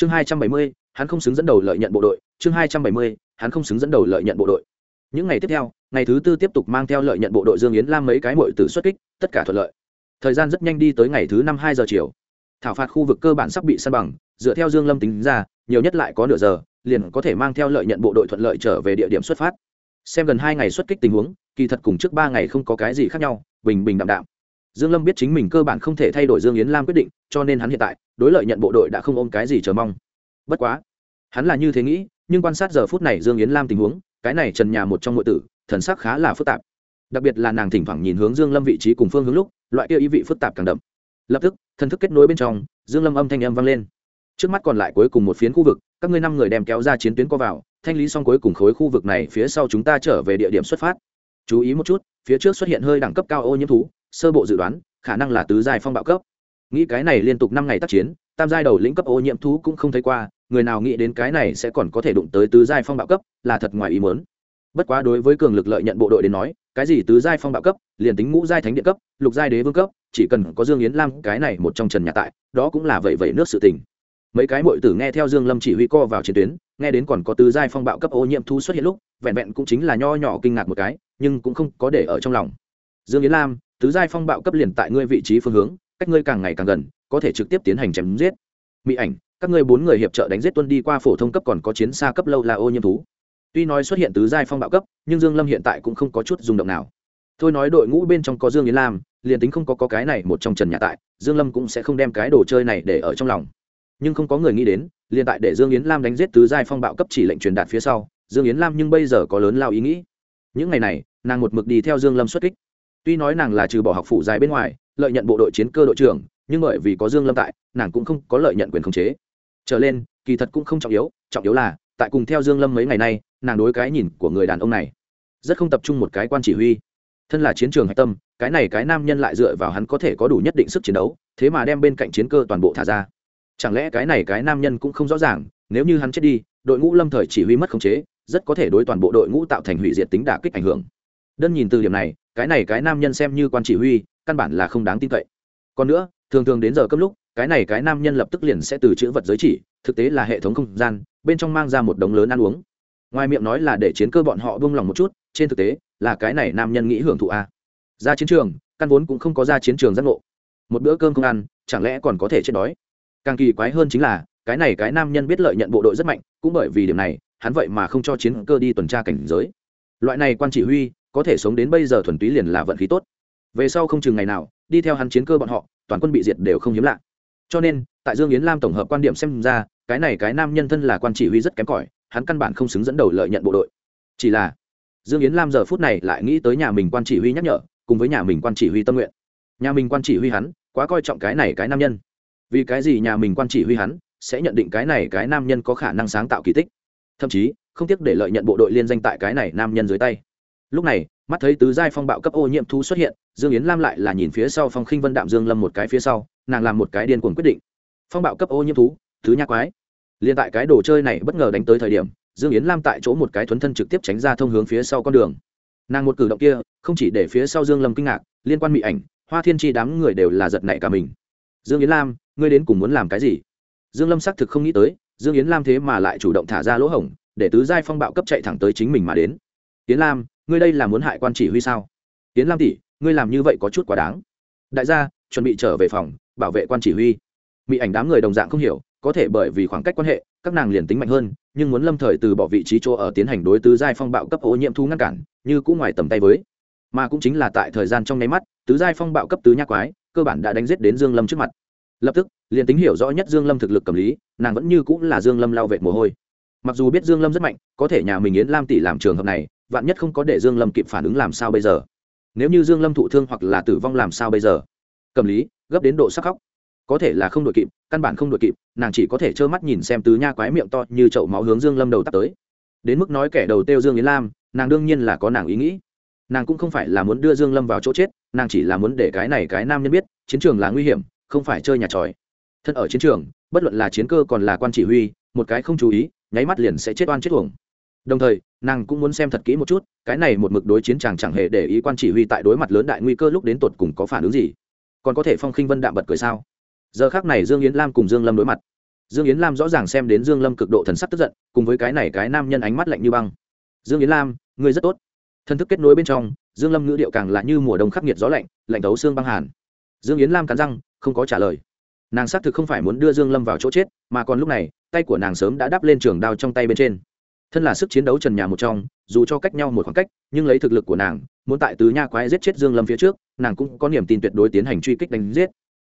chương hai trăm bảy mươi, hắn không xứng dẫn đầu lợi nhận bộ đội. Chương hai trăm bảy mươi, hắn không xứng dẫn đầu lợi nhận bộ đội. Những ngày tiếp theo, ngày thứ tư tiếp tục mang theo lợi nhận bộ đội dương yến lam mấy cái mội tử xuất kích, tất cả thuận lợi. Thời gian rất nhanh đi tới ngày thứ năm hai giờ chiều. Thảo phạt khu vực cơ bản sắp bị săn bằng, dựa theo dương lâm tính ra, nhiều nhất lại có nửa giờ, liền có thể mang theo lợi nhận bộ đội thuận lợi trở về địa điểm xuất phát. Xem gần hai ngày xuất kích tình huống, kỳ thật cùng trước ba ngày không có cái gì khác nhau, bình bình đạm đạm dương lâm biết chính mình cơ bản không thể thay đổi dương yến lam quyết định, cho nên hắn hiện tại, đối lợi nhận bộ đội đã không ôm cái gì chờ mong. Bất quá, hắn là như thế nghĩ, nhưng quan sát giờ phút này dương yến lam tình huống, cái này trần nhà một trong nội tử, thần sắc khá là phức tạp. Đặc biệt là nàng thỉnh thoảng nhìn hướng dương lâm vị trí cùng phương hướng lúc, loại kia ý vị phức tạp càng đậm. Lập tức, thần thức kết nối bên trong, dương lâm âm thanh âm vang lên. Trước mắt còn lại cuối cùng một phiến khu vực, các ngươi năm người đem kéo ra chiến tuyến qua vào, thanh lý xong cuối cùng khối khu vực này, phía sau chúng ta trở về địa điểm xuất phát. Chú ý một chút, phía trước xuất hiện hơi đẳng cấp cao ô nhiễm thú sơ bộ dự đoán, khả năng là tứ giai phong bạo cấp. Nghĩ cái này liên tục năm ngày tác chiến, tam giai đầu lĩnh cấp ô nhiễm thú cũng không thấy qua, người nào nghĩ đến cái này sẽ còn có thể đụng tới tứ giai phong bạo cấp, là thật ngoài ý muốn. Bất quá đối với cường lực lợi nhận bộ đội đến nói, cái gì tứ giai phong bạo cấp, liền tính ngũ giai thánh địa cấp, lục giai đế vương cấp, chỉ cần có dương yến lam cái này một trong trần nhà tại, đó cũng là vậy vậy nước sự tình. Mấy cái mội tử nghe theo dương lâm chỉ huy co vào chiến tuyến, nghe đến còn có tứ giai phong bạo cấp ô nhiễm thu xuất hiện lúc, vẹn vẹn cũng chính là nho nhỏ kinh ngạc một cái, nhưng cũng không có để ở trong lòng. Dương yến lam tứ giai phong bạo cấp liền tại ngươi vị trí phương hướng cách ngươi càng ngày càng gần có thể trực tiếp tiến hành chém giết. Mỹ ảnh các ngươi bốn người hiệp trợ đánh giết tuân đi qua phổ thông cấp còn có chiến xa cấp lâu là ô nhiễm thú. Tuy nói xuất hiện tứ giai phong bạo cấp nhưng dương lâm hiện tại cũng không có chút rung động nào. Thôi nói đội ngũ bên trong có dương yến lam liền tính không có, có cái này một trong trần nhà tại dương lâm cũng sẽ không đem cái đồ chơi này để ở trong lòng. Nhưng không có người nghĩ đến liền tại để dương yến lam đánh giết tứ giai phong bạo cấp chỉ lệnh truyền đạt phía sau dương yến lam nhưng bây giờ có lớn lao ý nghĩ. Những ngày này nàng một mực đi theo dương lâm xuất kích tuy nói nàng là trừ bỏ học phủ dài bên ngoài, lợi nhận bộ đội chiến cơ đội trưởng, nhưng bởi vì có dương lâm tại, nàng cũng không có lợi nhận quyền khống chế. Trở lên, kỳ thật cũng không trọng yếu trọng yếu là, tại cùng theo dương lâm mấy ngày nay, nàng đối cái nhìn của người đàn ông này, rất không tập trung một cái quan chỉ huy. Thân là chiến trường hạch tâm, cái này cái nam nhân lại dựa vào hắn có thể có đủ nhất định sức chiến đấu, thế mà đem bên cạnh chiến cơ toàn bộ thả ra. Chẳng lẽ cái này cái nam nhân cũng không rõ ràng, nếu như hắn chết đi, đội ngũ lâm thời chỉ huy mất khống chế, rất có thể đối toàn bộ đội ngũ tạo thành hủy diệt tính đả kích ảnh hưởng đơn nhìn từ điểm này, cái này cái nam nhân xem như quan chỉ huy, căn bản là không đáng tin cậy. Còn nữa, thường thường đến giờ cấp lúc, cái này cái nam nhân lập tức liền sẽ từ chữ vật giới chỉ, thực tế là hệ thống không gian, bên trong mang ra một đống lớn ăn uống. Ngoài miệng nói là để chiến cơ bọn họ buông lòng một chút, trên thực tế, là cái này nam nhân nghĩ hưởng thụ a ra chiến trường, căn vốn cũng không có ra chiến trường giác ngộ. Một bữa cơm không ăn, chẳng lẽ còn có thể chết đói? Càng kỳ quái hơn chính là, cái này cái nam nhân biết lợi nhận bộ đội rất mạnh, cũng bởi vì điểm này, hắn vậy mà không cho chiến cơ đi tuần tra cảnh giới. Loại này quan chỉ huy có thể sống đến bây giờ thuần túy liền là vận khí tốt. Về sau không chừng ngày nào, đi theo hắn chiến cơ bọn họ, toàn quân bị diệt đều không hiếm lạ. Cho nên, tại dương yến lam tổng hợp quan điểm xem ra, cái này cái nam nhân thân là quan chỉ huy rất kém cỏi, hắn căn bản không xứng dẫn đầu lợi nhận bộ đội. Chỉ là, dương yến lam giờ phút này lại nghĩ tới nhà mình quan chỉ huy nhắc nhở, cùng với nhà mình quan chỉ huy tâm nguyện. Nhà mình quan chỉ huy hắn, quá coi trọng cái này cái nam nhân. Vì cái gì nhà mình quan chỉ huy hắn sẽ nhận định cái này cái nam nhân có khả năng sáng tạo kỳ tích? Thậm chí, không tiếc để lợi nhận bộ đội liên danh tại cái này nam nhân dưới tay lúc này, mắt thấy tứ giai phong bạo cấp ô nhiễm thú xuất hiện, dương yến lam lại là nhìn phía sau phong khinh vân đạm dương lâm một cái phía sau, nàng làm một cái điên cuồng quyết định. Phong bạo cấp ô nhiễm thú, thứ nhắc quái. Liên tại cái đồ chơi này bất ngờ đánh tới thời điểm, dương yến lam tại chỗ một cái thuấn thân trực tiếp tránh ra thông hướng phía sau con đường. Nàng một cử động kia, không chỉ để phía sau dương lâm kinh ngạc, liên quan mỹ ảnh, hoa thiên tri đám người đều là giật nảy cả mình. Dương yến lam, ngươi đến cùng muốn làm cái gì? Dương lâm xác thực không nghĩ tới, dương yến lam thế mà lại chủ động thả ra lỗ hổng, để tứ giai phong bạo cấp chạy thẳng tới chính mình mà đến. Yến lam ngươi đây là muốn hại quan chỉ huy sao? Tiến lam tỷ, ngươi làm như vậy có chút quá đáng. Đại gia, chuẩn bị trở về phòng, bảo vệ quan chỉ huy. Mỹ ảnh đám người đồng dạng không hiểu, có thể bởi vì khoảng cách quan hệ, các nàng liền tính mạnh hơn, nhưng muốn lâm thời từ bỏ vị trí chỗ ở tiến hành đối tứ giai phong bạo cấp ô nhiễm thu ngăn cản, như cũng ngoài tầm tay với. Mà cũng chính là tại thời gian trong nháy mắt, tứ giai phong bạo cấp tứ nhạc quái, cơ bản đã đánh giết đến dương lâm trước mặt. Lập tức, liền tính hiểu rõ nhất dương lâm thực lực cầm lý, nàng vẫn như cũng là dương lâm lao vệt mồ hôi. Mặc dù biết dương lâm rất mạnh, có thể nhà mình yến lam tỷ làm trường hợp này vạn nhất không có để dương lâm kịp phản ứng làm sao bây giờ? Nếu như dương lâm thụ thương hoặc là tử vong làm sao bây giờ? Cầm lý, gấp đến độ sắc khóc. Có thể là không đội kịp, căn bản không đội kịp, nàng chỉ có thể trơ mắt nhìn xem tứ nha quái miệng to như chậu máu hướng dương lâm đầu tắt tới. Đến mức nói kẻ đầu tiêu dương yến lam, nàng đương nhiên là có nàng ý nghĩ. Nàng cũng không phải là muốn đưa dương lâm vào chỗ chết, nàng chỉ là muốn để cái này cái nam nhân biết, chiến trường là nguy hiểm, không phải chơi nhà tròi. Thân ở chiến trường, bất luận là chiến cơ còn là quan chỉ huy, một cái không chú ý, nháy mắt liền sẽ chết oan chết uổng đồng thời, nàng cũng muốn xem thật kỹ một chút, cái này một mực đối chiến chàng chẳng hề để ý quan chỉ huy tại đối mặt lớn đại nguy cơ lúc đến tột cùng có phản ứng gì. Còn có thể phong khinh vân đạm bật cười sao? Giờ khác này dương yến lam cùng dương lâm đối mặt. Dương yến lam rõ ràng xem đến dương lâm cực độ thần sắc tức giận, cùng với cái này cái nam nhân ánh mắt lạnh như băng. Dương yến lam, ngươi rất tốt. Thân thức kết nối bên trong, dương lâm ngữ điệu càng là như mùa đông khắc nghiệt gió lạnh lạnh thấu xương băng hàn. Dương yến lam cắn răng, không có trả lời. Nàng xác thực không phải muốn đưa dương lâm vào chỗ chết, mà còn lúc này, tay của nàng sớm đã đắp lên trường đao trong tay bên trên thân là sức chiến đấu trần nhà một trong, dù cho cách nhau một khoảng cách, nhưng lấy thực lực của nàng, muốn tại tứ nha quái giết chết dương lâm phía trước, nàng cũng có niềm tin tuyệt đối tiến hành truy kích đánh giết.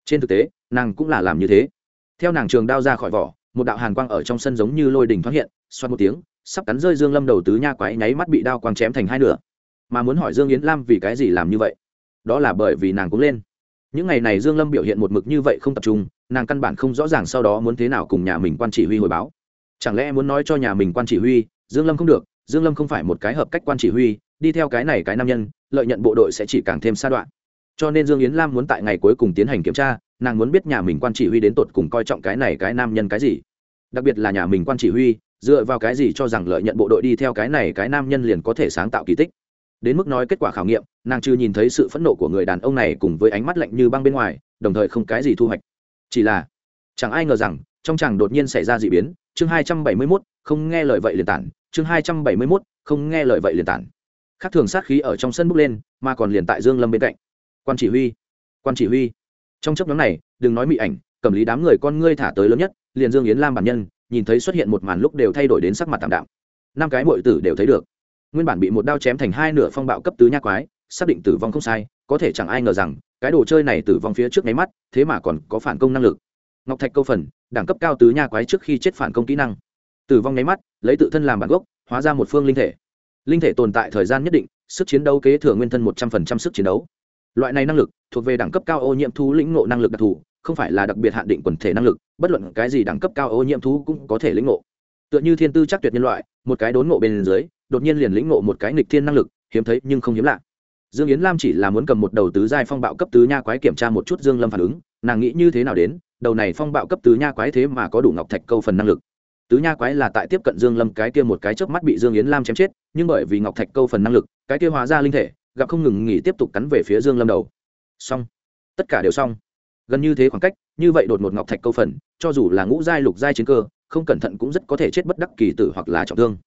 Trên thực tế, nàng cũng là làm như thế. Theo nàng trường đao ra khỏi vỏ, một đạo hàn quang ở trong sân giống như lôi đình thoát hiện xoát một tiếng, sắp cắn rơi dương lâm đầu tứ nha quái nháy mắt bị đao quang chém thành hai nửa. Mà muốn hỏi dương yến lam vì cái gì làm như vậy? Đó là bởi vì nàng cũng lên. Những ngày này dương lâm biểu hiện một mực như vậy không tập trung, nàng căn bản không rõ ràng sau đó muốn thế nào cùng nhà mình quan chỉ huy hồi báo chẳng lẽ muốn nói cho nhà mình quan chỉ huy, dương lâm không được, dương lâm không phải một cái hợp cách quan chỉ huy, đi theo cái này cái nam nhân, lợi nhận bộ đội sẽ chỉ càng thêm xa đoạn. Cho nên dương yến lam muốn tại ngày cuối cùng tiến hành kiểm tra, nàng muốn biết nhà mình quan chỉ huy đến tột cùng coi trọng cái này cái nam nhân cái gì. Đặc biệt là nhà mình quan chỉ huy, dựa vào cái gì cho rằng lợi nhận bộ đội đi theo cái này cái nam nhân liền có thể sáng tạo kỳ tích. Đến mức nói kết quả khảo nghiệm, nàng chưa nhìn thấy sự phẫn nộ của người đàn ông này cùng với ánh mắt lạnh như băng bên ngoài, đồng thời không cái gì thu hoạch. Chỉ là, chẳng ai ngờ rằng, trong chàng đột nhiên xảy ra d ị biến chương hai trăm bảy mươi mốt, không nghe lời vậy liền tản, chương hai trăm bảy mươi mốt, không nghe lời vậy liền tản. Khác thường sát khí ở trong sân bốc lên, mà còn liền tại dương lâm bên cạnh. Quan chỉ huy, quan chỉ huy. Trong chấp nhóm này, đừng nói mị ảnh, cầm lý đám người con ngươi thả tới lớn nhất, liền dương yến lam bản nhân, nhìn thấy xuất hiện một màn lúc đều thay đổi đến sắc mặt tạm đạm. Năm cái mọi tử đều thấy được. Nguyên bản bị một đao chém thành hai nửa phong bạo cấp tứ nha quái, xác định tử vong không sai, có thể chẳng ai ngờ rằng, cái đồ chơi này tử vong phía trước nháy mắt, thế mà còn có phản công năng lực. Ngọc thạch câu phần đẳng cấp cao tứ nha quái trước khi chết phản công kỹ năng. Tử vong nháy mắt, lấy tự thân làm bản gốc, hóa ra một phương linh thể. Linh thể tồn tại thời gian nhất định, sức chiến đấu kế thừa nguyên thân một trăm phần trăm sức chiến đấu. Loại này năng lực, thuộc về đẳng cấp cao ô nhiễm thú lĩnh ngộ năng lực đặc thù, không phải là đặc biệt hạn định quần thể năng lực, bất luận cái gì đẳng cấp cao ô nhiễm thú cũng có thể lĩnh ngộ. Tựa như thiên tư chắc tuyệt nhân loại, một cái đốn ngộ bên dưới, đột nhiên liền lĩnh ngộ một cái nghịch thiên năng lực, hiếm thấy nhưng không hiếm lạ. Dương yến lam chỉ là muốn cầm một đầu tứ giai phong bạo cấp tứ nha quái kiểm tra một chút dương lâm phản ứng, nàng nghĩ như thế nào đến đầu này phong bạo cấp tứ nha quái thế mà có đủ ngọc thạch câu phần năng lực. Tứ nha quái là tại tiếp cận dương lâm cái kia một cái chớp mắt bị dương yến lam chém chết, nhưng bởi vì ngọc thạch câu phần năng lực, cái kia hóa ra linh thể, gặp không ngừng nghỉ tiếp tục cắn về phía dương lâm đầu. Xong. Tất cả đều xong. Gần như thế khoảng cách, như vậy đột một ngọc thạch câu phần, cho dù là ngũ giai, lục giai chiến cơ, không cẩn thận cũng rất có thể chết bất đắc kỳ tử hoặc là trọng thương.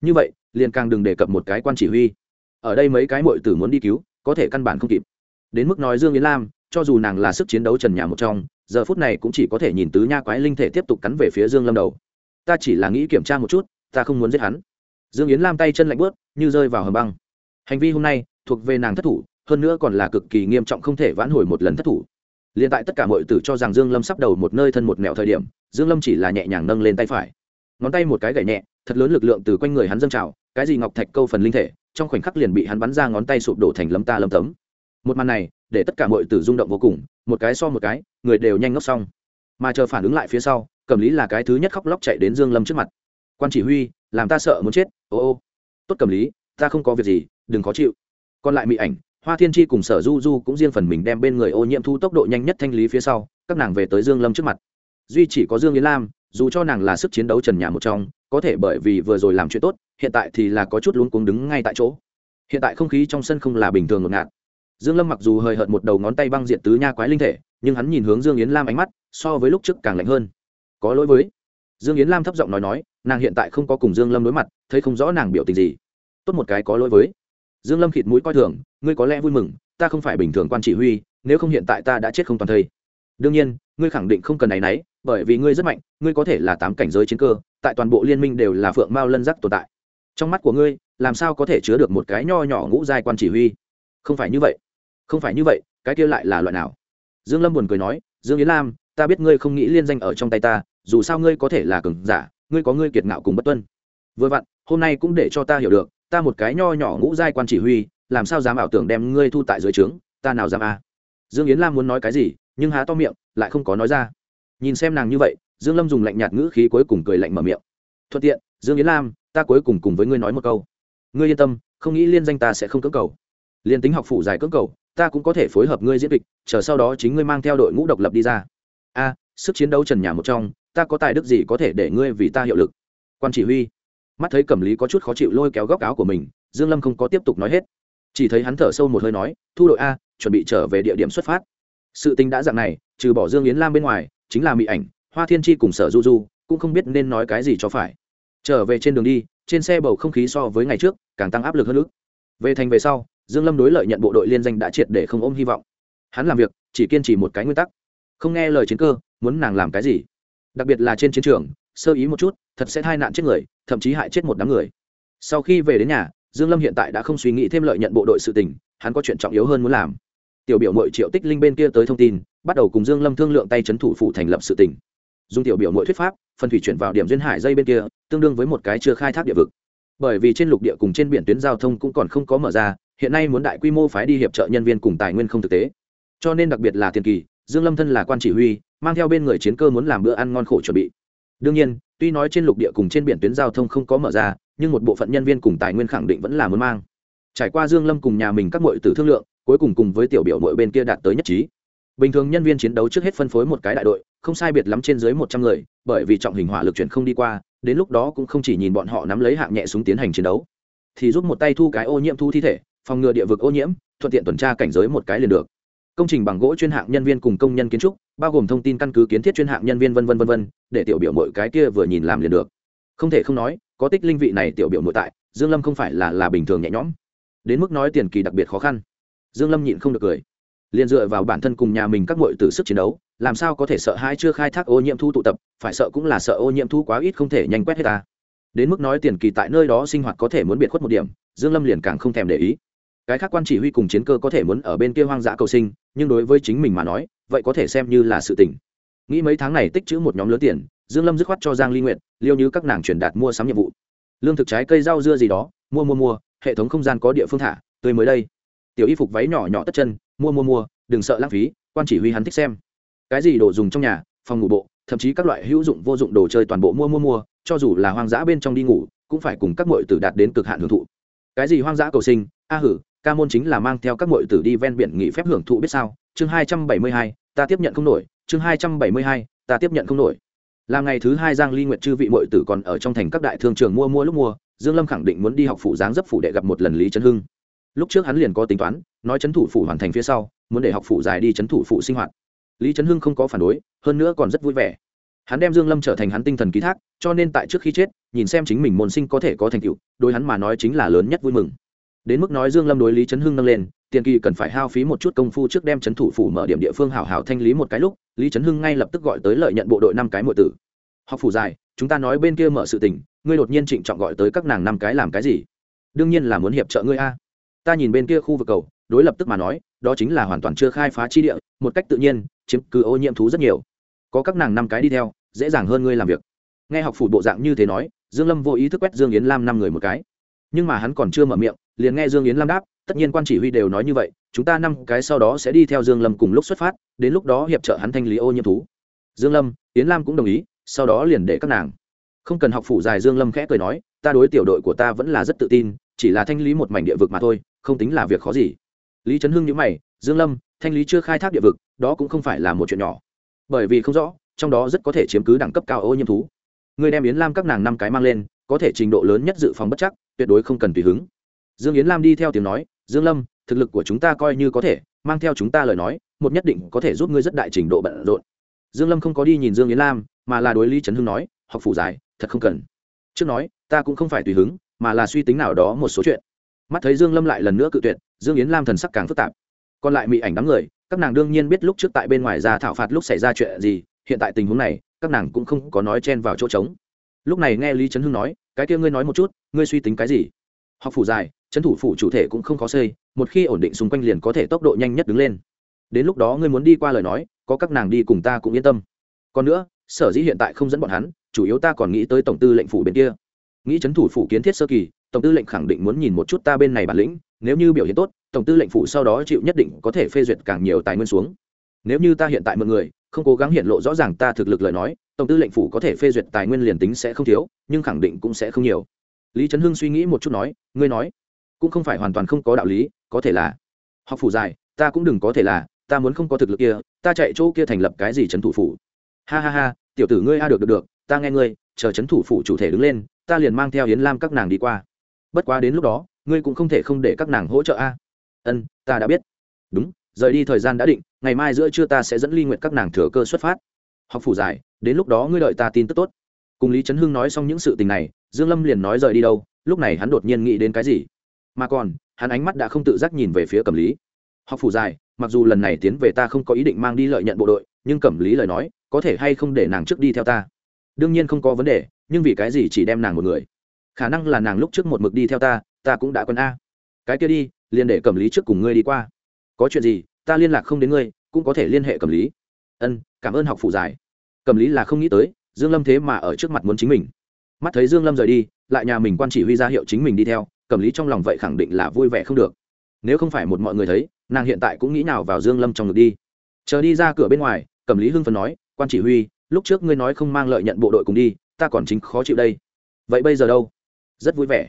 Như vậy, liền càng đừng đề cập một cái quan chỉ huy. Ở đây mấy cái muội tử muốn đi cứu, có thể căn bản không kịp. Đến mức nói dương yến lam cho dù nàng là sức chiến đấu trần nhà một trong, giờ phút này cũng chỉ có thể nhìn tứ nha quái linh thể tiếp tục cắn về phía dương lâm đầu. Ta chỉ là nghĩ kiểm tra một chút, ta không muốn giết hắn. Dương yến lam tay chân lạnh bớt như rơi vào hầm băng. Hành vi hôm nay thuộc về nàng thất thủ, hơn nữa còn là cực kỳ nghiêm trọng không thể vãn hồi một lần thất thủ. Liền tại tất cả mọi tử cho rằng dương lâm sắp đầu một nơi thân một mẹo thời điểm, dương lâm chỉ là nhẹ nhàng nâng lên tay phải. Ngón tay một cái gảy nhẹ, thật lớn lực lượng từ quanh người hắn dâng trào, cái gì ngọc thạch câu phần linh thể, trong khoảnh khắc liền bị hắn bắn ra ngón tay sụp đổ thành lấm ta lấm tấm. Một màn này để tất cả mọi tử rung động vô cùng, một cái so một cái, người đều nhanh ngốc xong. Mà chờ phản ứng lại phía sau cầm lý là cái thứ nhất khóc lóc chạy đến dương lâm trước mặt. Quan chỉ huy, làm ta sợ muốn chết, ô ô. Tốt cầm lý, ta không có việc gì, đừng khó chịu. Còn lại mỹ ảnh, hoa thiên chi cùng sở du du cũng riêng phần mình đem bên người ô nhiễm thu tốc độ nhanh nhất thanh lý phía sau, các nàng về tới dương lâm trước mặt. Duy chỉ có dương yến lam, dù cho nàng là sức chiến đấu trần nhà một trong, có thể bởi vì vừa rồi làm chuyện tốt, hiện tại thì là có chút luống cuống đứng ngay tại chỗ. Hiện tại không khí trong sân không là bình thường ngột ngạt dương lâm mặc dù hơi hợt một đầu ngón tay băng diện tứ nha quái linh thể, nhưng hắn nhìn hướng dương yến lam ánh mắt, so với lúc trước càng lạnh hơn. Có lỗi với dương yến lam thấp giọng nói nói, nàng hiện tại không có cùng dương lâm đối mặt, thấy không rõ nàng biểu tình gì. Tốt một cái có lỗi với. Dương lâm khịt mũi coi thường, ngươi có lẽ vui mừng, ta không phải bình thường quan chỉ huy, nếu không hiện tại ta đã chết không toàn thây. Đương nhiên, ngươi khẳng định không cần này náy bởi vì ngươi rất mạnh, ngươi có thể là tám cảnh giới chiến cơ, tại toàn bộ liên minh đều là phượng mao lân giác tồn tại. Trong mắt của ngươi, làm sao có thể chứa được một cái nho nhỏ ngũ giai quan chỉ huy? Không phải như vậy không phải như vậy, cái kia lại là loại nào? Dương lâm buồn cười nói, dương yến lam, ta biết ngươi không nghĩ liên danh ở trong tay ta, dù sao ngươi có thể là cường giả, ngươi có ngươi kiệt ngạo cùng bất tuân. Vừa vặn, hôm nay cũng để cho ta hiểu được, ta một cái nho nhỏ ngũ giai quan chỉ huy, làm sao dám ảo tưởng đem ngươi thu tại dưới trướng, ta nào dám a? À? dương yến lam muốn nói cái gì, nhưng há to miệng, lại không có nói ra. Nhìn xem nàng như vậy, dương lâm dùng lạnh nhạt ngữ khí cuối cùng cười lạnh mở miệng. Thuận tiện, dương yến lam, ta cuối cùng cùng với ngươi nói một câu. Ngươi yên tâm, không nghĩ liên danh ta sẽ không cưỡng cầu. Liên tính học phụ giải cưỡng cầu ta cũng có thể phối hợp ngươi diễn kịch, chờ sau đó chính ngươi mang theo đội ngũ độc lập đi ra. A, sức chiến đấu trần nhà một trong, ta có tài đức gì có thể để ngươi vì ta hiệu lực? Quan chỉ huy. Mắt thấy cẩm lý có chút khó chịu lôi kéo góc áo của mình, dương lâm không có tiếp tục nói hết. Chỉ thấy hắn thở sâu một hơi nói, thu đội a, chuẩn bị trở về địa điểm xuất phát. Sự tình đã dạng này, trừ bỏ dương yến lam bên ngoài, chính là mỹ ảnh, hoa thiên chi cùng sở du du, cũng không biết nên nói cái gì cho phải. Trở về trên đường đi, trên xe bầu không khí so với ngày trước, càng tăng áp lực hơn nữa. Về thành về sau dương lâm đối lợi nhận bộ đội liên danh đã triệt để không ôm hy vọng. Hắn làm việc, chỉ kiên trì một cái nguyên tắc. Không nghe lời chiến cơ, muốn nàng làm cái gì? Đặc biệt là trên chiến trường, sơ ý một chút, thật sẽ tai nạn chết người, thậm chí hại chết một đám người. Sau khi về đến nhà, dương lâm hiện tại đã không suy nghĩ thêm lợi nhận bộ đội sự tình, hắn có chuyện trọng yếu hơn muốn làm. Tiểu biểu mội triệu tích linh bên kia tới thông tin, bắt đầu cùng dương lâm thương lượng tay chấn thủ phụ thành lập sự tình. Dùng tiểu biểu mội thuyết pháp phân thủy chuyển vào điểm duyên hải dây bên kia, tương đương với một cái chưa khai thác địa vực. Bởi vì trên lục địa cùng trên biển tuyến giao thông cũng còn không có mở ra hiện nay muốn đại quy mô phái đi hiệp trợ nhân viên cùng tài nguyên không thực tế. Cho nên đặc biệt là tiền kỳ, dương lâm thân là quan chỉ huy, mang theo bên người chiến cơ muốn làm bữa ăn ngon khổ chuẩn bị. Đương nhiên, tuy nói trên lục địa cùng trên biển tuyến giao thông không có mở ra, nhưng một bộ phận nhân viên cùng tài nguyên khẳng định vẫn là muốn mang. Trải qua dương lâm cùng nhà mình các muội tử thương lượng, cuối cùng cùng với tiểu biểu muội bên kia đạt tới nhất trí. Bình thường nhân viên chiến đấu trước hết phân phối một cái đại đội, không sai biệt lắm trên dưới một trăm người, bởi vì trọng hình hỏa lực chuyển không đi qua, đến lúc đó cũng không chỉ nhìn bọn họ nắm lấy hạng nhẹ súng tiến hành chiến đấu, thì giúp một tay thu cái ô nhiễm thu thi thể phòng ngừa địa vực ô nhiễm, thuận tiện tuần tra cảnh giới một cái liền được. Công trình bằng gỗ chuyên hạng nhân viên cùng công nhân kiến trúc, bao gồm thông tin căn cứ kiến thiết chuyên hạng nhân viên vân vân vân vân, để tiểu biểu mỗi cái kia vừa nhìn làm liền được. Không thể không nói, có tích linh vị này tiểu biểu nội tại, dương lâm không phải là là bình thường nhẹ nhõm. Đến mức nói tiền kỳ đặc biệt khó khăn. Dương lâm nhịn không được cười. Liền dựa vào bản thân cùng nhà mình các muội tử sức chiến đấu, làm sao có thể sợ hai chưa khai thác ô nhiễm thu tụ tập, phải sợ cũng là sợ ô nhiễm thu quá ít không thể nhanh quét hết ta. Đến mức nói tiền kỳ tại nơi đó sinh hoạt có thể muốn biệt khuất một điểm, dương lâm liền càng không thèm để ý cái khác quan chỉ huy cùng chiến cơ có thể muốn ở bên kia hoang dã cầu sinh, nhưng đối với chính mình mà nói, vậy có thể xem như là sự tình. Nghĩ mấy tháng này tích chữ một nhóm lớn tiền, dương lâm dứt khoát cho giang ly nguyện liêu như các nàng truyền đạt mua sắm nhiệm vụ. Lương thực trái cây rau dưa gì đó, mua mua mua, hệ thống không gian có địa phương thả, tươi mới đây. Tiểu y phục váy nhỏ nhỏ tất chân, mua mua mua, đừng sợ lãng phí, quan chỉ huy hắn thích xem. Cái gì đồ dùng trong nhà, phòng ngủ bộ, thậm chí các loại hữu dụng vô dụng đồ chơi toàn bộ mua mua mua, cho dù là hoang dã bên trong đi ngủ, cũng phải cùng các muội tử đạt đến cực hạn hưởng thụ. Cái gì hoang dã cầu sinh, a hử ca môn chính là mang theo các muội tử đi ven biển nghỉ phép hưởng thụ biết sao? Chương hai trăm bảy mươi hai, ta tiếp nhận không nổi. Chương hai trăm bảy mươi hai, ta tiếp nhận không nổi. Làm ngày thứ hai giang ly nguyệt chư vị muội tử còn ở trong thành các đại thương trường mua mua lúc mua, dương lâm khẳng định muốn đi học phủ giáng dấp phủ để gặp một lần lý trấn hưng. Lúc trước hắn liền có tính toán, nói trấn thủ phủ hoàn thành phía sau, muốn để học phủ dài đi trấn thủ phủ sinh hoạt. Lý trấn hưng không có phản đối, hơn nữa còn rất vui vẻ. Hắn đem dương lâm trở thành hắn tinh thần ký thác, cho nên tại trước khi chết, nhìn xem chính mình môn sinh có thể có thành tựu, đối hắn mà nói chính là lớn nhất vui mừng đến mức nói dương lâm đối lý trấn hưng nâng lên, tiền kỳ cần phải hao phí một chút công phu trước đem trấn thủ phủ mở điểm địa phương hảo hảo thanh lý một cái lúc, lý trấn hưng ngay lập tức gọi tới lợi nhận bộ đội năm cái mọi tử. Học phủ dài, chúng ta nói bên kia mở sự tình, ngươi đột nhiên trịnh trọng gọi tới các nàng năm cái làm cái gì? Đương nhiên là muốn hiệp trợ ngươi a. Ta nhìn bên kia khu vực cầu, đối lập tức mà nói, đó chính là hoàn toàn chưa khai phá chi địa, một cách tự nhiên, chiếm cứ ô nhiễm thú rất nhiều. Có các nàng năm cái đi theo, dễ dàng hơn ngươi làm việc. Nghe học phủ bộ dạng như thế nói, dương lâm vô ý thức quét dương yến lam năm người một cái. Nhưng mà hắn còn chưa mở miệng liền nghe dương yến lam đáp, tất nhiên quan chỉ huy đều nói như vậy, chúng ta năm cái sau đó sẽ đi theo dương lâm cùng lúc xuất phát, đến lúc đó hiệp trợ hắn thanh lý ô nhiễm thú. Dương lâm, yến lam cũng đồng ý, sau đó liền để các nàng. Không cần học phủ dài, dương lâm khẽ cười nói, ta đối tiểu đội của ta vẫn là rất tự tin, chỉ là thanh lý một mảnh địa vực mà thôi, không tính là việc khó gì. Lý trấn hưng nhíu mày, dương lâm, thanh lý chưa khai thác địa vực, đó cũng không phải là một chuyện nhỏ. Bởi vì không rõ, trong đó rất có thể chiếm cứ đẳng cấp cao ô nhiễm thú. Người đem yến lam các nàng năm cái mang lên, có thể trình độ lớn nhất dự phòng bất chắc, tuyệt đối không cần tùy hứng dương yến lam đi theo tiếng nói, dương lâm, thực lực của chúng ta coi như có thể, mang theo chúng ta lời nói, một nhất định có thể giúp ngươi rất đại trình độ bận rộn. Dương lâm không có đi nhìn dương yến lam, mà là đối lý trấn hưng nói, học phủ dài, thật không cần. Trước nói, ta cũng không phải tùy hứng, mà là suy tính nào đó một số chuyện. Mắt thấy dương lâm lại lần nữa cự tuyệt, dương yến lam thần sắc càng phức tạp. Còn lại mỹ ảnh đám người, các nàng đương nhiên biết lúc trước tại bên ngoài ra thảo phạt lúc xảy ra chuyện gì, hiện tại tình huống này, các nàng cũng không có nói chen vào chỗ trống. Lúc này nghe lý trấn hưng nói, cái kia ngươi nói một chút, ngươi suy tính cái gì? Học phủ dài trấn thủ phủ chủ thể cũng không khó xây, một khi ổn định xung quanh liền có thể tốc độ nhanh nhất đứng lên. Đến lúc đó ngươi muốn đi qua lời nói, có các nàng đi cùng ta cũng yên tâm. Còn nữa, sở dĩ hiện tại không dẫn bọn hắn, chủ yếu ta còn nghĩ tới tổng tư lệnh phủ bên kia. Nghĩ trấn thủ phủ kiến thiết sơ kỳ, tổng tư lệnh khẳng định muốn nhìn một chút ta bên này bản lĩnh, nếu như biểu hiện tốt, tổng tư lệnh phủ sau đó chịu nhất định có thể phê duyệt càng nhiều tài nguyên xuống. Nếu như ta hiện tại mọi người, không cố gắng hiện lộ rõ ràng ta thực lực lời nói, tổng tư lệnh phủ có thể phê duyệt tài nguyên liền tính sẽ không thiếu, nhưng khẳng định cũng sẽ không nhiều. Lý trấn hưng suy nghĩ một chút nói, ngươi nói cũng không phải hoàn toàn không có đạo lý, có thể là. Học phủ dài, ta cũng đừng có thể là, ta muốn không có thực lực kia, ta chạy chỗ kia thành lập cái gì trấn thủ phủ. Ha ha ha, tiểu tử ngươi a, được được được, ta nghe ngươi, chờ trấn thủ phủ chủ thể đứng lên, ta liền mang theo yến lam các nàng đi qua. Bất quá đến lúc đó, ngươi cũng không thể không để các nàng hỗ trợ a. Ân, ta đã biết. Đúng, rời đi thời gian đã định, ngày mai giữa trưa ta sẽ dẫn ly nguyện các nàng thừa cơ xuất phát. Học phủ dài, đến lúc đó ngươi đợi ta tin tức tốt. Cùng lý trấn hưng nói xong những sự tình này, dương lâm liền nói rời đi đâu, lúc này hắn đột nhiên nghĩ đến cái gì? Mà còn, hắn ánh mắt đã không tự giác nhìn về phía cẩm lý. Học phủ dài, mặc dù lần này tiến về ta không có ý định mang đi lợi nhận bộ đội, nhưng cẩm lý lời nói, có thể hay không để nàng trước đi theo ta? Đương nhiên không có vấn đề, nhưng vì cái gì chỉ đem nàng một người? Khả năng là nàng lúc trước một mực đi theo ta ta cũng đã quen a. Cái kia đi, liền để cẩm lý trước cùng ngươi đi qua. Có chuyện gì, ta liên lạc không đến ngươi, cũng có thể liên hệ cẩm lý. Ân, cảm ơn học phụ giải cẩm lý là không nghĩ tới, dương lâm thế mà ở trước mặt muốn chính mình. Mắt thấy dương lâm rời đi, lại nhà mình quan chỉ huy ra hiệu chính mình đi theo cẩm lý trong lòng vậy khẳng định là vui vẻ không được. Nếu không phải một mọi người thấy, nàng hiện tại cũng nghĩ nào vào dương lâm trong ngực đi. Chờ đi ra cửa bên ngoài, cẩm lý hưng phấn nói, quan chỉ huy, lúc trước ngươi nói không mang lợi nhận bộ đội cùng đi, ta còn chính khó chịu đây. Vậy bây giờ đâu? Rất vui vẻ.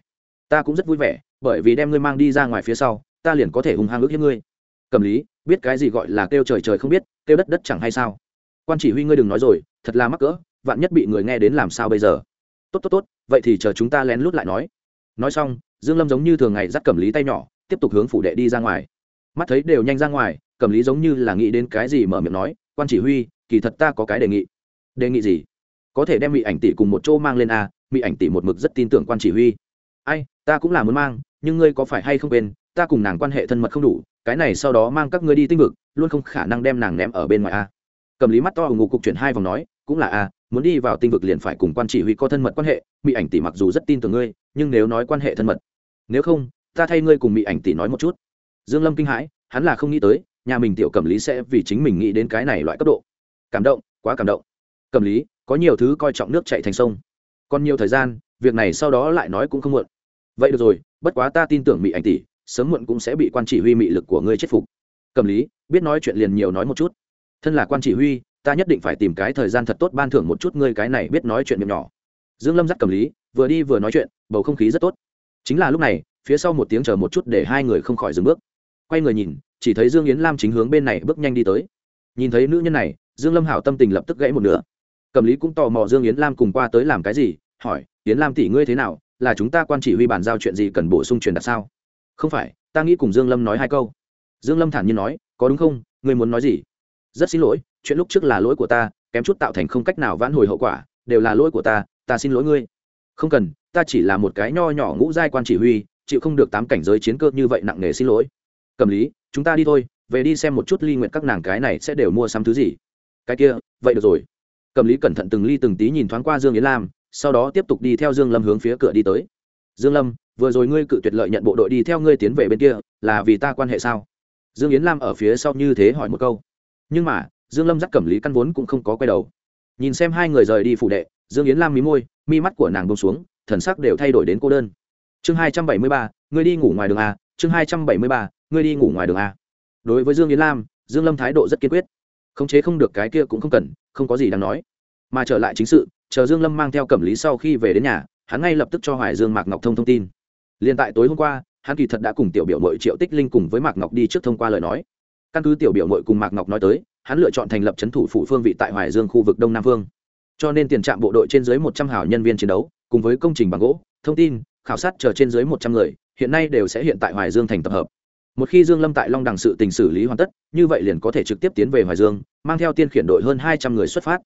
Ta cũng rất vui vẻ, bởi vì đem ngươi mang đi ra ngoài phía sau, ta liền có thể hung hăng ước hiếp ngươi. Cầm lý, biết cái gì gọi là kêu trời trời không biết, kêu đất đất chẳng hay sao? Quan chỉ huy ngươi đừng nói rồi, thật là mắc cỡ, vạn nhất bị người nghe đến làm sao bây giờ? Tốt tốt tốt, vậy thì chờ chúng ta lén lút lại nói. Nói xong dương lâm giống như thường ngày dắt cầm lý tay nhỏ, tiếp tục hướng phủ đệ đi ra ngoài. Mắt thấy đều nhanh ra ngoài cầm lý giống như là nghĩ đến cái gì mở miệng nói, quan chỉ huy, kỳ thật ta có cái đề nghị. Đề nghị gì? Có thể đem mỹ ảnh tỷ cùng một chỗ mang lên a, mỹ ảnh tỷ một mực rất tin tưởng quan chỉ huy. Ai, ta cũng là muốn mang, nhưng ngươi có phải hay không quên, ta cùng nàng quan hệ thân mật không đủ, cái này sau đó mang các ngươi đi tinh vực, luôn không khả năng đem nàng ném ở bên ngoài a. Cầm lý mắt to ủng ngục cục chuyển hai vòng nói, cũng là a, muốn đi vào tinh vực liền phải cùng quan chỉ huy có thân mật quan hệ, mỹ ảnh tỷ mặc dù rất tin tưởng ngươi, nhưng nếu nói quan hệ thân mật nếu không, ta thay ngươi cùng mỹ ảnh tỷ nói một chút. Dương lâm kinh hãi, hắn là không nghĩ tới, nhà mình tiểu Cẩm lý sẽ vì chính mình nghĩ đến cái này loại cấp độ. Cảm động, quá cảm động. Cẩm lý, có nhiều thứ coi trọng nước chạy thành sông. Còn nhiều thời gian, việc này sau đó lại nói cũng không muộn. Vậy được rồi, bất quá ta tin tưởng mỹ ảnh tỷ, sớm muộn cũng sẽ bị quan chỉ huy mị lực của ngươi chết phục. Cầm lý, biết nói chuyện liền nhiều nói một chút. Thân là quan chỉ huy, ta nhất định phải tìm cái thời gian thật tốt ban thưởng một chút ngươi cái này biết nói chuyện miệng nhỏ. Dương lâm dắt cầm lý, vừa đi vừa nói chuyện, bầu không khí rất tốt chính là lúc này, phía sau một tiếng chờ một chút để hai người không khỏi dừng bước. Quay người nhìn, chỉ thấy dương yến lam chính hướng bên này bước nhanh đi tới. Nhìn thấy nữ nhân này, dương lâm hảo tâm tình lập tức gãy một nửa. Cầm lý cũng tò mò dương yến lam cùng qua tới làm cái gì, hỏi, yến lam tỷ ngươi thế nào? Là chúng ta quan chỉ huy bàn giao chuyện gì cần bổ sung truyền đạt sao? Không phải, ta nghĩ cùng dương lâm nói hai câu. Dương lâm thản nhiên nói, có đúng không? Ngươi muốn nói gì? Rất xin lỗi, chuyện lúc trước là lỗi của ta, kém chút tạo thành không cách nào vãn hồi hậu quả, đều là lỗi của ta ta xin lỗi ngươi. Không cần ta chỉ là một cái nho nhỏ ngũ giai quan chỉ huy, chịu không được tám cảnh giới chiến cơ như vậy nặng nề xin lỗi. Cầm lý, chúng ta đi thôi, về đi xem một chút ly nguyện các nàng cái này sẽ đều mua sắm thứ gì. Cái kia, vậy được rồi. Cầm lý cẩn thận từng ly từng tí nhìn thoáng qua dương yến lam, sau đó tiếp tục đi theo dương lâm hướng phía cửa đi tới. Dương lâm, vừa rồi ngươi cự tuyệt lợi nhận bộ đội đi theo ngươi tiến về bên kia, là vì ta quan hệ sao? Dương yến lam ở phía sau như thế hỏi một câu. Nhưng mà, dương lâm dắt cẩm lý căn vốn cũng không có quay đầu. Nhìn xem hai người rời đi phủ đệ, dương yến lam mí môi, mi mắt của nàng bông xuống thần sắc đều thay đổi đến cô đơn. Chương hai trăm bảy mươi ba, ngươi đi ngủ ngoài đường a chương hai trăm bảy mươi ba, ngươi đi ngủ ngoài đường a đối với dương yến lam, dương lâm thái độ rất kiên quyết. Khống chế không được cái kia cũng không cần, không có gì đáng nói. Mà trở lại chính sự, chờ dương lâm mang theo cẩm lý sau khi về đến nhà, hắn ngay lập tức cho hoài dương mạc ngọc thông thông tin. Liền tại tối hôm qua, hắn kỳ thật đã cùng tiểu biểu mội triệu tích linh cùng với mạc ngọc đi trước thông qua lời nói. Căn cứ tiểu biểu mội cùng mạc ngọc nói tới, hắn lựa chọn thành lập trấn thủ phủ phương vị tại hoài dương khu vực đông nam phương cho nên tiền trạm bộ đội trên dưới một trăm hảo nhân viên chiến đấu cùng với công trình bằng gỗ, thông tin, khảo sát chờ trên dưới một trăm người, hiện nay đều sẽ hiện tại hoài dương thành tập hợp. Một khi dương lâm tại long đằng sự tình xử lý hoàn tất, như vậy liền có thể trực tiếp tiến về hoài dương, mang theo tiên khiển đội hơn hai trăm người xuất phát.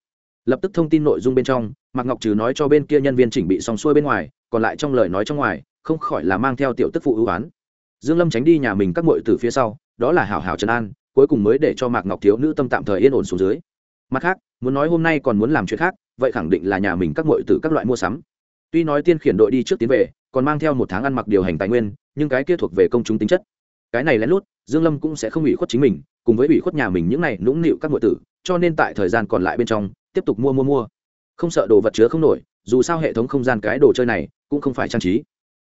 Lập tức thông tin nội dung bên trong, mạc ngọc trừ nói cho bên kia nhân viên chỉnh bị xong xuôi bên ngoài, còn lại trong lời nói trong ngoài, không khỏi là mang theo tiểu tức phụ ưu oán. Dương lâm tránh đi nhà mình các muội từ phía sau, đó là hảo hảo trấn an, cuối cùng mới để cho mạc ngọc thiếu nữ tâm tạm thời yên ổn xuống dưới. Mặt khác, muốn nói hôm nay còn muốn làm chuyện khác, vậy khẳng định là nhà mình các muội từ các loại mua sắm tuy nói tiên khiển đội đi trước tiến về, còn mang theo một tháng ăn mặc điều hành tài nguyên, nhưng cái kia thuộc về công chúng tính chất. Cái này lén lút, dương lâm cũng sẽ không ủy khuất chính mình, cùng với ủy khuất nhà mình những này nũng nịu các muội tử, cho nên tại thời gian còn lại bên trong, tiếp tục mua mua mua. Không sợ đồ vật chứa không nổi, dù sao hệ thống không gian cái đồ chơi này cũng không phải trang trí.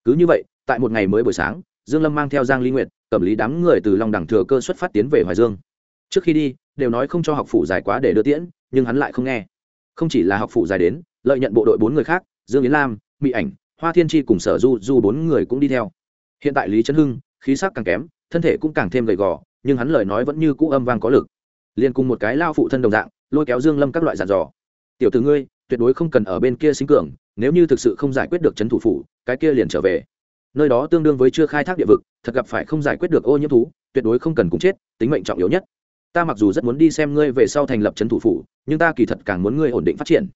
Cứ như vậy, tại một ngày mới buổi sáng, dương lâm mang theo giang ly nguyệt cầm lý đám người từ long đẳng thừa cơ xuất phát tiến về hoài dương. Trước khi đi, đều nói không cho học phủ dài quá để đưa tiễn, nhưng hắn lại không nghe. Không chỉ là học phủ dài đến, lợi nhận bộ đội bốn người khác dương yến lam mỹ ảnh, hoa thiên chi cùng sở du du bốn người cũng đi theo. Hiện tại lý trấn hưng, khí sắc càng kém, thân thể cũng càng thêm gầy gò, nhưng hắn lời nói vẫn như cũ âm vang có lực. Liền cùng một cái lao phụ thân đồng dạng, lôi kéo dương lâm các loại dàn dò. Tiểu tử ngươi, tuyệt đối không cần ở bên kia sinh cường, nếu như thực sự không giải quyết được Trấn thủ phủ, cái kia liền trở về. Nơi đó tương đương với chưa khai thác địa vực, thật gặp phải không giải quyết được ô nhiễm thú, tuyệt đối không cần cùng chết, tính mệnh trọng yếu nhất. Ta mặc dù rất muốn đi xem ngươi về sau thành lập trấn thủ phủ, nhưng ta kỳ thật càng muốn ngươi ổn định phát triển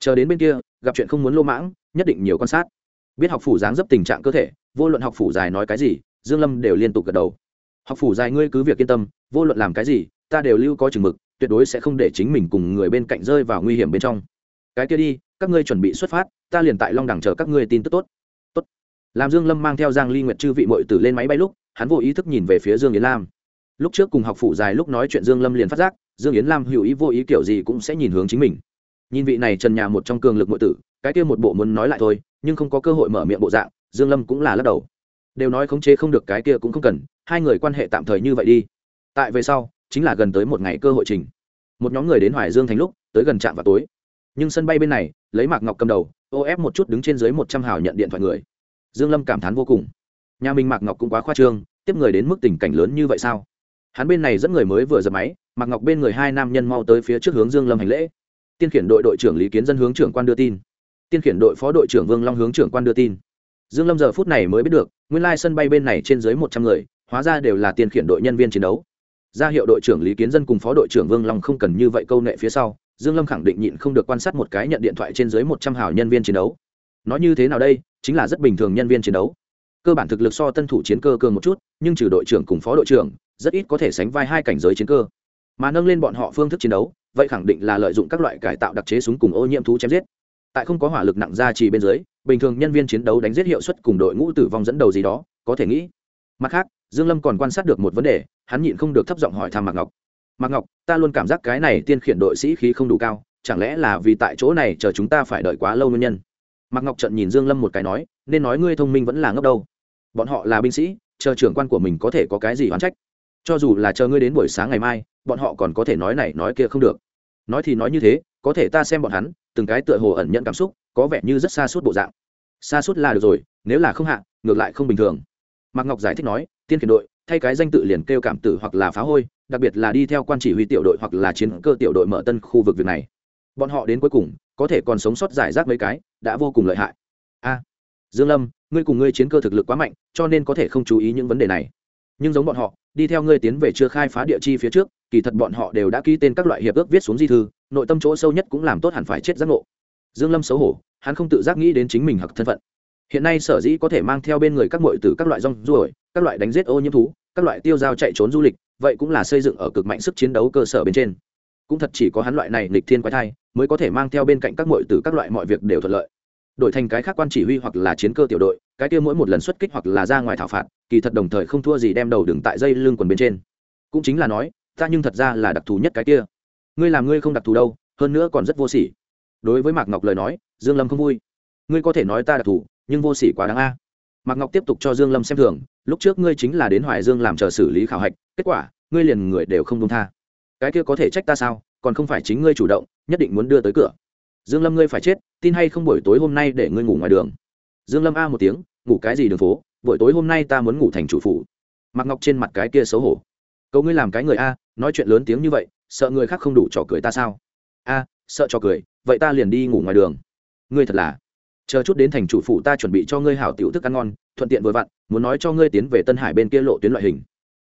chờ đến bên kia, gặp chuyện không muốn lô mãng, nhất định nhiều quan sát. Biết học phủ dáng dấp tình trạng cơ thể, vô luận học phủ dài nói cái gì, dương lâm đều liên tục gật đầu. Học phủ dài ngươi cứ việc yên tâm, vô luận làm cái gì, ta đều lưu có chừng mực, tuyệt đối sẽ không để chính mình cùng người bên cạnh rơi vào nguy hiểm bên trong. Cái kia đi, các ngươi chuẩn bị xuất phát, ta liền tại long đẳng chờ các ngươi tin tức tốt. Tốt. Làm dương lâm mang theo giang ly nguyệt chư vị muội tử lên máy bay lúc, hắn vô ý thức nhìn về phía dương yến lam. Lúc trước cùng học phủ dài lúc nói chuyện dương lâm liền phát giác, dương yến lam hữu ý vô ý kiểu gì cũng sẽ nhìn hướng chính mình nhìn vị này trần nhà một trong cường lực nội tử, cái kia một bộ muốn nói lại thôi, nhưng không có cơ hội mở miệng bộ dạng, dương lâm cũng là lắc đầu. Đều nói khống chế không được cái kia cũng không cần, hai người quan hệ tạm thời như vậy đi. Tại về sau, chính là gần tới một ngày cơ hội trình. Một nhóm người đến hoài dương thành lúc, tới gần trạm vào tối. Nhưng sân bay bên này, lấy mạc ngọc cầm đầu ô ép một chút đứng trên dưới một trăm hào nhận điện thoại người. Dương lâm cảm thán vô cùng. Nhà mình mạc ngọc cũng quá khoa trương, tiếp người đến mức tình cảnh lớn như vậy sao? Hắn bên này dẫn người mới vừa dập máy, mạc ngọc bên người hai nam nhân mau tới phía trước hướng dương lâm hành lễ tiên khiển đội đội trưởng lý kiến dân hướng trưởng quan đưa tin. Tiên khiển đội phó đội trưởng vương long hướng trưởng quan đưa tin. Dương lâm giờ phút này mới biết được, nguyên lai sân bay bên này trên dưới một trăm người, hóa ra đều là tiên khiển đội nhân viên chiến đấu. Ra hiệu đội trưởng lý kiến dân cùng phó đội trưởng vương long không cần như vậy câu nệ phía sau, dương lâm khẳng định nhịn không được quan sát một cái nhận điện thoại trên dưới một trăm hào nhân viên chiến đấu. Nói như thế nào đây, chính là rất bình thường nhân viên chiến đấu. Cơ bản thực lực so tân thủ chiến cơ cường một chút, nhưng trừ đội trưởng cùng phó đội trưởng, rất ít có thể sánh vai hai cảnh giới chiến cơ. Mà nâng lên bọn họ phương thức chiến đấu vậy khẳng định là lợi dụng các loại cải tạo đặc chế súng cùng ô nhiễm thú chém giết. Tại không có hỏa lực nặng ra chỉ bên dưới, bình thường nhân viên chiến đấu đánh giết hiệu suất cùng đội ngũ tử vong dẫn đầu gì đó, có thể nghĩ. Mặt khác, dương lâm còn quan sát được một vấn đề, hắn nhịn không được thấp giọng hỏi thăm mạc ngọc. Mạc ngọc, ta luôn cảm giác cái này tiên khiển đội sĩ khí không đủ cao, chẳng lẽ là vì tại chỗ này chờ chúng ta phải đợi quá lâu nguyên nhân? Mạc ngọc trận nhìn dương lâm một cái nói, nên nói ngươi thông minh vẫn là ngốc đâu. Bọn họ là binh sĩ, chờ trưởng quan của mình có thể có cái gì oán trách? Cho dù là chờ ngươi đến buổi sáng ngày mai, bọn họ còn có thể nói này nói kia không được nói thì nói như thế, có thể ta xem bọn hắn, từng cái tựa hồ ẩn nhận cảm xúc, có vẻ như rất xa suốt bộ dạng. Xa suốt là được rồi, nếu là không hạ, ngược lại không bình thường. Mạc ngọc giải thích nói, tiên khiển đội, thay cái danh tự liền kêu cảm tử hoặc là phá hôi, đặc biệt là đi theo quan chỉ huy tiểu đội hoặc là chiến cơ tiểu đội mở tân khu vực việc này. Bọn họ đến cuối cùng, có thể còn sống sót giải rác mấy cái, đã vô cùng lợi hại. A, dương lâm, ngươi cùng ngươi chiến cơ thực lực quá mạnh, cho nên có thể không chú ý những vấn đề này. Nhưng giống bọn họ, đi theo ngươi tiến về chưa khai phá địa chi phía trước kỳ thật bọn họ đều đã ký tên các loại hiệp ước viết xuống di thư, nội tâm chỗ sâu nhất cũng làm tốt hẳn phải chết giác ngộ. Dương lâm xấu hổ, hắn không tự giác nghĩ đến chính mình hoặc thân phận. Hiện nay sở dĩ có thể mang theo bên người các muội từ các loại rong ruổi, các loại đánh giết ô nhiễm thú, các loại tiêu dao chạy trốn du lịch, vậy cũng là xây dựng ở cực mạnh sức chiến đấu cơ sở bên trên. Cũng thật chỉ có hắn loại này lịch thiên quái thai, mới có thể mang theo bên cạnh các muội từ các loại mọi việc đều thuận lợi. Đổi thành cái khác quan chỉ huy hoặc là chiến cơ tiểu đội, cái kia mỗi một lần xuất kích hoặc là ra ngoài thảo phạt, kỳ thật đồng thời không thua gì đem đầu đừng tại dây lưng quần bên trên. Cũng chính là nói ta nhưng thật ra là đặc thù nhất cái kia. Ngươi làm ngươi không đặc thù đâu, hơn nữa còn rất vô sỉ. Đối với mạc ngọc lời nói, dương lâm không vui. Ngươi có thể nói ta đặc thù, nhưng vô sỉ quá đáng a. Mạc ngọc tiếp tục cho dương lâm xem thường, lúc trước ngươi chính là đến hoài dương làm chờ xử lý khảo hạch, kết quả, ngươi liền người đều không công tha. Cái kia có thể trách ta sao, còn không phải chính ngươi chủ động, nhất định muốn đưa tới cửa. Dương lâm ngươi phải chết, tin hay không buổi tối hôm nay để ngươi ngủ ngoài đường. Dương lâm a một tiếng, ngủ cái gì đường phố, buổi tối hôm nay ta muốn ngủ thành chủ phủ. Mạc ngọc trên mặt cái kia xấu hổ. Cậu ngươi làm cái người a nói chuyện lớn tiếng như vậy sợ người khác không đủ trò cười ta sao? A sợ trò cười vậy ta liền đi ngủ ngoài đường. Ngươi thật là. Chờ chút đến thành chủ phủ ta chuẩn bị cho ngươi hảo tiểu thức ăn ngon thuận tiện vừa vặn muốn nói cho ngươi tiến về tân hải bên kia lộ tuyến loại hình.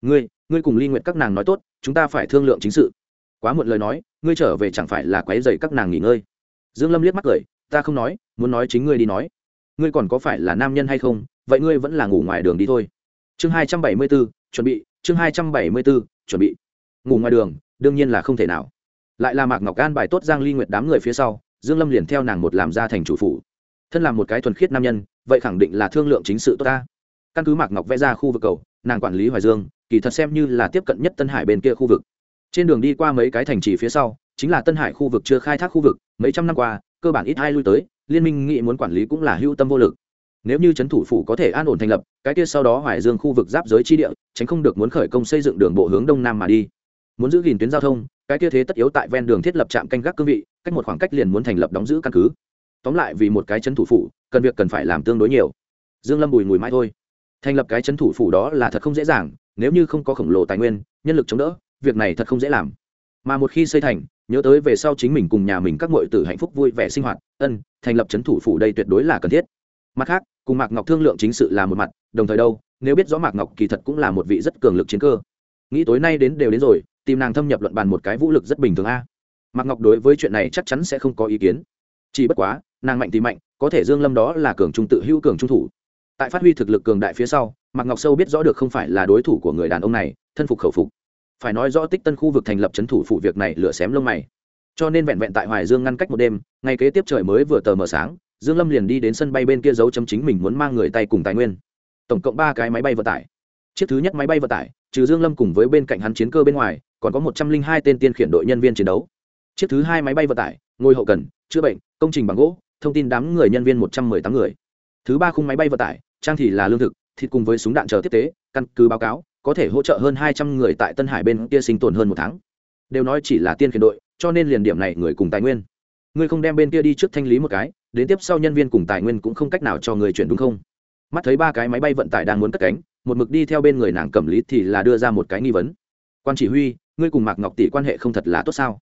Ngươi ngươi cùng ly nguyện các nàng nói tốt chúng ta phải thương lượng chính sự. Quá muộn lời nói ngươi trở về chẳng phải là quấy dày các nàng nghỉ ngơi. Dương lâm liếc mắt cười ta không nói muốn nói chính ngươi đi nói. Ngươi còn có phải là nam nhân hay không vậy ngươi vẫn là ngủ ngoài đường đi thôi. Chương hai trăm bảy mươi 274, chuẩn bị chương hai trăm bảy mươi 274, chuẩn bị ngủ ngoài đường, đương nhiên là không thể nào. Lại là mạc ngọc an bài tốt giang ly nguyệt đám người phía sau, dương lâm liền theo nàng một làm ra thành chủ phủ. Thân làm một cái thuần khiết nam nhân, vậy khẳng định là thương lượng chính sự tốt ta. Căn cứ mạc ngọc vẽ ra khu vực cầu, nàng quản lý hoài dương, kỳ thật xem như là tiếp cận nhất tân hải bên kia khu vực. Trên đường đi qua mấy cái thành trì phía sau, chính là tân hải khu vực chưa khai thác khu vực, mấy trăm năm qua, cơ bản ít ai lui tới, liên minh nghị muốn quản lý cũng là hưu tâm vô lực. Nếu như trấn thủ phủ có thể an ổn thành lập, cái kia sau đó hoài dương khu vực giáp giới chi địa, tránh không được muốn khởi công xây dựng đường bộ hướng đông nam mà đi muốn giữ gìn tuyến giao thông, cái kia thế tất yếu tại ven đường thiết lập trạm canh gác cương vị, cách một khoảng cách liền muốn thành lập đóng giữ căn cứ. Tóm lại vì một cái chấn thủ phủ, cần việc cần phải làm tương đối nhiều. Dương lâm bùi ngùi mãi thôi. Thành lập cái chấn thủ phủ đó là thật không dễ dàng, nếu như không có khổng lồ tài nguyên, nhân lực chống đỡ, việc này thật không dễ làm. Mà một khi xây thành, nhớ tới về sau chính mình cùng nhà mình các muội tử hạnh phúc vui vẻ sinh hoạt, ân, thành lập chấn thủ phủ đây tuyệt đối là cần thiết. Mặt khác, cùng mạc ngọc thương lượng chính sự là một mặt, đồng thời đâu, nếu biết rõ mạc ngọc kỳ thật cũng là một vị rất cường lực chiến cơ. Nghĩ tối nay đến đều đến rồi tìm nàng thâm nhập luận bàn một cái vũ lực rất bình thường a. Mạc ngọc đối với chuyện này chắc chắn sẽ không có ý kiến. Chỉ bất quá, nàng mạnh thì mạnh, có thể dương lâm đó là cường trung tự hữu cường trung thủ. Tại phát huy thực lực cường đại phía sau, mạc ngọc sâu biết rõ được không phải là đối thủ của người đàn ông này, thân phục khẩu phục. Phải nói rõ tích tân khu vực thành lập c thủ phụ việc này lửa xém lông mày. Cho nên vẹn vẹn tại hoài dương ngăn cách một đêm ngày kế tiếp trời mới vừa tờ mờ sáng, dương lâm liền đi đến sân bay bên kia giấu chấm chính mình muốn mang người tay cùng tài nguyên. Tổng cộng ba cái máy bay vận tải. Chiếc thứ nhất máy bay vận tải, trừ dương lâm cùng với bên cạnh hắn chiến cơ bên ngoài còn có một trăm linh hai tên tiên khiển đội nhân viên chiến đấu. Chiếc thứ hai máy bay vận tải, ngôi hậu cần, chữa bệnh, công trình bằng gỗ, thông tin đám người nhân viên một trăm mười tám người. Thứ ba khung máy bay vận tải, trang thì là lương thực, thịt cùng với súng đạn chờ tiếp tế, căn cứ báo cáo, có thể hỗ trợ hơn hai trăm người tại tân hải bên kia sinh tồn hơn một tháng. Đều nói chỉ là tiên khiển đội, cho nên liền điểm này người cùng tài nguyên. Ngươi không đem bên kia đi trước thanh lý một cái, đến tiếp sau nhân viên cùng tài nguyên cũng không cách nào cho người chuyển đúng không? Mắt thấy ba cái máy bay vận tải đang muốn cất cánh, một mực đi theo bên người nàng cầm lý thì là đưa ra một cái nghi vấn. Quan chỉ huy ngươi cùng mạc ngọc tỷ quan hệ không thật là tốt sao?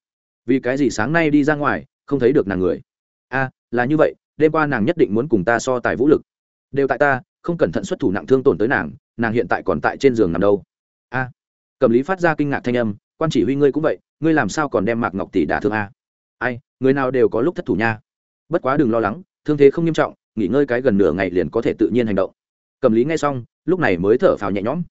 Vì cái gì sáng nay đi ra ngoài, không thấy được nàng người? A, là như vậy, đêm qua nàng nhất định muốn cùng ta so tài vũ lực. Đều tại ta, không cẩn thận xuất thủ nặng thương tổn tới nàng nàng hiện tại còn tại trên giường nằm đâu. A cẩm lý phát ra kinh ngạc thanh âm, quan chỉ huy ngươi cũng vậy, ngươi làm sao còn đem mạc ngọc tỷ đả thương a? Ai, người nào đều có lúc thất thủ nha. Bất quá đừng lo lắng, thương thế không nghiêm trọng, nghỉ ngơi cái gần nửa ngày liền có thể tự nhiên hành động. Cầm lý nghe xong, lúc này mới thở phào nhẹ nhõm.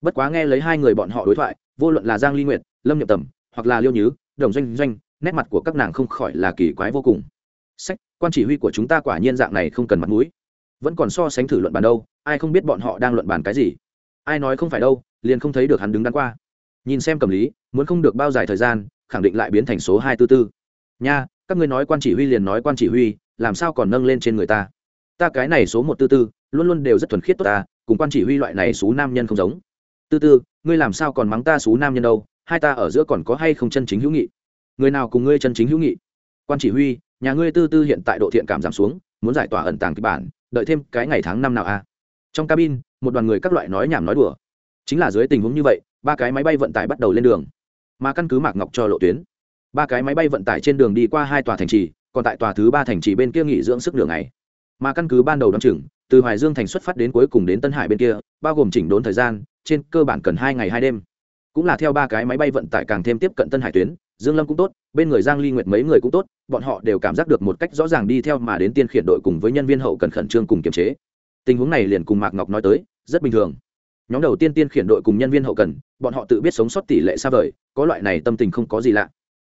Bất quá nghe lấy hai người bọn họ đối thoại, vô luận là giang ly nguyệt lâm nhậm tầm, hoặc là liêu nhứ, đồng doanh doanh, nét mặt của các nàng không khỏi là kỳ quái vô cùng. Sách, quan chỉ huy của chúng ta quả nhiên dạng này không cần mặt mũi. Vẫn còn so sánh thử luận bàn đâu, ai không biết bọn họ đang luận bàn cái gì. Ai nói không phải đâu, liền không thấy được hắn đứng đắn qua. Nhìn xem cầm lý, muốn không được bao dài thời gian, khẳng định lại biến thành số hai tư tư. Nha, các ngươi nói quan chỉ huy liền nói quan chỉ huy, làm sao còn nâng lên trên người ta? Ta cái này số một tư tư, luôn luôn đều rất thuần khiết tốt ta, cùng quan chỉ huy loại này số nam nhân không giống. Tư tư, ngươi làm sao còn mắng ta số nam nhân đâu? Hai ta ở giữa còn có hay không chân chính hữu nghị? Người nào cùng ngươi chân chính hữu nghị? Quan chỉ huy, nhà ngươi tư tư hiện tại độ thiện cảm giảm xuống, muốn giải tỏa ẩn tàng kịch bản, đợi thêm cái ngày tháng năm nào a à? trong cabin, một đoàn người các loại nói nhảm nói đùa. Chính là dưới tình huống như vậy, ba cái máy bay vận tải bắt đầu lên đường. Mà căn cứ mạc ngọc cho lộ tuyến, ba cái máy bay vận tải trên đường đi qua hai tòa thành trì, còn tại tòa thứ ba thành trì bên kia nghỉ dưỡng sức đường này mà căn cứ ban đầu đ o chừng, từ hoài dương thành xuất phát đến cuối cùng đến tân hải bên kia, bao gồm chỉnh đốn thời gian, trên cơ bản cần hai ngày hai đêm cũng là theo ba cái máy bay vận tải càng thêm tiếp cận tân hải tuyến, dương lâm cũng tốt, bên người giang ly nguyệt mấy người cũng tốt, bọn họ đều cảm giác được một cách rõ ràng đi theo mà đến tiên khiển đội cùng với nhân viên hậu cần khẩn trương cùng kiềm chế. Tình huống này liền cùng mạc ngọc nói tới, rất bình thường. Nhóm đầu tiên tiên khiển đội cùng nhân viên hậu cần, bọn họ tự biết sống sót tỷ lệ xa vời, có loại này tâm tình không có gì lạ.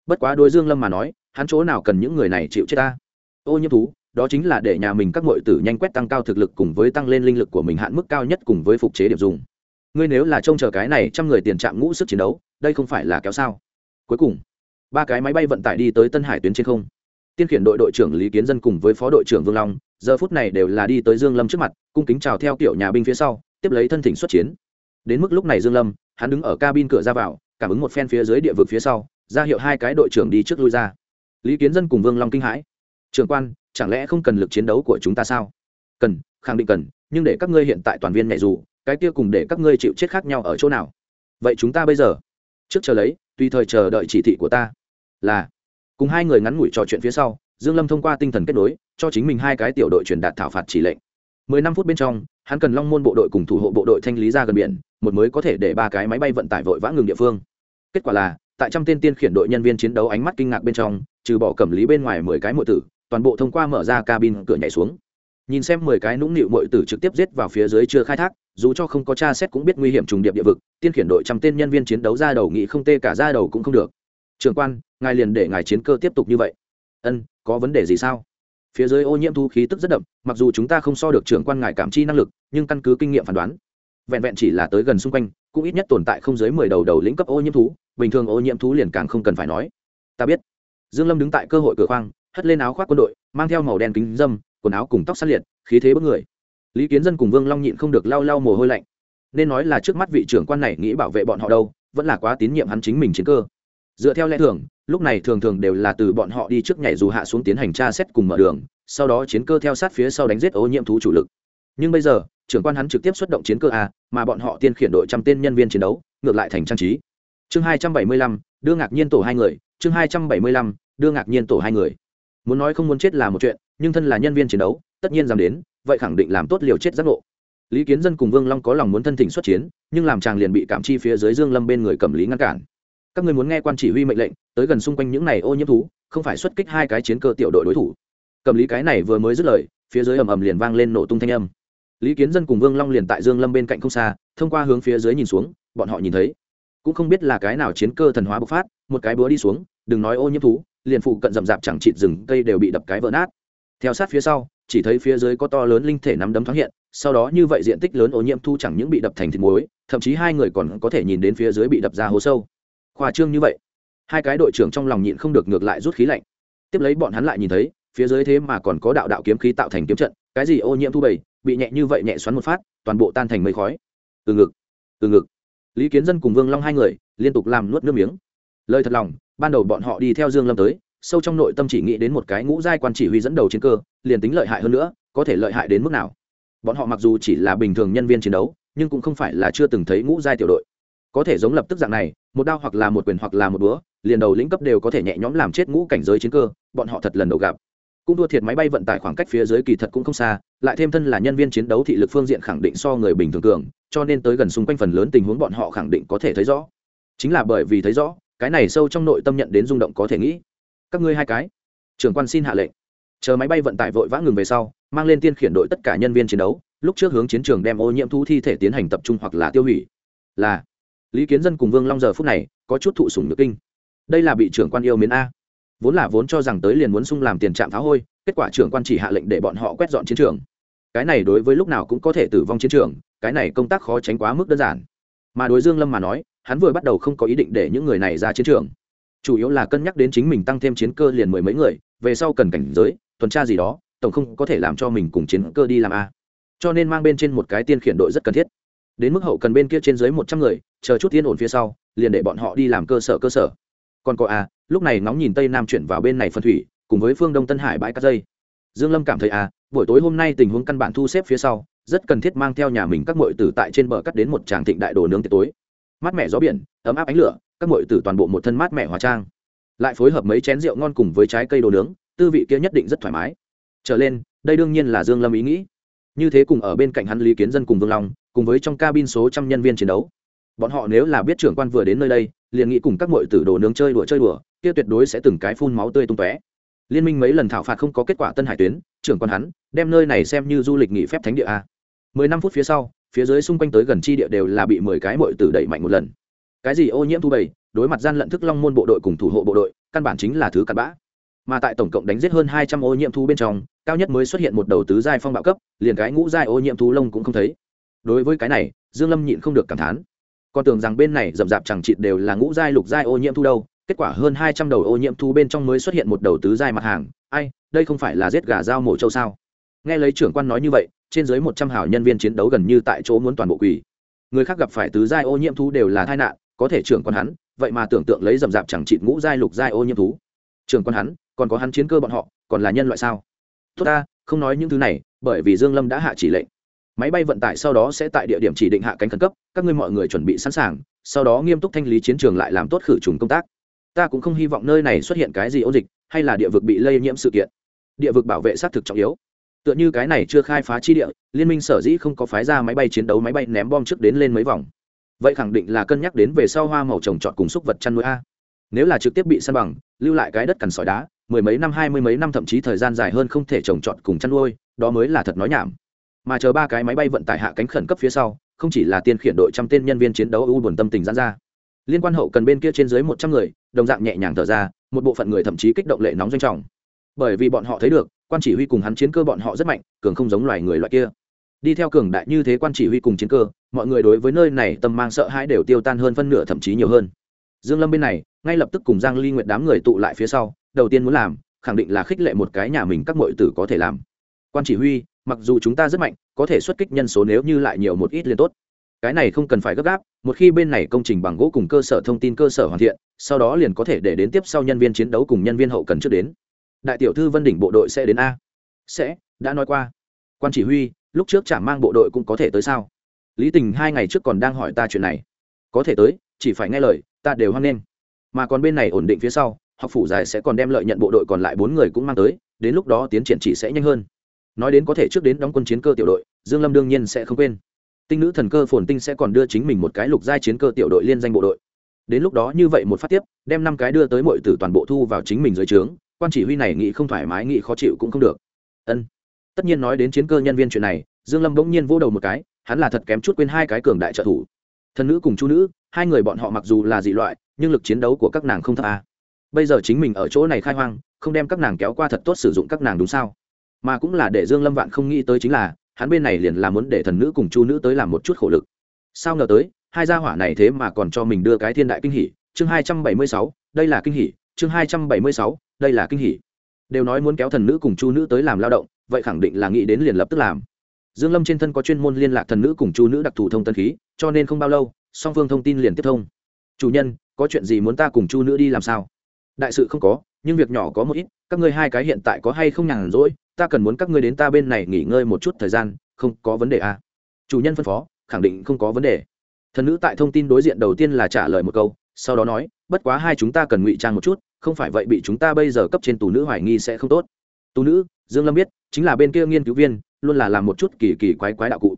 Bất quá đối dương lâm mà nói, hắn chỗ nào cần những người này chịu chết ta? Ô nhiễm thú, đó chính là để nhà mình các ngội tử nhanh quét tăng cao thực lực cùng với tăng lên linh lực của mình hạn mức cao nhất cùng với phục chế điểm dùng ngươi nếu là trông chờ cái này trăm người tiền trạm ngũ sức chiến đấu, đây không phải là kéo sao? Cuối cùng, ba cái máy bay vận tải đi tới tân hải tuyến trên không. Tiên khiển đội đội trưởng lý kiến dân cùng với phó đội trưởng vương long, giờ phút này đều là đi tới dương lâm trước mặt, cung kính chào theo kiểu nhà binh phía sau, tiếp lấy thân thỉnh xuất chiến. Đến mức lúc này dương lâm, hắn đứng ở cabin cửa ra vào, cảm ứng một phen phía dưới địa vực phía sau, ra hiệu hai cái đội trưởng đi trước lui ra. Lý kiến dân cùng vương long kinh hãi. Trường quan, chẳng lẽ không cần lực chiến đấu của chúng ta sao? Cần, khẳng định cần, nhưng để các ngươi hiện tại toàn viên nhảy dù cái kia cùng để các ngươi chịu chết khác nhau ở chỗ nào? Vậy chúng ta bây giờ, trước chờ lấy, tùy thời chờ đợi chỉ thị của ta. Là, cùng hai người ngắn ngủi trò chuyện phía sau, dương lâm thông qua tinh thần kết nối, cho chính mình hai cái tiểu đội truyền đạt thảo phạt chỉ lệnh. Mười năm phút bên trong, hắn cần long môn bộ đội cùng thủ hộ bộ đội thanh lý ra gần biển, một mới có thể để ba cái máy bay vận tải vội vã ngừng địa phương. Kết quả là, tại trăm tên tiên khiển đội nhân viên chiến đấu ánh mắt kinh ngạc bên trong, trừ bỏ cẩm lý bên ngoài mười cái mộ tử, toàn bộ thông qua mở ra cabin, cửa nhảy xuống nhìn xem mười cái nũng nịu mội tử trực tiếp giết vào phía dưới chưa khai thác, dù cho không có tra xét cũng biết nguy hiểm trùng điệp địa vực, tiên khiển đội trăm tên nhân viên chiến đấu ra đầu nghị không tê cả ra đầu cũng không được. Trường quan, ngài liền để ngài chiến cơ tiếp tục như vậy. Ân, có vấn đề gì sao? Phía dưới ô nhiễm thu khí tức rất đậm, mặc dù chúng ta không so được trưởng quan ngài cảm chi năng lực, nhưng căn cứ kinh nghiệm phán đoán, vẹn vẹn chỉ là tới gần xung quanh, cũng ít nhất tồn tại không dưới mười đầu đầu lĩnh cấp ô nhiễm thú, bình thường ô nhiễm thú liền càng không cần phải nói. Ta biết. Dương lâm đứng tại cơ hội cửa khoang, hất lên áo khoác quân đội, mang theo màu đen kính dâm quần áo cùng tóc sát liệt, khí thế bức người. Lý kiến dân cùng vương long nhịn không được lau lau mồ hôi lạnh. Nên nói là trước mắt vị trưởng quan này nghĩ bảo vệ bọn họ đâu, vẫn là quá tín nhiệm hắn chính mình chiến cơ. Dựa theo lẽ thường, lúc này thường thường đều là từ bọn họ đi trước nhảy dù hạ xuống tiến hành tra xét cùng mở đường, sau đó chiến cơ theo sát phía sau đánh giết ô nhiễm thú chủ lực. Nhưng bây giờ, trưởng quan hắn trực tiếp xuất động chiến cơ a, mà bọn họ tiên khiển đội trăm tên nhân viên chiến đấu, ngược lại thành trang trí. Chương hai trăm bảy mươi lăm, đưa ngạc nhiên tổ hai người, chương hai trăm bảy mươi lăm, đưa ngạc nhiên tổ hai người. Muốn nói không muốn chết là một chuyện nhưng thân là nhân viên chiến đấu, tất nhiên dám đến, vậy khẳng định làm tốt liều chết giác ngộ. Lý kiến dân cùng vương long có lòng muốn thân thỉnh xuất chiến, nhưng làm chàng liền bị cảm chi phía dưới dương lâm bên người cầm lý ngăn cản. Các ngươi muốn nghe quan chỉ huy mệnh lệnh, tới gần xung quanh những này ô nhiễm thú, không phải xuất kích hai cái chiến cơ tiểu đội đối thủ. Cầm lý cái này vừa mới dứt lời, phía dưới ầm ầm liền vang lên nổ tung thanh âm. Lý kiến dân cùng vương long liền tại dương lâm bên cạnh không xa, thông qua hướng phía dưới nhìn xuống, bọn họ nhìn thấy. Cũng không biết là cái nào chiến cơ thần hóa bộc phát, một cái búa đi xuống, đừng nói ô nhiễm thú, liền phụ cận rậm rạp chẳng chịt rừng, cây đều bị đập cái vỡ nát theo sát phía sau, chỉ thấy phía dưới có to lớn linh thể nắm đấm thoáng hiện, sau đó như vậy diện tích lớn ô nhiễm thu chẳng những bị đập thành thịt muối, thậm chí hai người còn có thể nhìn đến phía dưới bị đập ra hố sâu. Khoa trương như vậy, hai cái đội trưởng trong lòng nhịn không được ngược lại rút khí lạnh. Tiếp lấy bọn hắn lại nhìn thấy, phía dưới thế mà còn có đạo đạo kiếm khí tạo thành kiếm trận, cái gì ô nhiễm thu bầy, bị nhẹ như vậy nhẹ xoắn một phát, toàn bộ tan thành mây khói. Từ ngực từ ngực. Lý kiến dân cùng vương long hai người, liên tục làm nuốt nước miếng. Lời thật lòng, ban đầu bọn họ đi theo dương lâm tới sâu trong nội tâm chỉ nghĩ đến một cái ngũ giai quan chỉ huy dẫn đầu chiến cơ, liền tính lợi hại hơn nữa, có thể lợi hại đến mức nào? Bọn họ mặc dù chỉ là bình thường nhân viên chiến đấu, nhưng cũng không phải là chưa từng thấy ngũ giai tiểu đội. Có thể giống lập tức dạng này, một đao hoặc là một quyền hoặc là một búa, liền đầu lĩnh cấp đều có thể nhẹ nhõm làm chết ngũ cảnh giới chiến cơ, bọn họ thật lần đầu gặp. Cũng thua thiệt máy bay vận tải khoảng cách phía dưới kỳ thật cũng không xa, lại thêm thân là nhân viên chiến đấu thị lực phương diện khẳng định so người bình thường cường, cho nên tới gần xung quanh phần lớn tình huống bọn họ khẳng định có thể thấy rõ. Chính là bởi vì thấy rõ, cái này sâu trong nội tâm nhận đến rung động có thể nghĩ các ngươi hai cái. Trưởng quan xin hạ lệnh. Chờ máy bay vận tải vội vã ngừng về sau, mang lên tiên khiển đội tất cả nhân viên chiến đấu, lúc trước hướng chiến trường đem ô nhiễm thu thi thể tiến hành tập trung hoặc là tiêu hủy. Là, lý kiến dân cùng vương long giờ phút này có chút thụ sủng nước kinh. Đây là bị trưởng quan yêu mến a. Vốn là vốn cho rằng tới liền muốn sung làm tiền trạm phá hôi, kết quả trưởng quan chỉ hạ lệnh để bọn họ quét dọn chiến trường. Cái này đối với lúc nào cũng có thể tử vong chiến trường, cái này công tác khó tránh quá mức đơn giản. Mà đối dương lâm mà nói, hắn vừa bắt đầu không có ý định để những người này ra chiến trường chủ yếu là cân nhắc đến chính mình tăng thêm chiến cơ liền mười mấy người, về sau cần cảnh giới, tuần tra gì đó, tổng không có thể làm cho mình cùng chiến cơ đi làm a. Cho nên mang bên trên một cái tiên khiển đội rất cần thiết. Đến mức hậu cần bên kia trên dưới một trăm người, chờ chút tiên ổn phía sau, liền để bọn họ đi làm cơ sở cơ sở. Còn có a, lúc này ngóng nhìn tây nam chuyển vào bên này phân thủy, cùng với phương đông tân hải bãi cát dây. Dương lâm cảm thấy a, buổi tối hôm nay tình huống căn bản thu xếp phía sau, rất cần thiết mang theo nhà mình các muội tử tại trên bờ cắt đến một tràng thịnh đại đồ nướng tiệc tối mát mẻ gió biển, ấm áp ánh lửa, các muội tử toàn bộ một thân mát mẻ hóa trang. Lại phối hợp mấy chén rượu ngon cùng với trái cây đồ nướng, tư vị kia nhất định rất thoải mái. Trở lên, đây đương nhiên là dương lâm ý nghĩ. Như thế cùng ở bên cạnh hắn lý kiến dân cùng vương long, cùng với trong cabin số trăm nhân viên chiến đấu. Bọn họ nếu là biết trưởng quan vừa đến nơi đây, liền nghĩ cùng các muội tử đồ nướng chơi đùa chơi đùa, kia tuyệt đối sẽ từng cái phun máu tươi tung tóe. Liên minh mấy lần thảo phạt không có kết quả tân hải tuyến, trưởng quan hắn, đem nơi này xem như du lịch nghỉ phép thánh địa a. Mười năm phút phía sau phía dưới xung quanh tới gần chi địa đều là bị mười cái mội tử đẩy mạnh một lần. Cái gì ô nhiễm thu bầy, đối mặt gian lận thức long môn bộ đội cùng thủ hộ bộ đội, căn bản chính là thứ cặn bã. Mà tại tổng cộng đánh giết hơn hai trăm ô nhiễm thu bên trong, cao nhất mới xuất hiện một đầu tứ giai phong bạo cấp, liền cái ngũ giai ô nhiễm thu lông cũng không thấy. Đối với cái này, dương lâm nhịn không được cảm thán. Còn tưởng rằng bên này rậm rạp chẳng chịt đều là ngũ giai, lục giai ô nhiễm thu đâu, kết quả hơn hai trăm đầu ô nhiễm thu bên trong mới xuất hiện một đầu tứ giai mặt hàng. Ai, đây không phải là giết gà dao mổ châu sao? Nghe lấy trưởng quan nói như vậy, trên dưới một trăm hảo nhân viên chiến đấu gần như tại chỗ muốn toàn bộ quỳ. Người khác gặp phải tứ giai ô nhiễm thú đều là tai nạn, có thể trưởng quan hắn, vậy mà tưởng tượng lấy rậm rạp chẳng chịt ngũ giai, lục giai ô nhiễm thú. Trưởng quan hắn, còn có hắn chiến cơ bọn họ, còn là nhân loại sao? Tốt ta, không nói những thứ này, bởi vì dương lâm đã hạ chỉ lệnh. Máy bay vận tải sau đó sẽ tại địa điểm chỉ định hạ cánh khẩn cấp, các ngươi mọi người chuẩn bị sẵn sàng, sau đó nghiêm túc thanh lý chiến trường lại làm tốt khử trùng công tác. Ta cũng không hy vọng nơi này xuất hiện cái gì ô dịch, hay là địa vực bị lây nhiễm sự kiện. Địa vực bảo vệ xác thực trọng yếu tựa như cái này chưa khai phá chi địa, liên minh sở dĩ không có phái ra máy bay chiến đấu máy bay ném bom trước đến lên mấy vòng. Vậy khẳng định là cân nhắc đến về sau hoa màu trồng trọt cùng xúc vật chăn nuôi a. Nếu là trực tiếp bị săn bằng, lưu lại cái đất cằn sỏi đá, mười mấy năm, hai mươi mấy năm thậm chí thời gian dài hơn không thể trồng trọt cùng chăn nuôi, đó mới là thật nói nhảm. Mà chờ ba cái máy bay vận tải hạ cánh khẩn cấp phía sau, không chỉ là tiên khiển đội trăm tên nhân viên chiến đấu u buồn tâm tình giãn ra. Liên quan hậu cần bên kia trên dưới một trăm người, đồng dạng nhẹ nhàng thở ra, một bộ phận người thậm chí kích động lệ nóng doanh trọng. Bởi vì bọn họ thấy được quan chỉ huy cùng hắn chiến cơ bọn họ rất mạnh, cường không giống loài người loại kia. Đi theo cường đại như thế quan chỉ huy cùng chiến cơ, mọi người đối với nơi này tâm mang sợ hãi đều tiêu tan hơn phân nửa thậm chí nhiều hơn. Dương lâm bên này, ngay lập tức cùng giang ly nguyệt đám người tụ lại phía sau, đầu tiên muốn làm, khẳng định là khích lệ một cái nhà mình các mọi tử có thể làm. Quan chỉ huy, mặc dù chúng ta rất mạnh, có thể xuất kích nhân số nếu như lại nhiều một ít liền tốt. Cái này không cần phải gấp gáp, một khi bên này công trình bằng gỗ cùng cơ sở thông tin cơ sở hoàn thiện, sau đó liền có thể để đến tiếp sau nhân viên chiến đấu cùng nhân viên hậu cần trước đến đại tiểu thư vân đỉnh bộ đội sẽ đến a. Sẽ, đã nói qua. Quan chỉ huy, lúc trước chả mang bộ đội cũng có thể tới sao? Lý tình hai ngày trước còn đang hỏi ta chuyện này. Có thể tới, chỉ phải nghe lời, ta đều hoan nghênh. Mà còn bên này ổn định phía sau, học phủ dài sẽ còn đem lợi nhận bộ đội còn lại bốn người cũng mang tới, đến lúc đó tiến triển chỉ sẽ nhanh hơn. Nói đến có thể trước đến đóng quân chiến cơ tiểu đội, dương lâm đương nhiên sẽ không quên. Tinh nữ thần cơ phồn tinh sẽ còn đưa chính mình một cái lục giai chiến cơ tiểu đội liên danh bộ đội. Đến lúc đó như vậy một phát tiếp, đem năm cái đưa tới mọi tử toàn bộ thu vào chính mình dưới trướng quan chỉ huy này nghĩ không thoải mái nghĩ khó chịu cũng không được. Ân. Tất nhiên nói đến chiến cơ nhân viên chuyện này dương lâm bỗng nhiên vỗ đầu một cái hắn là thật kém chút quên hai cái cường đại trợ thủ. Thần nữ cùng chu nữ hai người bọn họ mặc dù là dị loại nhưng lực chiến đấu của các nàng không thấp à. bây giờ chính mình ở chỗ này khai hoang không đem các nàng kéo qua thật tốt sử dụng các nàng đúng sao? Mà cũng là để dương lâm vạn không nghĩ tới chính là hắn bên này liền là muốn để thần nữ cùng chu nữ tới làm một chút khổ lực. Sao ngờ tới hai gia hỏa này thế mà còn cho mình đưa cái thiên đại kinh hỉ. Chương 276, đây là kinh hỉ. Chương 276, đây là kinh hỉ. Đều nói muốn kéo thần nữ cùng chu nữ tới làm lao động, vậy khẳng định là nghĩ đến liền lập tức làm. Dương lâm trên thân có chuyên môn liên lạc thần nữ cùng chu nữ đặc thù thông tân khí, cho nên không bao lâu, song phương thông tin liền tiếp thông. Chủ nhân, có chuyện gì muốn ta cùng chu nữ đi làm sao? Đại sự không có, nhưng việc nhỏ có một ít, các ngươi hai cái hiện tại có hay không nhàn rỗi, ta cần muốn các ngươi đến ta bên này nghỉ ngơi một chút thời gian, không có vấn đề à. chủ nhân phân phó, khẳng định không có vấn đề. Thần nữ tại thông tin đối diện đầu tiên là trả lời một câu, sau đó nói, bất quá hai chúng ta cần ngụy trang một chút không phải vậy bị chúng ta bây giờ cấp trên tù nữ hoài nghi sẽ không tốt. Tù nữ, dương lâm biết, chính là bên kia nghiên cứu viên, luôn là làm một chút kỳ kỳ quái quái đạo cụ.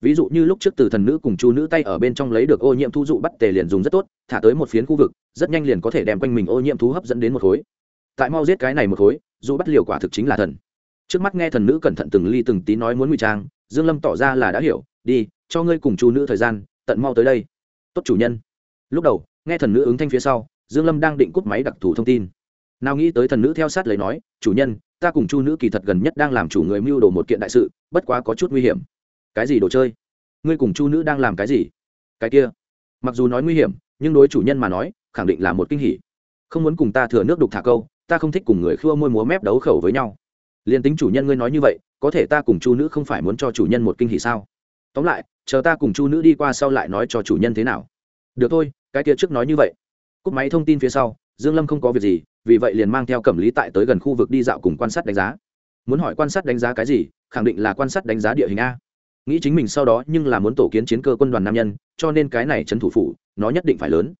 Ví dụ như lúc trước từ thần nữ cùng chu nữ tay ở bên trong lấy được ô nhiễm thu dụ bắt tề liền dùng rất tốt, thả tới một phiến khu vực, rất nhanh liền có thể đem quanh mình ô nhiễm thú hấp dẫn đến một khối. Tại mau giết cái này một khối dù bắt liều quả thực chính là thần. Trước mắt nghe thần nữ cẩn thận từng ly từng tí nói muốn ngụy trang, dương lâm tỏ ra là đã hiểu, đi, cho ngươi cùng chu nữ thời gian, tận mau tới đây. Tốt chủ nhân. Lúc đầu, nghe thần nữ ứng thanh phía sau dương lâm đang định cúp máy đặc thù thông tin. Nào nghĩ tới thần nữ theo sát lấy nói, chủ nhân, ta cùng chu nữ kỳ thật gần nhất đang làm chủ người mưu đồ một kiện đại sự, bất quá có chút nguy hiểm. Cái gì đồ chơi? Ngươi cùng chu nữ đang làm cái gì? Cái kia. Mặc dù nói nguy hiểm, nhưng đối chủ nhân mà nói, khẳng định là một kinh hỉ. Không muốn cùng ta thừa nước đục thả câu, ta không thích cùng người khua môi múa mép đấu khẩu với nhau. Liền tính chủ nhân ngươi nói như vậy, có thể ta cùng chu nữ không phải muốn cho chủ nhân một kinh hỉ sao? Tóm lại, chờ ta cùng chu nữ đi qua sau lại nói cho chủ nhân thế nào. Được thôi, cái kia trước nói như vậy cúp máy thông tin phía sau, dương lâm không có việc gì, vì vậy liền mang theo cẩm lý tại tới gần khu vực đi dạo cùng quan sát đánh giá. Muốn hỏi quan sát đánh giá cái gì, khẳng định là quan sát đánh giá địa hình a. Nghĩ chính mình sau đó nhưng là muốn tổ kiến chiến cơ quân đoàn nam nhân, cho nên cái này trấn thủ phủ, nó nhất định phải lớn.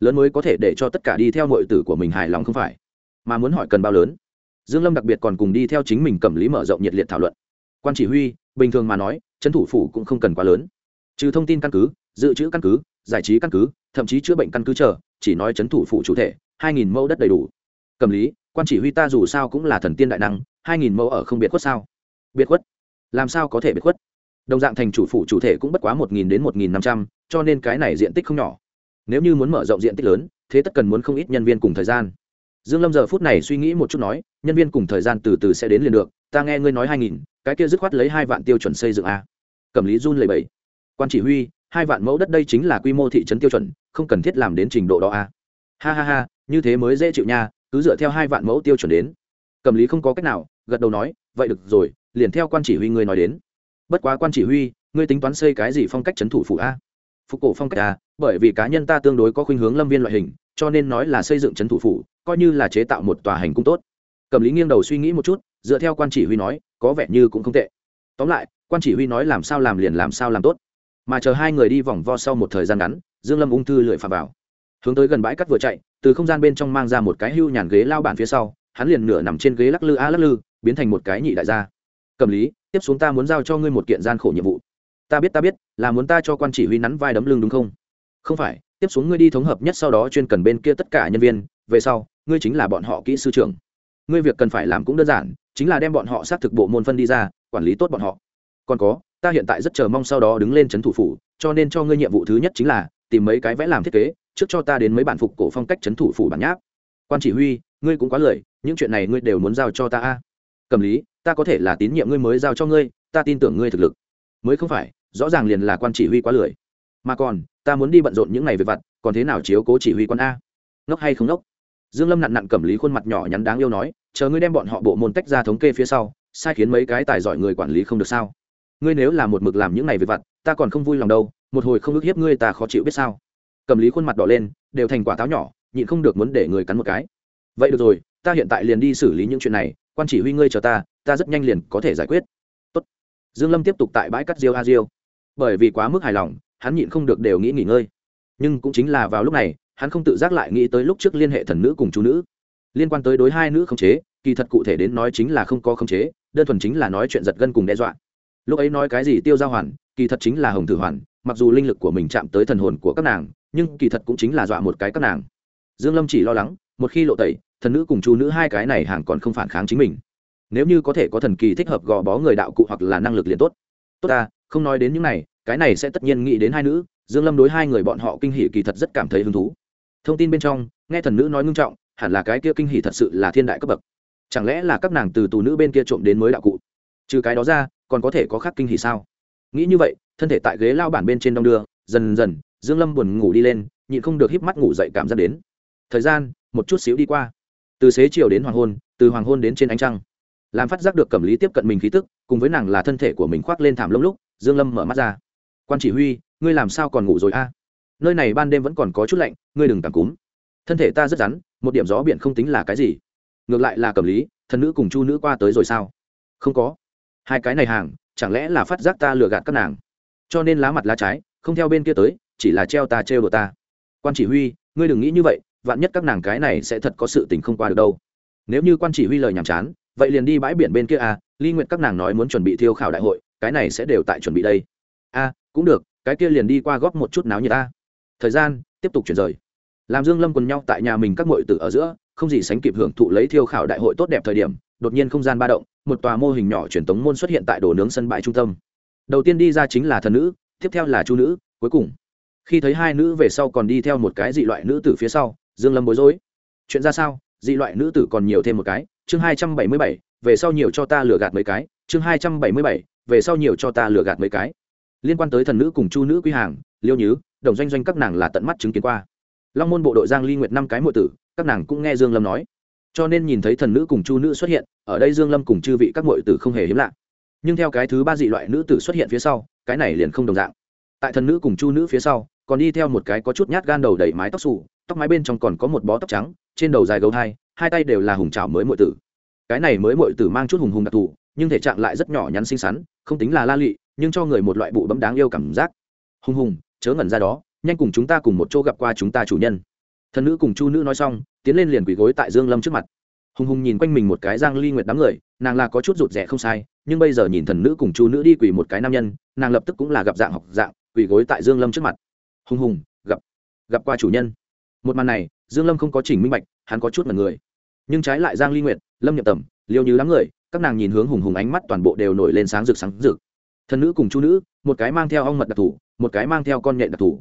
Lớn mới có thể để cho tất cả đi theo nội tử của mình hài lòng không phải? Mà muốn hỏi cần bao lớn? Dương lâm đặc biệt còn cùng đi theo chính mình cẩm lý mở rộng nhiệt liệt thảo luận. Quan chỉ huy, bình thường mà nói, trấn thủ phủ cũng không cần quá lớn. Trừ thông tin căn cứ, dự trữ căn cứ, giải trí căn cứ, thậm chí chữa bệnh căn cứ chờ chỉ nói trấn thủ phụ chủ thể, hai nghìn mẫu đất đầy đủ. Cầm lý, quan chỉ huy ta dù sao cũng là thần tiên đại năng, hai nghìn mẫu ở không biệt khuất sao? Biệt khuất? Làm sao có thể biệt khuất? Đồng dạng thành chủ phụ chủ thể cũng bất quá một nghìn đến một nghìn năm trăm, cho nên cái này diện tích không nhỏ. Nếu như muốn mở rộng diện tích lớn, thế tất cần muốn không ít nhân viên cùng thời gian. Dương lâm giờ phút này suy nghĩ một chút nói, nhân viên cùng thời gian từ từ sẽ đến liền được, ta nghe ngươi nói hai nghìn, cái kia dứt khoát lấy hai vạn tiêu chuẩn xây dựng a. Cầm lý run lầy bẫy quan chỉ huy hai vạn mẫu đất đây chính là quy mô thị trấn tiêu chuẩn, không cần thiết làm đến trình độ đó a ha ha ha, như thế mới dễ chịu nha, cứ dựa theo hai vạn mẫu tiêu chuẩn đến. Cầm lý không có cách nào, gật đầu nói, vậy được rồi, liền theo quan chỉ huy ngươi nói đến. Bất quá quan chỉ huy, ngươi tính toán xây cái gì phong cách trấn thủ phủ a? Phục cổ phong cách a, bởi vì cá nhân ta tương đối có khuynh hướng lâm viên loại hình, cho nên nói là xây dựng trấn thủ phủ, coi như là chế tạo một tòa hành cung tốt. Cầm lý nghiêng đầu suy nghĩ một chút, dựa theo quan chỉ huy nói, có vẻ như cũng không tệ. Tóm lại, quan chỉ huy nói làm sao làm liền làm sao làm tốt mà chờ hai người đi vòng vo sau một thời gian ngắn, dương lâm ung thư lười phà vào. Hướng tới gần bãi cắt vừa chạy, từ không gian bên trong mang ra một cái hưu nhàn ghế lao bản phía sau, hắn liền nửa nằm trên ghế lắc lư a lắc lư, biến thành một cái nhị đại gia. Cầm lý, tiếp xuống ta muốn giao cho ngươi một kiện gian khổ nhiệm vụ. Ta biết ta biết, là muốn ta cho quan chỉ huy nắn vai đấm lưng đúng không? Không phải, tiếp xuống ngươi đi thống hợp nhất sau đó chuyên cần bên kia tất cả nhân viên, về sau, ngươi chính là bọn họ kỹ sư trưởng. Ngươi việc cần phải làm cũng đơn giản, chính là đem bọn họ xác thực bộ môn phân đi ra, quản lý tốt bọn họ. Còn có ta hiện tại rất chờ mong sau đó đứng lên trấn thủ phủ, cho nên cho ngươi nhiệm vụ thứ nhất chính là tìm mấy cái vẽ làm thiết kế, trước cho ta đến mấy bản phục cổ phong cách trấn thủ phủ bản nháp. Quan chỉ huy, ngươi cũng quá lười những chuyện này ngươi đều muốn giao cho ta a. Cầm lý, ta có thể là tín nhiệm ngươi mới giao cho ngươi, ta tin tưởng ngươi thực lực. Mới không phải, rõ ràng liền là quan chỉ huy quá lười. Mà còn, ta muốn đi bận rộn những ngày về vặt, còn thế nào chiếu cố chỉ huy quan a? Ngốc hay không ngốc? Dương lâm nặn nặn cầm lý khuôn mặt nhỏ nhắn đáng yêu nói, chờ ngươi đem bọn họ bộ môn tách ra thống kê phía sau, sai khiến mấy cái tài giỏi người quản lý không được sao? Ngươi nếu là một mực làm những này về vặt, ta còn không vui lòng đâu, một hồi không ức hiếp ngươi ta khó chịu biết sao. Cầm lý khuôn mặt đỏ lên, đều thành quả táo nhỏ, nhịn không được muốn để người cắn một cái. Vậy được rồi, ta hiện tại liền đi xử lý những chuyện này, quan chỉ huy ngươi chờ ta ta rất nhanh liền có thể giải quyết. Tốt. dương lâm tiếp tục tại bãi cắt diêu a diêu. Bởi vì quá mức hài lòng, hắn nhịn không được đều nghĩ nghỉ ngơi. Nhưng cũng chính là vào lúc này, hắn không tự giác lại nghĩ tới lúc trước liên hệ thần nữ cùng chú nữ. Liên quan tới đối hai nữ không chế, kỳ thật cụ thể đến nói chính là không có không chế, đơn thuần chính là nói chuyện giật gân cùng đe dọa lúc ấy nói cái gì tiêu giao hoàn, kỳ thật chính là hồng tử hoàn, mặc dù linh lực của mình chạm tới thần hồn của các nàng, nhưng kỳ thật cũng chính là dọa một cái các nàng. Dương lâm chỉ lo lắng, một khi lộ tẩy, thần nữ cùng chu nữ hai cái này hàng còn không phản kháng chính mình. Nếu như có thể có thần kỳ thích hợp gò bó người đạo cụ hoặc là năng lực liền tốt. Tốt ta, không nói đến những này, cái này sẽ tất nhiên nghĩ đến hai nữ, dương lâm đối hai người bọn họ kinh hỉ kỳ thật rất cảm thấy hứng thú. Thông tin bên trong, nghe thần nữ nói ngưng trọng, hẳn là cái kia kinh hỉ thật sự là thiên đại cấp bậc. Chẳng lẽ là các nàng từ tù nữ bên kia trộm đến mới đạo cụ? Trừ cái đó ra còn có thể có khác kinh hỉ sao? Nghĩ như vậy, thân thể tại ghế lao bản bên trên đông đưa, dần dần, dương lâm buồn ngủ đi lên, nhịn không được híp mắt ngủ dậy cảm giác đến. Thời gian, một chút xíu đi qua. Từ xế chiều đến hoàng hôn, từ hoàng hôn đến trên ánh trăng. Làm phát giác được cẩm lý tiếp cận mình khí tức, cùng với nàng là thân thể của mình khoác lên thảm lông lúc, dương lâm mở mắt ra. Quan chỉ huy, ngươi làm sao còn ngủ rồi a? Nơi này ban đêm vẫn còn có chút lạnh, ngươi đừng cảm cúm. Thân thể ta rất rắn, một điểm gió biển không tính là cái gì. Ngược lại là cẩm lý, thần nữ cùng chu nữ qua tới rồi sao? Không có hai cái này hàng chẳng lẽ là phát giác ta lừa gạt các nàng? Cho nên lá mặt lá trái không theo bên kia tới chỉ là treo ta trêu đồ ta. Quan chỉ huy ngươi đừng nghĩ như vậy vạn nhất các nàng cái này sẽ thật có sự tình không qua được đâu. Nếu như quan chỉ huy lời nhảm chán vậy liền đi bãi biển bên kia à ly nguyện các nàng nói muốn chuẩn bị thiêu khảo đại hội cái này sẽ đều tại chuẩn bị đây. A à, cũng được cái kia liền đi qua góp một chút náo như ta. Thời gian tiếp tục chuyển rời. Làm dương lâm quần nhau tại nhà mình các muội tử ở giữa không gì sánh kịp hưởng thụ lấy thiêu khảo đại hội tốt đẹp thời điểm đột nhiên không gian ba động, một tòa mô hình nhỏ truyền tống môn xuất hiện tại đồ nướng sân bãi trung tâm. Đầu tiên đi ra chính là thần nữ, tiếp theo là chu nữ, cuối cùng. Khi thấy hai nữ về sau còn đi theo một cái dị loại nữ tử phía sau, dương lâm bối rối. Chuyện ra sao? Dị loại nữ tử còn nhiều thêm một cái, chương hai trăm bảy mươi bảy, về sau nhiều cho ta lừa gạt mấy cái, chương hai trăm bảy mươi bảy, về sau nhiều cho ta lừa gạt mấy cái. Liên quan tới thần nữ cùng chu nữ quy hàng, liêu nhứ, đồng doanh doanh các nàng là tận mắt chứng kiến qua. Long môn bộ đội giang ly nguyệt năm cái muội tử, các nàng cũng nghe dương lâm nói cho nên nhìn thấy thần nữ cùng chu nữ xuất hiện, ở đây dương lâm cùng chư vị các muội tử không hề hiếm lạ. Nhưng theo cái thứ ba dị loại nữ tử xuất hiện phía sau, cái này liền không đồng dạng. Tại thần nữ cùng chu nữ phía sau, còn đi theo một cái có chút nhát gan đầu đẩy mái tóc xù, tóc mái bên trong còn có một bó tóc trắng, trên đầu dài gấu hai hai tay đều là hùng trào mới muội tử. Cái này mới muội tử mang chút hùng hùng đặc thù, nhưng thể trạng lại rất nhỏ nhắn xinh xắn, không tính là la lị, nhưng cho người một loại bụ bấm đáng yêu cảm giác. Hùng hùng, chớ ngẩn ra đó, nhanh cùng chúng ta cùng một chỗ gặp qua chúng ta chủ nhân thần nữ cùng chu nữ nói xong, tiến lên liền quỳ gối tại dương lâm trước mặt. Hùng hùng nhìn quanh mình một cái giang ly nguyệt đám người, nàng là có chút rụt rẻ không sai, nhưng bây giờ nhìn thần nữ cùng chu nữ đi quỳ một cái nam nhân, nàng lập tức cũng là gặp dạng học dạng, quỳ gối tại dương lâm trước mặt. Hùng hùng, gặp gặp qua chủ nhân. Một màn này, dương lâm không có chỉnh minh bạch, hắn có chút mật người. Nhưng trái lại giang ly nguyệt, lâm nhập tầm, liêu như đám người, các nàng nhìn hướng hùng hùng ánh mắt toàn bộ đều nổi lên sáng rực sáng rực. Thần nữ cùng chu nữ, một cái mang theo ong mật đặc thủ, một cái mang theo con nhện đặc thủ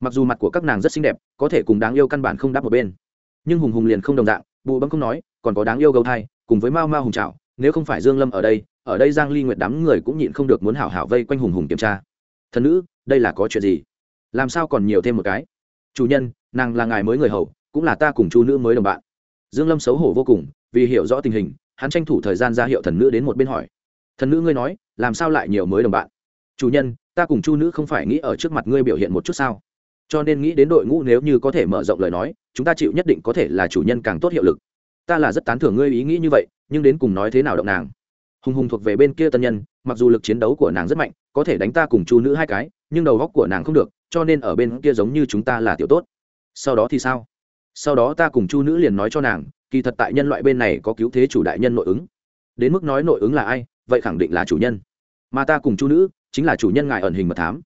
mặc dù mặt của các nàng rất xinh đẹp, có thể cùng đáng yêu căn bản không đáp một bên. Nhưng hùng hùng liền không đồng dạng bụ bấm không nói, còn có đáng yêu gấu thai, cùng với mao mao hùng trào nếu không phải dương lâm ở đây ở đây giang ly nguyệt đám người cũng nhịn không được muốn hảo hảo vây quanh hùng hùng kiểm tra. Thần nữ, đây là có chuyện gì? Làm sao còn nhiều thêm một cái? Chủ nhân, nàng là ngài mới người hầu, cũng là ta cùng chu nữ mới đồng bạn. Dương lâm xấu hổ vô cùng, vì hiểu rõ tình hình, hắn tranh thủ thời gian ra hiệu thần nữ đến một bên hỏi. Thần nữ ngươi nói, làm sao lại nhiều mới đồng bạn? Chủ nhân, ta cùng chu nữ không phải nghĩ ở trước mặt ngươi biểu hiện một chút sao? Cho nên nghĩ đến đội ngũ nếu như có thể mở rộng lời nói, chúng ta chịu nhất định có thể là chủ nhân càng tốt hiệu lực. Ta là rất tán thưởng ngươi ý nghĩ như vậy, nhưng đến cùng nói thế nào động nàng? Hùng hùng thuộc về bên kia tân nhân, mặc dù lực chiến đấu của nàng rất mạnh, có thể đánh ta cùng chu nữ hai cái, nhưng đầu góc của nàng không được, cho nên ở bên kia giống như chúng ta là tiểu tốt. Sau đó thì sao? Sau đó ta cùng chu nữ liền nói cho nàng, kỳ thật tại nhân loại bên này có cứu thế chủ đại nhân nội ứng. Đến mức nói nội ứng là ai, vậy khẳng định là chủ nhân. Mà ta cùng chu nữ, chính là chủ nhân ngài ẩn hình mật thám.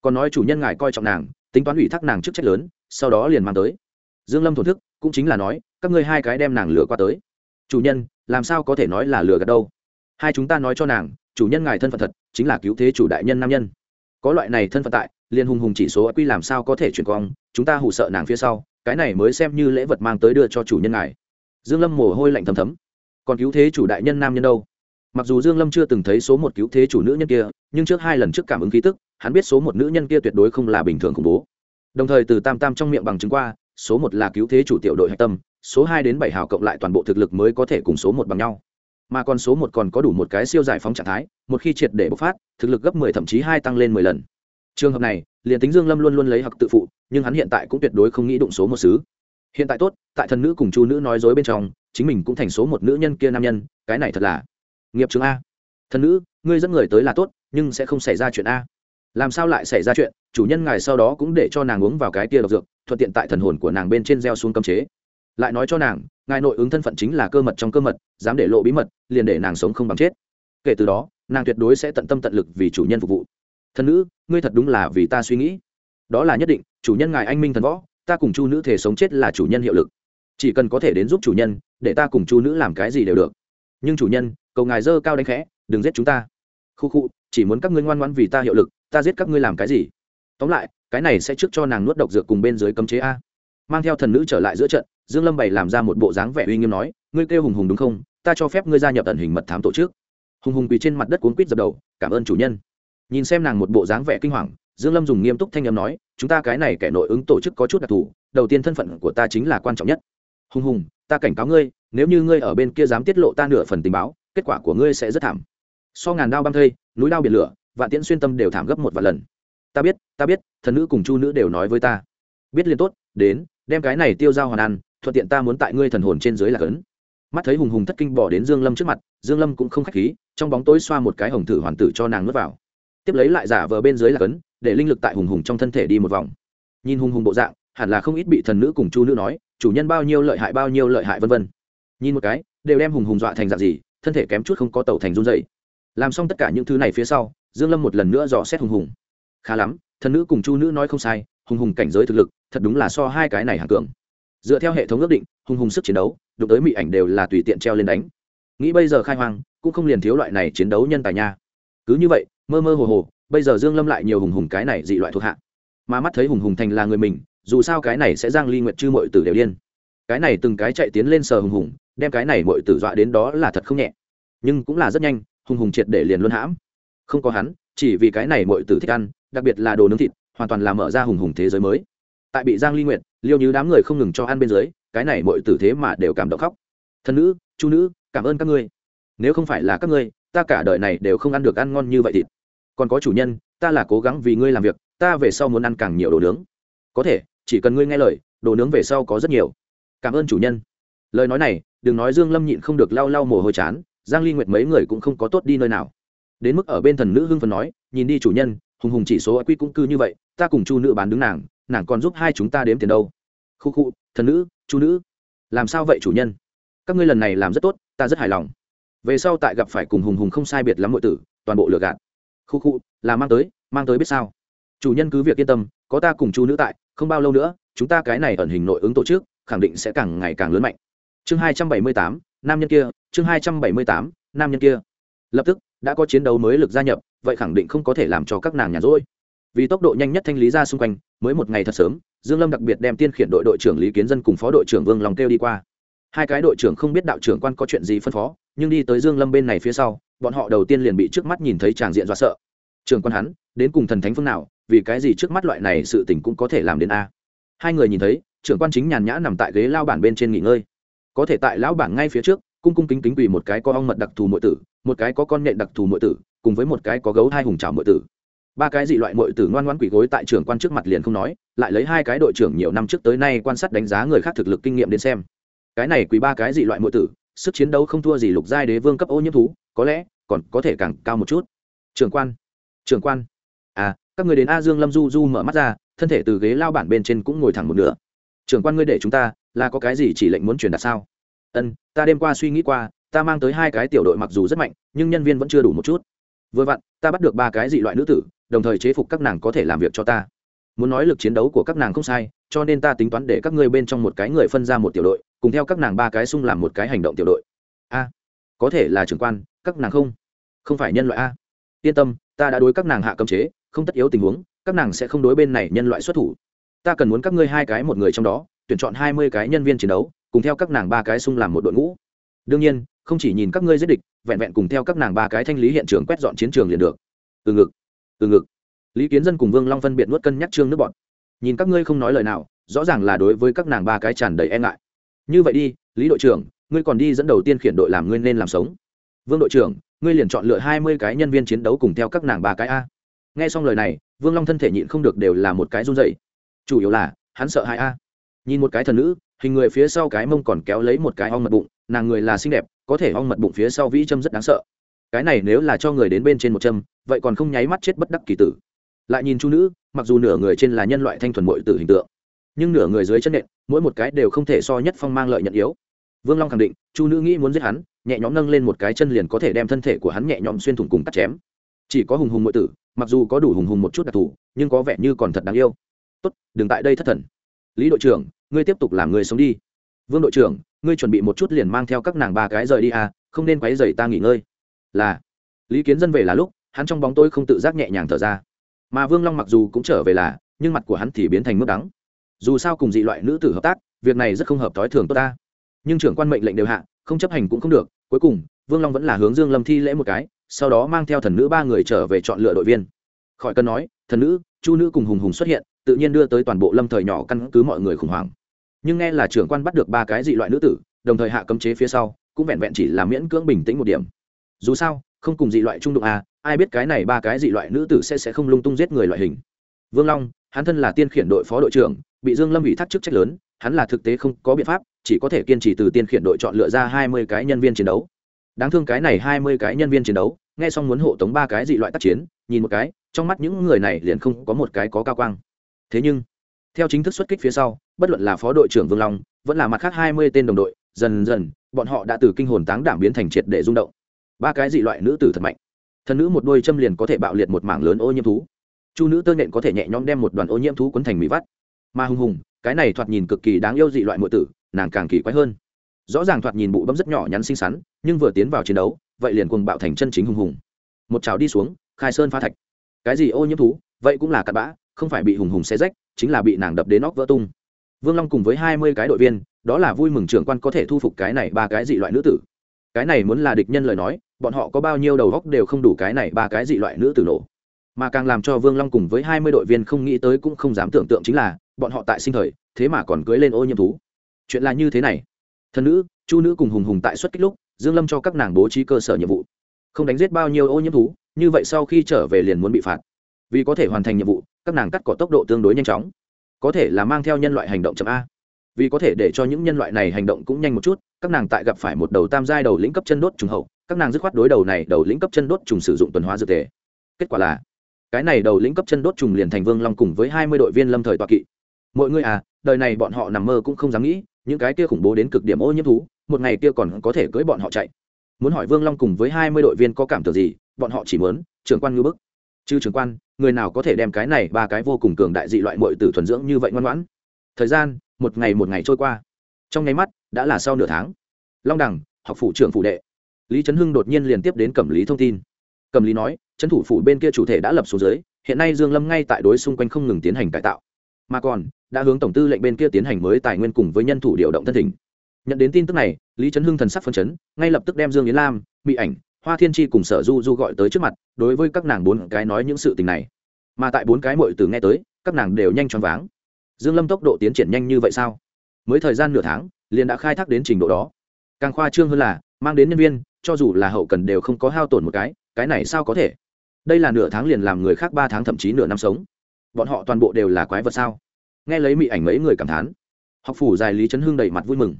Còn nói chủ nhân ngài coi trọng nàng tính toán ủy thác nàng chức trách lớn, sau đó liền mang tới. Dương lâm thổn thức, cũng chính là nói, các ngươi hai cái đem nàng lừa qua tới. Chủ nhân, làm sao có thể nói là lừa gạt đâu? Hai chúng ta nói cho nàng, chủ nhân ngài thân phận thật, chính là cứu thế chủ đại nhân nam nhân. Có loại này thân phận tại, liền hùng hùng chỉ số quy làm sao có thể chuyển quang? chúng ta hù sợ nàng phía sau, cái này mới xem như lễ vật mang tới đưa cho chủ nhân ngài. Dương lâm mồ hôi lạnh thấm thấm. Còn cứu thế chủ đại nhân nam nhân đâu? Mặc dù dương lâm chưa từng thấy số một cứu thế chủ nữ nhân kia, nhưng trước hai lần trước cảm ứng khí tức hắn biết số một nữ nhân kia tuyệt đối không là bình thường khủng bố. Đồng thời từ tam tam trong miệng bằng chứng qua, số một là cứu thế chủ tiểu đội hạch tâm, số hai đến bảy hào cộng lại toàn bộ thực lực mới có thể cùng số một bằng nhau. Mà còn số một còn có đủ một cái siêu giải phóng trạng thái, một khi triệt để bộc phát, thực lực gấp mười, thậm chí hai tăng lên mười lần. Trường hợp này, liền tính dương lâm luôn luôn lấy học tự phụ, nhưng hắn hiện tại cũng tuyệt đối không nghĩ đụng số một xứ. Hiện tại tốt, tại thần nữ cùng chu nữ nói dối bên trong, chính mình cũng thành số một nữ nhân kia nam nhân, cái này thật là nghiệp chứng a. Thần nữ, ngươi dẫn người tới là tốt, nhưng sẽ không xảy ra chuyện a làm sao lại xảy ra chuyện, chủ nhân ngài sau đó cũng để cho nàng uống vào cái tia độc dược, thuận tiện tại thần hồn của nàng bên trên gieo xuống cấm chế. Lại nói cho nàng, ngài nội ứng thân phận chính là cơ mật trong cơ mật, dám để lộ bí mật, liền để nàng sống không bằng chết. Kể từ đó, nàng tuyệt đối sẽ tận tâm tận lực vì chủ nhân phục vụ. Thần nữ, ngươi thật đúng là vì ta suy nghĩ. Đó là nhất định, chủ nhân ngài anh minh thần võ, ta cùng chu nữ thể sống chết là chủ nhân hiệu lực. Chỉ cần có thể đến giúp chủ nhân, để ta cùng chu nữ làm cái gì đều được. Nhưng chủ nhân, cầu ngài dơ cao đánh khẽ, đừng giết chúng ta. Khu khu, chỉ muốn các ngươi ngoan ngoãn vì ta hiệu lực ta giết các ngươi làm cái gì? Tóm lại, cái này sẽ trước cho nàng nuốt độc dược cùng bên dưới cấm chế a. Mang theo thần nữ trở lại giữa trận, dương lâm bày làm ra một bộ dáng vẻ uy nghiêm nói, ngươi kêu hùng hùng đúng không? Ta cho phép ngươi gia nhập ẩn hình mật thám tổ chức. Hùng hùng quỳ trên mặt đất cuốn quýt dập đầu, cảm ơn chủ nhân. Nhìn xem nàng một bộ dáng vẻ kinh hoàng, dương lâm dùng nghiêm túc thanh âm nói, chúng ta cái này kẻ nội ứng tổ chức có chút đặc thù, đầu tiên thân phận của ta chính là quan trọng nhất. Hùng hùng, ta cảnh cáo ngươi, nếu như ngươi ở bên kia dám tiết lộ ta nửa phần tình báo, kết quả của ngươi sẽ rất thảm. So ngàn đao băng thây, núi đao biển lửa vạn tiễn xuyên tâm đều thảm gấp một vạn lần. Ta biết ta biết thần nữ cùng chu nữ đều nói với ta. Biết liên tốt đến đem cái này tiêu dao hoàn ăn thuận tiện ta muốn tại ngươi thần hồn trên dưới là cấn. Mắt thấy hùng hùng thất kinh bỏ đến dương lâm trước mặt dương lâm cũng không khách khí trong bóng tối xoa một cái hồng tử hoàn tử cho nàng nuốt vào. Tiếp lấy lại giả vờ bên dưới là cấn để linh lực tại hùng hùng trong thân thể đi một vòng. Nhìn hùng hùng bộ dạng hẳn là không ít bị thần nữ cùng chu nữ nói chủ nhân bao nhiêu lợi hại bao nhiêu lợi hại vân vân. Nhìn một cái đều đem hùng hùng dọa thành dạng gì thân thể kém chút không có tàu thành run dậy, làm xong tất cả những thứ này phía sau dương lâm một lần nữa dò xét hùng hùng. Khá lắm, thần nữ cùng chu nữ nói không sai, hùng hùng cảnh giới thực lực, thật đúng là so hai cái này hàng cường. Dựa theo hệ thống ước định, hùng hùng sức chiến đấu, đụng tới mỹ ảnh đều là tùy tiện treo lên đánh. Nghĩ bây giờ khai hoang, cũng không liền thiếu loại này chiến đấu nhân tài nha. Cứ như vậy, mơ mơ hồ hồ, bây giờ dương lâm lại nhiều hùng hùng cái này dị loại thuộc hạ. Mà mắt thấy hùng hùng thành là người mình, dù sao cái này sẽ giang ly nguyện chư mọi tử đều điên. Cái này từng cái chạy tiến lên sờ hùng hùng, đem cái này mọi tử dọa đến đó là thật không nhẹ. Nhưng cũng là rất nhanh, hùng hùng triệt để liền luôn hãm không có hắn, chỉ vì cái này mọi tử thích ăn, đặc biệt là đồ nướng thịt, hoàn toàn là mở ra hùng hùng thế giới mới. Tại bị giang ly nguyện liêu như đám người không ngừng cho ăn bên dưới, cái này mọi tử thế mà đều cảm động khóc. Thân nữ, chu nữ, cảm ơn các ngươi. Nếu không phải là các ngươi, ta cả đời này đều không ăn được ăn ngon như vậy thịt. Còn có chủ nhân, ta là cố gắng vì ngươi làm việc, ta về sau muốn ăn càng nhiều đồ nướng. Có thể, chỉ cần ngươi nghe lời, đồ nướng về sau có rất nhiều. Cảm ơn chủ nhân. Lời nói này, đừng nói dương lâm nhịn không được lau lau mồ hôi chán, giang ly nguyệt mấy người cũng không có tốt đi nơi nào đến mức ở bên thần nữ hưng phần nói, nhìn đi chủ nhân, hùng hùng chỉ số quy cũng cư như vậy, ta cùng chu nữ bán đứng nàng nàng còn giúp hai chúng ta đếm tiền đâu. Khu khu, thần nữ, chu nữ, làm sao vậy chủ nhân? Các ngươi lần này làm rất tốt, ta rất hài lòng. Về sau tại gặp phải cùng hùng hùng không sai biệt lắm mọi tử, toàn bộ lừa gạt. Khu khu, là mang tới mang tới biết sao? Chủ nhân cứ việc yên tâm, có ta cùng chu nữ tại, không bao lâu nữa, chúng ta cái này ẩn hình nội ứng tổ chức, khẳng định sẽ càng ngày càng lớn mạnh. Chương hai trăm bảy mươi tám, nam nhân kia, chương hai trăm bảy mươi tám, nam nhân kia. Lập tức đã có chiến đấu mới lực gia nhập, vậy khẳng định không có thể làm cho các nàng nhàn rỗi. Vì tốc độ nhanh nhất thanh lý ra xung quanh, mới một ngày thật sớm, dương lâm đặc biệt đem tiên khiển đội đội trưởng lý kiến dân cùng phó đội trưởng vương long kêu đi qua. Hai cái đội trưởng không biết đạo trưởng quan có chuyện gì phân phó, nhưng đi tới dương lâm bên này phía sau, bọn họ đầu tiên liền bị trước mắt nhìn thấy tràng diện do sợ. Trường quan hắn, đến cùng thần thánh phương nào, vì cái gì trước mắt loại này sự tình cũng có thể làm đến a. Hai người nhìn thấy, trưởng quan chính nhàn nhã nằm tại ghế lao bản bên trên nghỉ ngơi. Có thể tại lão bản ngay phía trước, cung cung kính kính quỳ một cái co ong mật đặc thù mọi tử một cái có con nhện đặc thù mọi tử, cùng với một cái có gấu hai hùng trào mọi tử. Ba cái dị loại mọi tử ngoan ngoan quỳ gối tại trưởng quan trước mặt liền không nói, lại lấy hai cái đội trưởng nhiều năm trước tới nay quan sát đánh giá người khác thực lực kinh nghiệm đến xem. Cái này quý ba cái dị loại mọi tử, sức chiến đấu không thua gì lục giai đế vương cấp ô nhiễm thú, có lẽ còn có thể càng cao một chút. Trưởng quan trưởng quan. À các người đến a dương lâm du du mở mắt ra, thân thể từ ghế lao bản bên trên cũng ngồi thẳng một nửa. Trưởng quan ngươi để chúng ta, là có cái gì chỉ lệnh muốn truyền đạt sao? Ân, ta đêm qua suy nghĩ qua ta mang tới hai cái tiểu đội mặc dù rất mạnh, nhưng nhân viên vẫn chưa đủ một chút. Vừa vặn, ta bắt được ba cái dị loại nữ tử, đồng thời chế phục các nàng có thể làm việc cho ta. Muốn nói lực chiến đấu của các nàng không sai, cho nên ta tính toán để các ngươi bên trong một cái người phân ra một tiểu đội, cùng theo các nàng ba cái xung làm một cái hành động tiểu đội. A, có thể là trưởng quan, các nàng không? Không phải nhân loại a. Yên tâm, ta đã đối các nàng hạ cấm chế, không tất yếu tình huống, các nàng sẽ không đối bên này nhân loại xuất thủ. Ta cần muốn các ngươi hai cái một người trong đó, tuyển chọn hai mươi cái nhân viên chiến đấu, cùng theo các nàng ba cái xung làm một đội ngũ. Đương nhiên không chỉ nhìn các ngươi giết địch, vẹn vẹn cùng theo các nàng ba cái thanh lý hiện trường quét dọn chiến trường liền được. Từ ngực từ ngực. Lý kiến dân cùng vương long phân biệt nuốt cân nhắc trương nước bọn. Nhìn các ngươi không nói lời nào, rõ ràng là đối với các nàng ba cái tràn đầy e ngại. Như vậy đi, lý đội trưởng, ngươi còn đi dẫn đầu tiên khiển đội làm ngươi nên làm sống. Vương đội trưởng, ngươi liền chọn lựa hai mươi cái nhân viên chiến đấu cùng theo các nàng ba cái a. Nghe xong lời này, vương long thân thể nhịn không được đều là một cái run dày chủ yếu là, hắn sợ hai a. Nhìn một cái thần nữ, hình người phía sau cái mông còn kéo lấy một cái ong mật bụng, nàng người là xinh đẹp có thể ong mật bụng phía sau vĩ châm rất đáng sợ. Cái này nếu là cho người đến bên trên một châm, vậy còn không nháy mắt chết bất đắc kỳ tử. Lại nhìn chu nữ, mặc dù nửa người trên là nhân loại thanh thuần mội tử hình tượng, nhưng nửa người dưới chân nện, mỗi một cái đều không thể so nhất phong mang lợi nhận yếu. Vương long khẳng định chu nữ nghĩ muốn giết hắn, nhẹ nhõm nâng lên một cái chân liền có thể đem thân thể của hắn nhẹ nhõm xuyên thủng cùng cắt chém. Chỉ có hùng hùng mội tử, mặc dù có đủ hùng hùng một chút đặc thù, nhưng có vẻ như còn thật đáng yêu. Tốt, đừng tại đây thất thần. Lý đội trưởng, ngươi tiếp tục làm người sống đi vương đội trưởng, ngươi chuẩn bị một chút liền mang theo các nàng ba cái rời đi à không nên quấy rầy ta nghỉ ngơi. Là. Lý kiến dân về là lúc, hắn trong bóng tôi không tự giác nhẹ nhàng thở ra. Mà vương long mặc dù cũng trở về là, nhưng mặt của hắn thì biến thành mức đắng. Dù sao cùng dị loại nữ tử hợp tác, việc này rất không hợp thói thường tốt ta. Nhưng trưởng quan mệnh lệnh đều hạ, không chấp hành cũng không được. Cuối cùng, vương long vẫn là hướng dương lâm thi lễ một cái, sau đó mang theo thần nữ ba người trở về chọn lựa đội viên. Khỏi cần nói, thần nữ, chu nữ cùng hùng hùng xuất hiện, tự nhiên đưa tới toàn bộ lâm thời nhỏ căn cứ mọi người khủng hoảng nhưng nghe là trưởng quan bắt được ba cái dị loại nữ tử, đồng thời hạ cấm chế phía sau, cũng vẹn vẹn chỉ là miễn cưỡng bình tĩnh một điểm. Dù sao, không cùng dị loại trung đụng à ai biết cái này ba cái dị loại nữ tử sẽ sẽ không lung tung giết người loại hình. Vương long, hắn thân là tiên khiển đội phó đội trưởng, bị dương lâm ủy thác chức trách lớn, hắn là thực tế không có biện pháp, chỉ có thể kiên trì từ tiên khiển đội chọn lựa ra hai mươi cái nhân viên chiến đấu. Đáng thương cái này hai mươi cái nhân viên chiến đấu, nghe xong muốn hộ tống ba cái dị loại tác chiến, nhìn một cái, trong mắt những người này liền không có một cái có cao quang. Thế nhưng theo chính thức xuất kích phía sau, bất luận là phó đội trưởng vương long, vẫn là mặt khác hai mươi tên đồng đội, dần dần, bọn họ đã từ kinh hồn táng đảm biến thành triệt để rung động. Ba cái dị loại nữ tử thật mạnh. Thần nữ một đôi châm liền có thể bạo liệt một mảng lớn ô nhiễm thú. Chu nữ tơ nện có thể nhẹ nhõm đem một đoàn ô nhiễm thú quấn thành mỹ vắt. Mà hùng hùng, cái này thoạt nhìn cực kỳ đáng yêu dị loại mượn tử, nàng càng kỳ quái hơn. Rõ ràng thoạt nhìn bụ bấm rất nhỏ nhắn xinh xắn, nhưng vừa tiến vào chiến đấu, vậy liền cuồng bạo thành chân chính hùng hùng. Một trào đi xuống, khai sơn pha thạch. Cái gì ô nhiễm thú? Vậy cũng là cặn bã không phải bị hùng hùng xé rách, chính là bị nàng đập đến óc vỡ tung. Vương long cùng với hai mươi cái đội viên, đó là vui mừng trưởng quan có thể thu phục cái này ba cái dị loại nữ tử. Cái này muốn là địch nhân lời nói, bọn họ có bao nhiêu đầu góc đều không đủ cái này ba cái dị loại nữ tử nổ. Mà càng làm cho vương long cùng với hai mươi đội viên không nghĩ tới cũng không dám tưởng tượng chính là, bọn họ tại sinh thời, thế mà còn cưới lên ô nhiễm thú. Chuyện là như thế này. Thân nữ, chu nữ cùng hùng hùng tại xuất kích lúc, dương lâm cho các nàng bố trí cơ sở nhiệm vụ. Không đánh giết bao nhiêu ô nhiễm thú, như vậy sau khi trở về liền muốn bị phạt vì có thể hoàn thành nhiệm vụ, các nàng cắt cỏ tốc độ tương đối nhanh chóng. Có thể là mang theo nhân loại hành động chậm a. Vì có thể để cho những nhân loại này hành động cũng nhanh một chút, các nàng tại gặp phải một đầu tam giai đầu lĩnh cấp chân đốt trùng hậu, các nàng dứt khoát đối đầu này đầu lĩnh cấp chân đốt trùng sử dụng tuần hóa dược thể kết quả là, cái này đầu lĩnh cấp chân đốt trùng liền thành vương long cùng với hai mươi đội viên lâm thời toạ kỵ. Mọi người à đời này bọn họ nằm mơ cũng không dám nghĩ, những cái kia khủng bố đến cực điểm ô nhiễm thú, một ngày kia còn có thể cưới bọn họ chạy. Muốn hỏi vương long cùng với hai mươi đội viên có cảm tưởng gì, bọn họ chỉ muốn, trưởng quan ngư bức chứ trưởng quan, người nào có thể đem cái này ba cái vô cùng cường đại dị loại mội tử thuần dưỡng như vậy ngoan ngoãn? Thời gian, một ngày một ngày trôi qua. Trong nháy mắt, đã là sau nửa tháng. Long đẳng học phủ trưởng phủ đệ. Lý trấn hưng đột nhiên liền tiếp đến cẩm lý thông tin. Cẩm lý nói trấn thủ phủ bên kia chủ thể đã lập xuống dưới, hiện nay dương lâm ngay tại đối xung quanh không ngừng tiến hành cải tạo. Mà còn, đã hướng tổng tư lệnh bên kia tiến hành mới tài nguyên cùng với nhân thủ điều động thân thỉnh. Nhận đến tin tức này, lý trấn hưng thần sắc phân chấn, ngay lập tức đem dương yến lam bị ảnh hoa thiên tri cùng sở du du gọi tới trước mặt, đối với các nàng bốn cái nói những sự tình này. Mà tại bốn cái mội từ nghe tới, các nàng đều nhanh choáng váng. Dương lâm tốc độ tiến triển nhanh như vậy sao? Mới thời gian nửa tháng, liền đã khai thác đến trình độ đó. Càng khoa trương hơn là, mang đến nhân viên, cho dù là hậu cần đều không có hao tổn một cái cái này sao có thể? Đây là nửa tháng liền làm người khác ba tháng thậm chí nửa năm sống. Bọn họ toàn bộ đều là quái vật sao? Nghe lấy mị ảnh mấy người cảm thán, học phủ dài lý trấn hưng đầy mặt vui mừng.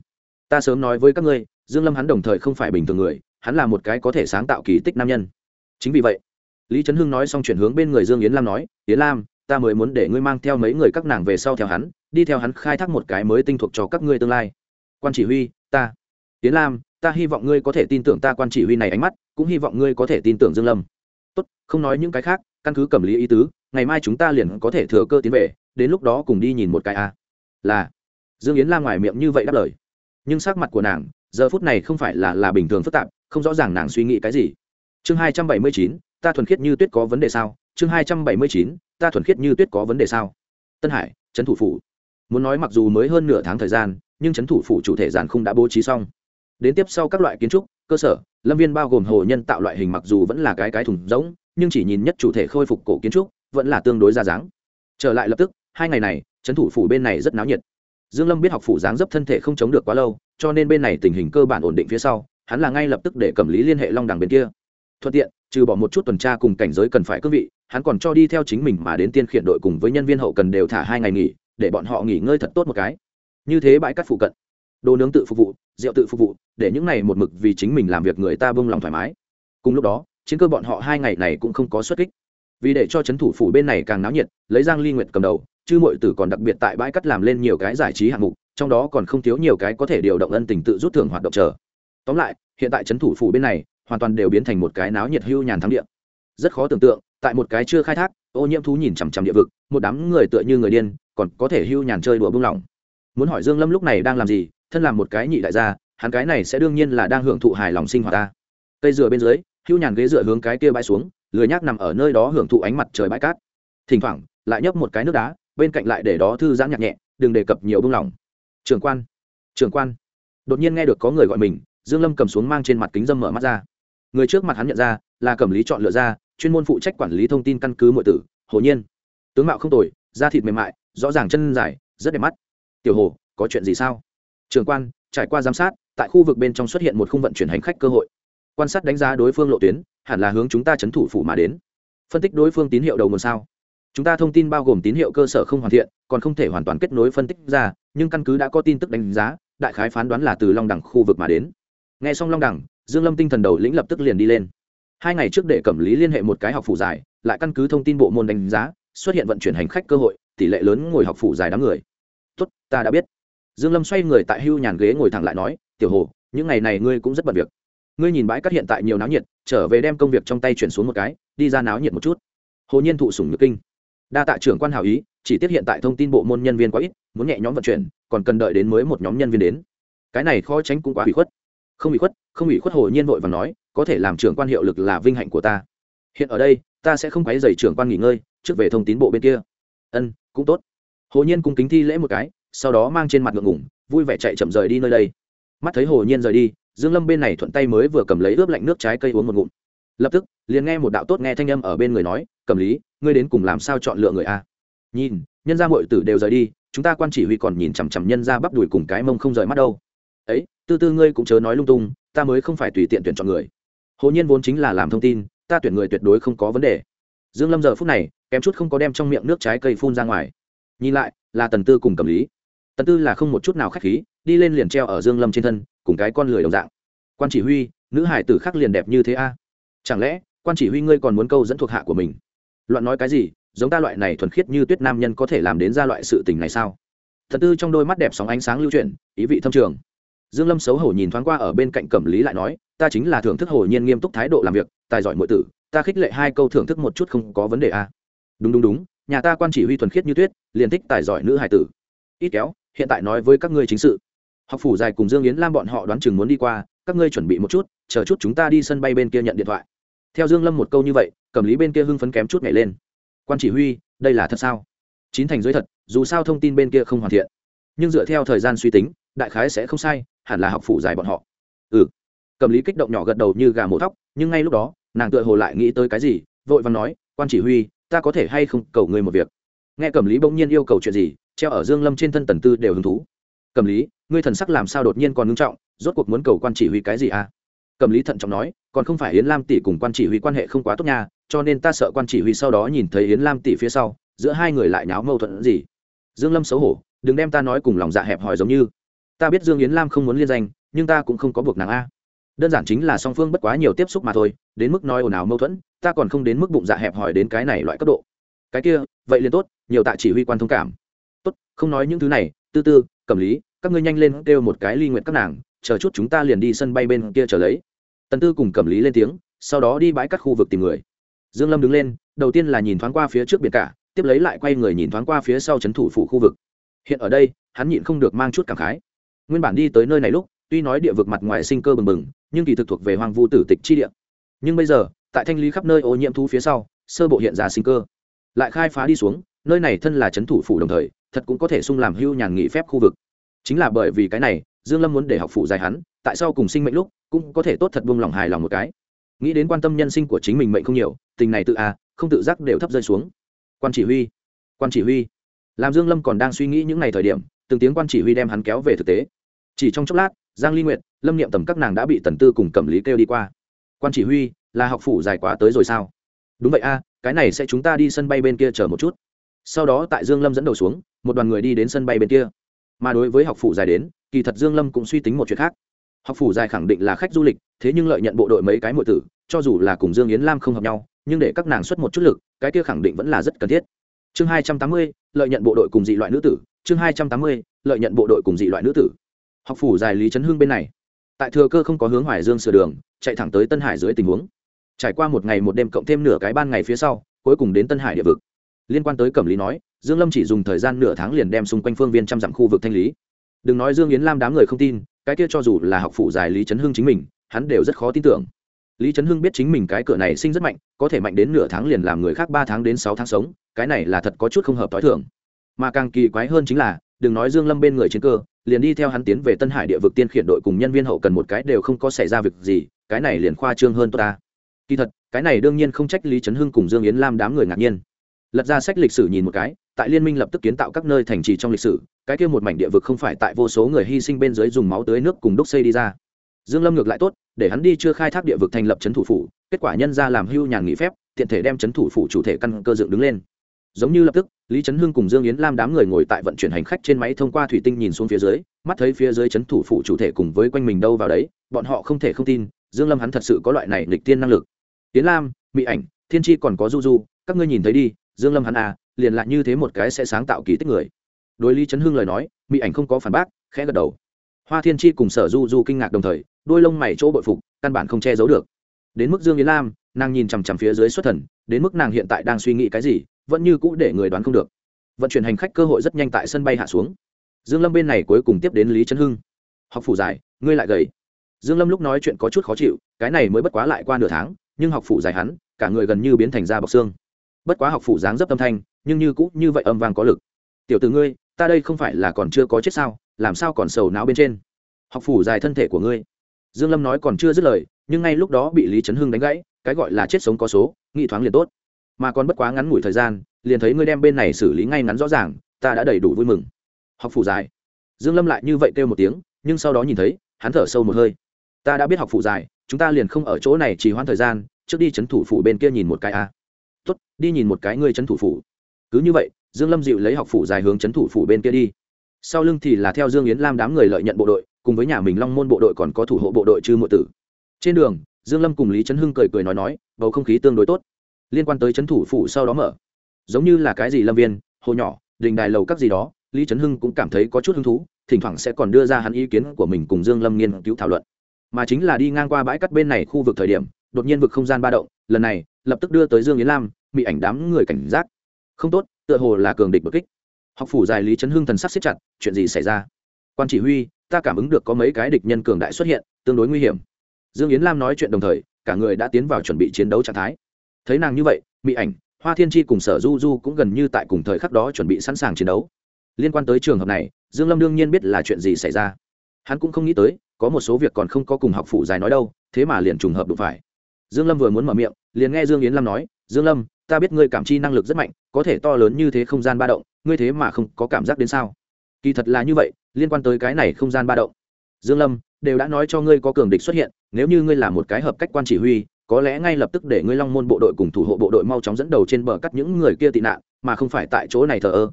Ta sớm nói với các ngươi, dương lâm hắn đồng thời không phải bình thường người hắn là một cái có thể sáng tạo kỳ tích nam nhân. Chính vì vậy, lý trấn hưng nói xong chuyển hướng bên người dương yến lam nói, yến lam, ta mới muốn để ngươi mang theo mấy người các nàng về sau theo hắn, đi theo hắn khai thác một cái mới tinh thuộc cho các ngươi tương lai. Quan chỉ huy, ta. Yến lam, ta hy vọng ngươi có thể tin tưởng ta quan chỉ huy này ánh mắt, cũng hy vọng ngươi có thể tin tưởng dương lâm. Tốt, không nói những cái khác, căn cứ cầm lý ý tứ, ngày mai chúng ta liền có thể thừa cơ tiến về, đến lúc đó cùng đi nhìn một cái a. Là, dương yến lam ngoài miệng như vậy đáp lời. Nhưng sắc mặt của nàng, giờ phút này không phải là là bình thường phức tạp không rõ ràng nàng suy nghĩ cái gì. Chương hai trăm bảy mươi chín, ta thuần khiết như tuyết có vấn đề sao? Chương hai trăm bảy mươi chín, ta thuần khiết như tuyết có vấn đề sao? Tân hải, trấn thủ phủ. Muốn nói mặc dù mới hơn nửa tháng thời gian, nhưng trấn thủ phủ chủ thể giàn không đã bố trí xong. Đến tiếp sau các loại kiến trúc, cơ sở, lâm viên bao gồm hồ nhân tạo loại hình mặc dù vẫn là cái cái thùng rỗng, nhưng chỉ nhìn nhất chủ thể khôi phục cổ kiến trúc, vẫn là tương đối ra dáng. Trở lại lập tức, hai ngày này, trấn thủ phủ bên này rất náo nhiệt. Dương lâm biết học phủ dáng dấp thân thể không chống được quá lâu, cho nên bên này tình hình cơ bản ổn định phía sau hắn là ngay lập tức để cầm lý liên hệ long đằng bên kia. Thuận tiện, trừ bỏ một chút tuần tra cùng cảnh giới cần phải cương vị, hắn còn cho đi theo chính mình mà đến tiên khiển đội cùng với nhân viên hậu cần đều thả hai ngày nghỉ, để bọn họ nghỉ ngơi thật tốt một cái. Như thế bãi cắt phụ cận, đồ nướng tự phục vụ, rượu tự phục vụ, để những này một mực vì chính mình làm việc người ta bông lòng thoải mái. Cùng lúc đó, chiến cơ bọn họ hai ngày này cũng không có xuất kích. Vì để cho c h ấ n thủ phủ bên này càng náo nhiệt, lấy giang ly nguyệt cầm đầu, chư mọi tử còn đặc biệt tại bãi cắt làm lên nhiều cái giải trí hạng mục, trong đó còn không thiếu nhiều cái có thể điều động ân tình tự rút thưởng hoạt động chờ tóm lại, hiện tại trấn thủ phủ bên này, hoàn toàn đều biến thành một cái náo nhiệt hưu nhàn thắng địa. Rất khó tưởng tượng, tại một cái chưa khai thác, ô nhiễm thú nhìn chằm chằm địa vực, một đám người tựa như người điên, còn có thể hưu nhàn chơi đùa buông lỏng. Muốn hỏi dương lâm lúc này đang làm gì, thân làm một cái nhị đại gia, hắn cái này sẽ đương nhiên là đang hưởng thụ hài lòng sinh hoạt ta. Cây dừa bên dưới, hưu nhàn ghế dựa hướng cái kia bãi xuống, lười nhác nằm ở nơi đó hưởng thụ ánh mặt trời bãi cát. Thỉnh thoảng, lại nhấp một cái nước đá, bên cạnh lại để đó thư giãn nhạc nhẹ, đừng đề cập nhiều buông lỏng. Trường quan trường quan. Đột nhiên nghe được có người gọi mình dương lâm cầm xuống mang trên mặt kính dâm mở mắt ra. Người trước mặt hắn nhận ra, là cẩm lý chọn lựa ra, chuyên môn phụ trách quản lý thông tin căn cứ mọi tử hồ nhiên. Tướng mạo không tồi, da thịt mềm mại, rõ ràng chân dài, rất đẹp mắt. Tiểu hồ, có chuyện gì sao? Trường quan, trải qua giám sát, tại khu vực bên trong xuất hiện một khung vận chuyển hành khách cơ hội. Quan sát đánh giá đối phương lộ tuyến, hẳn là hướng chúng ta chấn thủ phủ mà đến. Phân tích đối phương tín hiệu đầu nguồn sao. Chúng ta thông tin bao gồm tín hiệu cơ sở không hoàn thiện, còn không thể hoàn toàn kết nối phân tích ra, nhưng căn cứ đã có tin tức đánh giá, đại khái phán đoán là từ long đẳng khu vực mà đến nghe xong long đẳng dương lâm tinh thần đầu lĩnh lập tức liền đi lên. Hai ngày trước để cẩm lý liên hệ một cái học phủ giải lại căn cứ thông tin bộ môn đánh giá, xuất hiện vận chuyển hành khách cơ hội, tỷ lệ lớn ngồi học phủ giải đám người. Tốt, ta đã biết. Dương lâm xoay người tại hưu nhàn ghế ngồi thẳng lại nói, tiểu hồ, những ngày này ngươi cũng rất bận việc. Ngươi nhìn bãi cát hiện tại nhiều náo nhiệt, trở về đem công việc trong tay chuyển xuống một cái, đi ra náo nhiệt một chút. Hồ nhiên thụ sủng nhược kinh. Đa tạ trưởng quan hảo ý, chỉ tiếp hiện tại thông tin bộ môn nhân viên quá ít, muốn nhẹ nhóm vận chuyển, còn cần đợi đến mới một nhóm nhân viên đến. Cái này khó tránh cũng quá bị khuất không ủy khuất, không ủy khuất hồ nhiên vội và nói, có thể làm trưởng quan hiệu lực là vinh hạnh của ta. Hiện ở đây, ta sẽ không quấy dày trưởng quan nghỉ ngơi, trước về thông tín bộ bên kia. Ân, cũng tốt. Hồ nhiên cùng kính thi lễ một cái, sau đó mang trên mặt ngượng ngủng vui vẻ chạy chậm rời đi nơi đây. Mắt thấy hồ nhiên rời đi, dương lâm bên này thuận tay mới vừa cầm lấy ướp lạnh nước trái cây uống một ngụm. Lập tức, liền nghe một đạo tốt nghe thanh âm ở bên người nói, cầm lý, ngươi đến cùng làm sao chọn lựa người a? Nhìn, nhân gia muội tử đều rời đi, chúng ta quan chỉ huy còn nhìn chằm chằm nhân gia bắp đùi cùng cái mông không rời mắt đâu. Ấy tư tư ngươi cũng chớ nói lung tung, ta mới không phải tùy tiện tuyển chọn người. Hồ nhiên vốn chính là làm thông tin, ta tuyển người tuyệt đối không có vấn đề. Dương lâm giờ phút này, kém chút không có đem trong miệng nước trái cây phun ra ngoài. Nhìn lại, là tần tư cùng cầm lý. Tần tư là không một chút nào khách khí, đi lên liền treo ở dương lâm trên thân, cùng cái con lười đồng dạng. Quan chỉ huy, nữ hải tử khác liền đẹp như thế a? Chẳng lẽ, quan chỉ huy ngươi còn muốn câu dẫn thuộc hạ của mình? Loạn nói cái gì, giống ta loại này thuần khiết như tuyết nam nhân có thể làm đến ra loại sự tình này sao? Thật tư trong đôi mắt đẹp sóng ánh sáng lưu chuyển, ý vị thâm trường dương lâm xấu hổ nhìn thoáng qua ở bên cạnh cẩm lý lại nói, ta chính là thưởng thức hồ nhiên nghiêm túc thái độ làm việc, tài giỏi mọi tử, ta khích lệ hai câu thưởng thức một chút không có vấn đề à. đúng đúng đúng, nhà ta quan chỉ huy thuần khiết như tuyết, liền thích tài giỏi nữ hải tử. Ít kéo, hiện tại nói với các ngươi chính sự. Học phủ dài cùng dương yến lam bọn họ đoán chừng muốn đi qua, các ngươi chuẩn bị một chút, chờ chút chúng ta đi sân bay bên kia nhận điện thoại. Theo dương lâm một câu như vậy, cẩm lý bên kia hưng phấn kém chút nhảy lên. Quan chỉ huy, đây là thật sao? Chín thành dưới thật, dù sao thông tin bên kia không hoàn thiện. Nhưng dựa theo thời gian suy tính, đại khái sẽ không sai hẳn là học phủ dài bọn họ. Ừ. Cầm lý kích động nhỏ gật đầu như gà mổ thóc, nhưng ngay lúc đó, nàng tựa hồ lại nghĩ tới cái gì, vội vàng nói, quan chỉ huy, ta có thể hay không cầu ngươi một việc? Nghe cầm lý bỗng nhiên yêu cầu chuyện gì, treo ở dương lâm trên thân tần tư đều hứng thú. Cầm lý, ngươi thần sắc làm sao đột nhiên còn ngưng trọng, rốt cuộc muốn cầu quan chỉ huy cái gì à? Cầm lý thận trọng nói, còn không phải yến lam tỷ cùng quan chỉ huy quan hệ không quá tốt nha, cho nên ta sợ quan chỉ huy sau đó nhìn thấy yến lam tỷ phía sau, giữa hai người lại nháo mâu thuẫn gì. Dương lâm xấu hổ, đừng đem ta nói cùng lòng dạ hẹp hòi giống như ta biết dương yến lam không muốn liên danh, nhưng ta cũng không có buộc nàng a. Đơn giản chính là song phương bất quá nhiều tiếp xúc mà thôi, đến mức nói ồn ào mâu thuẫn, ta còn không đến mức bụng dạ hẹp hòi đến cái này loại cấp độ. Cái kia, vậy liền tốt, nhiều tạ chỉ huy quan thông cảm. Tốt, không nói những thứ này, tư tư cầm lý, các ngươi nhanh lên kêu một cái ly nguyện các nàng, chờ chút chúng ta liền đi sân bay bên kia trở lấy. Tần tư cùng cầm lý lên tiếng, sau đó đi bãi các khu vực tìm người. Dương lâm đứng lên, đầu tiên là nhìn thoáng qua phía trước biển cả, tiếp lấy lại quay người nhìn thoáng qua phía sau trấn thủ phủ khu vực. Hiện ở đây, hắn nhịn không được mang chút cảm khái nguyên bản đi tới nơi này lúc, tuy nói địa vực mặt ngoài sinh cơ bừng bừng, nhưng kỳ thực thuộc về hoàng vu tử tịch chi địa. Nhưng bây giờ, tại thanh lý khắp nơi ô nhiễm thu phía sau, sơ bộ hiện ra sinh cơ. Lại khai phá đi xuống, nơi này thân là trấn thủ phủ đồng thời, thật cũng có thể sung làm hưu nhàn nghỉ phép khu vực. Chính là bởi vì cái này, dương lâm muốn để học phụ dài hắn, tại sao cùng sinh mệnh lúc, cũng có thể tốt thật buông lòng hài lòng một cái. Nghĩ đến quan tâm nhân sinh của chính mình mệnh không nhiều, tình này tự à không tự giác đều thấp rơi xuống. Quan chỉ huy, quan chỉ huy. Làm dương lâm còn đang suy nghĩ những ngày thời điểm, từng tiếng quan chỉ huy đem hắn kéo về thực tế chỉ trong chốc lát, giang ly nguyệt, lâm niệm tầm các nàng đã bị tần tư cùng cẩm lý kêu đi qua. Quan chỉ huy, là học phủ dài quá tới rồi sao? Đúng vậy a, cái này sẽ chúng ta đi sân bay bên kia chờ một chút. Sau đó tại dương lâm dẫn đầu xuống, một đoàn người đi đến sân bay bên kia. Mà đối với học phủ dài đến, kỳ thật dương lâm cũng suy tính một chuyện khác. Học phủ dài khẳng định là khách du lịch, thế nhưng lợi nhận bộ đội mấy cái muội tử, cho dù là cùng dương yến lam không hợp nhau, nhưng để các nàng xuất một chút lực, cái kia khẳng định vẫn là rất cần thiết. Chương hai trăm tám mươi, lợi nhận bộ đội cùng dị loại nữ tử, chương hai trăm tám mươi, lợi nhận bộ đội cùng dị loại nữ tử học phủ dài lý trấn hưng bên này. Tại thừa cơ không có hướng hoài dương sửa đường, chạy thẳng tới tân hải dưới tình huống. Trải qua một ngày một đêm cộng thêm nửa cái ban ngày phía sau, cuối cùng đến tân hải địa vực. Liên quan tới cẩm lý nói, dương lâm chỉ dùng thời gian nửa tháng liền đem xung quanh phương viên trăm dặm khu vực thanh lý. Đừng nói dương yến lam đám người không tin, cái kia cho dù là học phủ giải lý trấn hưng chính mình, hắn đều rất khó tin tưởng. Lý trấn hưng biết chính mình cái cửa này sinh rất mạnh, có thể mạnh đến nửa tháng liền làm người khác ba tháng đến sáu tháng sống, cái này là thật có chút không hợp t h o i thưởng mà càng kỳ quái hơn chính là, đừng nói dương lâm bên người chiến cơ liền đi theo hắn tiến về tân hải địa vực tiên khiển đội cùng nhân viên hậu cần một cái đều không có xảy ra việc gì, cái này liền khoa trương hơn tốt ta. Kỳ thật, cái này đương nhiên không trách lý trấn hưng cùng dương yến lam đám người ngạc nhiên. Lật ra sách lịch sử nhìn một cái, tại liên minh lập tức kiến tạo các nơi thành trì trong lịch sử, cái kia một mảnh địa vực không phải tại vô số người hy sinh bên dưới dùng máu tưới nước cùng đúc xây đi ra. Dương lâm ngược lại tốt, để hắn đi chưa khai thác địa vực thành lập trấn thủ phủ, kết quả nhân ra làm hưu nhàn nghỉ phép, tiện thể đem trấn thủ phủ chủ thể căn cơ dựng đứng lên. Giống như lập tức lý trấn hưng cùng dương yến lam đám người ngồi tại vận chuyển hành khách trên máy thông qua thủy tinh nhìn xuống phía dưới, mắt thấy phía dưới trấn thủ phụ chủ thể cùng với quanh mình đâu vào đấy, bọn họ không thể không tin, dương lâm hắn thật sự có loại này lịch tiên năng lực. Yến lam mỹ ảnh, thiên tri còn có du du, các ngươi nhìn thấy đi, dương lâm hắn à liền lại như thế một cái sẽ sáng tạo kỳ tích người. Đối lý trấn hưng lời nói mỹ ảnh không có phản bác, khẽ gật đầu. Hoa thiên tri cùng sở du du kinh ngạc đồng thời, đôi lông mày chỗ bội phục, căn bản không che giấu được. Đến mức dương yến lam, nàng nhìn chằm chằm phía dưới xuất thần, đến mức nàng hiện tại đang suy nghĩ cái gì vẫn như cũ để người đoán không được. Vận chuyển hành khách cơ hội rất nhanh tại sân bay hạ xuống. Dương lâm bên này cuối cùng tiếp đến lý trấn hưng. Học phủ dài, ngươi lại gầy. Dương lâm lúc nói chuyện có chút khó chịu, cái này mới bất quá lại qua nửa tháng, nhưng học phủ dài hắn, cả người gần như biến thành da bọc xương. Bất quá học phủ dáng dấp âm thanh, nhưng như cũ như vậy âm vang có lực. Tiểu tử ngươi, ta đây không phải là còn chưa có chết sao, làm sao còn sầu não bên trên? Học phủ dài thân thể của ngươi. Dương lâm nói còn chưa dứt lời, nhưng ngay lúc đó bị lý trấn hưng đánh gãy, cái gọi là chết sống có số, nghị thoáng liền tốt mà còn bất quá ngắn ngủi thời gian, liền thấy ngươi đem bên này xử lý ngay ngắn rõ ràng, ta đã đầy đủ vui mừng. Học phủ dài. Dương lâm lại như vậy kêu một tiếng, nhưng sau đó nhìn thấy, hắn thở sâu một hơi. Ta đã biết học phủ dài, chúng ta liền không ở chỗ này trì hoãn thời gian, trước đi chấn thủ phủ bên kia nhìn một cái a. À. tốt, đi nhìn một cái ngươi chấn thủ phủ. Cứ như vậy, dương lâm dịu lấy học phủ dài hướng chấn thủ phủ bên kia đi. Sau lưng thì là theo dương yến lam đám người lợi nhận bộ đội, cùng với nhà mình long môn bộ đội còn có thủ hộ bộ đội chư mộ tử. Trên đường, dương lâm cùng lý trấn hưng cười cười nói nói, bầu không khí tương đối tốt liên quan tới trấn thủ phủ sau đó mở. Giống như là cái gì lâm viên, hồ nhỏ, đình đài lầu các gì đó, lý trấn hưng cũng cảm thấy có chút hứng thú, thỉnh thoảng sẽ còn đưa ra hắn ý kiến của mình cùng dương lâm nghiên cứu thảo luận. Mà chính là đi ngang qua bãi cắt bên này khu vực thời điểm, đột nhiên vực không gian ba động, lần này, lập tức đưa tới dương yến lam, bị ảnh đám người cảnh giác. Không tốt, tựa hồ là cường địch bực kích. Học phủ dài lý trấn hưng thần sắc siết chặt, chuyện gì xảy ra? Quan chỉ huy, ta cảm ứng được có mấy cái địch nhân cường đại xuất hiện, tương đối nguy hiểm. Dương yến lam nói chuyện đồng thời, cả người đã tiến vào chuẩn bị chiến đấu trạng thái thấy nàng như vậy mỹ ảnh, hoa thiên tri cùng sở du du cũng gần như tại cùng thời khắc đó chuẩn bị sẵn sàng chiến đấu. Liên quan tới trường hợp này, dương lâm đương nhiên biết là chuyện gì xảy ra. Hắn cũng không nghĩ tới, có một số việc còn không có cùng học phụ dài nói đâu, thế mà liền trùng hợp đụng phải. Dương lâm vừa muốn mở miệng, liền nghe dương yến lâm nói, dương lâm, ta biết ngươi cảm chi năng lực rất mạnh, có thể to lớn như thế không gian ba động, ngươi thế mà không có cảm giác đến sao? Kỳ thật là như vậy, liên quan tới cái này không gian ba động. Dương lâm, đều đã nói cho ngươi có cường địch xuất hiện, nếu như ngươi là một cái hợp cách quan chỉ huy có lẽ ngay lập tức để ngươi long môn bộ đội cùng thủ hộ bộ đội mau chóng dẫn đầu trên bờ cắt những người kia tị nạn, mà không phải tại chỗ này thờ ơ.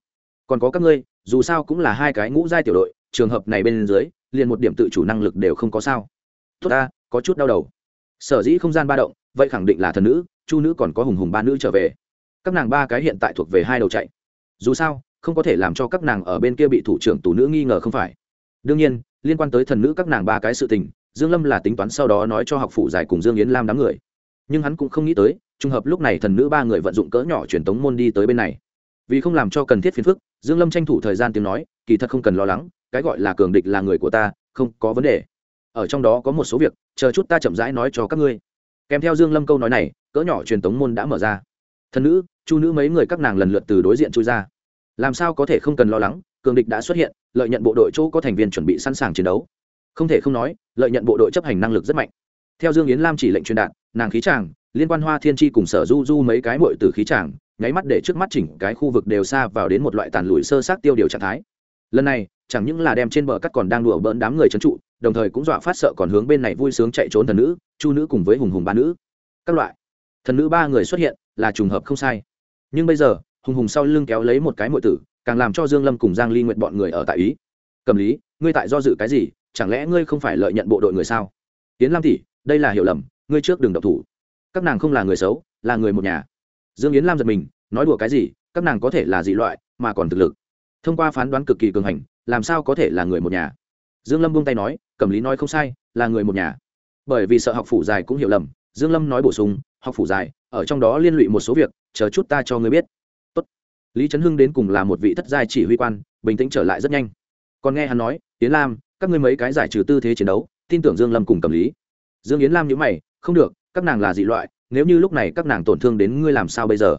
Còn có các ngươi, dù sao cũng là hai cái ngũ giai tiểu đội, trường hợp này bên dưới, liền một điểm tự chủ năng lực đều không có sao. Tốt ta, có chút đau đầu. Sở dĩ không gian ba động, vậy khẳng định là thần nữ, chu nữ còn có hùng hùng ba nữ trở về. Các nàng ba cái hiện tại thuộc về hai đầu chạy. Dù sao, không có thể làm cho các nàng ở bên kia bị thủ trưởng tù nữ nghi ngờ không phải. Đương nhiên, liên quan tới thần nữ các nàng ba cái sự tình dương lâm là tính toán sau đó nói cho học phủ giải cùng dương yến lam đám người. Nhưng hắn cũng không nghĩ tới, trùng hợp lúc này thần nữ ba người vận dụng cỡ nhỏ truyền tống môn đi tới bên này. Vì không làm cho cần thiết phiền phức, dương lâm tranh thủ thời gian tiếng nói, kỳ thật không cần lo lắng, cái gọi là cường địch là người của ta, không có vấn đề. Ở trong đó có một số việc, chờ chút ta chậm rãi nói cho các ngươi. Kèm theo dương lâm câu nói này, cỡ nhỏ truyền tống môn đã mở ra. Thần nữ, chu nữ mấy người các nàng lần lượt từ đối diện chui ra. Làm sao có thể không cần lo lắng, cường địch đã xuất hiện, lợi nhận bộ đội chỗ có thành viên chuẩn bị sẵn sàng chiến đấu không thể không nói, lợi nhận bộ đội chấp hành năng lực rất mạnh. Theo dương yến lam chỉ lệnh truyền đạt, nàng khí tràng liên quan hoa thiên tri cùng sở du du mấy cái mội từ khí tràng nháy mắt để trước mắt chỉnh cái khu vực đều xa vào đến một loại tàn lụi sơ sát tiêu điều trạng thái. Lần này, chẳng những là đem trên bờ cắt còn đang đùa bỡn đám người trấn trụ, đồng thời cũng dọa phát sợ còn hướng bên này vui sướng chạy trốn thần nữ, chu nữ cùng với hùng hùng ba nữ. Các loại. Thần nữ ba người xuất hiện, là trùng hợp không sai. Nhưng bây giờ, hùng hùng sau lưng kéo lấy một cái mội tử, càng làm cho dương lâm cùng giang ly nguyện bọn người ở tại ý. Cầm lý ngươi tại do dự cái gì, chẳng lẽ ngươi không phải lợi nhận bộ đội người sao? Tiến lam tỷ, đây là hiểu lầm, ngươi trước đừng độc thủ. Các nàng không là người xấu, là người một nhà. Dương yến lam giật mình, nói đùa cái gì, các nàng có thể là dị loại, mà còn thực lực. Thông qua phán đoán cực kỳ cường hành, làm sao có thể là người một nhà? Dương lâm buông tay nói Cẩm lý nói không sai, là người một nhà. Bởi vì sợ học phủ dài cũng hiểu lầm, dương lâm nói bổ sung, học phủ dài, ở trong đó liên lụy một số việc, chờ chút ta cho ngươi biết. Tốt. lý trấn hưng đến cùng là một vị thất giai chỉ huy quan, bình tĩnh trở lại rất nhanh còn nghe hắn nói, yến lam, các ngươi mấy cái giải trừ tư thế chiến đấu, tin tưởng dương lâm cùng cầm lý. Dương yến lam nhíu mày, không được, các nàng là dị loại, nếu như lúc này các nàng tổn thương đến ngươi làm sao bây giờ?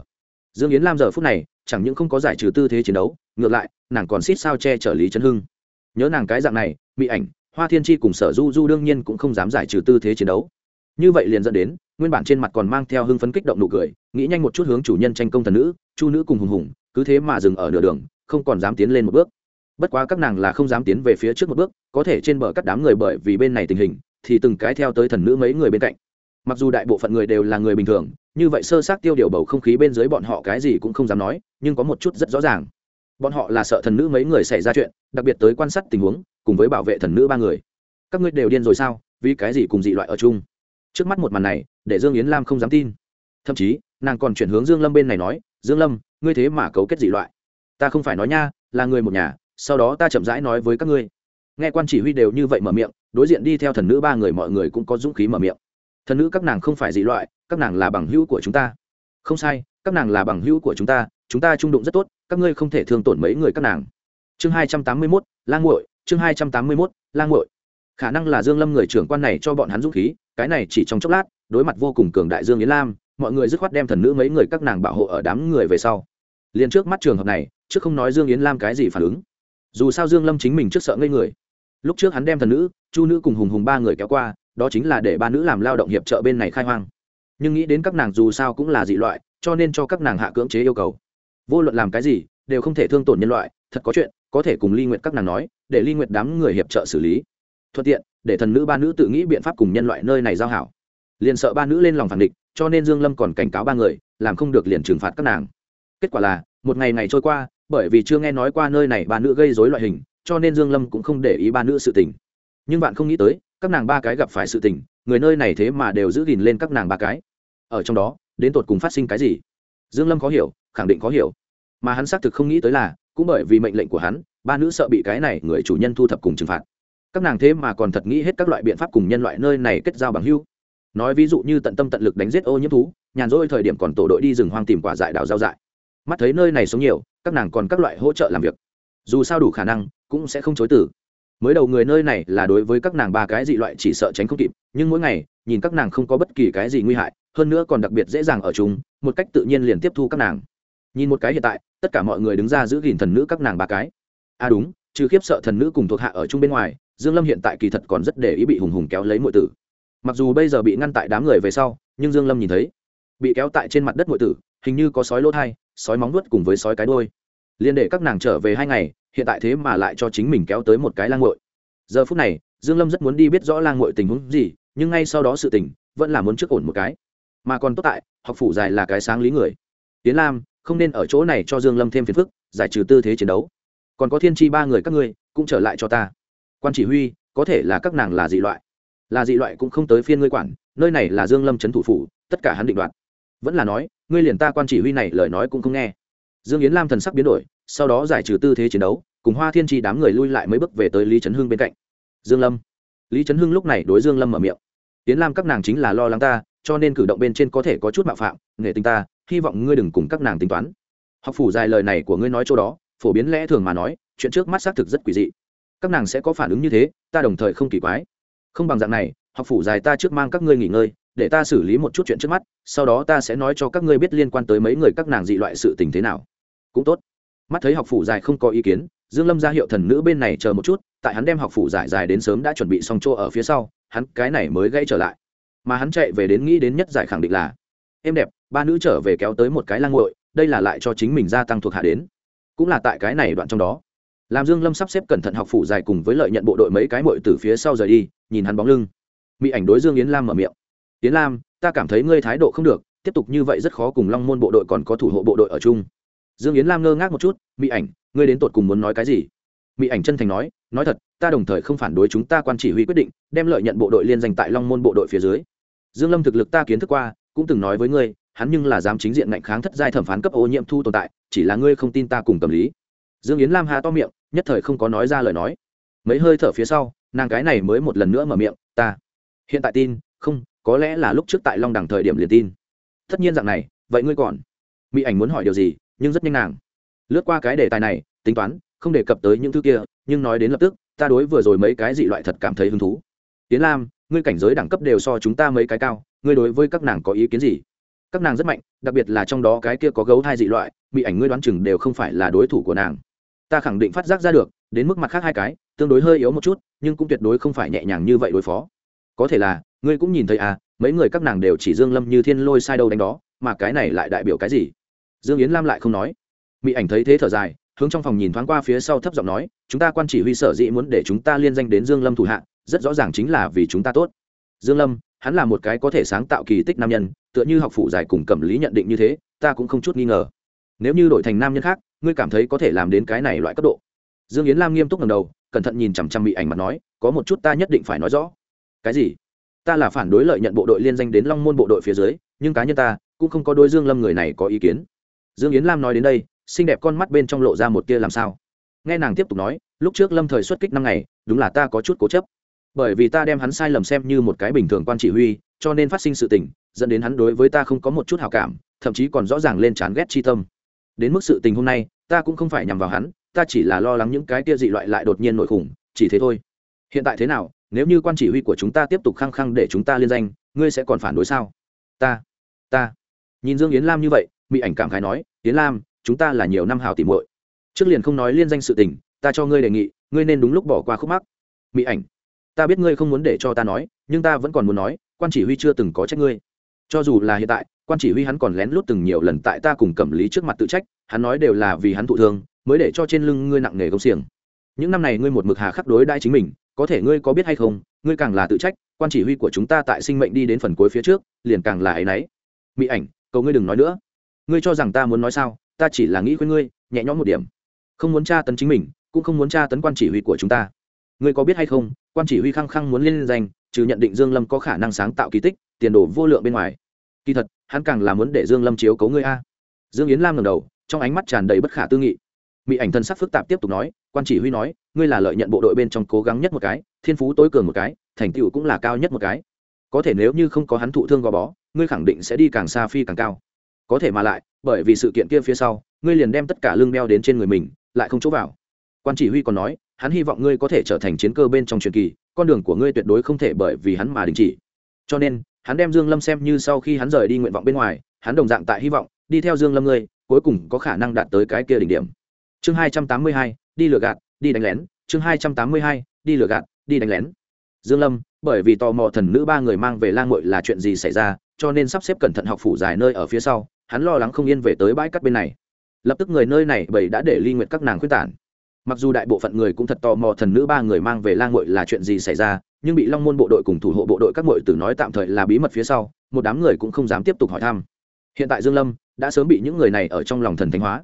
Dương yến lam giờ phút này, chẳng những không có giải trừ tư thế chiến đấu, ngược lại, nàng còn xít sao che chở lý trấn hưng. Nhớ nàng cái dạng này bị ảnh, hoa thiên tri cùng sở du du đương nhiên cũng không dám giải trừ tư thế chiến đấu. Như vậy liền dẫn đến, nguyên bản trên mặt còn mang theo hưng phấn kích động nụ cười, nghĩ nhanh một chút hướng chủ nhân tranh công thần nữ, chu nữ cùng hùng hùng, cứ thế mà dừng ở nửa đường, không còn dám tiến lên một bước bất quá các nàng là không dám tiến về phía trước một bước, có thể trên bờ các đám người bởi vì bên này tình hình, thì từng cái theo tới thần nữ mấy người bên cạnh. Mặc dù đại bộ phận người đều là người bình thường, như vậy sơ sát tiêu điều bầu không khí bên dưới bọn họ cái gì cũng không dám nói, nhưng có một chút rất rõ ràng. Bọn họ là sợ thần nữ mấy người xảy ra chuyện, đặc biệt tới quan sát tình huống, cùng với bảo vệ thần nữ ba người. Các ngươi đều điên rồi sao? Vì cái gì cùng dị loại ở chung? Trước mắt một màn này, để dương yến lam không dám tin. Thậm chí, nàng còn chuyển hướng dương lâm bên này nói, dương lâm, ngươi thế mà cấu kết dị loại. Ta không phải nói nha, là người một nhà sau đó ta chậm rãi nói với các ngươi. Nghe quan chỉ huy đều như vậy mở miệng, đối diện đi theo thần nữ ba người mọi người cũng có dũng khí mở miệng. Thần nữ các nàng không phải dị loại, các nàng là bằng hữu của chúng ta. Không sai, các nàng là bằng hữu của chúng ta chúng ta trung đụng rất tốt, các ngươi không thể thương tổn mấy người các nàng. Chương hai trăm tám mươi mốt, lang nguội chương hai trăm tám mươi mốt, lang nguội khả năng là dương lâm người trưởng quan này cho bọn hắn dũng khí, cái này chỉ trong chốc lát, đối mặt vô cùng cường đại dương yến lam, mọi người dứt khoát đem thần nữ mấy người các nàng bảo hộ ở đám người về sau. Liền trước mắt trường hợp này, trước không nói dương yến lam cái gì phản ứng dù sao dương lâm chính mình trước sợ ngây người. Lúc trước hắn đem thần nữ, chu nữ cùng hùng hùng ba người kéo qua, đó chính là để ba nữ làm lao động hiệp trợ bên này khai hoang. Nhưng nghĩ đến các nàng dù sao cũng là dị loại, cho nên cho các nàng hạ cưỡng chế yêu cầu. Vô luận làm cái gì, đều không thể thương tổn nhân loại, thật có chuyện, có thể cùng ly nguyện các nàng nói, để ly nguyện đám người hiệp trợ xử lý. Thuận tiện, để thần nữ ba nữ tự nghĩ biện pháp cùng nhân loại nơi này giao hảo. Liền sợ ba nữ lên lòng phản địch, cho nên dương lâm còn cảnh cáo ba người, làm không được liền trừng phạt các nàng. Kết quả là, một ngày ngày trôi qua bởi vì chưa nghe nói qua nơi này ba nữ gây rối loại hình, cho nên dương lâm cũng không để ý ba nữ sự tình. Nhưng bạn không nghĩ tới, các nàng ba cái gặp phải sự tình, người nơi này thế mà đều giữ gìn lên các nàng ba cái. Ở trong đó, đến tột cùng phát sinh cái gì? Dương lâm khó hiểu, khẳng định khó hiểu. Mà hắn xác thực không nghĩ tới là, cũng bởi vì mệnh lệnh của hắn, ba nữ sợ bị cái này người chủ nhân thu thập cùng trừng phạt. Các nàng thế mà còn thật nghĩ hết các loại biện pháp cùng nhân loại nơi này kết giao bằng hưu nói ví dụ như tận tâm tận lực đánh giết ô nhiễm thú, nhàn rỗi thời điểm còn tổ đội đi rừng hoang tìm quả dại đào giao dại mắt thấy nơi này sống nhiều, các nàng còn các loại hỗ trợ làm việc. Dù sao đủ khả năng, cũng sẽ không chối từ. Mới đầu người nơi này là đối với các nàng ba cái dị loại chỉ sợ tránh không kịp, nhưng mỗi ngày, nhìn các nàng không có bất kỳ cái gì nguy hại, hơn nữa còn đặc biệt dễ dàng ở chúng một cách tự nhiên liền tiếp thu các nàng. Nhìn một cái hiện tại, tất cả mọi người đứng ra giữ gìn thần nữ các nàng ba cái. À đúng, trừ khiếp sợ thần nữ cùng thuộc hạ ở chung bên ngoài, dương lâm hiện tại kỳ thật còn rất để ý bị hùng hùng kéo lấy mọi tử. Mặc dù bây giờ bị ngăn tại đám người về sau, nhưng dương lâm nhìn thấy, bị kéo tại trên mặt đất mọi tử, hình như có sói lỗ thai sói móng nuốt cùng với sói cái đôi liên để các nàng trở về hai ngày, hiện tại thế mà lại cho chính mình kéo tới một cái lang ngội giờ phút này, dương lâm rất muốn đi biết rõ lang ngội tình huống gì, nhưng ngay sau đó sự tình, vẫn là muốn trước ổn một cái. Mà còn tốt tại, học phủ dài là cái sáng lý người. Tiến lam, không nên ở chỗ này cho dương lâm thêm phiền phức, giải trừ tư thế chiến đấu. Còn có thiên tri ba người các ngươi, cũng trở lại cho ta. Quan chỉ huy, có thể là các nàng là dị loại. Là dị loại cũng không tới phiên ngươi quản, nơi này là dương lâm trấn thủ phủ, tất cả hắn định đoạt. Vẫn là nói ngươi liền ta quan chỉ huy này lời nói cũng không nghe. Dương yến lam thần sắc biến đổi, sau đó giải trừ tư thế chiến đấu, cùng hoa thiên tri đám người lui lại mấy bước về tới lý trấn hưng bên cạnh. Dương lâm. Lý trấn hưng lúc này đối dương lâm mở miệng. Yến lam các nàng chính là lo lắng ta, cho nên cử động bên trên có thể có chút mạo phạm nghệ tình ta, hy vọng ngươi đừng cùng các nàng tính toán. Học phủ dài lời này của ngươi nói chỗ đó, phổ biến lẽ thường mà nói, chuyện trước mắt xác thực rất quỷ dị. Các nàng sẽ có phản ứng như thế, ta đồng thời không kỳ quái. Không bằng dạng này, học phủ dài ta trước mang các ngươi nghỉ ngơi để ta xử lý một chút chuyện trước mắt, sau đó ta sẽ nói cho các ngươi biết liên quan tới mấy người các nàng dị loại sự tình thế nào. Cũng tốt. Mắt thấy học phủ dài không có ý kiến, dương lâm ra hiệu thần nữ bên này chờ một chút, tại hắn đem học phủ giải dài đến sớm đã chuẩn bị xong chỗ ở phía sau, hắn cái này mới gây trở lại. Mà hắn chạy về đến nghĩ đến nhất giải khẳng định là, em đẹp, ba nữ trở về kéo tới một cái lang nguội đây là lại cho chính mình gia tăng thuộc hạ đến. Cũng là tại cái này đoạn trong đó. Làm dương lâm sắp xếp cẩn thận học phủ dài cùng với lợi nhận bộ đội mấy cái muội từ phía sau rời đi, nhìn hắn bóng lưng. Mỹ ảnh đối dương yến lam mở miệng yến lam, ta cảm thấy ngươi thái độ không được, tiếp tục như vậy rất khó cùng long môn bộ đội còn có thủ hộ bộ đội ở chung. Dương yến lam ngơ ngác một chút mỹ ảnh, ngươi đến tột cùng muốn nói cái gì? Mỹ ảnh chân thành nói nói thật, ta đồng thời không phản đối chúng ta quan chỉ huy quyết định, đem lợi nhận bộ đội liên danh tại long môn bộ đội phía dưới. Dương lâm thực lực ta kiến thức qua, cũng từng nói với ngươi, hắn nhưng là dám chính diện ngạnh kháng thất giai thẩm phán cấp ô nhiễm thu tồn tại, chỉ là ngươi không tin ta cùng tâm lý. Dương yến lam hà to miệng, nhất thời không có nói ra lời nói. Mấy hơi thở phía sau, nàng cái này mới một lần nữa mở miệng, ta hiện tại tin, không có lẽ là lúc trước tại long đẳng thời điểm liền tin. Tất nhiên dạng này, vậy ngươi còn? Mỹ ảnh muốn hỏi điều gì, nhưng rất nhanh nàng. Lướt qua cái đề tài này, tính toán, không đề cập tới những thứ kia, nhưng nói đến lập tức, ta đối vừa rồi mấy cái dị loại thật cảm thấy hứng thú. Tiến lam, ngươi cảnh giới đẳng cấp đều so chúng ta mấy cái cao, ngươi đối với các nàng có ý kiến gì? Các nàng rất mạnh, đặc biệt là trong đó cái kia có gấu hai dị loại bị ảnh ngươi đoán chừng đều không phải là đối thủ của nàng. Ta khẳng định phát giác ra được, đến mức mặt khác hai cái, tương đối hơi yếu một chút, nhưng cũng tuyệt đối không phải nhẹ nhàng như vậy đối phó có thể là, ngươi cũng nhìn thấy à mấy người các nàng đều chỉ dương lâm như thiên lôi sai đâu đánh đó, mà cái này lại đại biểu cái gì? Dương yến lam lại không nói. Mỹ ảnh thấy thế thở dài, hướng trong phòng nhìn thoáng qua phía sau thấp giọng nói, chúng ta quan chỉ huy sở dĩ muốn để chúng ta liên danh đến dương lâm thủ hạ, rất rõ ràng chính là vì chúng ta tốt. Dương lâm, hắn là một cái có thể sáng tạo kỳ tích nam nhân, tựa như học phụ giải cùng cẩm lý nhận định như thế, ta cũng không chút nghi ngờ. Nếu như đổi thành nam nhân khác, ngươi cảm thấy có thể làm đến cái này loại cấp độ? Dương yến lam nghiêm túc ngầm đầu, cẩn thận nhìn chằm chằm mỹ ảnh mặt nói, có một chút ta nhất định phải nói rõ cái gì? Ta là phản đối lợi nhận bộ đội liên danh đến long môn bộ đội phía dưới, nhưng cá nhân ta cũng không có đôi dương lâm người này có ý kiến. Dương yến lam nói đến đây, xinh đẹp con mắt bên trong lộ ra một tia làm sao. Nghe nàng tiếp tục nói, lúc trước lâm thời xuất kích năm ngày, đúng là ta có chút cố chấp. Bởi vì ta đem hắn sai lầm xem như một cái bình thường quan chỉ huy, cho nên phát sinh sự tình, dẫn đến hắn đối với ta không có một chút hào cảm, thậm chí còn rõ ràng lên chán ghét chi tâm. Đến mức sự tình hôm nay, ta cũng không phải nhằm vào hắn, ta chỉ là lo lắng những cái kia dị loại lại đột nhiên nội khủng, chỉ thế thôi. Hiện tại thế nào nếu như quan chỉ huy của chúng ta tiếp tục khăng khăng để chúng ta liên danh, ngươi sẽ còn phản đối sao? Ta ta. Nhìn dương yến lam như vậy mỹ ảnh cảm khái nói, yến lam, chúng ta là nhiều năm hào tìm muội. Trước liền không nói liên danh sự tình, ta cho ngươi đề nghị, ngươi nên đúng lúc bỏ qua khúc mắc. Mỹ ảnh, ta biết ngươi không muốn để cho ta nói, nhưng ta vẫn còn muốn nói, quan chỉ huy chưa từng có trách ngươi. Cho dù là hiện tại, quan chỉ huy hắn còn lén lút từng nhiều lần tại ta cùng cẩm lý trước mặt tự trách, hắn nói đều là vì hắn thụ thương, mới để cho trên lưng ngươi nặng nề công xiềng những năm này ngươi một mực hà khắc đối đãi chính mình, có thể ngươi có biết hay không, ngươi càng là tự trách, quan chỉ huy của chúng ta tại sinh mệnh đi đến phần cuối phía trước, liền càng là ấy nấy. Mỹ ảnh, cầu ngươi đừng nói nữa. Ngươi cho rằng ta muốn nói sao, ta chỉ là nghĩ khuyên ngươi, nhẹ nhõm một điểm. Không muốn tra tấn chính mình, cũng không muốn tra tấn quan chỉ huy của chúng ta. Ngươi có biết hay không, quan chỉ huy khăng khăng muốn lên danh, trừ nhận định dương lâm có khả năng sáng tạo kỳ tích, tiền đồ vô lượng bên ngoài. Kỳ thật, hắn càng là muốn để dương lâm chiếu cấu ngươi a. Dương yến lam ngẩng đầu, trong ánh mắt tràn đầy bất khả tư nghị mỹ ảnh thân sắc phức tạp tiếp tục nói, quan chỉ huy nói, ngươi là lợi nhận bộ đội bên trong cố gắng nhất một cái, thiên phú tối cường một cái, thành tựu cũng là cao nhất một cái. Có thể nếu như không có hắn thụ thương gò bó, ngươi khẳng định sẽ đi càng xa phi càng cao. Có thể mà lại, bởi vì sự kiện kia phía sau, ngươi liền đem tất cả lương đeo đến trên người mình, lại không chỗ vào. Quan chỉ huy còn nói, hắn hy vọng ngươi có thể trở thành chiến cơ bên trong truyền kỳ, con đường của ngươi tuyệt đối không thể bởi vì hắn mà đình chỉ. Cho nên, hắn đem dương lâm xem như sau khi hắn rời đi nguyện vọng bên ngoài, hắn đồng dạng tại hy vọng, đi theo dương lâm ngươi, cuối cùng có khả năng đạt tới cái kia đỉnh điểm chương hai trăm tám mươi hai, đi lừa gạt, đi đánh lén. Chương hai trăm tám mươi hai, đi lừa gạt, đi đánh lén. Dương lâm, bởi vì tò mò thần nữ ba người mang về lang ngội là chuyện gì xảy ra, cho nên sắp xếp cẩn thận học phủ dài nơi ở phía sau, hắn lo lắng không yên về tới bãi cắt bên này. Lập tức người nơi này bảy đã để ly nguyện các nàng khuyết tản. Mặc dù đại bộ phận người cũng thật tò mò thần nữ ba người mang về lang ngội là chuyện gì xảy ra, nhưng bị long môn bộ đội cùng thủ hộ bộ đội các ngội tử nói tạm thời là bí mật phía sau, một đám người cũng không dám tiếp tục hỏi thăm. Hiện tại dương lâm đã sớm bị những người này ở trong lòng thần thánh hóa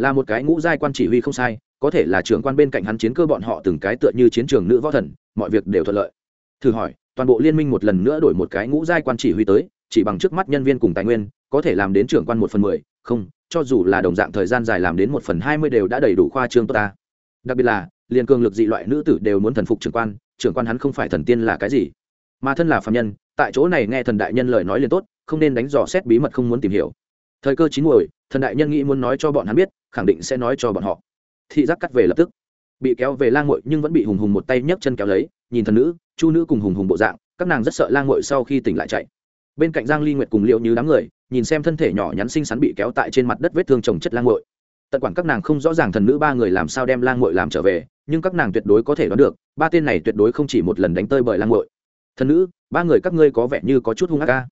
là một cái ngũ giai quan chỉ huy không sai, có thể là trưởng quan bên cạnh hắn chiến cơ bọn họ từng cái tựa như chiến trường nữ võ thần, mọi việc đều thuận lợi. Thử hỏi, toàn bộ liên minh một lần nữa đổi một cái ngũ giai quan chỉ huy tới, chỉ bằng trước mắt nhân viên cùng tài nguyên, có thể làm đến trưởng quan một phần mười, không, cho dù là đồng dạng thời gian dài làm đến một phần hai mươi đều đã đầy đủ khoa trương tốt ta. Đặc biệt là, liền cường lực dị loại nữ tử đều muốn thần phục trưởng quan trưởng quan hắn không phải thần tiên là cái gì. Mà thân là phạm nhân, tại chỗ này nghe thần đại nhân lời nói liền tốt, không nên đánh dò xét bí mật không muốn tìm hiểu. Thời cơ chín muồi, thần đại nhân nghĩ muốn nói cho bọn hắn biết khẳng định sẽ nói cho bọn họ. Thị giác cắt về lập tức. Bị kéo về lang mội nhưng vẫn bị hùng hùng một tay nhấc chân kéo lấy, nhìn thần nữ, chu nữ cùng hùng hùng bộ dạng, các nàng rất sợ lang mội sau khi tỉnh lại chạy. Bên cạnh giang ly nguyệt cùng liệu như đám người, nhìn xem thân thể nhỏ nhắn xinh xắn bị kéo tại trên mặt đất vết thương chồng chất lang mội tận quản các nàng không rõ ràng thần nữ ba người làm sao đem lang mội làm trở về, nhưng các nàng tuyệt đối có thể đoán được, ba tên này tuyệt đối không chỉ một lần đánh tơi bởi lang mội thần nữ, ba người các ngươi có vẻ như có chút hung ác ca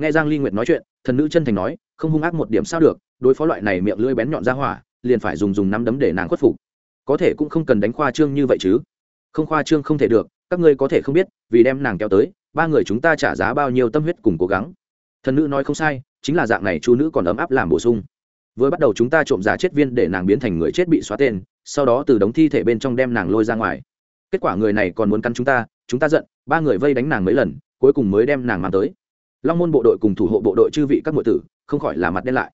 nghe giang ly nguyệt nói chuyện, thần nữ chân thành nói, không hung ác một điểm sao được đối phó loại này miệng lưỡi bén nhọn ra hỏa, liền phải dùng dùng nắm đấm để nàng khuất phục. Có thể cũng không cần đánh khoa trương như vậy chứ. Không khoa trương không thể được, các ngươi có thể không biết, vì đem nàng kéo tới, ba người chúng ta trả giá bao nhiêu tâm huyết cùng cố gắng. Thần nữ nói không sai, chính là dạng này chú nữ còn ấm áp làm bổ sung. Vừa bắt đầu chúng ta trộm giả chết viên để nàng biến thành người chết bị xóa tên, sau đó từ đống thi thể bên trong đem nàng lôi ra ngoài. Kết quả người này còn muốn cắn chúng ta chúng ta giận, ba người vây đánh nàng mấy lần, cuối cùng mới đem nàng mang tới. Long môn bộ đội cùng thủ hộ bộ đội chư vị các ngụy tử, không khỏi là mặt đen lại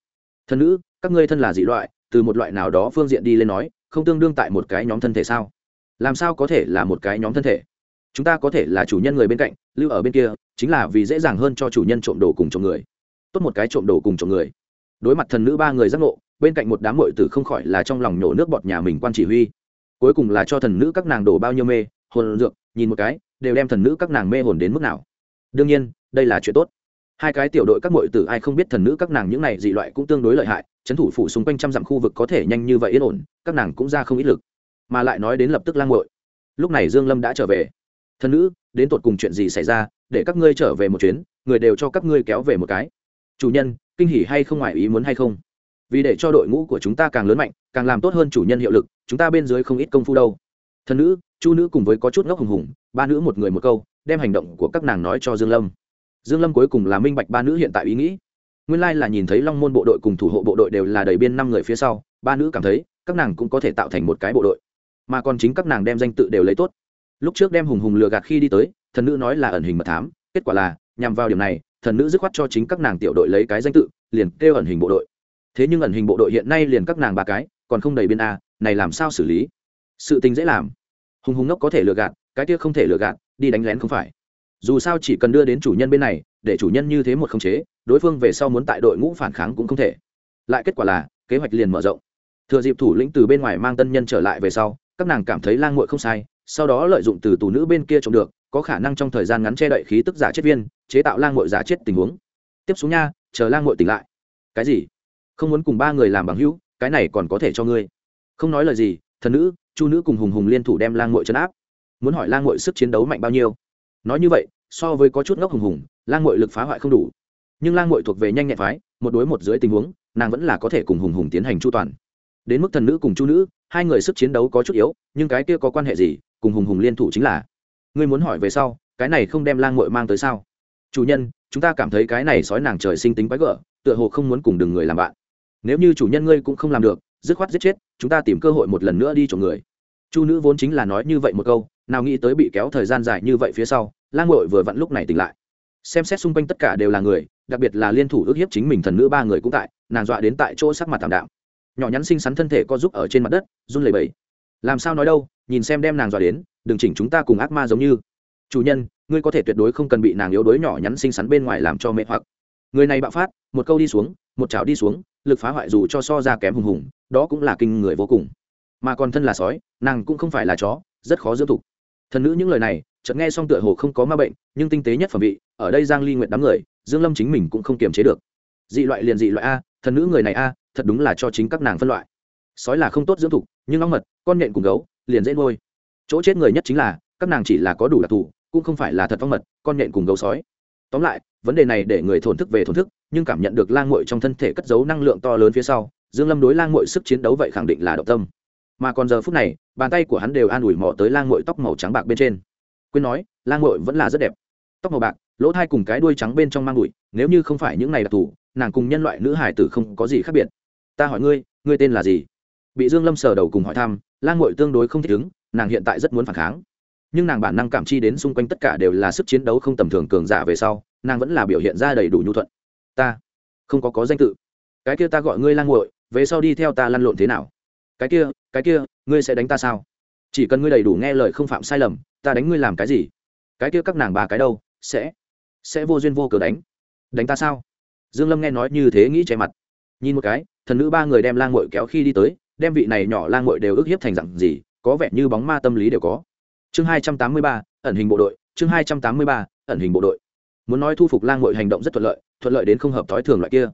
thân nữ, các ngươi thân là dị loại, từ một loại nào đó phương diện đi lên nói, không tương đương tại một cái nhóm thân thể sao? Làm sao có thể là một cái nhóm thân thể? Chúng ta có thể là chủ nhân người bên cạnh, lưu ở bên kia, chính là vì dễ dàng hơn cho chủ nhân trộm đồ cùng trộm người. Tốt một cái trộm đồ cùng trộm người. Đối mặt thần nữ ba người giác ngộ, bên cạnh một đám mội tử không khỏi là trong lòng nhổ nước bọt nhà mình quan chỉ huy. Cuối cùng là cho thần nữ các nàng đổ bao nhiêu mê, hồn dược, nhìn một cái, đều đem thần nữ các nàng mê hồn đến mức nào. Đương nhiên, đây là chuyện tốt hai cái tiểu đội các mội tử ai không biết thần nữ các nàng những này dị loại cũng tương đối lợi hại trấn thủ phủ xung quanh trăm dặm khu vực có thể nhanh như vậy yên ổn, các nàng cũng ra không ít lực. Mà lại nói đến lập tức lang mội lúc này dương lâm đã trở về. Thần nữ, đến tột cùng chuyện gì xảy ra, để các ngươi trở về một chuyến, người đều cho các ngươi kéo về một cái. Chủ nhân, kinh hỉ hay không ngoài ý muốn hay không? Vì để cho đội ngũ của chúng ta càng lớn mạnh, càng làm tốt hơn chủ nhân hiệu lực, chúng ta bên dưới không ít công phu đâu. Thần nữ, chu nữ cùng với có chút ngốc hùng hùng, ba nữ một người một câu, đem hành động của các nàng nói cho dương lâm dương lâm cuối cùng là minh bạch ba nữ hiện tại ý nghĩ. Nguyên lai là nhìn thấy long môn bộ đội cùng thủ hộ bộ đội đều là đầy biên năm người phía sau, ba nữ cảm thấy các nàng cũng có thể tạo thành một cái bộ đội. Mà còn chính các nàng đem danh tự đều lấy tốt. Lúc trước đem hùng hùng lừa gạt khi đi tới, thần nữ nói là ẩn hình mật thám, kết quả là, nhằm vào điểm này, thần nữ dứt khoát cho chính các nàng tiểu đội lấy cái danh tự, liền kêu ẩn hình bộ đội. Thế nhưng ẩn hình bộ đội hiện nay liền các nàng ba cái, còn không đầy biên a, này làm sao xử lý? Sự tình dễ làm. Hùng hùng ngốc có thể lừa gạt, cái kia không thể lừa gạt, đi đánh lén không phải dù sao chỉ cần đưa đến chủ nhân bên này, để chủ nhân như thế một khống chế, đối phương về sau muốn tại đội ngũ phản kháng cũng không thể. Lại kết quả là, kế hoạch liền mở rộng. Thừa dịp thủ lĩnh từ bên ngoài mang tân nhân trở lại về sau, các nàng cảm thấy lang ngội không sai, sau đó lợi dụng từ tù nữ bên kia trộm được, có khả năng trong thời gian ngắn che đậy khí tức giả chết viên, chế tạo lang ngội giả chết tình huống. Tiếp xuống nha, chờ lang ngội tỉnh lại. Cái gì? Không muốn cùng ba người làm bằng hữu, cái này còn có thể cho ngươi. Không nói lời gì, thần nữ, chu nữ cùng hùng hùng liên thủ đem lang ngội chấn áp. Muốn hỏi lang ngội sức chiến đấu mạnh bao nhiêu? Nói như vậy, so với có chút ngốc hùng hùng, lang mội lực phá hoại không đủ. Nhưng lang mội thuộc về nhanh nhẹn phái, một đối một dưới tình huống, nàng vẫn là có thể cùng hùng hùng tiến hành chu toàn. Đến mức thần nữ cùng chu nữ, hai người sức chiến đấu có chút yếu, nhưng cái kia có quan hệ gì, cùng hùng hùng liên thủ chính là. Ngươi muốn hỏi về sau, cái này không đem lang mội mang tới sao? Chủ nhân, chúng ta cảm thấy cái này sói nàng trời sinh tính quái gở, tựa hồ không muốn cùng đừng người làm bạn. Nếu như chủ nhân ngươi cũng không làm được, dứt khoát giết chết, chúng ta tìm cơ hội một lần nữa đi trộm người. Chu nữ vốn chính là nói như vậy một câu nào nghĩ tới bị kéo thời gian dài như vậy phía sau, lang ngội vừa vặn lúc này tỉnh lại. Xem xét xung quanh tất cả đều là người, đặc biệt là liên thủ ước hiếp chính mình thần nữ ba người cũng tại, nàng dọa đến tại chỗ sắc mặt thảm đạm. Nhỏ nhắn xinh xắn thân thể co giúp ở trên mặt đất, run lẩy bẩy. Làm sao nói đâu, nhìn xem đem nàng dọa đến, đừng chỉnh chúng ta cùng ác ma giống như. Chủ nhân, ngươi có thể tuyệt đối không cần bị nàng yếu đuối nhỏ nhắn xinh xắn bên ngoài làm cho mệt hoặc. Người này bạo phát, một câu đi xuống, một chảo đi xuống, lực phá hoại dù cho so ra kém hùng hùng, đó cũng là kinh người vô cùng. Mà còn thân là sói, nàng cũng không phải là chó, rất khó dưỡng thục thần nữ những lời này, chợt nghe xong tựa hồ không có ma bệnh, nhưng tinh tế nhất phẩm vị, ở đây giang ly nguyện đám người, dương lâm chính mình cũng không kiềm chế được. Dị loại liền dị loại a, thần nữ người này a, thật đúng là cho chính các nàng phân loại. Sói là không tốt dưỡng thục, nhưng ong mật, con nhện cùng gấu, liền dễ nuôi. Chỗ chết người nhất chính là, các nàng chỉ là có đủ đặc thù, cũng không phải là thật ong mật, con nhện cùng gấu sói. Tóm lại, vấn đề này để người thổn thức về thổn thức, nhưng cảm nhận được lang muội trong thân thể cất giấu năng lượng to lớn phía sau, dương lâm đối lang muội sức chiến đấu vậy khẳng định là động tâm mà còn giờ phút này, bàn tay của hắn đều an ủi mò tới lang mội tóc màu trắng bạc bên trên. Quyên nói, lang mội vẫn là rất đẹp. Tóc màu bạc, lỗ thai cùng cái đuôi trắng bên trong mang bụi, nếu như không phải những này đặc thù nàng cùng nhân loại nữ hải tử không có gì khác biệt. Ta hỏi ngươi ngươi tên là gì? Bị dương lâm sờ đầu cùng hỏi thăm, lang mội tương đối không thích ứng, nàng hiện tại rất muốn phản kháng. Nhưng nàng bản năng cảm chi đến xung quanh tất cả đều là sức chiến đấu không tầm thường cường giả về sau, nàng vẫn là biểu hiện ra đầy đủ nhu thuận. Ta không có có danh tự. Cái kia ta gọi ngươi lang muội, về sau đi theo ta lăn lộn thế nào? Cái kia cái kia, ngươi sẽ đánh ta sao? Chỉ cần ngươi đầy đủ nghe lời không phạm sai lầm, ta đánh ngươi làm cái gì? Cái kia các nàng bà cái đâu? Sẽ sẽ vô duyên vô cớ đánh. Đánh ta sao? Dương lâm nghe nói như thế nghĩ che mặt. Nhìn một cái, thần nữ ba người đem lang ngội kéo khi đi tới, đem vị này nhỏ lang ngội đều ức hiếp thành dặn gì, có vẻ như bóng ma tâm lý đều có. Chương hai trăm tám mươi ba, ẩn hình bộ đội, chương hai trăm tám mươi ba, ẩn hình bộ đội. Muốn nói thu phục lang ngội hành động rất thuận lợi thuận lợi đến không hợp thói thường loại kia.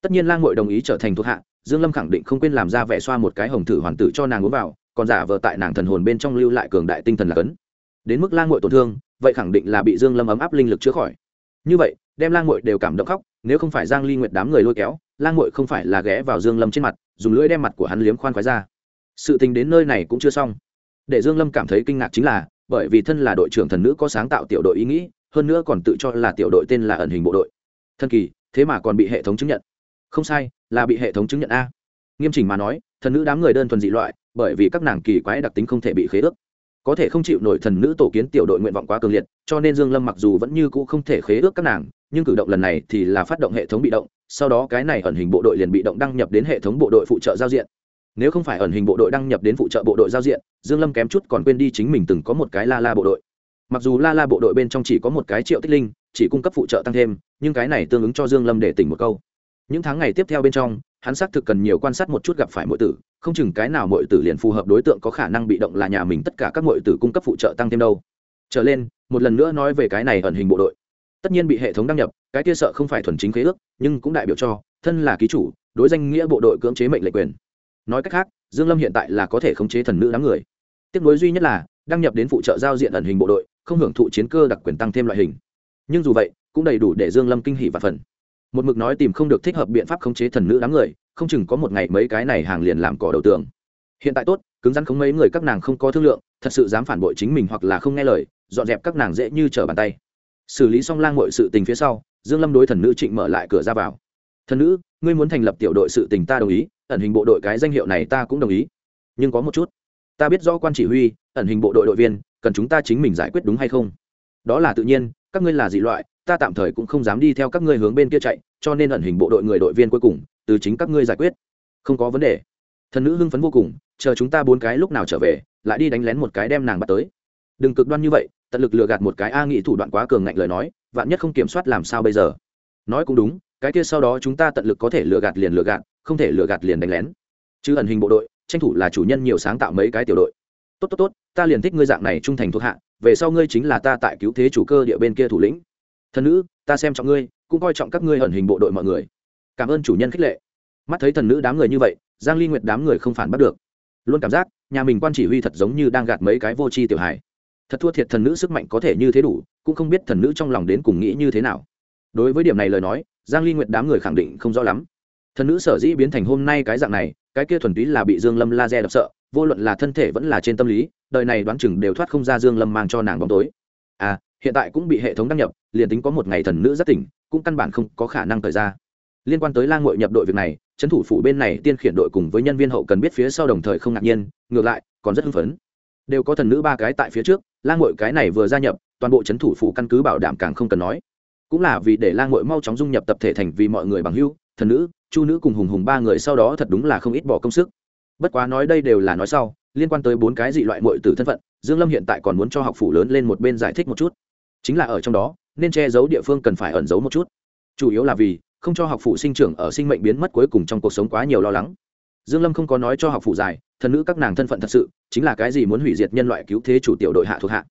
Tất nhiên lang ngội đồng ý trở thành thuộc hạ dương lâm khẳng định không quên làm ra vẻ xoa một cái hồng thử hoàn tử cho nàng uống vào, còn giả vờ tại nàng thần hồn bên trong lưu lại cường đại tinh thần là cấn. Đến mức lang mội tổn thương, vậy khẳng định là bị dương lâm ấm áp linh lực chữa khỏi. Như vậy, đem lang mội đều cảm động khóc, nếu không phải giang ly nguyệt đám người lôi kéo, lang mội không phải là ghé vào dương lâm trên mặt, dùng lưỡi đem mặt của hắn liếm khoan khoái ra. Sự tình đến nơi này cũng chưa xong. Để dương lâm cảm thấy kinh ngạc chính là, bởi vì thân là đội trưởng thần nữ có sáng tạo tiểu đội ý nghĩ, hơn nữa còn tự cho là tiểu đội tên là ẩn hình bộ đội. Thần kỳ, thế mà còn bị hệ thống chứng nhận. Không sai là bị hệ thống chứng nhận a. Nghiêm chỉnh mà nói, thần nữ đám người đơn thuần dị loại, bởi vì các nàng kỳ quái đặc tính không thể bị khế ước. Có thể không chịu nổi thần nữ tổ kiến tiểu đội nguyện vọng quá cường liệt, cho nên dương lâm mặc dù vẫn như cũ không thể khế ước các nàng, nhưng cử động lần này thì là phát động hệ thống bị động, sau đó cái này ẩn hình bộ đội liền bị động đăng nhập đến hệ thống bộ đội phụ trợ giao diện. Nếu không phải ẩn hình bộ đội đăng nhập đến phụ trợ bộ đội giao diện, dương lâm kém chút còn quên đi chính mình từng có một cái la la bộ đội. Mặc dù la la bộ đội bên trong chỉ có một cái triệu tích linh, chỉ cung cấp phụ trợ tăng thêm, nhưng cái này tương ứng cho dương lâm để tỉnh một câu những tháng ngày tiếp theo bên trong, hắn xác thực cần nhiều quan sát một chút gặp phải mọi tử, không chừng cái nào mọi tử liền phù hợp đối tượng có khả năng bị động là nhà mình tất cả các mọi tử cung cấp phụ trợ tăng thêm đâu. Trở lên, một lần nữa nói về cái này ẩn hình bộ đội. Tất nhiên bị hệ thống đăng nhập, cái kia sợ không phải thuần chính khế ước, nhưng cũng đại biểu cho, thân là ký chủ, đối danh nghĩa bộ đội cưỡng chế mệnh lệnh quyền. Nói cách khác, dương lâm hiện tại là có thể khống chế thần nữ đám người. Tiếp nối duy nhất là, đăng nhập đến phụ trợ giao diện ẩn hình bộ đội, không hưởng thụ chiến cơ đặc quyền tăng thêm loại hình. Nhưng dù vậy, cũng đầy đủ để dương lâm kinh hỉ và phần một mực nói tìm không được thích hợp biện pháp khống chế thần nữ đám người, không chừng có một ngày mấy cái này hàng liền làm cỏ đầu tường. Hiện tại tốt, cứng rắn không mấy người các nàng không có thương lượng, thật sự dám phản bội chính mình hoặc là không nghe lời, dọn dẹp các nàng dễ như trở bàn tay. Xử lý xong lang mọi sự tình phía sau, dương lâm đối thần nữ trịnh mở lại cửa ra vào. Thần nữ, ngươi muốn thành lập tiểu đội sự tình ta đồng ý, ẩn hình bộ đội cái danh hiệu này ta cũng đồng ý. Nhưng có một chút, ta biết rõ quan chỉ huy, ẩn hình bộ đội đội viên, cần chúng ta chính mình giải quyết đúng hay không? Đó là tự nhiên các ngươi là dị loại, ta tạm thời cũng không dám đi theo các ngươi hướng bên kia chạy, cho nên ẩn hình bộ đội người đội viên cuối cùng, từ chính các ngươi giải quyết. Không có vấn đề. Thần nữ hưng phấn vô cùng, chờ chúng ta bốn cái lúc nào trở về, lại đi đánh lén một cái đem nàng bắt tới. Đừng cực đoan như vậy, tận lực lừa gạt một cái a nghị thủ đoạn quá cường ngạnh lời nói, vạn nhất không kiểm soát làm sao bây giờ? Nói cũng đúng, cái kia sau đó chúng ta tận lực có thể lừa gạt liền lừa gạt, không thể lừa gạt liền đánh lén. Chứ ẩn hình bộ đội, tranh thủ là chủ nhân nhiều sáng tạo mấy cái tiểu đội. Tốt tốt tốt, ta liền thích ngươi dạng này trung thành thuộc hạ về sau ngươi chính là ta tại cứu thế chủ cơ địa bên kia thủ lĩnh. Thần nữ, ta xem trọng ngươi, cũng coi trọng các ngươi ẩn hình bộ đội mọi người. Cảm ơn chủ nhân khích lệ. Mắt thấy thần nữ đám người như vậy, giang ly nguyệt đám người không phản bắt được. Luôn cảm giác, nhà mình quan chỉ huy thật giống như đang gạt mấy cái vô tri tiểu hài. Thật thua thiệt thần nữ sức mạnh có thể như thế đủ, cũng không biết thần nữ trong lòng đến cùng nghĩ như thế nào. Đối với điểm này lời nói, giang ly nguyệt đám người khẳng định không rõ lắm. Thần nữ sở dĩ biến thành hôm nay cái dạng này, cái kia thuần túy là bị dương lâm laser đập sợ vô luận là thân thể vẫn là trên tâm lý, đời này đoán chừng đều thoát không ra dương lâm mang cho nàng bóng tối. À hiện tại cũng bị hệ thống đăng nhập, liền tính có một ngày thần nữ rất tỉnh, cũng căn bản không có khả năng thời ra. Liên quan tới lang ngội nhập đội việc này, trấn thủ phủ bên này tiên khiển đội cùng với nhân viên hậu cần biết phía sau đồng thời không ngạc nhiên, ngược lại, còn rất hưng phấn. Đều có thần nữ ba cái tại phía trước lang ngội cái này vừa gia nhập, toàn bộ trấn thủ phủ căn cứ bảo đảm càng không cần nói. Cũng là vì để lang ngội mau chóng dung nhập tập thể thành vì mọi người bằng hưu thần nữ, chu nữ cùng hùng hùng ba người sau đó thật đúng là không ít bỏ công sức bất quá nói đây đều là nói sau, liên quan tới bốn cái dị loại mội từ thân phận, dương lâm hiện tại còn muốn cho học phủ lớn lên một bên giải thích một chút. Chính là ở trong đó, nên che giấu địa phương cần phải ẩn giấu một chút. Chủ yếu là vì, không cho học phủ sinh trưởng ở sinh mệnh biến mất cuối cùng trong cuộc sống quá nhiều lo lắng. Dương lâm không có nói cho học phủ dài thần nữ các nàng thân phận thật sự, chính là cái gì muốn hủy diệt nhân loại cứu thế chủ tiểu đội hạ thuộc hạ.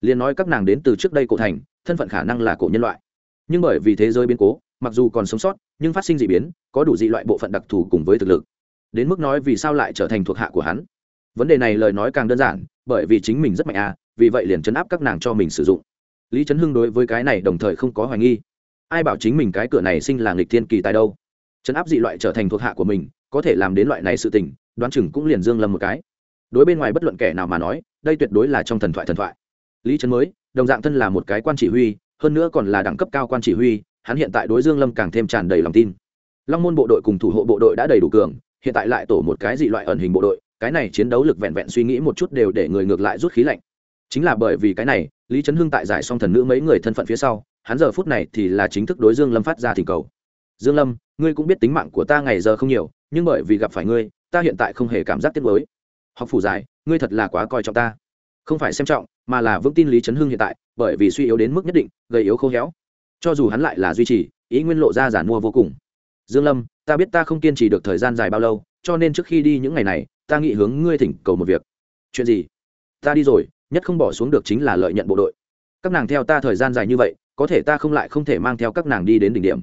Liền nói các nàng đến từ trước đây cổ thành, thân phận khả năng là cổ nhân loại. Nhưng bởi vì thế giới biến cố, mặc dù còn sống sót, nhưng phát sinh dị biến, có đủ dị loại bộ phận đặc thù cùng với thực lực đến mức nói vì sao lại trở thành thuộc hạ của hắn. Vấn đề này lời nói càng đơn giản, bởi vì chính mình rất mạnh à vì vậy liền chấn áp các nàng cho mình sử dụng. Lý trấn hưng đối với cái này đồng thời không có hoài nghi. Ai bảo chính mình cái cửa này sinh là nghịch thiên kỳ tài đâu? Chấn áp dị loại trở thành thuộc hạ của mình, có thể làm đến loại này sự tình, đoán chừng cũng liền dương lâm một cái. Đối bên ngoài bất luận kẻ nào mà nói, đây tuyệt đối là trong thần thoại thần thoại. Lý trấn mới, đồng dạng thân là một cái quan chỉ huy, hơn nữa còn là đẳng cấp cao quan chỉ huy, hắn hiện tại đối dương lâm càng thêm tràn đầy lòng tin. Long môn bộ đội cùng thủ hộ bộ đội đã đầy đủ cường hiện tại lại tổ một cái dị loại ẩn hình bộ đội, cái này chiến đấu lực vẹn vẹn suy nghĩ một chút đều để người ngược lại rút khí lạnh. Chính là bởi vì cái này, lý trấn hưng tại giải song thần nữ mấy người thân phận phía sau, hắn giờ phút này thì là chính thức đối dương lâm phát ra thỉnh cầu. Dương lâm, ngươi cũng biết tính mạng của ta ngày giờ không nhiều, nhưng bởi vì gặp phải ngươi, ta hiện tại không hề cảm giác tiếc nuối. Học phủ giải, ngươi thật là quá coi trọng ta. Không phải xem trọng, mà là vững tin lý trấn hưng hiện tại, bởi vì suy yếu đến mức nhất định, gây yếu khô héo. Cho dù hắn lại là duy trì, ý nguyên lộ ra giản mua vô cùng dương lâm, ta biết ta không kiên trì được thời gian dài bao lâu, cho nên trước khi đi những ngày này, ta nghĩ hướng ngươi thỉnh cầu một việc. Chuyện gì? Ta đi rồi, nhất không bỏ xuống được chính là lợi nhận bộ đội. Các nàng theo ta thời gian dài như vậy, có thể ta không lại không thể mang theo các nàng đi đến đỉnh điểm.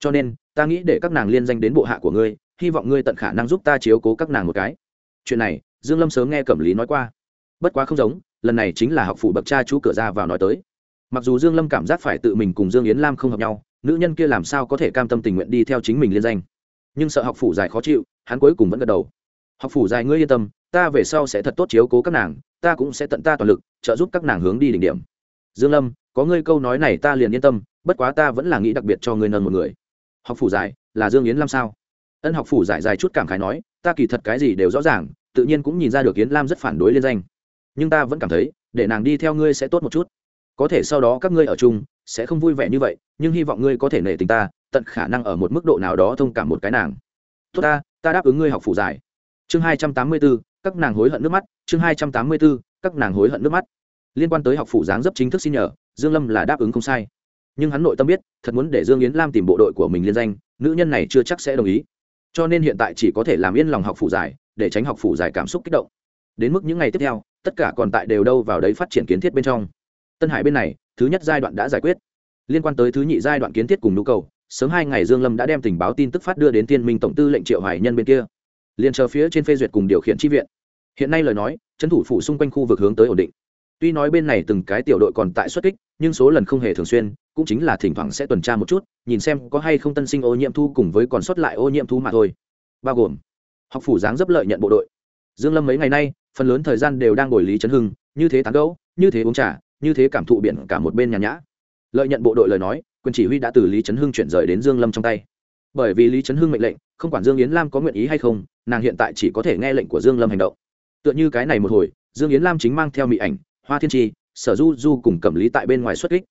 Cho nên, ta nghĩ để các nàng liên danh đến bộ hạ của ngươi, hy vọng ngươi tận khả năng giúp ta chiếu cố các nàng một cái. Chuyện này, dương lâm sớm nghe cẩm lý nói qua. Bất quá không giống, lần này chính là học phụ bậc cha chú cửa ra vào nói tới. Mặc dù dương lâm cảm giác phải tự mình cùng dương yến lam không hợp nhau nữ nhân kia làm sao có thể cam tâm tình nguyện đi theo chính mình liên danh? Nhưng sợ học phủ dài khó chịu, hắn cuối cùng vẫn gật đầu. Học phủ dài ngươi yên tâm, ta về sau sẽ thật tốt chiếu cố các nàng, ta cũng sẽ tận ta toàn lực, trợ giúp các nàng hướng đi đỉnh điểm. Dương lâm, có ngươi câu nói này ta liền yên tâm, bất quá ta vẫn là nghĩ đặc biệt cho ngươi nâng một người. Học phủ dài, là dương yến lam sao? Ân học phủ dài dài chút cảm khái nói, ta kỳ thật cái gì đều rõ ràng, tự nhiên cũng nhìn ra được yến lam rất phản đối liên danh. Nhưng ta vẫn cảm thấy, để nàng đi theo ngươi sẽ tốt một chút. Có thể sau đó các ngươi ở chung sẽ không vui vẻ như vậy, nhưng hy vọng ngươi có thể nể tình ta, tận khả năng ở một mức độ nào đó thông cảm một cái nàng. Tốt ta ta đáp ứng ngươi học phụ giải. chương hai trăm tám mươi bốn các nàng hối hận nước mắt, chương hai trăm tám mươi bốn các nàng hối hận nước mắt. Liên quan tới học phụ giáng dấp chính thức xin nhờ, dương lâm là đáp ứng không sai. Nhưng hắn nội tâm biết, thật muốn để dương yến lam tìm bộ đội của mình liên danh, nữ nhân này chưa chắc sẽ đồng ý. Cho nên hiện tại chỉ có thể làm yên lòng học phụ giải, để tránh học phụ giải cảm xúc kích động. Đến mức những ngày tiếp theo, tất cả còn tại đều đâu vào đấy phát triển kiến thiết bên trong. Tân hải bên này thứ nhất giai đoạn đã giải quyết. Liên quan tới thứ nhị giai đoạn kiến thiết cùng nhu cầu, sớm hai ngày dương lâm đã đem tình báo tin tức phát đưa đến tiên minh tổng tư lệnh triệu hải nhân bên kia. Liền chờ phía trên phê duyệt cùng điều khiển chi viện. Hiện nay lời nói, trấn thủ phủ xung quanh khu vực hướng tới ổn định. Tuy nói bên này từng cái tiểu đội còn tại xuất kích, nhưng số lần không hề thường xuyên, cũng chính là thỉnh thoảng sẽ tuần tra một chút, nhìn xem có hay không tân sinh ô nhiễm thu cùng với còn sót lại ô nhiễm thu mà thôi. Bao gồm, học phủ dáng dấp lợi nhận bộ đội. Dương lâm mấy ngày nay, phần lớn thời gian đều đang ngồi lý trấn hưng, như thế tán gẫu, như thế uống trà như thế cảm thụ biển cả một bên nhàn nhã. Lợi nhận bộ đội lời nói, quyền chỉ huy đã từ lý trấn hưng chuyển rời đến dương lâm trong tay. Bởi vì lý trấn hưng mệnh lệnh, không quản dương yến lam có nguyện ý hay không, nàng hiện tại chỉ có thể nghe lệnh của dương lâm hành động. Tựa như cái này một hồi, dương yến lam chính mang theo mỹ ảnh, hoa thiên tri sở du du cùng cẩm lý tại bên ngoài xuất kích.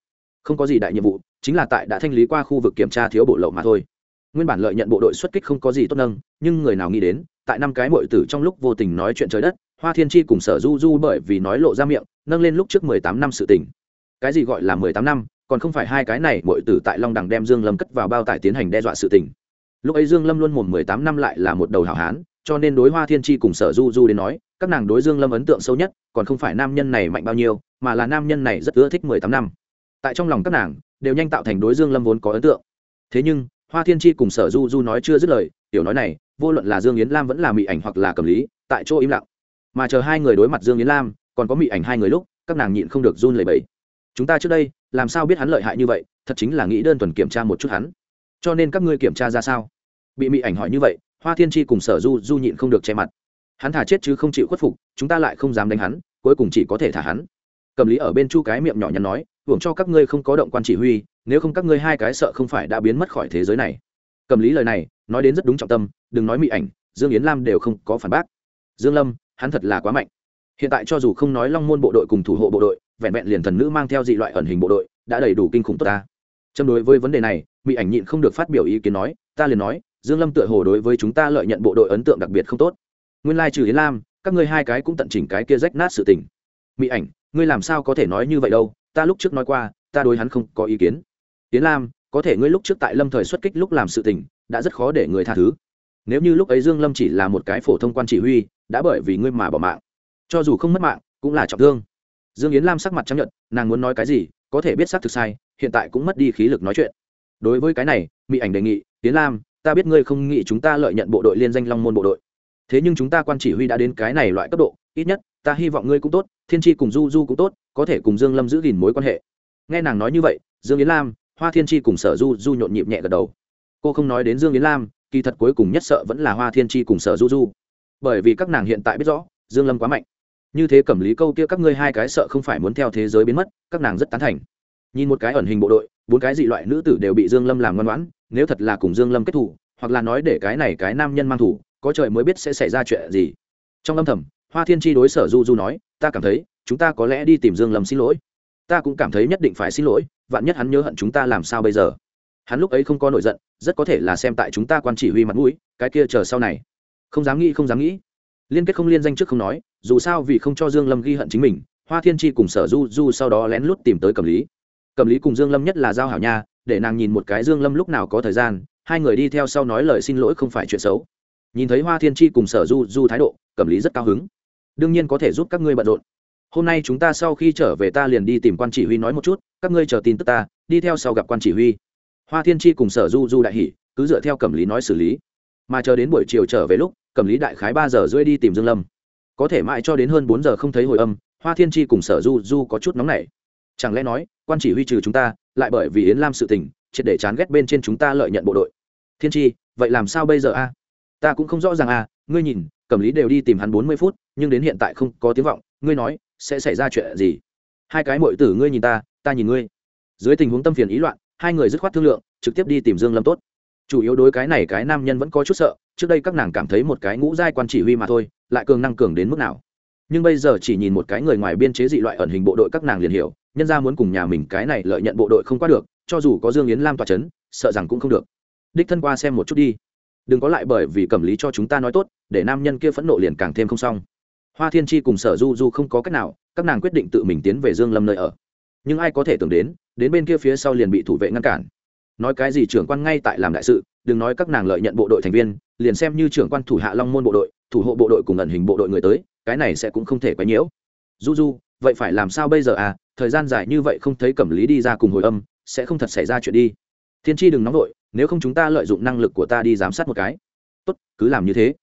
Không có gì đại nhiệm vụ, chính là tại đã thanh lý qua khu vực kiểm tra thiếu bộ lậu mà thôi. Nguyên bản lợi nhận bộ đội xuất kích không có gì tốt nâng, nhưng người nào nghĩ đến, tại năm cái mội tử trong lúc vô tình nói chuyện trời đất hoa thiên tri cùng sở du du bởi vì nói lộ ra miệng, nâng lên lúc trước mười tám năm sự tình. Cái gì gọi là mười tám năm? Còn không phải hai cái này mội tử tại long đằng đem dương lâm cất vào bao tải tiến hành đe dọa sự tình. Lúc ấy dương lâm luôn mồm mười tám năm lại là một đầu hảo hán, cho nên đối hoa thiên tri cùng sở du du đến nói, các nàng đối dương lâm ấn tượng sâu nhất, còn không phải nam nhân này mạnh bao nhiêu, mà là nam nhân này rất ưa thích mười tám năm. Tại trong lòng các nàng, đều nhanh tạo thành đối dương lâm vốn có ấn tượng. Thế nhưng, hoa thiên tri cùng sở du du nói chưa dứt lời, tiểu nói này, vô luận là dương yến lam vẫn là mỹ ảnh hoặc là cầm lý, tại chỗ im lặng mà chờ hai người đối mặt dương yến lam, còn có mỹ ảnh hai người lúc, các nàng nhịn không được run lẩy bẩy. Chúng ta trước đây, làm sao biết hắn lợi hại như vậy, thật chính là nghĩ đơn thuần kiểm tra một chút hắn. Cho nên các ngươi kiểm tra ra sao? Bị mỹ ảnh hỏi như vậy, hoa thiên tri cùng sở du du nhịn không được che mặt. Hắn thả chết chứ không chịu khuất phục, chúng ta lại không dám đánh hắn, cuối cùng chỉ có thể thả hắn. Cầm lý ở bên chu cái miệng nhỏ nhắn nói, hưởng cho các ngươi không có động quan chỉ huy, nếu không các ngươi hai cái sợ không phải đã biến mất khỏi thế giới này. Cầm lý lời này, nói đến rất đúng trọng tâm, đừng nói mỹ ảnh, dương yến lam đều không có phản bác. Dương lâm hắn thật là quá mạnh. Hiện tại cho dù không nói long môn bộ đội cùng thủ hộ bộ đội, vẹn vẹn liền thần nữ mang theo dị loại ẩn hình bộ đội, đã đầy đủ kinh khủng tốt ta. Châm đối với vấn đề này mỹ ảnh nhịn không được phát biểu ý kiến nói, ta liền nói, dương lâm tựa hồ đối với chúng ta lợi nhận bộ đội ấn tượng đặc biệt không tốt. Nguyên lai trừ yến lam, các ngươi hai cái cũng tận chỉnh cái kia rách nát sự tình. Mỹ ảnh, ngươi làm sao có thể nói như vậy đâu? Ta lúc trước nói qua, ta đối hắn không có ý kiến. Yến lam, có thể ngươi lúc trước tại lâm thời xuất kích lúc làm sự tình, đã rất khó để người tha thứ nếu như lúc ấy dương lâm chỉ là một cái phổ thông quan chỉ huy, đã bởi vì ngươi mà bỏ mạng. Cho dù không mất mạng, cũng là trọng thương. Dương yến lam sắc mặt chấp nhận nàng muốn nói cái gì, có thể biết xác thực sai, hiện tại cũng mất đi khí lực nói chuyện. Đối với cái này mỹ ảnh đề nghị, yến lam, ta biết ngươi không nghĩ chúng ta lợi nhận bộ đội liên danh long môn bộ đội. Thế nhưng chúng ta quan chỉ huy đã đến cái này loại cấp độ, ít nhất, ta hy vọng ngươi cũng tốt, thiên tri cùng du du cũng tốt, có thể cùng dương lâm giữ gìn mối quan hệ. Nghe nàng nói như vậy, dương yến lam, hoa thiên tri cùng sở du du nhộn nhịp nhẹ gật đầu. Cô không nói đến dương yến lam kỳ thật cuối cùng nhất sợ vẫn là hoa thiên tri cùng sở du du. Bởi vì các nàng hiện tại biết rõ, dương lâm quá mạnh. Như thế cẩm lý câu kia các ngươi hai cái sợ không phải muốn theo thế giới biến mất, các nàng rất tán thành. Nhìn một cái ẩn hình bộ đội, bốn cái dị loại nữ tử đều bị dương lâm làm ngoan ngoãn, nếu thật là cùng dương lâm kết thủ, hoặc là nói để cái này cái nam nhân mang thủ, có trời mới biết sẽ xảy ra chuyện gì. Trong âm thầm, hoa thiên tri đối sở du du nói, ta cảm thấy, chúng ta có lẽ đi tìm dương lâm xin lỗi. Ta cũng cảm thấy nhất định phải xin lỗi, vạn nhất hắn nhớ hận chúng ta làm sao bây giờ? Hắn lúc ấy không có nổi giận, rất có thể là xem tại chúng ta quan chỉ huy mặt mũi, cái kia chờ sau này. Không dám nghĩ, không dám nghĩ. Liên kết không liên danh trước không nói, dù sao vì không cho dương lâm ghi hận chính mình, hoa thiên tri cùng sở du du sau đó lén lút tìm tới cầm lý. Cầm lý cùng dương lâm nhất là giao hảo nha, để nàng nhìn một cái dương lâm lúc nào có thời gian, hai người đi theo sau nói lời xin lỗi không phải chuyện xấu. Nhìn thấy hoa thiên tri cùng sở du du thái độ cầm lý rất cao hứng. Đương nhiên có thể giúp các ngươi bận rộn. Hôm nay chúng ta sau khi trở về ta liền đi tìm quan chỉ huy nói một chút, các ngươi chờ tin tức ta, đi theo sau gặp quan chỉ huy hoa thiên tri cùng sở du du đại hỷ cứ dựa theo cẩm lý nói xử lý. Mà chờ đến buổi chiều trở về lúc, cẩm lý đại khái ba giờ rưỡi đi tìm dương lâm. Có thể mãi cho đến hơn bốn giờ không thấy hồi âm, hoa thiên tri cùng sở du du có chút nóng nảy. Chẳng lẽ nói, quan chỉ huy trừ chúng ta, lại bởi vì yến lam sự tình, triệt để chán ghét bên trên chúng ta lợi nhận bộ đội? Thiên tri vậy làm sao bây giờ a? Ta cũng không rõ ràng a, ngươi nhìn, cẩm lý đều đi tìm hắn bốn mươi phút, nhưng đến hiện tại không có tiếng vọng, ngươi nói, sẽ xảy ra chuyện gì? Hai cái mội tử ngươi nhìn ta ta nhìn ngươi. Dưới tình huống tâm phiền ý loạn hai người dứt khoát thương lượng, trực tiếp đi tìm dương lâm tốt. Chủ yếu đối cái này cái nam nhân vẫn có chút sợ, trước đây các nàng cảm thấy một cái ngũ giai quan chỉ huy mà thôi, lại cường năng cường đến mức nào. Nhưng bây giờ chỉ nhìn một cái người ngoài biên chế dị loại ẩn hình bộ đội các nàng liền hiểu, nhân ra muốn cùng nhà mình cái này lợi nhận bộ đội không qua được, cho dù có dương yến lam tòa c h ấ n sợ rằng cũng không được. Đích thân qua xem một chút đi. Đừng có lại bởi vì cầm lý cho chúng ta nói tốt, để nam nhân kia phẫn nộ liền càng thêm không xong. Hoa thiên tri cùng sở du du không có cách nào, các nàng quyết định tự mình tiến về dương lâm nơi ở nhưng ai có thể tưởng đến đến bên kia phía sau liền bị thủ vệ ngăn cản. Nói cái gì trưởng quan ngay tại làm đại sự, đừng nói các nàng lợi nhận bộ đội thành viên, liền xem như trưởng quan thủ hạ long môn bộ đội, thủ hộ bộ đội cùng ẩn hình bộ đội người tới, cái này sẽ cũng không thể quấy nhiễu. Du du vậy phải làm sao bây giờ à? Thời gian dài như vậy không thấy cẩm lý đi ra cùng hồi âm, sẽ không thật xảy ra chuyện đi. Thiên tri đừng nóng vội, nếu không chúng ta lợi dụng năng lực của ta đi giám sát một cái. Tốt, cứ làm như thế.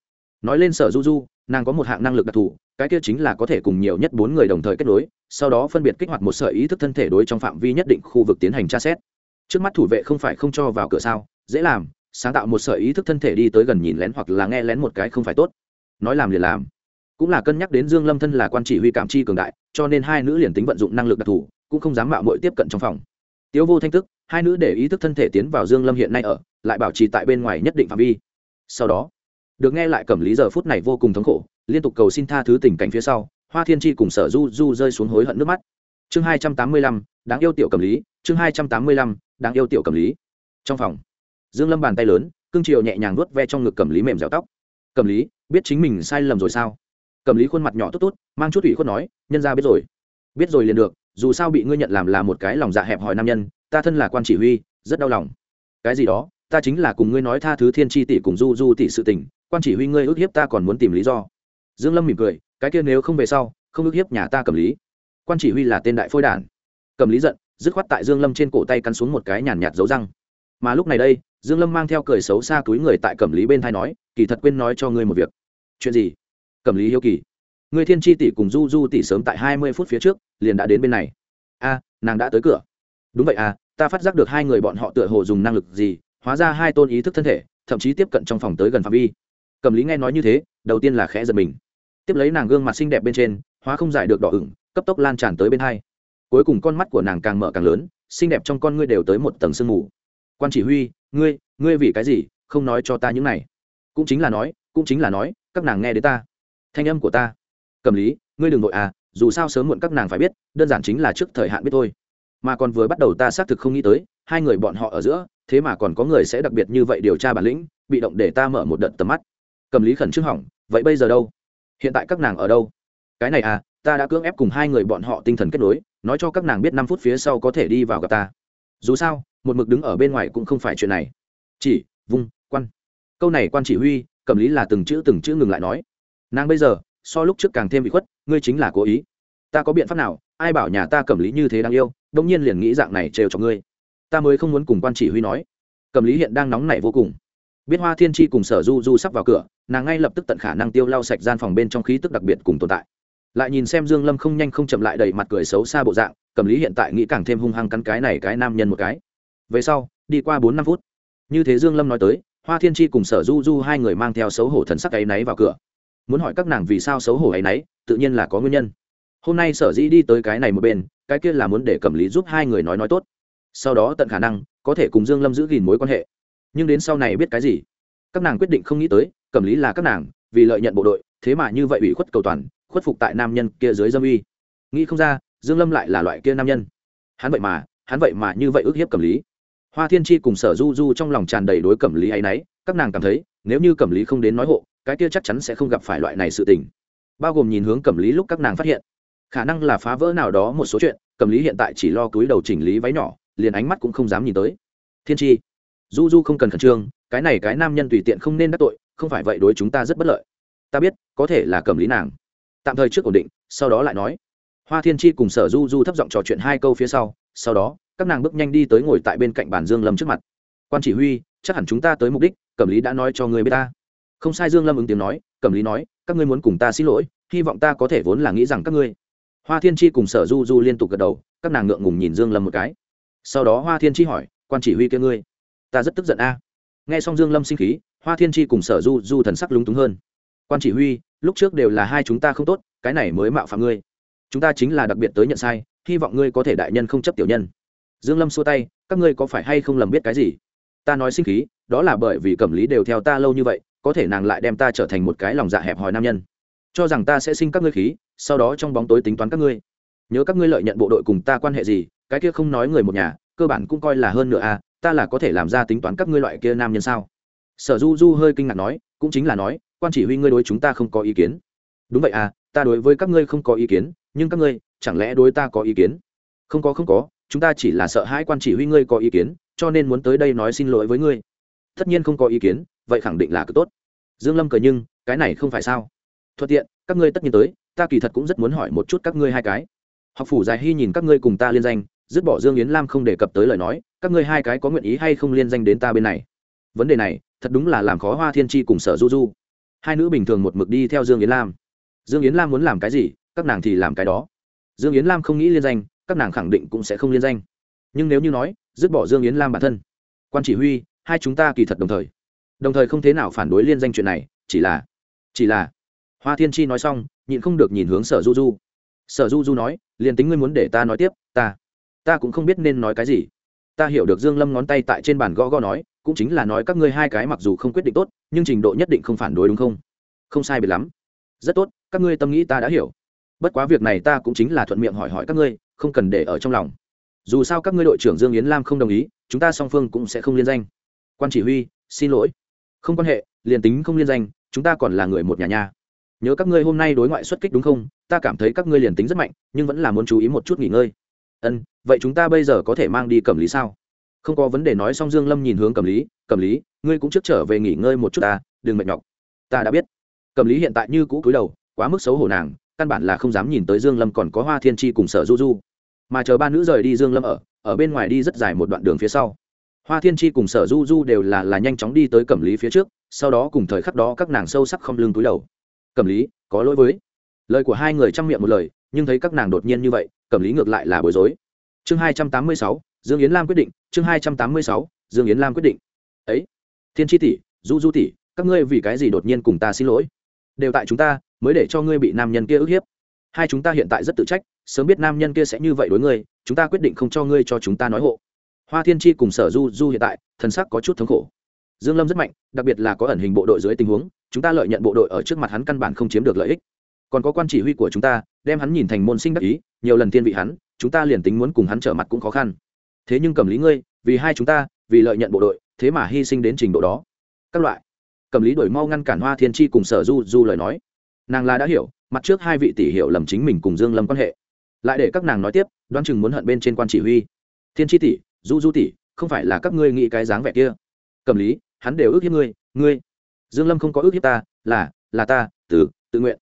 Nói lên sở du du nàng có một hạng năng lực đặc thù cái kia chính là có thể cùng nhiều nhất bốn người đồng thời kết nối, sau đó phân biệt kích hoạt một sợi ý thức thân thể đối trong phạm vi nhất định khu vực tiến hành tra xét. Trước mắt thủ vệ không phải không cho vào cửa sao, dễ làm, sáng tạo một sợi ý thức thân thể đi tới gần nhìn lén hoặc là nghe lén một cái không phải tốt. Nói làm liền làm. Cũng là cân nhắc đến dương lâm thân là quan chỉ huy cảm chi cường đại, cho nên hai nữ liền tính vận dụng năng lực đặc thù, cũng không dám mạo muội tiếp cận trong phòng. Tiếu vô thanh tức, hai nữ để ý thức thân thể tiến vào dương lâm hiện nay ở, lại bảo trì tại bên ngoài nhất định phạm vi. Sau đó được nghe lại cẩm lý giờ phút này vô cùng thống khổ, liên tục cầu xin tha thứ tình cảnh phía sau, hoa thiên chi cùng sở du du rơi xuống hối hận nước mắt. Chương hai trăm tám mươi lăm, đáng yêu tiểu cẩm lý, chương hai trăm tám mươi lăm, đáng yêu tiểu cẩm lý. Trong phòng, dương lâm bàn tay lớn, cương triều nhẹ nhàng nuốt ve trong ngực cẩm lý mềm dẻo tóc. Cẩm lý, biết chính mình sai lầm rồi sao? Cẩm lý khuôn mặt nhỏ tốt tốt, mang chút ủy khuất nói, nhân ra biết rồi. Biết rồi liền được, dù sao bị ngươi nhận làm là một cái lòng dạ hẹp hòi nam nhân, ta thân là quan chỉ huy, rất đau lòng. Cái gì đó, ta chính là cùng ngươi nói tha thứ thiên tri tỷ cùng du du tỷ sự tình quan chỉ huy ngươi ước hiếp ta còn muốn tìm lý do. Dương lâm mỉm cười, cái kia nếu không về sau, không ước hiếp nhà ta cầm lý. Quan chỉ huy là tên đại phôi đản. Cầm lý giận, dứt khoát tại dương lâm trên cổ tay cắn xuống một cái nhàn nhạt dấu răng. Mà lúc này đây, dương lâm mang theo cười xấu xa túi người tại cẩm lý bên thai nói, kỳ thật quên nói cho ngươi một việc. Chuyện gì? Cẩm lý hiếu kỳ. Ngươi thiên tri tỷ cùng du du tỷ sớm tại hai mươi phút phía trước, liền đã đến bên này. A, nàng đã tới cửa. Đúng vậy à ta phát giác được hai người bọn họ tựa hồ dùng năng lực gì, hóa ra hai tôn ý thức thân thể, thậm chí tiếp cận trong phòng tới gần phạm vi cầm lý nghe nói như thế, đầu tiên là khẽ giật mình. Tiếp lấy nàng gương mặt xinh đẹp bên trên, hóa không giải được đỏ ửng, cấp tốc lan tràn tới bên hai. Cuối cùng con mắt của nàng càng mở càng lớn, xinh đẹp trong con ngươi đều tới một tầng sương mù. Quan chỉ huy, ngươi ngươi vì cái gì không nói cho ta những này? Cũng chính là nói, cũng chính là nói, các nàng nghe đến ta. Thanh âm của ta. Cầm lý, ngươi đừng nội à dù sao sớm muộn các nàng phải biết, đơn giản chính là trước thời hạn biết thôi. Mà còn vừa bắt đầu ta xác thực không nghĩ tới, hai người bọn họ ở giữa, thế mà còn có người sẽ đặc biệt như vậy điều tra bản lĩnh, bị động để ta mở một đợt tầm mắt cầm lý khẩn trương hỏng, vậy bây giờ đâu? Hiện tại các nàng ở đâu? Cái này à ta đã cưỡng ép cùng hai người bọn họ tinh thần kết nối, nói cho các nàng biết năm phút phía sau có thể đi vào gặp ta. Dù sao, một mực đứng ở bên ngoài cũng không phải chuyện này. Chỉ, vung, quan. Câu này quan chỉ huy, cầm lý là từng chữ từng chữ ngừng lại nói, nàng bây giờ, so lúc trước càng thêm bị khuất, ngươi chính là cố ý. Ta có biện pháp nào, ai bảo nhà ta cầm lý như thế đáng yêu, đông nhiên liền nghĩ dạng này trêu cho ngươi. Ta mới không muốn cùng quan chỉ huy nói. Cầm lý hiện đang nóng nảy vô cùng biết hoa thiên tri cùng sở du du sắp vào cửa, nàng ngay lập tức tận khả năng tiêu lau sạch gian phòng bên trong khí tức đặc biệt cùng tồn tại. Lại nhìn xem dương lâm không nhanh không chậm lại đầy mặt cười xấu xa bộ dạng, cầm lý hiện tại nghĩ càng thêm hung hăng cắn cái này cái nam nhân một cái. Về sau, đi qua bốn năm phút. Như thế dương lâm nói tới, hoa thiên tri cùng sở du du hai người mang theo xấu hổ thần sắc ấy náy vào cửa. Muốn hỏi các nàng vì sao xấu hổ ấy náy, tự nhiên là có nguyên nhân. Hôm nay sở dĩ đi tới cái này một bên, cái kia là muốn để cầm lý giúp hai người nói nói tốt. Sau đó tận khả năng, có thể cùng dương lâm giữ gìn mối quan hệ nhưng đến sau này biết cái gì? Các nàng quyết định không nghĩ tới, cầm lý là các nàng, vì lợi nhận bộ đội, thế mà như vậy ủy khuất cầu toàn, khuất phục tại nam nhân kia dưới dâm uy. Nghĩ không ra, dương lâm lại là loại kia nam nhân. Hắn vậy mà, hắn vậy mà như vậy ước hiếp cầm lý. Hoa thiên chi cùng sở du du trong lòng tràn đầy đối cẩm lý ấy nấy các nàng cảm thấy, nếu như cẩm lý không đến nói hộ, cái kia chắc chắn sẽ không gặp phải loại này sự tình. Bao gồm nhìn hướng cẩm lý lúc các nàng phát hiện, khả năng là phá vỡ nào đó một số chuyện cẩm lý hiện tại chỉ lo cúi đầu chỉnh lý váy nhỏ, liền ánh mắt cũng không dám nhìn tới. Thiên chi du du không cần khẩn trương, cái này cái nam nhân tùy tiện không nên đắc tội, không phải vậy đối chúng ta rất bất lợi. Ta biết, có thể là cầm lý nàng. Tạm thời trước ổn định, sau đó lại nói. Hoa thiên chi cùng sở du du thấp giọng trò chuyện hai câu phía sau sau đó, các nàng bước nhanh đi tới ngồi tại bên cạnh bàn dương lâm trước mặt. Quan chỉ huy, chắc hẳn chúng ta tới mục đích, cẩm lý đã nói cho người biết ta. Không sai dương lâm ứng tiếng nói, cẩm lý nói, các ngươi muốn cùng ta xin lỗi, hy vọng ta có thể vốn là nghĩ rằng các ngươi. Hoa thiên chi cùng sở du du liên tục gật đầu, các nàng ngượng ngùng nhìn dương lâm một cái. Sau đó hoa thiên chi hỏi, quan chỉ huy kia ngươi? Ta rất tức giận a. Nghe xong dương lâm sinh khí, hoa thiên chi cùng sở du du thần sắc lúng túng hơn. Quan chỉ huy, lúc trước đều là hai chúng ta không tốt, cái này mới mạo phạm ngươi. Chúng ta chính là đặc biệt tới nhận sai, hy vọng ngươi có thể đại nhân không chấp tiểu nhân. Dương lâm xua tay, các ngươi có phải hay không lầm biết cái gì? Ta nói sinh khí, đó là bởi vì cẩm lý đều theo ta lâu như vậy, có thể nàng lại đem ta trở thành một cái lòng dạ hẹp hòi nam nhân. Cho rằng ta sẽ sinh các ngươi khí, sau đó trong bóng tối tính toán các ngươi. Nhớ các ngươi lợi nhận bộ đội cùng ta quan hệ gì, cái kia không nói người một nhà cơ bản cũng coi là hơn nữa à ta là có thể làm ra tính toán các ngươi loại kia nam nhân sao? Sở du du hơi kinh ngạc nói, cũng chính là nói, quan chỉ huy ngươi đối chúng ta không có ý kiến. Đúng vậy à ta đối với các ngươi không có ý kiến, nhưng các ngươi, chẳng lẽ đối ta có ý kiến? Không có không có, chúng ta chỉ là sợ hai quan chỉ huy ngươi có ý kiến, cho nên muốn tới đây nói xin lỗi với ngươi. Tất nhiên không có ý kiến, vậy khẳng định là cực tốt. Dương lâm cười nhưng, cái này không phải sao? Thuận tiện, các ngươi tất nhiên tới, ta kỳ thật cũng rất muốn hỏi một chút các ngươi hai cái. Học phủ dài hy nhìn các ngươi cùng ta liên danh dứt bỏ dương yến lam không đề cập tới lời nói, các ngươi hai cái có nguyện ý hay không liên danh đến ta bên này? Vấn đề này, thật đúng là làm khó hoa thiên tri cùng sở du du. Hai nữ bình thường một mực đi theo dương yến lam. Dương yến lam muốn làm cái gì, các nàng thì làm cái đó. Dương yến lam không nghĩ liên danh, các nàng khẳng định cũng sẽ không liên danh. Nhưng nếu như nói, dứt bỏ dương yến lam bản thân, quan chỉ huy, hai chúng ta kỳ thật đồng thời. Đồng thời không thế nào phản đối liên danh chuyện này, chỉ là chỉ là, hoa thiên chi nói xong, nhịn không được nhìn hướng sở du du. Sở du du nói, liền tính ngươi muốn để ta nói tiếp, ta ta cũng không biết nên nói cái gì. Ta hiểu được dương lâm ngón tay tại trên bàn gõ gõ nói, cũng chính là nói các ngươi hai cái mặc dù không quyết định tốt, nhưng trình độ nhất định không phản đối đúng không? Không sai biệt lắm. Rất tốt, các ngươi tâm nghĩ ta đã hiểu. Bất quá việc này ta cũng chính là thuận miệng hỏi hỏi các ngươi, không cần để ở trong lòng. Dù sao các ngươi đội trưởng dương yến lam không đồng ý, chúng ta song phương cũng sẽ không liên danh. Quan chỉ huy, xin lỗi. Không quan hệ, liền tính không liên danh, chúng ta còn là người một nhà nhà nhớ các ngươi hôm nay đối ngoại xuất kích đúng không? Ta cảm thấy các ngươi liền tính rất mạnh, nhưng vẫn là muốn chú ý một chút nghỉ ngơi ân, vậy chúng ta bây giờ có thể mang đi cẩm lý sao? Không có vấn đề nói xong dương lâm nhìn hướng cẩm lý cẩm lý, ngươi cũng trước trở về nghỉ ngơi một chút ta, đừng mệt nhọc. Ta đã biết. Cẩm lý hiện tại như cũ cúi đầu, quá mức xấu hổ nàng, căn bản là không dám nhìn tới dương lâm còn có hoa thiên chi cùng sở du du. Mà chờ ba nữ rời đi dương lâm ở ở bên ngoài đi rất dài một đoạn đường phía sau. Hoa thiên chi cùng sở du du đều là là nhanh chóng đi tới cẩm lý phía trước, sau đó cùng thời khắc đó các nàng sâu sắc không lưng túi đầu. Cẩm lý, có lỗi với. Lời của hai người trong miệng một lời nhưng thấy các nàng đột nhiên như vậy, cẩm lý ngược lại là bối rối. Chương hai trăm tám mươi sáu, dương yến lam quyết định, chương hai trăm tám mươi sáu, dương yến lam quyết định. Ấy, thiên tri tỷ, du du tỷ, các ngươi vì cái gì đột nhiên cùng ta xin lỗi? Đều tại chúng ta, mới để cho ngươi bị nam nhân kia ức hiếp. Hai chúng ta hiện tại rất tự trách, sớm biết nam nhân kia sẽ như vậy đối ngươi, chúng ta quyết định không cho ngươi cho chúng ta nói hộ. Hoa thiên tri cùng sở du du hiện tại, thần sắc có chút thống khổ. Dương lâm rất mạnh, đặc biệt là có ẩn hình bộ đội dưới tình huống, chúng ta lợi nhận bộ đội ở trước mặt hắn căn bản không chiếm được lợi ích. Còn có quan chỉ huy của chúng ta đem hắn nhìn thành môn sinh đắc ý, nhiều lần thiên vị hắn, chúng ta liền tính muốn cùng hắn trở mặt cũng khó khăn. Thế nhưng cầm lý ngươi, vì hai chúng ta, vì lợi nhận bộ đội, thế mà hy sinh đến trình độ đó. Các loại. Cầm lý đổi mau ngăn cản hoa thiên tri cùng sở du du lời nói. Nàng là đã hiểu, mặt trước hai vị tỷ hiểu lầm chính mình cùng dương lâm quan hệ. Lại để các nàng nói tiếp, đoán chừng muốn hận bên trên quan chỉ huy. Thiên tri tỷ, du du tỷ, không phải là các ngươi nghĩ cái dáng vẻ kia. Cầm lý, hắn đều ước hiếp ngươi ngươi. Dương lâm không có ước hiếp ta, là là ta, từ, tự nguyện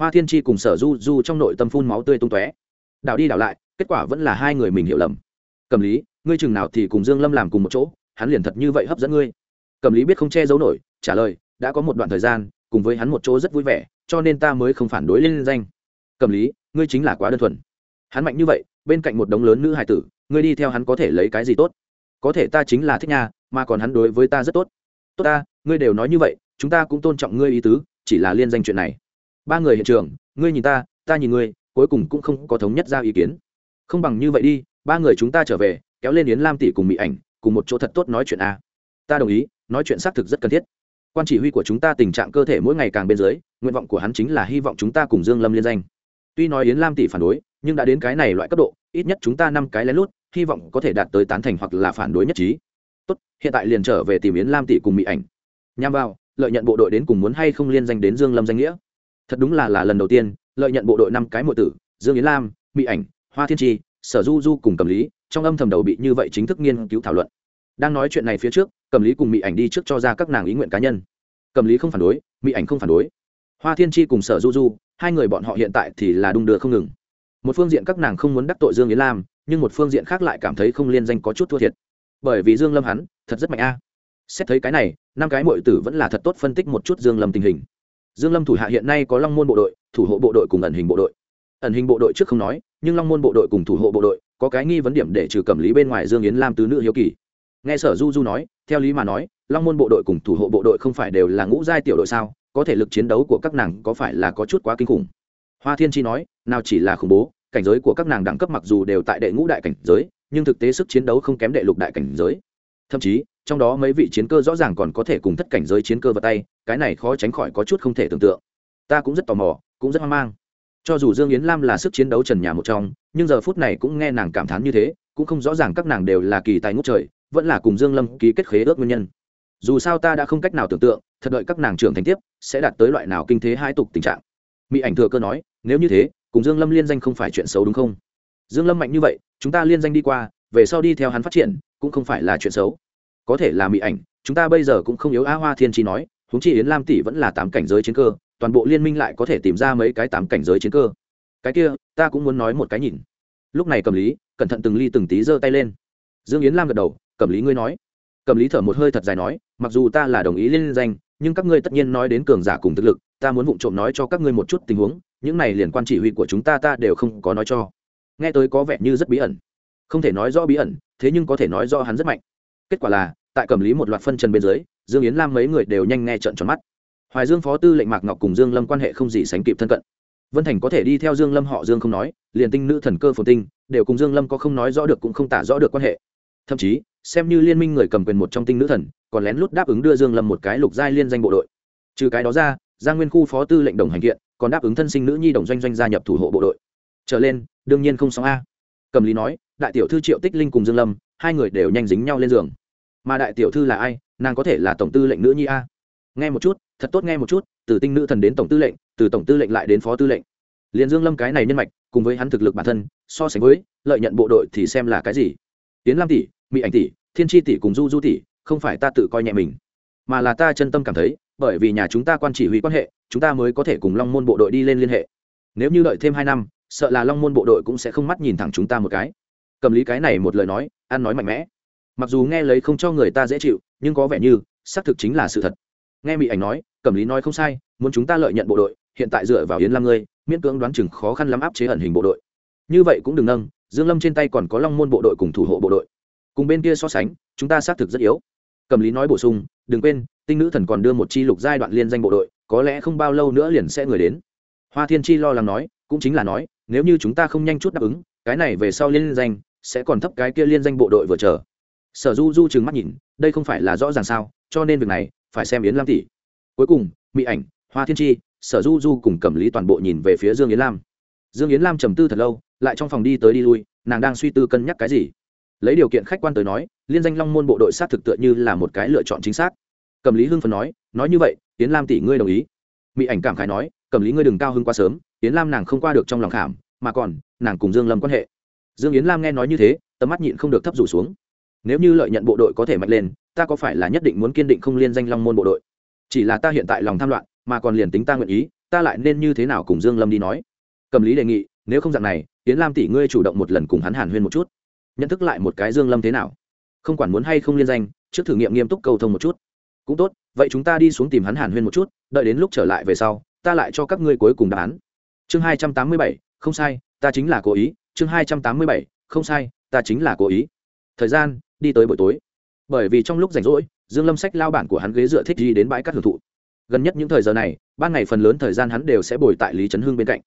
hoa thiên tri cùng sở du du trong nội tâm phun máu tươi tung tóe. Đảo đi đảo lại kết quả vẫn là hai người mình hiểu lầm. Cầm lý ngươi chừng nào thì cùng dương lâm làm cùng một chỗ hắn liền thật như vậy hấp dẫn ngươi. Cầm lý biết không che giấu nổi trả lời đã có một đoạn thời gian cùng với hắn một chỗ rất vui vẻ cho nên ta mới không phản đối lên danh. Cầm lý ngươi chính là quá đơn thuần. Hắn mạnh như vậy bên cạnh một đống lớn nữ hài tử ngươi đi theo hắn có thể lấy cái gì tốt? Có thể ta chính là thích nhà, mà còn hắn đối với ta rất tốt. Tốt ta ngươi đều nói như vậy chúng ta cũng tôn trọng ngươi ý tứ chỉ là liên danh chuyện này ba người hiện trường, ngươi nhìn ta ta nhìn ngươi, cuối cùng cũng không có thống nhất ra ý kiến. Không bằng như vậy đi, ba người chúng ta trở về, kéo lên yến lam tỷ cùng mỹ ảnh, cùng một chỗ thật tốt nói chuyện a. Ta đồng ý, nói chuyện xác thực rất cần thiết. Quan chỉ huy của chúng ta tình trạng cơ thể mỗi ngày càng bên dưới, nguyện vọng của hắn chính là hy vọng chúng ta cùng dương lâm liên danh. Tuy nói yến lam tỷ phản đối, nhưng đã đến cái này loại cấp độ, ít nhất chúng ta năm cái lén lút, hy vọng có thể đạt tới tán thành hoặc là phản đối nhất trí. Tốt, hiện tại liền trở về tìm yến lam tỷ cùng mỹ ảnh. Nhằm vào, lợi nhận bộ đội đến cùng muốn hay không liên danh đến dương lâm danh nghĩa thật đúng là là lần đầu tiên, lợi nhận bộ đội năm cái mộ tử, dương yến lam mỹ ảnh, hoa thiên tri sở du du cùng cầm lý, trong âm thầm đầu bị như vậy chính thức nghiên cứu thảo luận. Đang nói chuyện này phía trước, cầm lý cùng mỹ ảnh đi trước cho ra các nàng ý nguyện cá nhân. Cầm lý không phản đối mỹ ảnh không phản đối. Hoa thiên tri cùng sở du du, hai người bọn họ hiện tại thì là đung đưa không ngừng. Một phương diện các nàng không muốn đắc tội dương yến lam, nhưng một phương diện khác lại cảm thấy không liên danh có chút thua thiệt. Bởi vì dương lâm hắn, thật rất mạnh a. Xét thấy cái này, năm cái muội tử vẫn là thật tốt phân tích một chút dương lâm tình hình dương lâm thủ hạ hiện nay có long môn bộ đội, thủ hộ bộ đội cùng ẩn hình bộ đội. Ẩn hình bộ đội trước không nói, nhưng long môn bộ đội cùng thủ hộ bộ đội có cái nghi vấn điểm để trừ cẩm lý bên ngoài dương yến lam tứ nữ hiếu kỳ. Nghe sở du du nói, theo lý mà nói, long môn bộ đội cùng thủ hộ bộ đội không phải đều là ngũ giai tiểu đội sao? Có thể lực chiến đấu của các nàng có phải là có chút quá kinh khủng? Hoa thiên chi nói, nào chỉ là khủng bố, cảnh giới của các nàng đẳng cấp mặc dù đều tại đệ ngũ đại cảnh giới, nhưng thực tế sức chiến đấu không kém đệ lục đại cảnh giới. Thậm chí trong đó mấy vị chiến cơ rõ ràng còn có thể cùng thất cảnh giới chiến cơ vào tay, cái này khó tránh khỏi có chút không thể tưởng tượng. Ta cũng rất tò mò, cũng rất hoang mang. Cho dù dương yến lam là sức chiến đấu trần nhà một trong, nhưng giờ phút này cũng nghe nàng cảm thán như thế, cũng không rõ ràng các nàng đều là kỳ tài ngút trời, vẫn là cùng dương lâm ký kết khế ước nguyên nhân. Dù sao ta đã không cách nào tưởng tượng, thật đợi các nàng trưởng thành tiếp, sẽ đạt tới loại nào kinh thế hai tục tình trạng. Mỹ ảnh thừa cơ nói, nếu như thế, cùng dương lâm liên danh không phải chuyện xấu đúng không? Dương lâm mạnh như vậy, chúng ta liên danh đi qua, về sau đi theo hắn phát triển, cũng không phải là chuyện xấu có thể là mỹ ảnh, chúng ta bây giờ cũng không yếu a hoa thiên chi nói, huống chi yến lam tỷ vẫn là tám cảnh giới chiến cơ, toàn bộ liên minh lại có thể tìm ra mấy cái tám cảnh giới chiến cơ. Cái kia, ta cũng muốn nói một cái nhìn. Lúc này cầm lý, cẩn thận từng ly từng tí giơ tay lên. Dương yến lam gật đầu cầm lý ngươi nói. Cầm lý thở một hơi thật dài nói, mặc dù ta là đồng ý liên danh, nhưng các ngươi tất nhiên nói đến cường giả cùng thực lực, ta muốn vụng trộm nói cho các ngươi một chút tình huống, những này liên quan chỉ huy của chúng ta ta đều không có nói cho. Nghe tới có vẻ như rất bí ẩn. Không thể nói rõ bí ẩn, thế nhưng có thể nói rõ hắn rất mạnh. Kết quả là tại cầm lý một loạt phân trần bên dưới, dương yến lam mấy người đều nhanh nghe trận tròn mắt. Hoài dương phó tư lệnh mạc ngọc cùng dương lâm quan hệ không gì sánh kịp thân cận. Vân thành có thể đi theo dương lâm họ dương không nói, liền tinh nữ thần cơ phồn tinh, đều cùng dương lâm có không nói rõ được cũng không tả rõ được quan hệ. Thậm chí, xem như liên minh người cầm quyền một trong tinh nữ thần, còn lén lút đáp ứng đưa dương lâm một cái lục giai liên danh bộ đội. Trừ cái đó ra, giang nguyên khu phó tư lệnh đồng hành kiện còn đáp ứng thân sinh nữ nhi đồng doanh doanh gia nhập thủ hộ bộ đội. Trở lên, đương nhiên không sóng a. Cầm lý nói, đại tiểu thư triệu tích linh cùng dương lâm, hai người đều nhanh dính nhau lên giường mà đại tiểu thư là ai, nàng có thể là tổng tư lệnh nữ nhi a? Nghe một chút, thật tốt nghe một chút, từ tinh nữ thần đến tổng tư lệnh, từ tổng tư lệnh lại đến phó tư lệnh. Liền dương lâm cái này nhân mạch, cùng với hắn thực lực bản thân, so sánh với, lợi nhận bộ đội thì xem là cái gì? Tiến lam tỷ mỹ ảnh tỷ, thiên tri tỷ cùng du du tỷ, không phải ta tự coi nhẹ mình, mà là ta chân tâm cảm thấy, bởi vì nhà chúng ta quan chỉ huy quan hệ, chúng ta mới có thể cùng long môn bộ đội đi lên liên hệ. Nếu như đợi thêm hai năm, sợ là long môn bộ đội cũng sẽ không mắt nhìn thẳng chúng ta một cái. Cầm lý cái này một lời nói, ăn nói mạnh mẽ mặc dù nghe lấy không cho người ta dễ chịu, nhưng có vẻ như, xác thực chính là sự thật. Nghe mỹ ảnh nói, cẩm lý nói không sai, muốn chúng ta lợi nhận bộ đội, hiện tại dựa vào yến lam ngươi, miễn cưỡng đoán chừng khó khăn lắm áp chế ẩn hình bộ đội. Như vậy cũng đừng nâng, dương lâm trên tay còn có long môn bộ đội cùng thủ hộ bộ đội. Cùng bên kia so sánh, chúng ta xác thực rất yếu. Cẩm lý nói bổ sung, đừng quên, tinh nữ thần còn đưa một chi lục giai đoạn liên danh bộ đội, có lẽ không bao lâu nữa liền sẽ người đến. Hoa thiên chi lo lắng nói, cũng chính là nói, nếu như chúng ta không nhanh chút đáp ứng, cái này về sau liên danh, sẽ còn thấp cái kia liên danh bộ đội vừa chờ sở du du trừng mắt nhìn, đây không phải là rõ ràng sao, cho nên việc này, phải xem yến lam tỷ. Cuối cùng, mỹ ảnh, hoa thiên chi, sở du du cùng cẩm lý toàn bộ nhìn về phía dương yến lam. Dương yến lam trầm tư thật lâu, lại trong phòng đi tới đi lui, nàng đang suy tư cân nhắc cái gì. Lấy điều kiện khách quan tới nói, liên danh long môn bộ đội sát thực tựa như là một cái lựa chọn chính xác. Cẩm lý hưng phần nói nói như vậy, yến lam tỷ ngươi đồng ý. Mỹ ảnh cảm khái nói, cẩm lý ngươi đừng cao hưng quá sớm, yến lam nàng không qua được trong lòng khảm, mà còn, nàng cùng dương lâm quan hệ. Dương yến lam nghe nói như thế, tầm mắt nhịn không được thấp rủ xuống nếu như lợi nhận bộ đội có thể mạnh lên, ta có phải là nhất định muốn kiên định không liên danh long môn bộ đội? Chỉ là ta hiện tại lòng tham loạn, mà còn liền tính ta nguyện ý, ta lại nên như thế nào cùng dương lâm đi nói? Cầm lý đề nghị, nếu không dạng này tiến lam tỷ ngươi chủ động một lần cùng hắn hàn huyên một chút. Nhận thức lại một cái dương lâm thế nào? Không quản muốn hay không liên danh, trước thử nghiệm nghiêm túc cầu thông một chút. Cũng tốt, vậy chúng ta đi xuống tìm hắn hàn huyên một chút, đợi đến lúc trở lại về sau, ta lại cho các ngươi cuối cùng đáp án. Chương hai trăm tám mươi bảy, không sai, ta chính là cố ý. Chương hai trăm tám mươi bảy, không sai, ta chính là cố ý. Thời gian đi tới buổi tối. Bởi vì trong lúc rảnh rỗi, dương lâm sách lao bản của hắn ghế dựa thích đi đến bãi cát hưởng thụ. Gần nhất những thời giờ này, ban ngày phần lớn thời gian hắn đều sẽ bồi tại lý trấn hưng bên cạnh.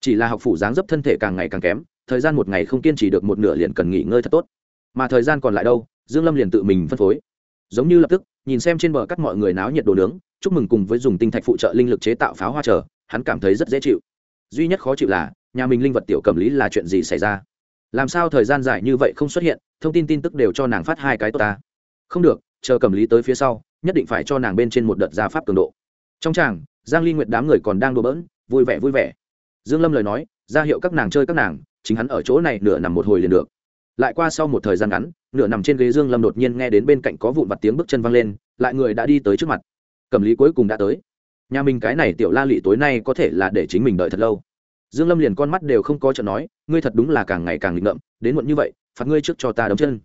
Chỉ là học phủ dáng dấp thân thể càng ngày càng kém, thời gian một ngày không kiên trì được một nửa liền cần nghỉ ngơi thật tốt. Mà thời gian còn lại đâu, dương lâm liền tự mình phân phối. Giống như lập tức, nhìn xem trên bờ cắt mọi người náo nhiệt đồ nướng, chúc mừng cùng với dùng tinh thạch phụ trợ linh lực chế tạo pháo hoa trở hắn cảm thấy rất dễ chịu. Duy nhất khó chịu là, nhà mình linh vật tiểu cầm lý là chuyện gì xảy ra? Làm sao thời gian dài như vậy không xuất hiện thông tin tin tức đều cho nàng phát hai cái tốt ta. Không được, chờ cầm lý tới phía sau, nhất định phải cho nàng bên trên một đợt gia pháp cường độ. Trong tràng, giang ly nguyệt đám người còn đang đùa bỡn, vui vẻ vui vẻ. Dương lâm lời nói, ra hiệu các nàng chơi các nàng, chính hắn ở chỗ này nửa nằm một hồi liền được. Lại qua sau một thời gian ngắn, nửa nằm trên ghế dương lâm đột nhiên nghe đến bên cạnh có vụn vặt tiếng bước chân văng lên, lại người đã đi tới trước mặt. Cầm lý cuối cùng đã tới. Nhà mình cái này tiểu la lị tối nay có thể là để chính mình đợi thật lâu. Dương lâm liền con mắt đều không có trận nói, ngươi thật đúng là càng ngày càng nghịch ngợm, đến muộn như vậy phạt ngươi trước cho ta đấm chân.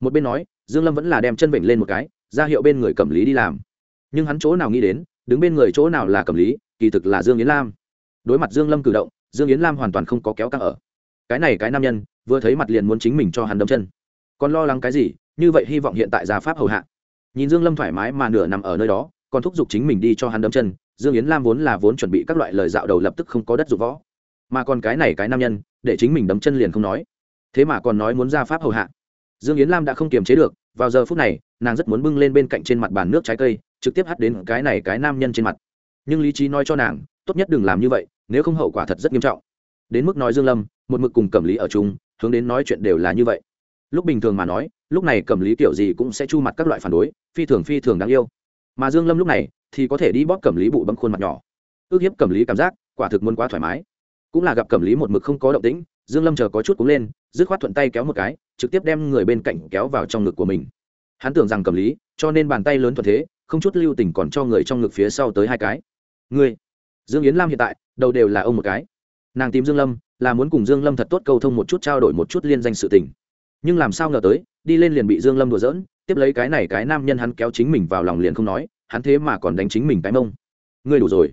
Một bên nói, dương lâm vẫn là đem chân vịnh lên một cái, ra hiệu bên người cầm lý đi làm. Nhưng hắn chỗ nào nghĩ đến, đứng bên người chỗ nào là cầm lý, kỳ thực là dương yến lam. Đối mặt dương lâm cử động, dương yến lam hoàn toàn không có kéo căng ở. Cái này cái nam nhân, vừa thấy mặt liền muốn chính mình cho hắn đấm chân. Còn lo lắng cái gì, như vậy hy vọng hiện tại gia pháp hầu hạ. Nhìn dương lâm thoải mái mà nửa nằm ở nơi đó, còn thúc giục chính mình đi cho hắn đấm chân, dương yến lam vốn là vốn chuẩn bị các loại lời dạo đầu lập tức không có đất dụng võ. Mà còn cái này cái nam nhân, để chính mình đấm chân liền không nói thế mà còn nói muốn ra pháp hầu hạ. Dương yến lam đã không kiềm chế được, vào giờ phút này, nàng rất muốn bưng lên bên cạnh trên mặt bàn nước trái cây, trực tiếp hắt đến cái này cái nam nhân trên mặt. Nhưng lý trí nói cho nàng, tốt nhất đừng làm như vậy, nếu không hậu quả thật rất nghiêm trọng. Đến mức nói dương lâm, một mực cùng cẩm lý ở chung, hướng đến nói chuyện đều là như vậy. Lúc bình thường mà nói, lúc này cẩm lý kiểu gì cũng sẽ chu mặt các loại phản đối, phi thường phi thường đáng yêu. Mà dương lâm lúc này, thì có thể đi bóp cẩm lý bụ bấm khuôn mặt nhỏ. Ước hiếp cẩm lý cảm giác, quả thực muốn quá thoải mái. Cũng là gặp cẩm lý một mực không có động tĩnh dương lâm chờ có chút cũng lên dứt khoát thuận tay kéo một cái trực tiếp đem người bên cạnh kéo vào trong ngực của mình. Hắn tưởng rằng cầm lý cho nên bàn tay lớn thuận thế không chút lưu tình còn cho người trong ngực phía sau tới hai cái. Người, dương yến lam hiện tại đầu đều là ông một cái. Nàng tìm dương lâm là muốn cùng dương lâm thật tốt câu thông một chút trao đổi một chút liên danh sự tình. Nhưng làm sao ngờ tới đi lên liền bị dương lâm đùa giỡn tiếp lấy cái này cái nam nhân hắn kéo chính mình vào lòng liền không nói hắn thế mà còn đánh chính mình cái mông. Ngươi đủ rồi.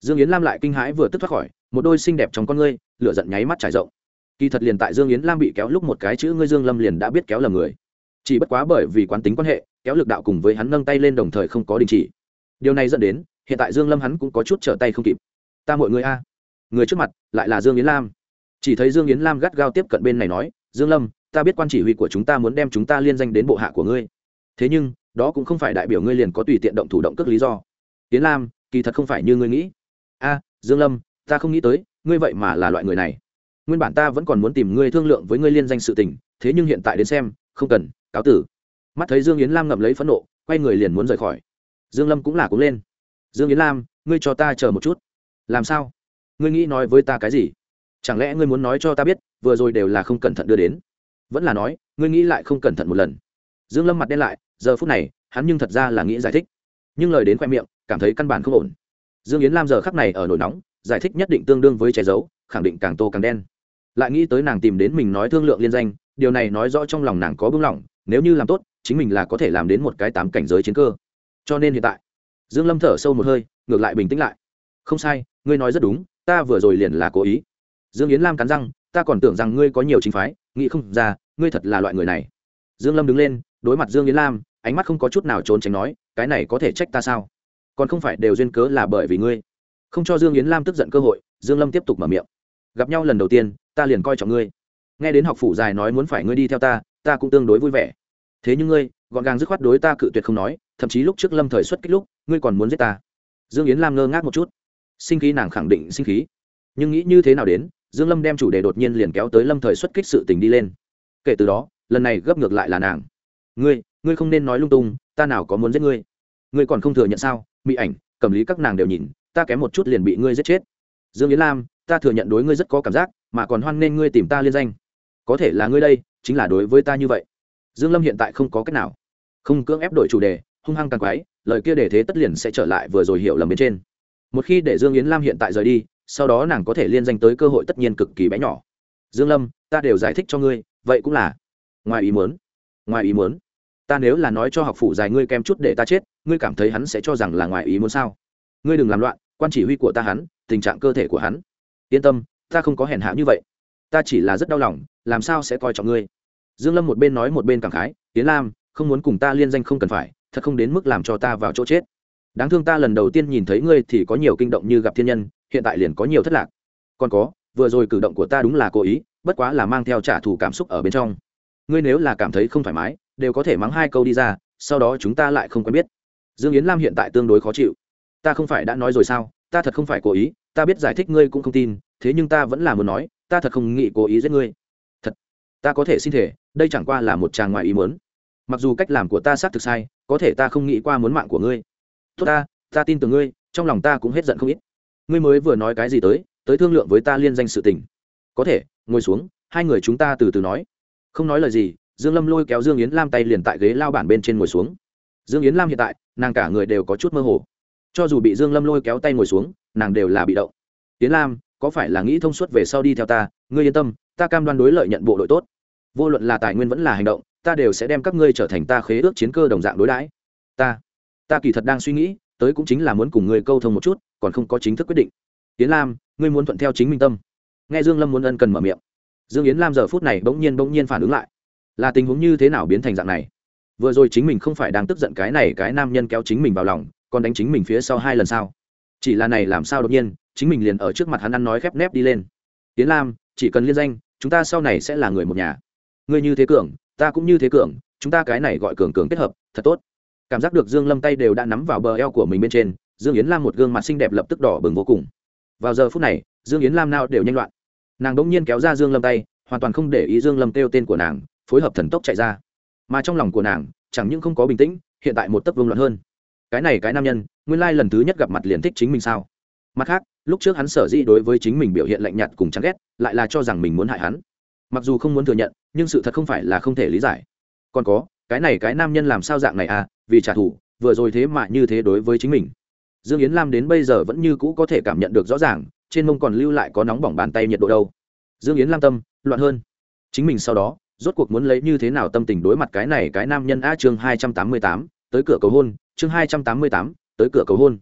Dương yến lam lại kinh hãi vừa tức thoát khỏi một đôi xinh đẹp trong con ngươi lửa giận nháy mắt trải rộng kỳ thật liền tại dương yến lam bị kéo lúc một cái chữ ngươi dương lâm liền đã biết kéo lầm người. Chỉ bất quá bởi vì quán tính quan hệ, kéo lực đạo cùng với hắn nâng tay lên đồng thời không có đình chỉ. Điều này dẫn đến, hiện tại dương lâm hắn cũng có chút trở tay không kịp. Ta mọi người a. Người trước mặt, lại là dương yến lam. Chỉ thấy dương yến lam gắt gao tiếp cận bên này nói, dương lâm, ta biết quan chỉ huy của chúng ta muốn đem chúng ta liên danh đến bộ hạ của ngươi. Thế nhưng, đó cũng không phải đại biểu ngươi liền có tùy tiện động thủ động cước lý do. Yến lam, kỳ thật không phải như ngươi nghĩ. A, dương lâm, ta không nghĩ tới, ngươi vậy mà là loại người này nguyên bản ta vẫn còn muốn tìm ngươi thương lượng với ngươi liên danh sự tình, thế nhưng hiện tại đến xem, không cần, cáo tử. Mắt thấy dương yến lam ngậm lấy phẫn nộ, quay người liền muốn rời khỏi. Dương lâm cũng là cũng lên. Dương yến lam, ngươi cho ta chờ một chút. Làm sao? Ngươi nghĩ nói với ta cái gì? Chẳng lẽ ngươi muốn nói cho ta biết, vừa rồi đều là không cẩn thận đưa đến? Vẫn là nói, ngươi nghĩ lại không cẩn thận một lần. Dương lâm mặt đen lại, giờ phút này, hắn nhưng thật ra là nghĩ giải thích. Nhưng lời đến khoe miệng, cảm thấy căn bản không ổn. Dương yến lam giờ khắc này ở nổi nóng, giải thích nhất định tương đương với che giấu, khẳng định càng tô càng đen lại nghĩ tới nàng tìm đến mình nói thương lượng liên danh, điều này nói rõ trong lòng nàng có bưng lỏng, nếu như làm tốt, chính mình là có thể làm đến một cái tám cảnh giới chiến cơ. Cho nên hiện tại, dương lâm thở sâu một hơi, ngược lại bình tĩnh lại. Không sai, ngươi nói rất đúng, ta vừa rồi liền là cố ý. Dương yến lam cắn răng, ta còn tưởng rằng ngươi có nhiều chính phái, nghĩ không ra, ngươi thật là loại người này. Dương lâm đứng lên, đối mặt dương yến lam, ánh mắt không có chút nào trốn tránh nói, cái này có thể trách ta sao? Còn không phải đều duyên cớ là bởi vì ngươi. Không cho dương yến lam tức giận cơ hội, dương lâm tiếp tục mở miệng gặp nhau lần đầu tiên, ta liền coi trọng ngươi. Nghe đến học phủ dài nói muốn phải ngươi đi theo ta ta cũng tương đối vui vẻ. Thế nhưng ngươi, gọn gàng dứt khoát đối ta cự tuyệt không nói, thậm chí lúc trước lâm thời xuất kích lúc, ngươi còn muốn giết ta. Dương yến lam ngơ ngác một chút. Sinh khí nàng khẳng định sinh khí. Nhưng nghĩ như thế nào đến, dương lâm đem chủ đề đột nhiên liền kéo tới lâm thời xuất kích sự tình đi lên. Kể từ đó, lần này gấp ngược lại là nàng. Ngươi ngươi không nên nói lung tung, ta nào có muốn giết ngươi. Ngươi còn không thừa nhận sao? Mỹ ảnh, cầm lý các nàng đều nhìn, ta kém một chút liền bị ngươi giết chết. Dương yến lam ta thừa nhận đối ngươi rất có cảm giác, mà còn hoan nên ngươi tìm ta liên danh. Có thể là ngươi đây, chính là đối với ta như vậy. Dương lâm hiện tại không có cách nào. Không cưỡng ép đổi chủ đề, hung hăng càng quái, lời kia để thế tất liền sẽ trở lại vừa rồi hiểu lầm bên trên. Một khi để dương yến lam hiện tại rời đi, sau đó nàng có thể liên danh tới cơ hội tất nhiên cực kỳ bé nhỏ. Dương lâm, ta đều giải thích cho ngươi, vậy cũng là. Ngoài ý muốn. Ngoài ý muốn. Ta nếu là nói cho học phủ dài ngươi kem chút để ta chết, ngươi cảm thấy hắn sẽ cho rằng là ngoài ý muốn sao? Ngươi đừng làm loạn, quan chỉ huy của ta hắn, tình trạng cơ thể của hắn yên tâm, ta không có hèn hạ như vậy. Ta chỉ là rất đau lòng, làm sao sẽ coi trọng ngươi? Dương lâm một bên nói một bên cảm khái, tiến lam, không muốn cùng ta liên danh không cần phải, thật không đến mức làm cho ta vào chỗ chết. Đáng thương ta lần đầu tiên nhìn thấy ngươi thì có nhiều kinh động như gặp thiên nhân, hiện tại liền có nhiều thất lạc. Còn có, vừa rồi cử động của ta đúng là cố ý, bất quá là mang theo trả thù cảm xúc ở bên trong. Ngươi nếu là cảm thấy không thoải mái, đều có thể mắng hai câu đi ra, sau đó chúng ta lại không quen biết. Dương yến lam hiện tại tương đối khó chịu. Ta không phải đã nói rồi sao? Ta thật không phải cố ý ta biết giải thích ngươi cũng không tin, thế nhưng ta vẫn là muốn nói, ta thật không nghĩ cố ý giết ngươi. Thật, ta có thể xin thể, đây chẳng qua là một chàng ngoài ý muốn. Mặc dù cách làm của ta xác thực sai, có thể ta không nghĩ qua muốn mạng của ngươi. Tốt ta ta tin tưởng ngươi, trong lòng ta cũng hết giận không ít. Ngươi mới vừa nói cái gì tới tới thương lượng với ta liên danh sự tình. Có thể, ngồi xuống, hai người chúng ta từ từ nói. Không nói lời gì, dương lâm lôi kéo dương yến lam tay liền tại ghế lao bản bên trên ngồi xuống. Dương yến lam hiện tại, nàng cả người đều có chút mơ hồ. Cho dù bị dương lâm lôi kéo tay ngồi xuống nàng đều là bị động. Tiến lam, có phải là nghĩ thông suốt về sau đi theo ta? Ngươi yên tâm, ta cam đoan đối lợi nhận bộ đội tốt. Vô luận là tài nguyên vẫn là hành động, ta đều sẽ đem các ngươi trở thành ta khế ước chiến cơ đồng dạng đối đãi. Ta ta kỳ thật đang suy nghĩ, tới cũng chính là muốn cùng ngươi câu thông một chút, còn không có chính thức quyết định. Tiến lam, ngươi muốn thuận theo chính minh tâm. Nghe dương lâm muốn ân cần mở miệng. Dương yến lam giờ phút này bỗng nhiên bỗng nhiên phản ứng lại. Là tình huống như thế nào biến thành dạng này? Vừa rồi chính mình không phải đang tức giận cái này cái nam nhân kéo chính mình vào lòng, còn đánh chính mình phía sau hai lần sau chỉ là này làm sao đột nhiên, chính mình liền ở trước mặt hắn ăn nói khép nép đi lên. Tiến lam, chỉ cần liên danh, chúng ta sau này sẽ là người một nhà. Ngươi như thế cường, ta cũng như thế cường, chúng ta cái này gọi cường cường kết hợp, thật tốt. Cảm giác được dương lâm tay đều đã nắm vào bờ eo của mình bên trên, dương yến lam một gương mặt xinh đẹp lập tức đỏ bừng vô cùng. Vào giờ phút này, dương yến lam nào đều nhanh loạn. Nàng đ nhiên kéo ra dương lâm tay, hoàn toàn không để ý dương lâm kêu tên của nàng, phối hợp thần tốc chạy ra. Mà trong lòng của nàng, chẳng những không có bình tĩnh, hiện tại một tấc vương loạn hơn. Cái này cái nam nhân nguyên lai lần thứ nhất gặp mặt liền thích chính mình sao? Mặt khác, lúc trước hắn sở dĩ đối với chính mình biểu hiện lạnh nhạt cùng chán ghét, lại là cho rằng mình muốn hại hắn. Mặc dù không muốn thừa nhận, nhưng sự thật không phải là không thể lý giải. Còn có, cái này cái nam nhân làm sao dạng này à vì trả thù, vừa rồi thế mà như thế đối với chính mình. Dương yến lam đến bây giờ vẫn như cũ có thể cảm nhận được rõ ràng, trên mông còn lưu lại có nóng bỏng bàn tay nhiệt độ đâu. Dương yến lam tâm, loạn hơn. Chính mình sau đó, rốt cuộc muốn lấy như thế nào tâm tình đối mặt cái này cái nam nhân a chương hai trăm tám mươi tám, tới cửa cầu hôn, chương hai trăm tám mươi tám tới cửa cầu hôn.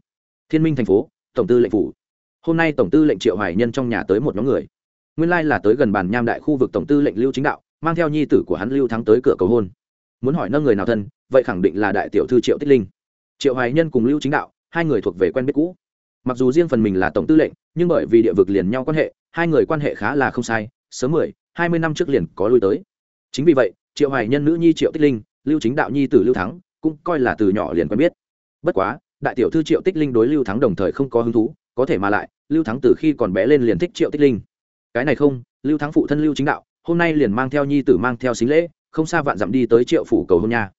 Thiên minh thành phố, tổng tư lệnh phủ. Hôm nay tổng tư lệnh triệu hoài nhân trong nhà tới một nhóm người. Nguyên lai là tới gần bàn nham đại khu vực tổng tư lệnh lưu chính đạo, mang theo nhi tử của hắn lưu thắng tới cửa cầu hôn. Muốn hỏi nâng người nào thân, vậy khẳng định là đại tiểu thư triệu tích linh. Triệu hoài nhân cùng lưu chính đạo, hai người thuộc về quen biết cũ. Mặc dù riêng phần mình là tổng tư lệnh, nhưng bởi vì địa vực liền nhau quan hệ, hai người quan hệ khá là không sai, sớm mười, hai mươi năm trước liền có lui tới. Chính vì vậy, triệu hoài nhân nữ nhi triệu tích linh, lưu chính đạo nhi tử lưu thắng, cũng coi là từ nhỏ liền quen biết. Bất quá đại tiểu thư triệu tích linh đối lưu thắng đồng thời không có hứng thú, có thể mà lại, lưu thắng từ khi còn bé lên liền thích triệu tích linh. Cái này không, lưu thắng phụ thân lưu chính đạo, hôm nay liền mang theo nhi tử mang theo xính lễ, không xa vạn dặm đi tới triệu phủ cầu hôn nha.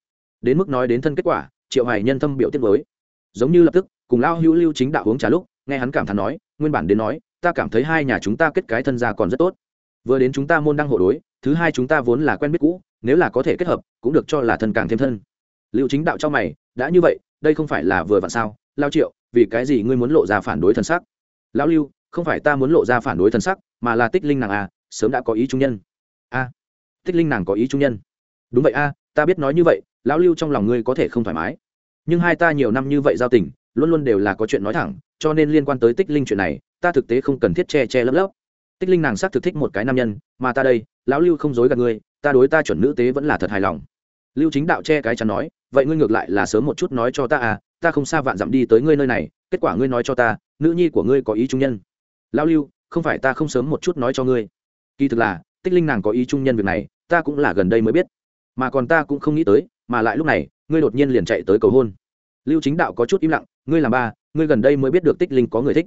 Đến mức nói đến thân kết quả, triệu hoài nhân thâm biểu tiết với giống như lập tức, cùng lao hữu lưu chính đạo uống trà lúc, nghe hắn cảm thán nói, nguyên bản đến nói, ta cảm thấy hai nhà chúng ta kết cái thân ra còn rất tốt. Vừa đến chúng ta môn đăng hộ đối, thứ hai chúng ta vốn là quen biết cũ, nếu là có thể kết hợp, cũng được cho là thân càng thêm thân. Lưu chính đạo cho mày đã như vậy, đây không phải là vừa vặn sao? Lao triệu, vì cái gì ngươi muốn lộ ra phản đối thân sắc? Lão lưu, không phải ta muốn lộ ra phản đối thân sắc, mà là tích linh nàng à sớm đã có ý trung nhân. A, tích linh nàng có ý trung nhân. Đúng vậy a, ta biết nói như vậy, lão lưu trong lòng ngươi có thể không thoải mái. Nhưng hai ta nhiều năm như vậy giao tình, luôn luôn đều là có chuyện nói thẳng, cho nên liên quan tới tích linh chuyện này, ta thực tế không cần thiết che che lấp lấp. Tích linh nàng xác thực thích một cái nam nhân, mà ta đây, lão lưu không dối gạt ngươi, ta đối ta chuẩn nữ tế vẫn là thật hài lòng. Lưu chính đạo che cái chắn nói vậy ngươi ngược lại là sớm một chút nói cho ta à ta không xa vạn dặm đi tới ngươi nơi này, kết quả ngươi nói cho ta, nữ nhi của ngươi có ý trung nhân. Lão lưu, không phải ta không sớm một chút nói cho ngươi. Kỳ thực là, tích linh nàng có ý trung nhân việc này, ta cũng là gần đây mới biết. Mà còn ta cũng không nghĩ tới, mà lại lúc này, ngươi đột nhiên liền chạy tới cầu hôn. Lưu chính đạo có chút im lặng, ngươi làm ba, ngươi gần đây mới biết được tích linh có người thích.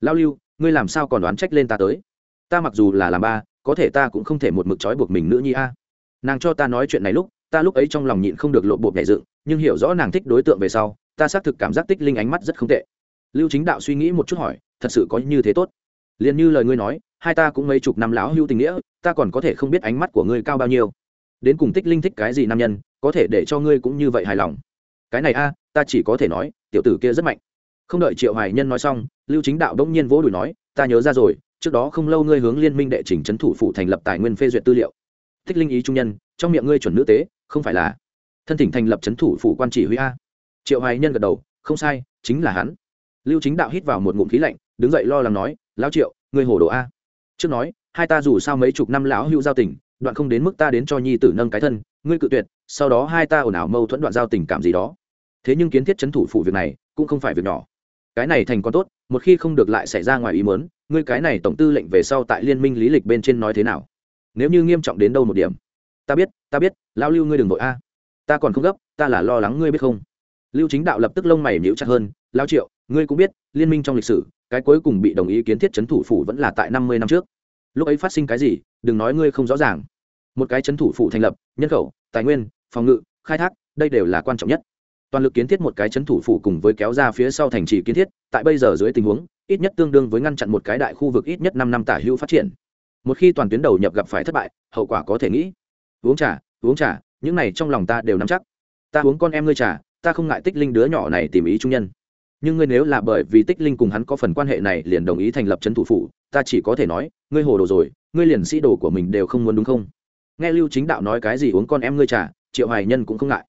Lao lưu, ngươi làm sao còn đoán trách lên ta tới? Ta mặc dù là làm ba, có thể ta cũng không thể một mực trói buộc mình nữ nhi a. Nàng cho ta nói chuyện này lúc ta lúc ấy trong lòng nhịn không được lộ bộ nhảy dựng, nhưng hiểu rõ nàng thích đối tượng về sau, ta xác thực cảm giác tích linh ánh mắt rất không tệ. Lưu chính đạo suy nghĩ một chút hỏi, thật sự có như thế tốt? Liền như lời ngươi nói, hai ta cũng mấy chục năm lão hưu tình nghĩa, ta còn có thể không biết ánh mắt của ngươi cao bao nhiêu. Đến cùng tích linh thích cái gì nam nhân, có thể để cho ngươi cũng như vậy hài lòng. Cái này a, ta chỉ có thể nói, tiểu tử kia rất mạnh. Không đợi triệu hoài nhân nói xong, lưu chính đạo đông nhiên vỗ đùi nói, ta nhớ ra rồi, trước đó không lâu ngươi hướng liên minh đệ trình trấn thủ phủ thành lập tài nguyên phê duyệt tư liệu. Thích linh ý trung nhân, trong miệng ngươi chuẩn nữ tế không phải là. Thân thỉnh thành lập trấn thủ phủ quan chỉ huy a. Triệu hoài nhân gật đầu, không sai, chính là hắn. Lưu chính đạo hít vào một ngụm khí lạnh, đứng dậy lo lắng nói, lão triệu, ngươi hồ đồ a. Trước nói, hai ta dù sao mấy chục năm lão hữu giao tình, đoạn không đến mức ta đến cho nhi tử nâng cái thân, ngươi cự tuyệt, sau đó hai ta ồn ào mâu thuẫn đoạn giao tình cảm gì đó. Thế nhưng kiến thiết chấn thủ phủ việc này, cũng không phải việc nhỏ. Cái này thành còn tốt, một khi không được lại xảy ra ngoài ý mớn ngươi cái này tổng tư lệnh về sau tại liên minh lý lịch bên trên nói thế nào? Nếu như nghiêm trọng đến đâu một điểm? Ta biết ta biết, lao lưu ngươi đường đội a. Ta còn không gấp, ta là lo lắng ngươi biết không? Lưu chính đạo lập tức lông mày nhíu chặt hơn, lao triệu, ngươi cũng biết, liên minh trong lịch sử, cái cuối cùng bị đồng ý kiến thiết chấn thủ phủ vẫn là tại năm mươi năm trước. Lúc ấy phát sinh cái gì, đừng nói ngươi không rõ ràng. Một cái chấn thủ phủ thành lập, nhân khẩu, tài nguyên, phòng ngự, khai thác, đây đều là quan trọng nhất. Toàn lực kiến thiết một cái chấn thủ phủ cùng với kéo ra phía sau thành trì kiến thiết, tại bây giờ dưới tình huống, ít nhất tương đương với ngăn chặn một cái đại khu vực ít nhất năm năm tả hữu phát triển. Một khi toàn tuyến đầu nhập gặp phải thất bại, hậu quả có thể nghĩ uống trà uống trà, những này trong lòng ta đều nắm chắc. Ta uống con em ngươi trà, ta không ngại tích linh đứa nhỏ này tìm ý trung nhân. Nhưng ngươi nếu là bởi vì tích linh cùng hắn có phần quan hệ này liền đồng ý thành lập trấn thủ phủ, ta chỉ có thể nói, ngươi hồ đồ rồi, ngươi liền sĩ đồ của mình đều không muốn đúng không? Nghe lưu chính đạo nói cái gì uống con em ngươi trà, triệu hoài nhân cũng không ngại.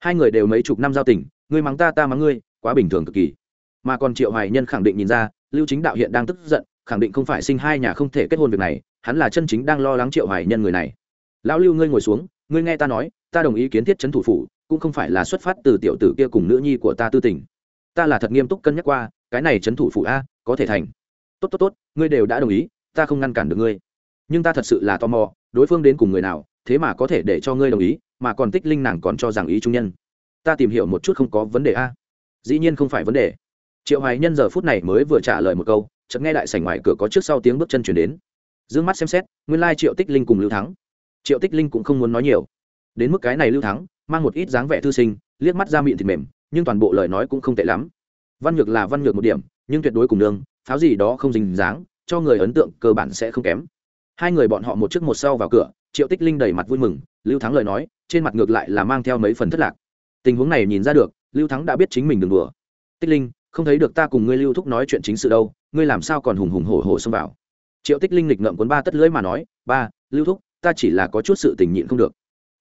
Hai người đều mấy chục năm giao tình, ngươi mắng ta ta mắng ngươi, quá bình thường cực kỳ. Mà còn triệu hoài nhân khẳng định nhìn ra, lưu chính đạo hiện đang tức giận, khẳng định không phải sinh hai nhà không thể kết hôn việc này, hắn là chân chính đang lo lắng triệu hoài nhân người này lão lưu ngươi ngồi xuống, ngươi nghe ta nói, ta đồng ý kiến thiết chấn thủ phủ, cũng không phải là xuất phát từ tiểu tử kia cùng nữ nhi của ta tư tình. Ta là thật nghiêm túc cân nhắc qua, cái này chấn thủ phủ a, có thể thành. Tốt tốt tốt, ngươi đều đã đồng ý, ta không ngăn cản được ngươi. Nhưng ta thật sự là tò mò, đối phương đến cùng người nào, thế mà có thể để cho ngươi đồng ý, mà còn tích linh nàng còn cho rằng ý trung nhân. Ta tìm hiểu một chút không có vấn đề a. Dĩ nhiên không phải vấn đề. Triệu hoài nhân giờ phút này mới vừa trả lời một câu, chợt nghe đại sảnh ngoài cửa có trước sau tiếng bước chân chuyển đến. D ư ơ n g mắt xem xét, nguyên lai triệu tích linh cùng lưu thắng triệu tích linh cũng không muốn nói nhiều. Đến mức cái này lưu thắng, mang một ít dáng vẻ thư sinh, liếc mắt ra miệng thịt mềm, nhưng toàn bộ lời nói cũng không tệ lắm. Văn nhược là văn nhược một điểm, nhưng tuyệt đối cùng đường pháo gì đó không dính dáng, cho người ấn tượng cơ bản sẽ không kém. Hai người bọn họ một trước một sau vào cửa, triệu tích linh đầy mặt vui mừng, lưu thắng lời nói, trên mặt ngược lại là mang theo mấy phần thất lạc. Tình huống này nhìn ra được, lưu thắng đã biết chính mình đừng đùa. Tích linh, không thấy được ta cùng ngươi lưu thúc nói chuyện chính sự đâu, ngươi làm sao còn hùng hùng hổ hổ xông vào? Triệu tích linh lịch ngậm cuốn ba tất lưỡi mà nói, ba, lưu thúc ta chỉ là có chút sự tình nhịn không được.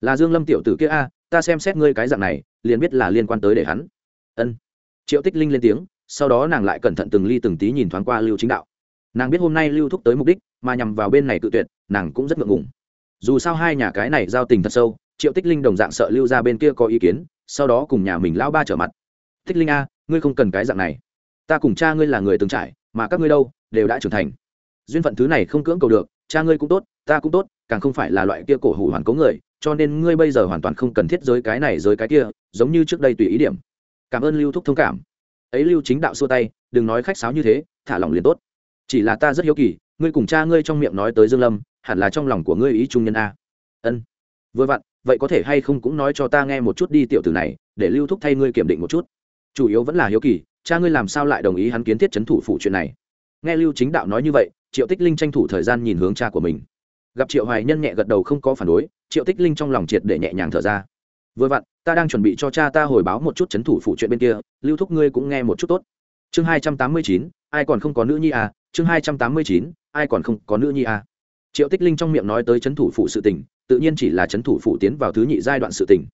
Là dương lâm tiểu tử kia a, ta xem xét ngươi cái dạng này, liền biết là liên quan tới để hắn. Ân. Triệu tích linh lên tiếng, sau đó nàng lại cẩn thận từng ly từng tí nhìn thoáng qua lưu chính đạo. Nàng biết hôm nay lưu thúc tới mục đích, mà nhằm vào bên này cự tuyệt, nàng cũng rất ngượng ngùng. Dù sao hai nhà cái này giao tình thật sâu, triệu tích linh đồng dạng sợ lưu ra bên kia có ý kiến, sau đó cùng nhà mình lao ba trở mặt. Tích linh a, ngươi không cần cái dạng này. Ta cùng cha ngươi là người từng trải, mà các ngươi đâu, đều đã trưởng thành. Duyên phận thứ này không cưỡng cầu được, cha ngươi cũng tốt, ta cũng tốt càng không phải là loại kia cổ hủ hoàn cố người, cho nên ngươi bây giờ hoàn toàn không cần thiết giới cái này giới cái kia, giống như trước đây tùy ý điểm. Cảm ơn lưu thúc thông cảm. Ấy lưu chính đạo xua tay, đừng nói khách sáo như thế, thả lòng liền tốt. Chỉ là ta rất hiếu kỳ, ngươi cùng cha ngươi trong miệng nói tới dương lâm, hẳn là trong lòng của ngươi ý trung nhân a. Ân. Vừa vặn, vậy có thể hay không cũng nói cho ta nghe một chút đi tiểu tử này, để lưu thúc thay ngươi kiểm định một chút. Chủ yếu vẫn là hiếu kỳ, cha ngươi làm sao lại đồng ý hắn kiến thiết chấn thủ phụ chuyện này? Nghe lưu chính đạo nói như vậy, triệu tích linh tranh thủ thời gian nhìn hướng cha của mình gặp triệu hoài nhân nhẹ gật đầu không có phản đối, triệu tích linh trong lòng triệt để nhẹ nhàng thở ra. Vừa vặn, ta đang chuẩn bị cho cha ta hồi báo một chút chấn thủ phụ chuyện bên kia, lưu thúc ngươi cũng nghe một chút tốt. Chương hai trăm tám mươi chín, ai còn không có nữ nhi à? Chương hai trăm tám mươi chín, ai còn không có nữ nhi à? Triệu tích linh trong miệng nói tới chấn thủ phụ sự tình, tự nhiên chỉ là chấn thủ phụ tiến vào thứ nhị giai đoạn sự tình.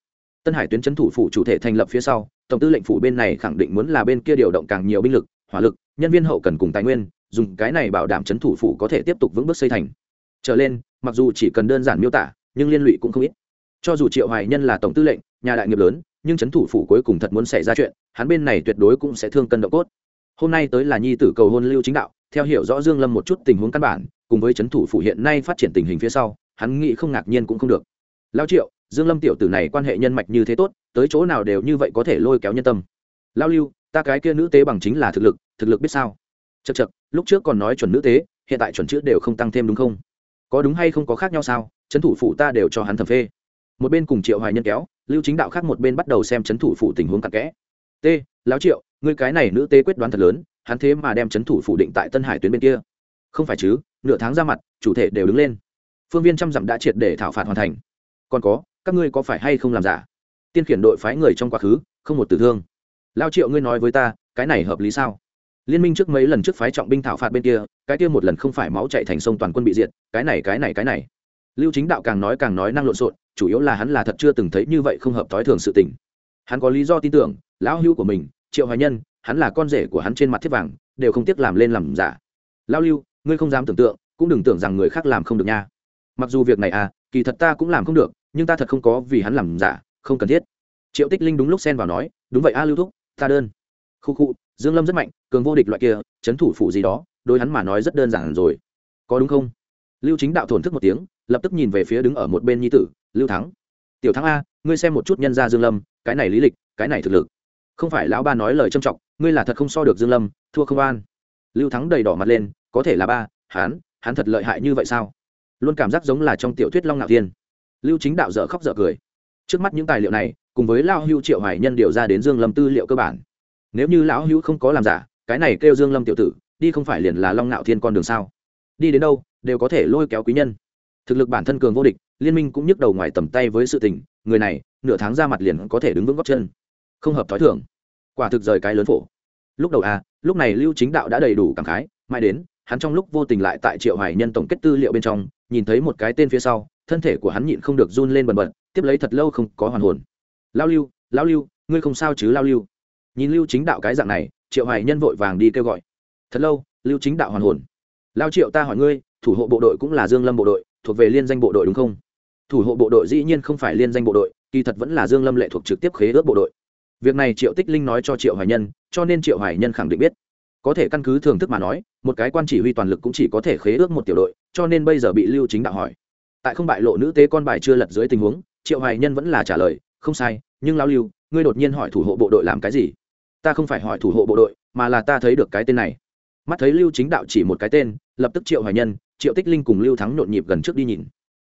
Tân hải tuyến chấn thủ phụ chủ thể thành lập phía sau, tổng tư lệnh phủ bên này khẳng định muốn là bên kia điều động càng nhiều binh lực, hỏa lực, nhân viên hậu cần cùng tài nguyên, dùng cái này bảo đảm chấn thủ phủ có thể tiếp tục vững bước xây thành. Trở lên mặc dù chỉ cần đơn giản miêu tả, nhưng liên lụy cũng không ít. Cho dù triệu hoài nhân là tổng tư lệnh, nhà đại nghiệp lớn, nhưng chấn thủ phủ cuối cùng thật muốn xảy ra chuyện, hắn bên này tuyệt đối cũng sẽ thương cân độ cốt. Hôm nay tới là nhi tử cầu hôn lưu chính đạo, theo hiểu rõ dương lâm một chút tình huống căn bản, cùng với chấn thủ phủ hiện nay phát triển tình hình phía sau, hắn nghĩ không ngạc nhiên cũng không được. Lao triệu, dương lâm tiểu tử này quan hệ nhân mạch như thế tốt, tới chỗ nào đều như vậy có thể lôi kéo nhân tâm. Lao lưu, ta cái kia nữ tế bằng chính là thực lực thực lực biết sao? Chật chật lúc trước còn nói chuẩn nữ tế, hiện tại chuẩn chữ đều không tăng thêm đúng không? Có đúng hay không có khác nhau sao? Trấn thủ phụ ta đều cho hắn thẩm phê. Một bên cùng triệu hoài nhân kéo, lưu chính đạo khác một bên bắt đầu xem trấn thủ phụ tình huống cặn kẽ. T, lão triệu, ngươi cái này nữ tế quyết đoán thật lớn, hắn thế mà đem trấn thủ phủ định tại tân hải tuyến bên kia. Không phải chứ, nửa tháng ra mặt, chủ thể đều đứng lên. Phương viên trăm dặm đã triệt để thảo phạt hoàn thành. Còn có, các ngươi có phải hay không làm giả? Tiên khiển đội phái người trong quá khứ, không một tử thương. Lao triệu, ngươi nói với ta, cái này hợp lý sao? Liên minh trước mấy lần trước phái trọng binh thảo phạt bên kia, cái kia một lần không phải máu chạy thành sông toàn quân bị diệt, cái này cái này cái này. Lưu chính đạo càng nói càng nói năng lộn xộn, chủ yếu là hắn là thật chưa từng thấy như vậy không hợp thói thường sự tình. Hắn có lý do tin tưởng, lão hưu của mình, triệu hoài nhân, hắn là con rể của hắn trên mặt thiết vàng, đều không tiếc làm lên làm giả. Lao lưu, ngươi không dám tưởng tượng, cũng đừng tưởng rằng người khác làm không được nha. Mặc dù việc này à kỳ thật ta cũng làm không được, nhưng ta thật không có vì hắn làm giả, không cần thiết. Triệu tích linh đúng lúc xen vào nói, đúng vậy a lưu thúc, ta đơn. Khu khu dương lâm rất mạnh, cường vô địch loại kia, chấn thủ phủ gì đó, đối hắn mà nói rất đơn giản rồi. Có đúng không? Lưu chính đạo thổn thức một tiếng, lập tức nhìn về phía đứng ở một bên nhi tử, lưu thắng. Tiểu thắng a, ngươi xem một chút nhân gia dương lâm, cái này lý lịch, cái này thực lực. Không phải lão ba nói lời trâm trọng, ngươi là thật không so được dương lâm, thua không an lưu thắng đầy đỏ mặt lên, có thể là ba, hắn hắn thật lợi hại như vậy sao? Luôn cảm giác giống là trong tiểu thuyết long ngạo thiên. Lưu chính đạo dở khóc dở cười. Trước mắt những tài liệu này, cùng với lao hưu triệu hoài nhân điều ra đến dương lâm tư liệu cơ bản nếu như lão hữu không có làm giả, cái này kêu dương lâm tiểu tử, đi không phải liền là long ngạo thiên con đường sao? Đi đến đâu, đều có thể lôi kéo quý nhân. Thực lực bản thân cường vô địch, liên minh cũng nhức đầu ngoài tầm tay với sự tình, người này, nửa tháng ra mặt liền có thể đứng vững góc chân. Không hợp thói thường. Quả thực rời cái lớn phổ. Lúc đầu à lúc này lưu chính đạo đã đầy đủ cảm khái mai đến, hắn trong lúc vô tình lại tại triệu hoài nhân tổng kết tư liệu bên trong, nhìn thấy một cái tên phía sau, thân thể của hắn nhịn không được run lên bần bật, tiếp lấy thật lâu không có hoàn hồn. Lao lưu lao lưu, ngươi không sao chứ lao lưu? Nhìn lưu chính đạo cái dạng này, triệu hoài nhân vội vàng đi kêu gọi. Thật lâu, lưu chính đạo hoàn hồn. Lao triệu ta hỏi ngươi, thủ hộ bộ đội cũng là dương lâm bộ đội, thuộc về liên danh bộ đội đúng không? Thủ hộ bộ đội dĩ nhiên không phải liên danh bộ đội, kỳ thật vẫn là dương lâm lệ thuộc trực tiếp khế ước bộ đội. Việc này triệu tích linh nói cho triệu hoài nhân, cho nên triệu hoài nhân khẳng định biết. Có thể căn cứ thường thức mà nói, một cái quan chỉ huy toàn lực cũng chỉ có thể khế ước một tiểu đội, cho nên bây giờ bị lưu chính đạo hỏi. Tại không bại lộ nữ tế con bài chưa lật dưới tình huống, triệu hoài nhân vẫn là trả lời, không sai, nhưng lao lưu ngươi đột nhiên hỏi thủ hộ bộ đội làm cái gì? Ta không phải hỏi thủ hộ bộ đội, mà là ta thấy được cái tên này. Mắt thấy lưu chính đạo chỉ một cái tên, lập tức triệu hoài nhân, triệu tích linh cùng lưu thắng nhộn nhịp gần trước đi nhìn.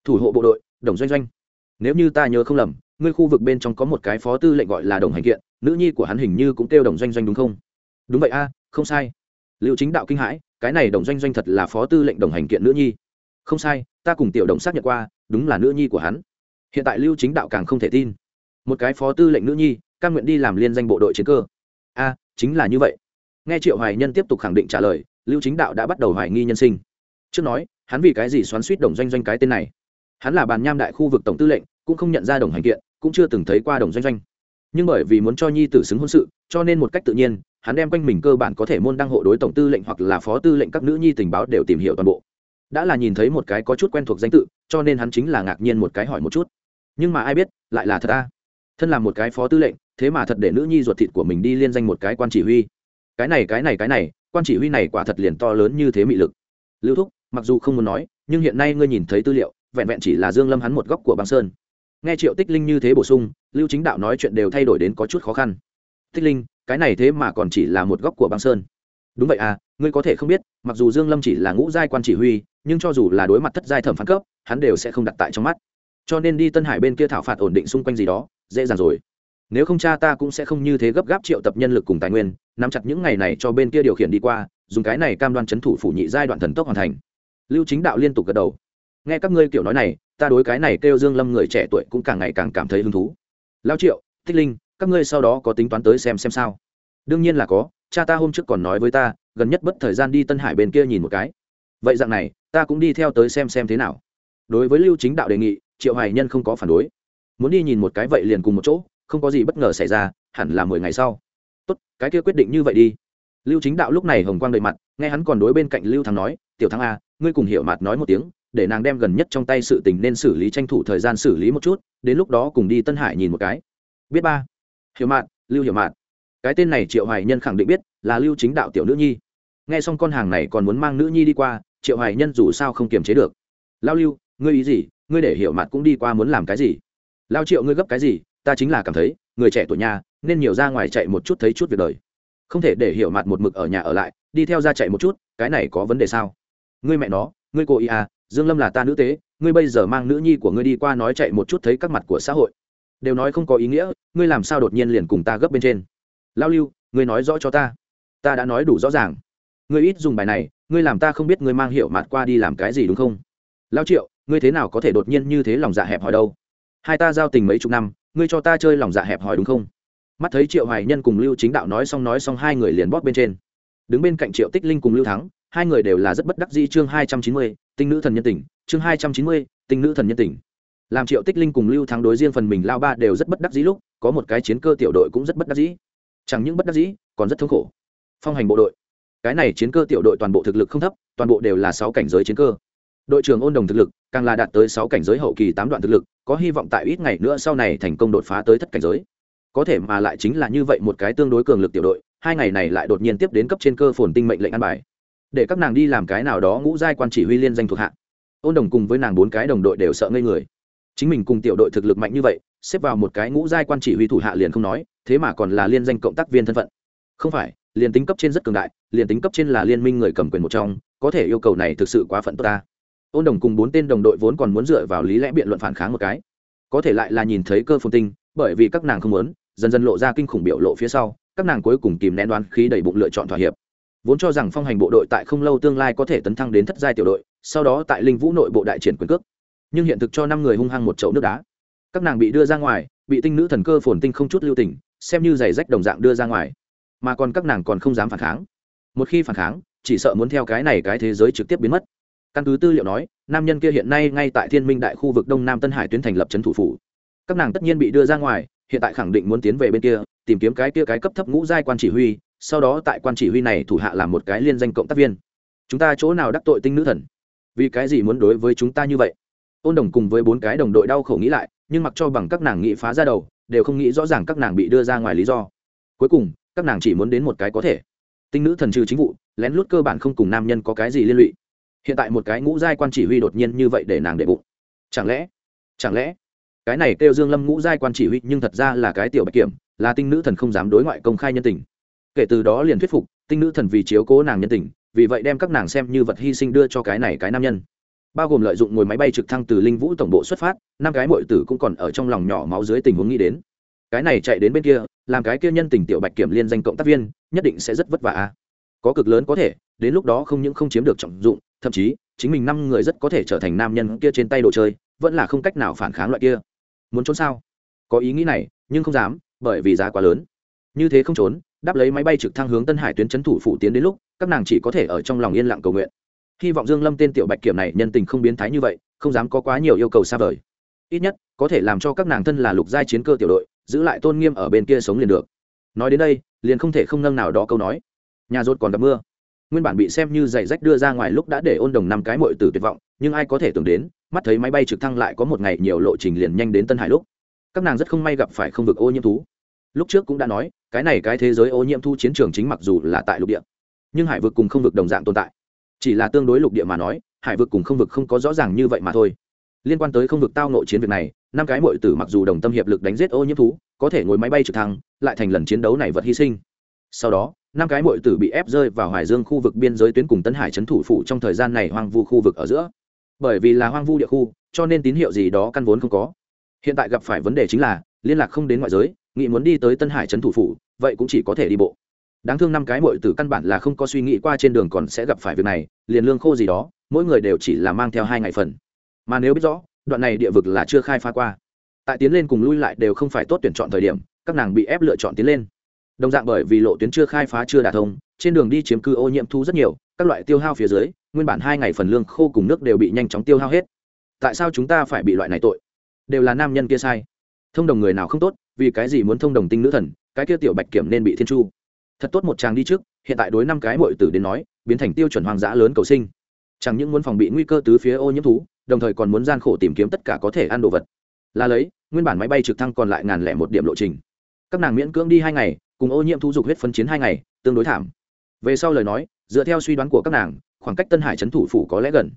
Thủ hộ bộ đội, đồng doanh doanh. Nếu như ta nhớ không lầm, ngươi khu vực bên trong có một cái phó tư lệnh gọi là đồng hành kiện, nữ nhi của hắn hình như cũng kêu đồng doanh doanh đúng không? Đúng vậy a, không sai. Liệu chính đạo kinh hãi, cái này đồng doanh doanh thật là phó tư lệnh đồng hành kiện nữ nhi. Không sai, ta cùng tiểu đồng xác nhận qua, đúng là nữ nhi của hắn. Hiện tại lưu chính đạo càng không thể tin một cái phó tư lệnh nữ nhi căn nguyện đi làm liên danh bộ đội chiến cơ. A, chính là như vậy. Nghe triệu hoài nhân tiếp tục khẳng định trả lời, lưu chính đạo đã bắt đầu hoài nghi nhân sinh. Trước nói, hắn vì cái gì xoắn suýt đồng doanh doanh cái tên này? Hắn là bàn nham đại khu vực tổng tư lệnh, cũng không nhận ra đồng hành kiện, cũng chưa từng thấy qua đồng doanh doanh. Nhưng bởi vì muốn cho nhi tử xứng hôn sự, cho nên một cách tự nhiên, hắn đem quanh mình cơ bản có thể môn đăng hộ đối tổng tư lệnh hoặc là phó tư lệnh các nữ nhi tình báo đều tìm hiểu toàn bộ. Đã là nhìn thấy một cái có chút quen thuộc danh tự, cho nên hắn chính là ngạc nhiên một cái hỏi một chút. Nhưng mà ai biết, lại là thật ta thân là một cái phó tư lệnh, thế mà thật để nữ nhi ruột thịt của mình đi liên danh một cái quan chỉ huy. Cái này cái này cái này, quan chỉ huy này quả thật liền to lớn như thế mị lực. Lưu thúc, mặc dù không muốn nói, nhưng hiện nay ngươi nhìn thấy tư liệu, vẹn vẹn chỉ là dương lâm hắn một góc của băng sơn. Nghe triệu tích linh như thế bổ sung, lưu chính đạo nói chuyện đều thay đổi đến có chút khó khăn. Tích linh, cái này thế mà còn chỉ là một góc của băng sơn. Đúng vậy à ngươi có thể không biết, mặc dù dương lâm chỉ là ngũ giai quan chỉ huy, nhưng cho dù là đối mặt thất giai thẩm phán cấp, hắn đều sẽ không đặt tại trong mắt. Cho nên đi tân hải bên kia thảo phạt ổn định xung quanh gì đó dễ dàng rồi. Nếu không cha ta cũng sẽ không như thế gấp gáp triệu tập nhân lực cùng tài nguyên, nắm chặt những ngày này cho bên kia điều khiển đi qua, dùng cái này cam đoan chấn thủ phủ nhị giai đoạn thần tốc hoàn thành. Lưu chính đạo liên tục gật đầu. Nghe các ngươi kiểu nói này, ta đối cái này kêu dương lâm người trẻ tuổi cũng càng ngày càng cảm thấy hứng thú. Lao triệu, thích linh, các ngươi sau đó có tính toán tới xem xem sao? Đương nhiên là có, cha ta hôm trước còn nói với ta, gần nhất bất thời gian đi tân hải bên kia nhìn một cái. Vậy dạng này, ta cũng đi theo tới xem xem thế nào. Đối với lưu chính đạo đề nghị, triệu hoài nhân không có phản đối muốn đi nhìn một cái vậy liền cùng một chỗ, không có gì bất ngờ xảy ra, hẳn là mười ngày sau. Tốt, cái kia quyết định như vậy đi. Lưu chính đạo lúc này hồng quang đầy mặt, nghe hắn còn đối bên cạnh lưu thắng nói, tiểu thắng a ngươi cùng hiểu mặt nói một tiếng, để nàng đem gần nhất trong tay sự tình nên xử lý tranh thủ thời gian xử lý một chút, đến lúc đó cùng đi tân hải nhìn một cái. Biết ba. Hiểu mạn lưu hiểu mạn cái tên này triệu hoài nhân khẳng định biết, là lưu chính đạo tiểu nữ nhi. Nghe xong con hàng này còn muốn mang nữ nhi đi qua, triệu hoài nhân dù sao không kiềm chế được. Lao lưu, ngươi ý gì? Ngươi để hiểu Mạn cũng đi qua muốn làm cái gì? Lao triệu, ngươi gấp cái gì? Ta chính là cảm thấy, người trẻ tuổi nhà, nên nhiều ra ngoài chạy một chút thấy chút việc đời. Không thể để hiểu mặt một mực ở nhà ở lại, đi theo ra chạy một chút, cái này có vấn đề sao? Ngươi mẹ nó, ngươi cô ý à dương lâm là ta nữ tế, ngươi bây giờ mang nữ nhi của ngươi đi qua nói chạy một chút thấy các mặt của xã hội. Đều nói không có ý nghĩa, ngươi làm sao đột nhiên liền cùng ta gấp bên trên? Lao lưu, ngươi nói rõ cho ta. Ta đã nói đủ rõ ràng. Ngươi ít dùng bài này, ngươi làm ta không biết ngươi mang hiểu mặt qua đi làm cái gì đúng không? Lao triệu, ngươi thế nào có thể đột nhiên như thế lòng dạ hẹp hỏi đâu? Hai ta giao tình mấy chục năm, ngươi cho ta chơi lòng dạ hẹp hòi đúng không? Mắt thấy triệu hoài nhân cùng lưu chính đạo nói xong nói xong hai người liền bóp bên trên. Đứng bên cạnh triệu tích linh cùng lưu thắng, hai người đều là rất bất đắc dĩ chương hai trăm chín mươi, tinh nữ thần nhân tình, chương hai trăm chín mươi, tinh nữ thần nhân tình. Làm triệu tích linh cùng lưu thắng đối riêng phần mình lao ba đều rất bất đắc dĩ lúc, có một cái chiến cơ tiểu đội cũng rất bất đắc dĩ. Chẳng những bất đắc dĩ, còn rất thống khổ. Phong hành bộ đội. Cái này chiến cơ tiểu đội toàn bộ thực lực không thấp, toàn bộ đều là sáu cảnh giới chiến cơ đội trưởng ôn đồng thực lực, càng là đạt tới sáu cảnh giới hậu kỳ tám đoạn thực lực, có hy vọng tại ít ngày nữa sau này thành công đột phá tới thất cảnh giới. Có thể mà lại chính là như vậy một cái tương đối cường lực tiểu đội, hai ngày này lại đột nhiên tiếp đến cấp trên cơ phồn tinh mệnh lệnh ăn bài. Để các nàng đi làm cái nào đó ngũ giai quan chỉ huy liên danh thuộc hạ. Ôn đồng cùng với nàng bốn cái đồng đội đều sợ ngây người. Chính mình cùng tiểu đội thực lực mạnh như vậy, xếp vào một cái ngũ giai quan chỉ huy thủ hạ liền không nói, thế mà còn là liên danh cộng tác viên thân phận. Không phải, liền tính cấp trên rất cường đại, liền tính cấp trên là liên minh người cầm quyền một trong, có thể yêu cầu này thực sự quá phận tốt ta ôn đồng cùng bốn tên đồng đội vốn còn muốn dựa vào lý lẽ biện luận phản kháng một cái. Có thể lại là nhìn thấy cơ phồn tinh, bởi vì các nàng không muốn, dần dần lộ ra kinh khủng biểu lộ phía sau, các nàng cuối cùng kìm nén đoán khí đầy bụng lựa chọn thỏa hiệp. Vốn cho rằng phong hành bộ đội tại không lâu tương lai có thể tấn thăng đến thất giai tiểu đội, sau đó tại linh vũ nội bộ đại triển quyền cước. Nhưng hiện thực cho năm người hung hăng một chậu nước đá. Các nàng bị đưa ra ngoài, bị tinh nữ thần cơ phồn tinh không chút lưu tình, xem như giày rách đồng dạng đưa ra ngoài. Mà còn các nàng còn không dám phản kháng. Một khi phản kháng, chỉ sợ muốn theo cái này cái thế giới trực tiếp biến mất căn cứ tư liệu nói, nam nhân kia hiện nay ngay tại thiên minh đại khu vực đông nam tân hải tuyến thành lập trấn thủ phủ. Các nàng tất nhiên bị đưa ra ngoài, hiện tại khẳng định muốn tiến về bên kia, tìm kiếm cái kia cái cấp thấp ngũ giai quan chỉ huy, sau đó tại quan chỉ huy này thủ hạ làm một cái liên danh cộng tác viên. Chúng ta chỗ nào đắc tội tinh nữ thần? Vì cái gì muốn đối với chúng ta như vậy? Ôn đồng cùng với bốn cái đồng đội đau khổ nghĩ lại, nhưng mặc cho bằng các nàng nghĩ phá ra đầu, đều không nghĩ rõ ràng các nàng bị đưa ra ngoài lý do. Cuối cùng, các nàng chỉ muốn đến một cái có thể. Tinh nữ thần trừ chính vụ, lén lút cơ bản không cùng nam nhân có cái gì liên lụy hiện tại một cái ngũ giai quan chỉ huy đột nhiên như vậy để nàng đệ bụng. Chẳng lẽ chẳng lẽ, cái này kêu dương lâm ngũ giai quan chỉ huy nhưng thật ra là cái tiểu bạch kiểm, là tinh nữ thần không dám đối ngoại công khai nhân tình. Kể từ đó liền thuyết phục, tinh nữ thần vì chiếu cố nàng nhân tình, vì vậy đem các nàng xem như vật hy sinh đưa cho cái này cái nam nhân. Bao gồm lợi dụng ngồi máy bay trực thăng từ linh vũ tổng bộ xuất phát, năm cái mọi tử cũng còn ở trong lòng nhỏ máu dưới tình huống nghĩ đến. Cái này chạy đến bên kia, làm cái kia nhân tình tiểu bạch kiểm liên danh cộng tác viên, nhất định sẽ rất vất vả có cực lớn có thể, đến lúc đó không những không chiếm được trọng dụng thậm chí, chính mình năm người rất có thể trở thành nam nhân kia trên tay đồ chơi, vẫn là không cách nào phản kháng loại kia. Muốn trốn sao? Có ý nghĩ này, nhưng không dám, bởi vì giá quá lớn. Như thế không trốn, đáp lấy máy bay trực thăng hướng tân hải tuyến trấn thủ phủ tiến đến lúc, các nàng chỉ có thể ở trong lòng yên lặng cầu nguyện. Hy vọng dương lâm tên tiểu bạch kiểm này nhân tình không biến thái như vậy, không dám có quá nhiều yêu cầu xa vời. Ít nhất, có thể làm cho các nàng thân là lục giai chiến cơ tiểu đội, giữ lại tôn nghiêm ở bên kia sống liền được. Nói đến đây, liền không thể không nâng nào đó câu nói. Nhà rốt còn gặp mưa nguyên bản bị xem như giày rách đưa ra ngoài lúc đã để ôn đồng năm cái mội từ tuyệt vọng, nhưng ai có thể tưởng đến, mắt thấy máy bay trực thăng lại có một ngày nhiều lộ trình liền nhanh đến tân hải lúc. Các nàng rất không may gặp phải không vực ô nhiễm thú. Lúc trước cũng đã nói, cái này cái thế giới ô nhiễm thu chiến trường chính mặc dù là tại lục địa, nhưng hải vực cùng không vực đồng dạng tồn tại. Chỉ là tương đối lục địa mà nói, hải vực cùng không vực không có rõ ràng như vậy mà thôi. Liên quan tới không vực tao nội chiến việc này, năm cái mội tử mặc dù đồng tâm hiệp lực đánh giết ô nhiễm thú, có thể ngồi máy bay trực thăng, lại thành lần chiến đấu này vật hy sinh. Sau đó năm cái mội tử bị ép rơi vào hải dương khu vực biên giới tuyến cùng tân hải trấn thủ phủ trong thời gian này hoang vu khu vực ở giữa. Bởi vì là hoang vu địa khu, cho nên tín hiệu gì đó căn vốn không có. Hiện tại gặp phải vấn đề chính là, liên lạc không đến ngoại giới nghị muốn đi tới tân hải trấn thủ phủ, vậy cũng chỉ có thể đi bộ. Đáng thương năm cái mội tử căn bản là không có suy nghĩ qua trên đường còn sẽ gặp phải việc này, liền lương khô gì đó, mỗi người đều chỉ là mang theo hai ngày phần. Mà nếu biết rõ, đoạn này địa vực là chưa khai phá qua. Tại tiến lên cùng lui lại đều không phải tốt tuyển chọn thời điểm, các nàng bị ép lựa chọn tiến lên đồng dạng bởi vì lộ tuyến chưa khai phá chưa đả thông, trên đường đi chiếm cư ô nhiễm thu rất nhiều, các loại tiêu hao phía dưới, nguyên bản hai ngày phần lương khô cùng nước đều bị nhanh chóng tiêu hao hết. Tại sao chúng ta phải bị loại này tội? Đều là nam nhân kia sai. Thông đồng người nào không tốt, vì cái gì muốn thông đồng tinh nữ thần, cái kia tiểu bạch kiểm nên bị thiên chu. Thật tốt một chàng đi trước, hiện tại đối năm cái mội tử đến nói, biến thành tiêu chuẩn hoang dã lớn cầu sinh. Chẳng những muốn phòng bị nguy cơ tứ phía ô nhiễm thú, đồng thời còn muốn gian khổ tìm kiếm tất cả có thể ăn đồ vật. Là lấy, nguyên bản máy bay trực thăng còn lại ngàn lẻ một điểm lộ trình. Các nàng miễn cưỡng đi hai ngày cùng ô nhiễm thu dục huyết phân chiến hai ngày, tương đối thảm. Về sau lời nói, dựa theo suy đoán của các nàng, khoảng cách tân hải trấn thủ phủ có lẽ gần.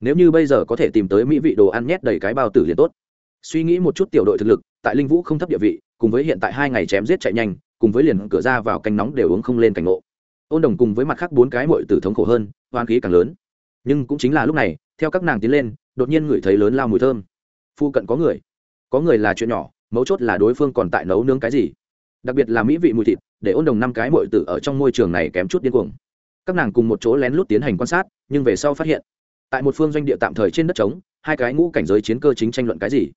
Nếu như bây giờ có thể tìm tới mỹ vị đồ ăn nhét đầy cái bao tử liền tốt. Suy nghĩ một chút tiểu đội thực lực, tại linh vũ không thấp địa vị, cùng với hiện tại hai ngày chém giết chạy nhanh, cùng với liền cửa ra vào canh nóng đều uống không lên cảnh ngộ. Ôn đồng cùng với mặt khác bốn cái mội tử thống khổ hơn hoang khí càng lớn. Nhưng cũng chính là lúc này, theo các nàng tiến lên, đột nhiên ngửi thấy lớn lao mùi thơm. Phu cận có người. Có người là chuyện nhỏ, mấu chốt là đối phương còn tại nấu nướng cái gì đặc biệt là mỹ vị mùi thịt, để ôn đồng năm cái mội tử ở trong môi trường này kém chút điên cuồng. Các nàng cùng một chỗ lén lút tiến hành quan sát, nhưng về sau phát hiện, tại một phương doanh địa tạm thời trên đất trống, hai cái ngũ cảnh giới chiến cơ chính tranh luận cái gì?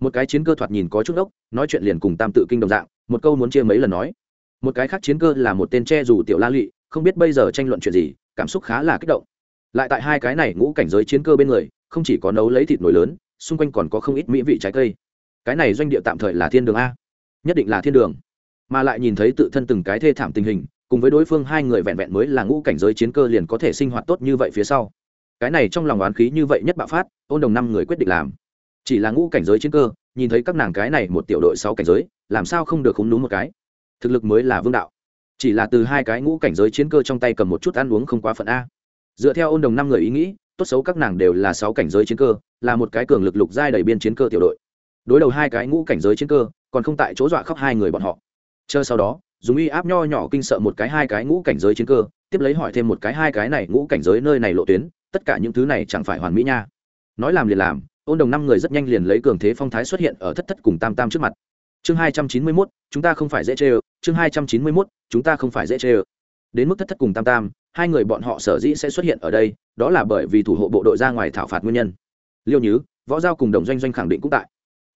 Một cái chiến cơ thoạt nhìn có chút ốc, nói chuyện liền cùng tam tự kinh đồng dạng, một câu muốn chia mấy lần nói. Một cái khác chiến cơ là một tên che dù tiểu la lụy, không biết bây giờ tranh luận chuyện gì, cảm xúc khá là kích động. Lại tại hai cái này ngũ cảnh giới chiến cơ bên người, không chỉ có nấu lấy thịt nổi lớn, xung quanh còn có không ít mỹ vị trái cây. Cái này doanh địa tạm thời là thiên đường a. Nhất định là thiên đường mà lại nhìn thấy tự thân từng cái thê thảm tình hình, cùng với đối phương hai người vẹn vẹn mới là ngũ cảnh giới chiến cơ liền có thể sinh hoạt tốt như vậy phía sau. Cái này trong lòng oán khí như vậy nhất bạo phát, ôn đồng năm người quyết định làm. Chỉ là ngũ cảnh giới chiến cơ, nhìn thấy các nàng cái này một tiểu đội sáu cảnh giới, làm sao không được khúng đúng một cái? Thực lực mới là vương đạo. Chỉ là từ hai cái ngũ cảnh giới chiến cơ trong tay cầm một chút ăn uống không quá phận a. Dựa theo ôn đồng năm người ý nghĩ, tốt xấu các nàng đều là sáu cảnh giới chiến cơ, là một cái cường lực lục giai đẩy biên chiến cơ tiểu đội. Đối đầu hai cái ngũ cảnh giới chiến cơ, còn không tại chỗ dọa khóc hai người bọn họ chờ sau đó, dùng uy áp nho nhỏ kinh sợ một cái hai cái ngũ cảnh giới chiến cơ, tiếp lấy hỏi thêm một cái hai cái này ngũ cảnh giới nơi này lộ tuyến, tất cả những thứ này chẳng phải hoàn mỹ nha. Nói làm liền làm, ôn đồng năm người rất nhanh liền lấy cường thế phong thái xuất hiện ở thất thất cùng tam tam trước mặt. Chương hai trăm chín mươi mốt, chúng ta không phải dễ chê ơ chương hai trăm chín mươi mốt, chúng ta không phải dễ chê ơ đến mức thất thất cùng tam tam, hai người bọn họ sở dĩ sẽ xuất hiện ở đây, đó là bởi vì thủ hộ bộ đội ra ngoài thảo phạt nguyên nhân. Liêu nhứ, võ giao cùng đồng doanh doanh khẳng định cũng tại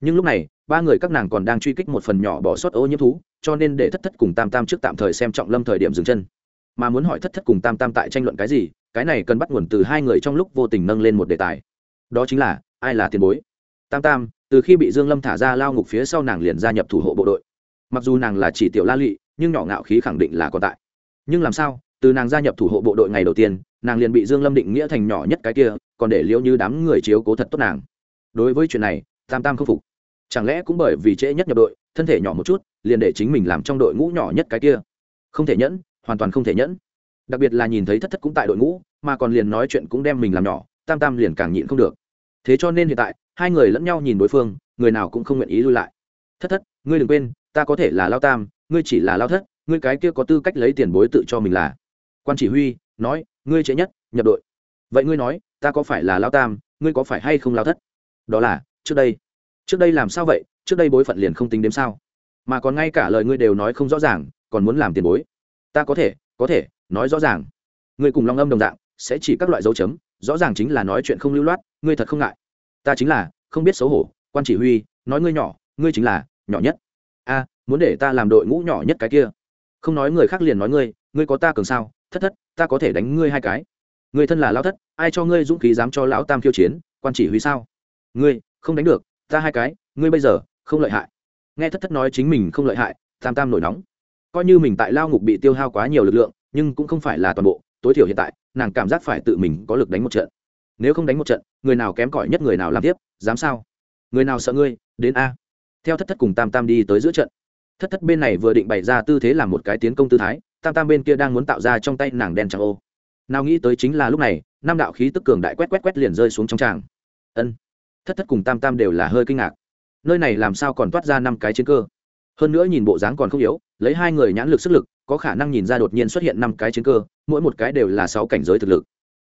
nhưng lúc này, ba người các nàng còn đang truy kích một phần nhỏ bỏ sót ô nhiễm thú, cho nên để thất thất cùng tam tam trước tạm thời xem trọng lâm thời điểm dừng chân. Mà muốn hỏi thất thất cùng tam tam tại tranh luận cái gì, cái này cần bắt nguồn từ hai người trong lúc vô tình nâng lên một đề tài. Đó chính là, ai là tiền bối? Tam tam, từ khi bị dương lâm thả ra lao ngục phía sau nàng liền gia nhập thủ hộ bộ đội. Mặc dù nàng là chỉ tiểu la lụy, nhưng nhỏ ngạo khí khẳng định là còn tại. Nhưng làm sao, từ nàng gia nhập thủ hộ bộ đội ngày đầu tiên, nàng liền bị dương lâm định nghĩa thành nhỏ nhất cái kia, còn để liễu như đám người chiếu cố thật tốt nàng. Đối với chuyện này, tam tam không phục chẳng lẽ cũng bởi vì trễ nhất nhập đội, thân thể nhỏ một chút, liền để chính mình làm trong đội ngũ nhỏ nhất cái kia? Không thể nhẫn, hoàn toàn không thể nhẫn. Đặc biệt là nhìn thấy thất thất cũng tại đội ngũ, mà còn liền nói chuyện cũng đem mình làm nhỏ, tam tam liền càng nhịn không được. Thế cho nên hiện tại, hai người lẫn nhau nhìn đối phương, người nào cũng không nguyện ý lui lại. Thất thất, ngươi đừng quên, ta có thể là lao tam, ngươi chỉ là lao thất, ngươi cái kia có tư cách lấy tiền bối tự cho mình là. Quan chỉ huy, nói, ngươi trễ nhất, nhập đội. Vậy ngươi nói, ta có phải là lao tam, ngươi có phải hay không lao thất? Đó là, trước đây trước đây làm sao vậy? Trước đây bối phận liền không tính đếm sao? Mà còn ngay cả lời ngươi đều nói không rõ ràng, còn muốn làm tiền bối. Ta có thể có thể, nói rõ ràng. Ngươi cùng long âm đồng dạng, sẽ chỉ các loại dấu chấm, rõ ràng chính là nói chuyện không lưu loát, ngươi thật không ngại. Ta chính là, không biết xấu hổ, quan chỉ huy, nói ngươi nhỏ, ngươi chính là, nhỏ nhất. A, muốn để ta làm đội ngũ nhỏ nhất cái kia. Không nói người khác liền nói ngươi ngươi có ta cường sao? Thất thất, ta có thể đánh ngươi hai cái. Người thân là lão thất, ai cho ngươi dũng khí dám cho lão tam khiêu chiến, quan chỉ huy sao? Ngươi, không đánh được ta hai cái, ngươi bây giờ, không lợi hại. Nghe thất thất nói chính mình không lợi hại, tam tam nổi nóng. Coi như mình tại lao ngục bị tiêu hao quá nhiều lực lượng, nhưng cũng không phải là toàn bộ, tối thiểu hiện tại, nàng cảm giác phải tự mình có lực đánh một trận. Nếu không đánh một trận, người nào kém cỏi nhất người nào làm tiếp, dám sao? Người nào sợ ngươi, đến a. Theo thất thất cùng tam tam đi tới giữa trận. Thất thất bên này vừa định bày ra tư thế làm một cái tiến công tư thái, tam tam bên kia đang muốn tạo ra trong tay nàng đen trắng ô. Nào nghĩ tới chính là lúc này, năm đạo khí tức cường đại quét quét quét liền rơi xuống trong tràng. Ân thất thất cùng tam tam đều là hơi kinh ngạc. Nơi này làm sao còn toát ra năm cái chiến cơ? Hơn nữa nhìn bộ dáng còn không yếu, lấy hai người nhãn lực sức lực, có khả năng nhìn ra đột nhiên xuất hiện năm cái chiến cơ, mỗi một cái đều là sáu cảnh giới thực lực.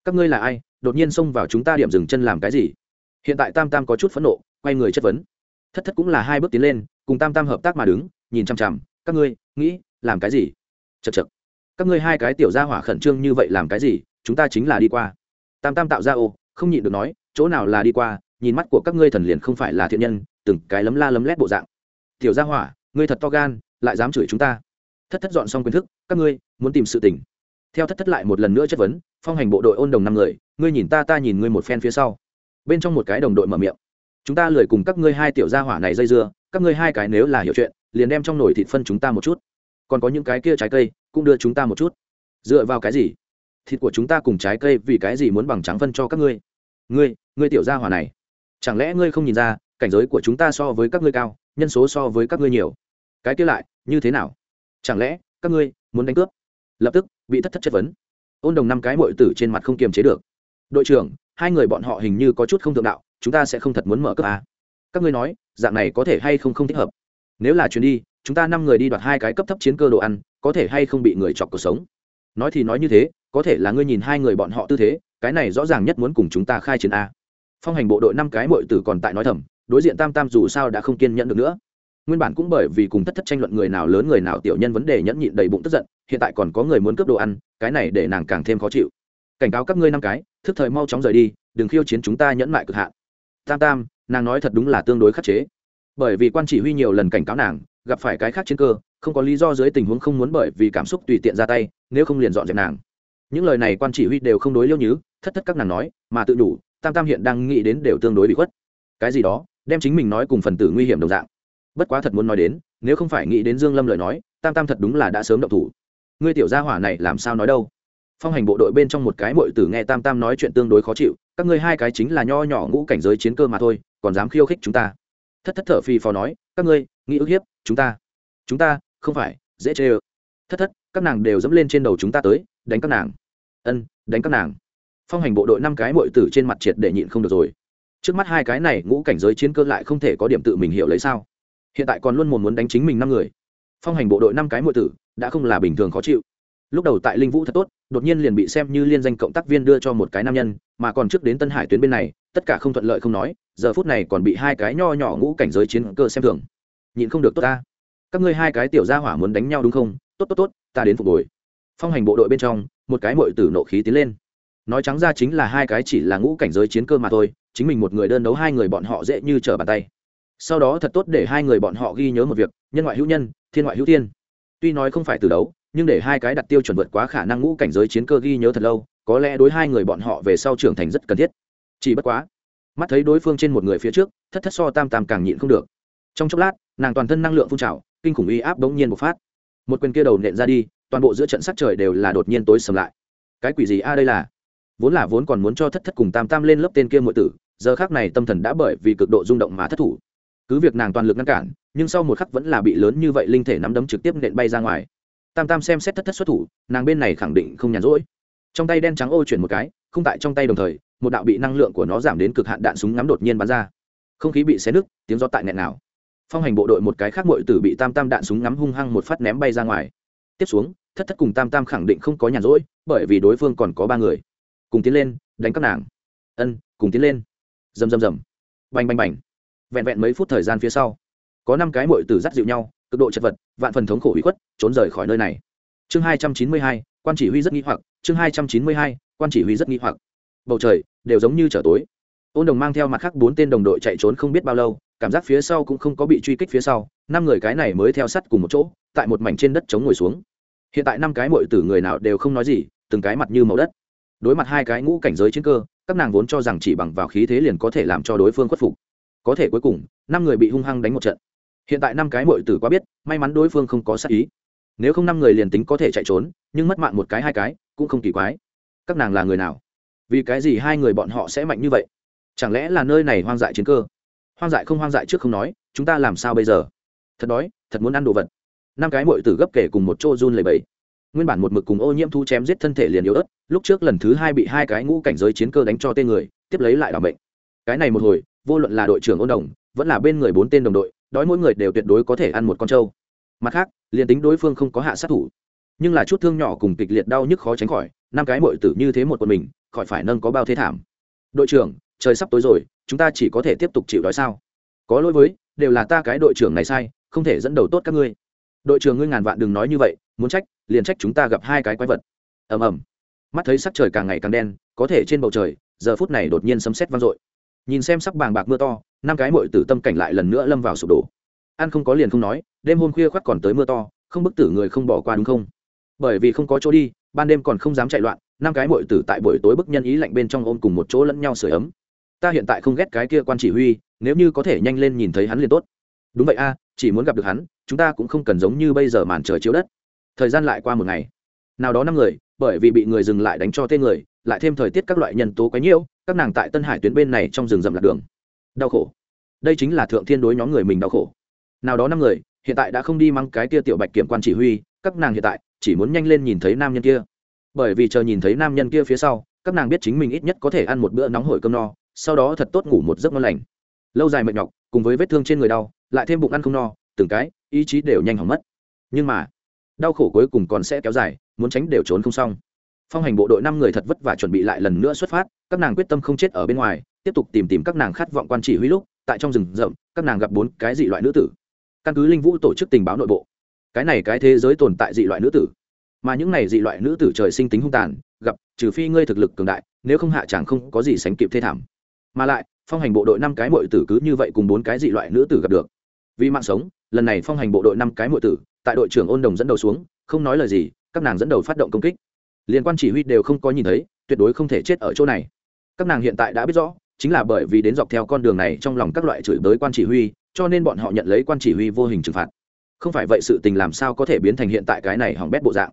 Các ngươi là ai? Đột nhiên xông vào chúng ta điểm dừng chân làm cái gì? Hiện tại tam tam có chút phẫn nộ, quay người chất vấn. Thất thất cũng là hai bước tiến lên, cùng tam tam hợp tác mà đứng, nhìn chằm chằm, các ngươi, nghĩ, làm cái gì? Chật chật các ngươi hai cái tiểu gia hỏa khẩn trương như vậy làm cái gì? Chúng ta chính là đi qua. Tam tam tạo ra ô, không nhịn được nói, chỗ nào là đi qua? Nhìn mắt của các ngươi thần liền không phải là thiện nhân, từng cái lấm la lấm lét bộ dạng. Tiểu gia hỏa, ngươi thật to gan, lại dám chửi chúng ta. Thất thất dọn xong kiến thức, các ngươi muốn tìm sự tình. Theo thất thất lại một lần nữa chất vấn, phong hành bộ đội ôn đồng năm người, ngươi nhìn ta ta nhìn ngươi một phen phía sau. Bên trong một cái đồng đội mở miệng. Chúng ta lười cùng các ngươi hai tiểu gia hỏa này dây dưa, các ngươi hai cái nếu là hiểu chuyện, liền đem trong nồi thịt phân chúng ta một chút. Còn có những cái kia trái cây, cũng đưa chúng ta một chút. Dựa vào cái gì? Thịt của chúng ta cùng trái cây vì cái gì muốn bằng trắng phân cho các ngươi? Ngươi ngươi tiểu gia hỏa này chẳng lẽ ngươi không nhìn ra, cảnh giới của chúng ta so với các ngươi cao, nhân số so với các ngươi nhiều? Cái kia lại, như thế nào? Chẳng lẽ, các ngươi muốn đánh cướp? Lập tức, bị thất thất chất vấn. Ôn đồng năm cái mội tử trên mặt không kiềm chế được. Đội trưởng, hai người bọn họ hình như có chút không thượng đạo, chúng ta sẽ không thật muốn mở cướp à. các ngươi nói, dạng này có thể hay không không thích hợp? Nếu là chuyến đi, chúng ta năm người đi đoạt hai cái cấp thấp chiến cơ đồ ăn, có thể hay không bị người chọc cuộc sống? Nói thì nói như thế, có thể là ngươi nhìn hai người bọn họ tư thế, cái này rõ ràng nhất muốn cùng chúng ta khai chiến a phong hành bộ đội năm cái mội tử còn tại nói thầm, đối diện tam tam dù sao đã không kiên nhẫn được nữa. Nguyên bản cũng bởi vì cùng thất thất tranh luận người nào lớn người nào tiểu nhân vấn đề nhẫn nhịn đầy bụng tức giận, hiện tại còn có người muốn cướp đồ ăn, cái này để nàng càng thêm khó chịu. Cảnh cáo các ngươi năm cái, thức thời mau chóng rời đi, đừng khiêu chiến chúng ta nhẫn mại cực hạn. Tam tam, nàng nói thật đúng là tương đối khắc chế. Bởi vì quan chỉ huy nhiều lần cảnh cáo nàng, gặp phải cái khác chiến cơ, không có lý do dưới tình huống không muốn bởi vì cảm xúc tùy tiện ra tay, nếu không liền dọn dẹp nàng. Những lời này quan chỉ huy đều không đối liêu nhứ, thất thất các nàng nói, mà tự đủ tam tam hiện đang nghĩ đến đều tương đối bị khuất. Cái gì đó, đem chính mình nói cùng phần tử nguy hiểm đồng dạng. Bất quá thật muốn nói đến, nếu không phải nghĩ đến dương lâm lời nói, tam tam thật đúng là đã sớm động thủ. Ngươi tiểu gia hỏa này làm sao nói đâu? Phong hành bộ đội bên trong một cái mội tử nghe tam tam nói chuyện tương đối khó chịu, các ngươi hai cái chính là nho nhỏ ngũ cảnh giới chiến cơ mà thôi, còn dám khiêu khích chúng ta. Thất thất thở phi phò nói, các ngươi, nghĩ ức hiếp, chúng ta. Chúng ta, không phải, dễ chê ơ. Thất thất, các nàng đều dẫm lên trên đầu chúng ta tới, đánh các nàng. Ân, đánh các nàng phong hành bộ đội năm cái mội tử trên mặt triệt để nhịn không được rồi. Trước mắt hai cái này ngũ cảnh giới chiến cơ lại không thể có điểm tự mình hiểu lấy sao? Hiện tại còn luôn muốn muốn đánh chính mình năm người. Phong hành bộ đội năm cái mội tử, đã không là bình thường khó chịu. Lúc đầu tại linh vũ thật tốt, đột nhiên liền bị xem như liên danh cộng tác viên đưa cho một cái nam nhân, mà còn trước đến tân hải tuyến bên này, tất cả không thuận lợi không nói, giờ phút này còn bị hai cái nho nhỏ ngũ cảnh giới chiến cơ xem thường. Nhịn không được tốt ta. Các ngươi hai cái tiểu gia hỏa muốn đánh nhau đúng không? Tốt tốt tốt, ta đến phục hồi. Phong hành bộ đội bên trong, một cái mội tử nộ khí tiến lên nói trắng ra chính là hai cái chỉ là ngũ cảnh giới chiến cơ mà thôi, chính mình một người đơn đấu hai người bọn họ dễ như trở bàn tay. Sau đó thật tốt để hai người bọn họ ghi nhớ một việc, nhân ngoại hữu nhân, thiên ngoại hữu thiên. Tuy nói không phải từ đấu, nhưng để hai cái đặt tiêu chuẩn vượt quá khả năng ngũ cảnh giới chiến cơ ghi nhớ thật lâu, có lẽ đối hai người bọn họ về sau trưởng thành rất cần thiết. Chỉ bất quá, mắt thấy đối phương trên một người phía trước, thất thất so tam tam càng nhịn không được. Trong chốc lát, nàng toàn thân năng lượng phun trào, kinh khủng uy áp bỗng nhiên bộc phát. Một quyền kia đầu nện ra đi, toàn bộ giữa trận sắc trời đều là đột nhiên tối sầm lại. Cái quỷ gì a à đây là? Vốn là vốn còn muốn cho thất thất cùng tam tam lên lớp tên kia muội tử, giờ khác này tâm thần đã bởi vì cực độ rung động mà thất thủ. Cứ việc nàng toàn lực ngăn cản, nhưng sau một khắc vẫn là bị lớn như vậy linh thể nắm đấm trực tiếp nện bay ra ngoài. Tam tam xem xét thất thất xuất thủ, nàng bên này khẳng định không nhàn rỗi. Trong tay đen trắng ô chuyển một cái, không tại trong tay đồng thời, một đạo bị năng lượng của nó giảm đến cực hạn đạn súng ngắm đột nhiên bắn ra. Không khí bị xé nứt, tiếng gió tại nghẹn nào phong hành bộ đội một cái khác mội tử bị tam tam đạn súng ngắm hung hăng một phát ném bay ra ngoài. Tiếp xuống, thất thất cùng tam tam khẳng định không có nhàn rỗi, bởi vì đối phương còn có ba người cùng tiến lên, đánh các nàng. Ân, cùng tiến lên. Rầm rầm rầm. Bành bành bành. Vẹn vẹn mấy phút thời gian phía sau, có năm cái mội tử dắt dịu nhau, cực độ chật vật, vạn phần thống khổ hủy khuất, trốn rời khỏi nơi này. Chương hai trăm chín mươi hai, quan chỉ huy rất nghi hoặc. Chương hai trăm chín mươi hai, quan chỉ huy rất nghi hoặc. Bầu trời đều giống như trở tối. Ôn đồng mang theo mặt khác bốn tên đồng đội chạy trốn không biết bao lâu, cảm giác phía sau cũng không có bị truy kích phía sau, năm người cái này mới theo sắt cùng một chỗ, tại một mảnh trên đất chống ngồi xuống. Hiện tại năm cái mội tử người nào đều không nói gì, từng cái mặt như màu đất đối mặt hai cái ngũ cảnh giới chiến cơ, các nàng vốn cho rằng chỉ bằng vào khí thế liền có thể làm cho đối phương khuất phục. Có thể cuối cùng, năm người bị hung hăng đánh một trận. Hiện tại năm cái mội tử quá biết, may mắn đối phương không có sát ý. Nếu không năm người liền tính có thể chạy trốn, nhưng mất mạng một cái hai cái, cũng không kỳ quái. Các nàng là người nào? Vì cái gì hai người bọn họ sẽ mạnh như vậy? Chẳng lẽ là nơi này hoang dại chiến cơ? Hoang dại không hoang dại trước không nói, chúng ta làm sao bây giờ? Thật đói, thật muốn ăn đồ vật. Năm cái mội tử gấp kể cùng một chỗ run lầy bầy nguyên bản một mực cùng ô nhiễm thu chém giết thân thể liền yếu ớt, lúc trước lần thứ hai bị hai cái ngũ cảnh giới chiến cơ đánh cho tên người, tiếp lấy lại đ ả bệnh cái này một hồi, vô luận là đội trưởng ôn đồng, vẫn là bên người bốn tên đồng đội, đói mỗi người đều tuyệt đối có thể ăn một con trâu. Mặt khác, liền tính đối phương không có hạ sát thủ, nhưng là chút thương nhỏ cùng kịch liệt đau nhức khó tránh khỏi, năm cái mội tử như thế một quần mình, khỏi phải nâng có bao thế thảm. Đội trưởng, trời sắp tối rồi, chúng ta chỉ có thể tiếp tục chịu đói sao? Có lỗi với, đều là ta cái đội trưởng này sai, không thể dẫn đầu tốt các ngươi. Đội trưởng ngươi ngàn vạn đừng nói như vậy muốn trách, liền trách chúng ta gặp hai cái quái vật. Ầm ầm. Mắt thấy sắc trời càng ngày càng đen, có thể trên bầu trời, giờ phút này đột nhiên sấm sét vang dội. Nhìn xem sắc bàng bạc mưa to, năm cái mội tử tâm cảnh lại lần nữa lâm vào sụp đổ. Ăn không có liền không nói, đêm hôm khuya khoác còn tới mưa to, không bức tử người không bỏ qua đúng không? Bởi vì không có chỗ đi, ban đêm còn không dám chạy loạn, năm cái mội tử tại buổi tối bức nhân ý lạnh bên trong ôm cùng một chỗ lẫn nhau sửa ấm. Ta hiện tại không ghét cái kia quan chỉ huy, nếu như có thể nhanh lên nhìn thấy hắn liền tốt. Đúng vậy a, chỉ muốn gặp được hắn, chúng ta cũng không cần giống như bây giờ màn trời chiếu đất thời gian lại qua một ngày. Nào đó năm người, bởi vì bị người dừng lại đánh cho tên người, lại thêm thời tiết các loại nhân tố quấy nhiễu, các nàng tại tân hải tuyến bên này trong rừng rậm lạc đường. Đau khổ. Đây chính là thượng thiên đối nhóm người mình đau khổ. Nào đó năm người, hiện tại đã không đi mang cái kia tiểu bạch kiểm quan chỉ huy, các nàng hiện tại chỉ muốn nhanh lên nhìn thấy nam nhân kia. Bởi vì chờ nhìn thấy nam nhân kia phía sau, các nàng biết chính mình ít nhất có thể ăn một bữa nóng hổi cơm no, sau đó thật tốt ngủ một giấc ngon lành. Lâu dài mệt nhọc, cùng với vết thương trên người đau, lại thêm bụng ăn không no, từng cái, ý chí đều nhanh hỏng mất. Nhưng mà đau khổ cuối cùng còn sẽ kéo dài, muốn tránh đều trốn không xong. Phong hành bộ đội năm người thật vất vả chuẩn bị lại lần nữa xuất phát, các nàng quyết tâm không chết ở bên ngoài, tiếp tục tìm tìm các nàng khát vọng quan chỉ huy lúc, tại trong rừng rậm, các nàng gặp bốn cái dị loại nữ tử. Căn cứ linh vũ tổ chức tình báo nội bộ, cái này cái thế giới tồn tại dị loại nữ tử. Mà những này dị loại nữ tử trời sinh tính hung tàn, gặp, trừ phi ngươi thực lực cường đại, nếu không hạ chẳng không có gì sánh kịp thê thảm. Mà lại, phong hành bộ đội năm cái mội tử cứ như vậy cùng bốn cái dị loại nữ tử gặp được. Vì mạng sống, lần này phong hành bộ đội năm cái mội tử tại đội trưởng ôn đồng dẫn đầu xuống, không nói lời gì, các nàng dẫn đầu phát động công kích. Liên quan chỉ huy đều không có nhìn thấy, tuyệt đối không thể chết ở chỗ này. Các nàng hiện tại đã biết rõ, chính là bởi vì đến dọc theo con đường này trong lòng các loại chửi bới quan chỉ huy, cho nên bọn họ nhận lấy quan chỉ huy vô hình trừng phạt. Không phải vậy sự tình làm sao có thể biến thành hiện tại cái này hỏng bét bộ dạng.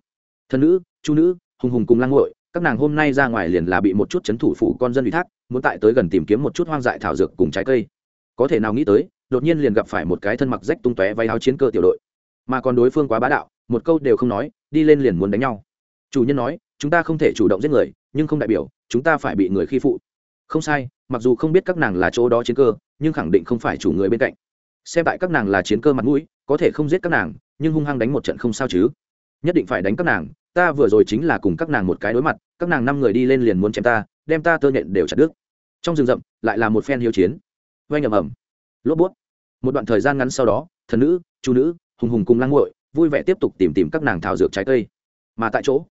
Thân nữ, chu nữ, hùng hùng cùng lang ngội các nàng hôm nay ra ngoài liền là bị một chút chấn thủ phủ con dân ủy thác, muốn tại tới gần tìm kiếm một chút hoang dại thảo dược cùng trái cây. Có thể nào nghĩ tới, đột nhiên liền gặp phải một cái thân mặc rách tung tóe váy áo chiến cơ tiểu đội mà còn đối phương quá bá đạo, một câu đều không nói, đi lên liền muốn đánh nhau. Chủ nhân nói, chúng ta không thể chủ động giết người, nhưng không đại biểu, chúng ta phải bị người khi phụ. Không sai, mặc dù không biết các nàng là chỗ đó chiến cơ, nhưng khẳng định không phải chủ người bên cạnh. Xem tại các nàng là chiến cơ mặt mũi, có thể không giết các nàng, nhưng hung hăng đánh một trận không sao chứ. Nhất định phải đánh các nàng, ta vừa rồi chính là cùng các nàng một cái đối mặt, các nàng năm người đi lên liền muốn chém ta, đem ta tơ nhện đều chặt đứt. Trong rừng rậm, lại là một phen hiếu chiến. Oanh ầm ầm. Lốp bút. Một đoạn thời gian ngắn sau đó, thần nữ, chú nữ hùng hùng cùng lang nguội vui vẻ tiếp tục tìm tìm các nàng thảo dược trái cây. Mà tại chỗ,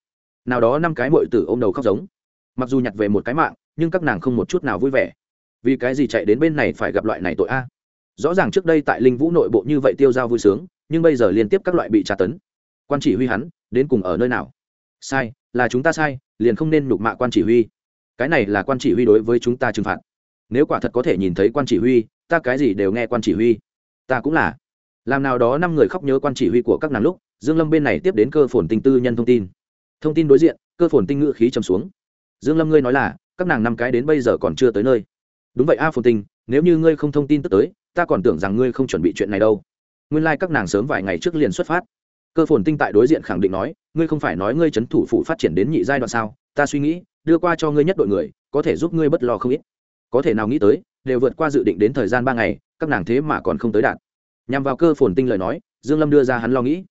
nào đó năm cái mội tử ôm đầu khóc giống. Mặc dù nhặt về một cái mạng, nhưng các nàng không một chút nào vui vẻ. Vì cái gì chạy đến bên này phải gặp loại này tội a? Rõ ràng trước đây tại linh vũ nội bộ như vậy tiêu dao vui sướng, nhưng bây giờ liên tiếp các loại bị tra tấn. Quan chỉ huy hắn, đến cùng ở nơi nào? Sai, là chúng ta sai, liền không nên nhục mạ quan chỉ huy. Cái này là quan chỉ huy đối với chúng ta trừng phạt. Nếu quả thật có thể nhìn thấy quan chỉ huy, ta cái gì đều nghe quan chỉ huy. Ta cũng là làm nào đó năm người khóc nhớ quan chỉ huy của các nàng lúc, dương lâm bên này tiếp đến cơ phồn tinh tư nhân thông tin. Thông tin đối diện, cơ phồn tinh ngữ khí trầm xuống. Dương lâm ngươi nói là, các nàng năm cái đến bây giờ còn chưa tới nơi. Đúng vậy a phồn tinh, nếu như ngươi không thông tin tức tới, ta còn tưởng rằng ngươi không chuẩn bị chuyện này đâu. Nguyên lai like các nàng sớm vài ngày trước liền xuất phát. Cơ phồn tinh tại đối diện khẳng định nói, ngươi không phải nói ngươi chấn thủ phụ phát triển đến nhị giai đoạn sao? Ta suy nghĩ, đưa qua cho ngươi nhất đội người, có thể giúp ngươi bất lo không ít. Có thể nào nghĩ tới, đều vượt qua dự định đến thời gian ba ngày, các nàng thế mà còn không tới đạt nhằm vào cơ phồn tinh lời nói, dương lâm đưa ra hắn lo nghĩ.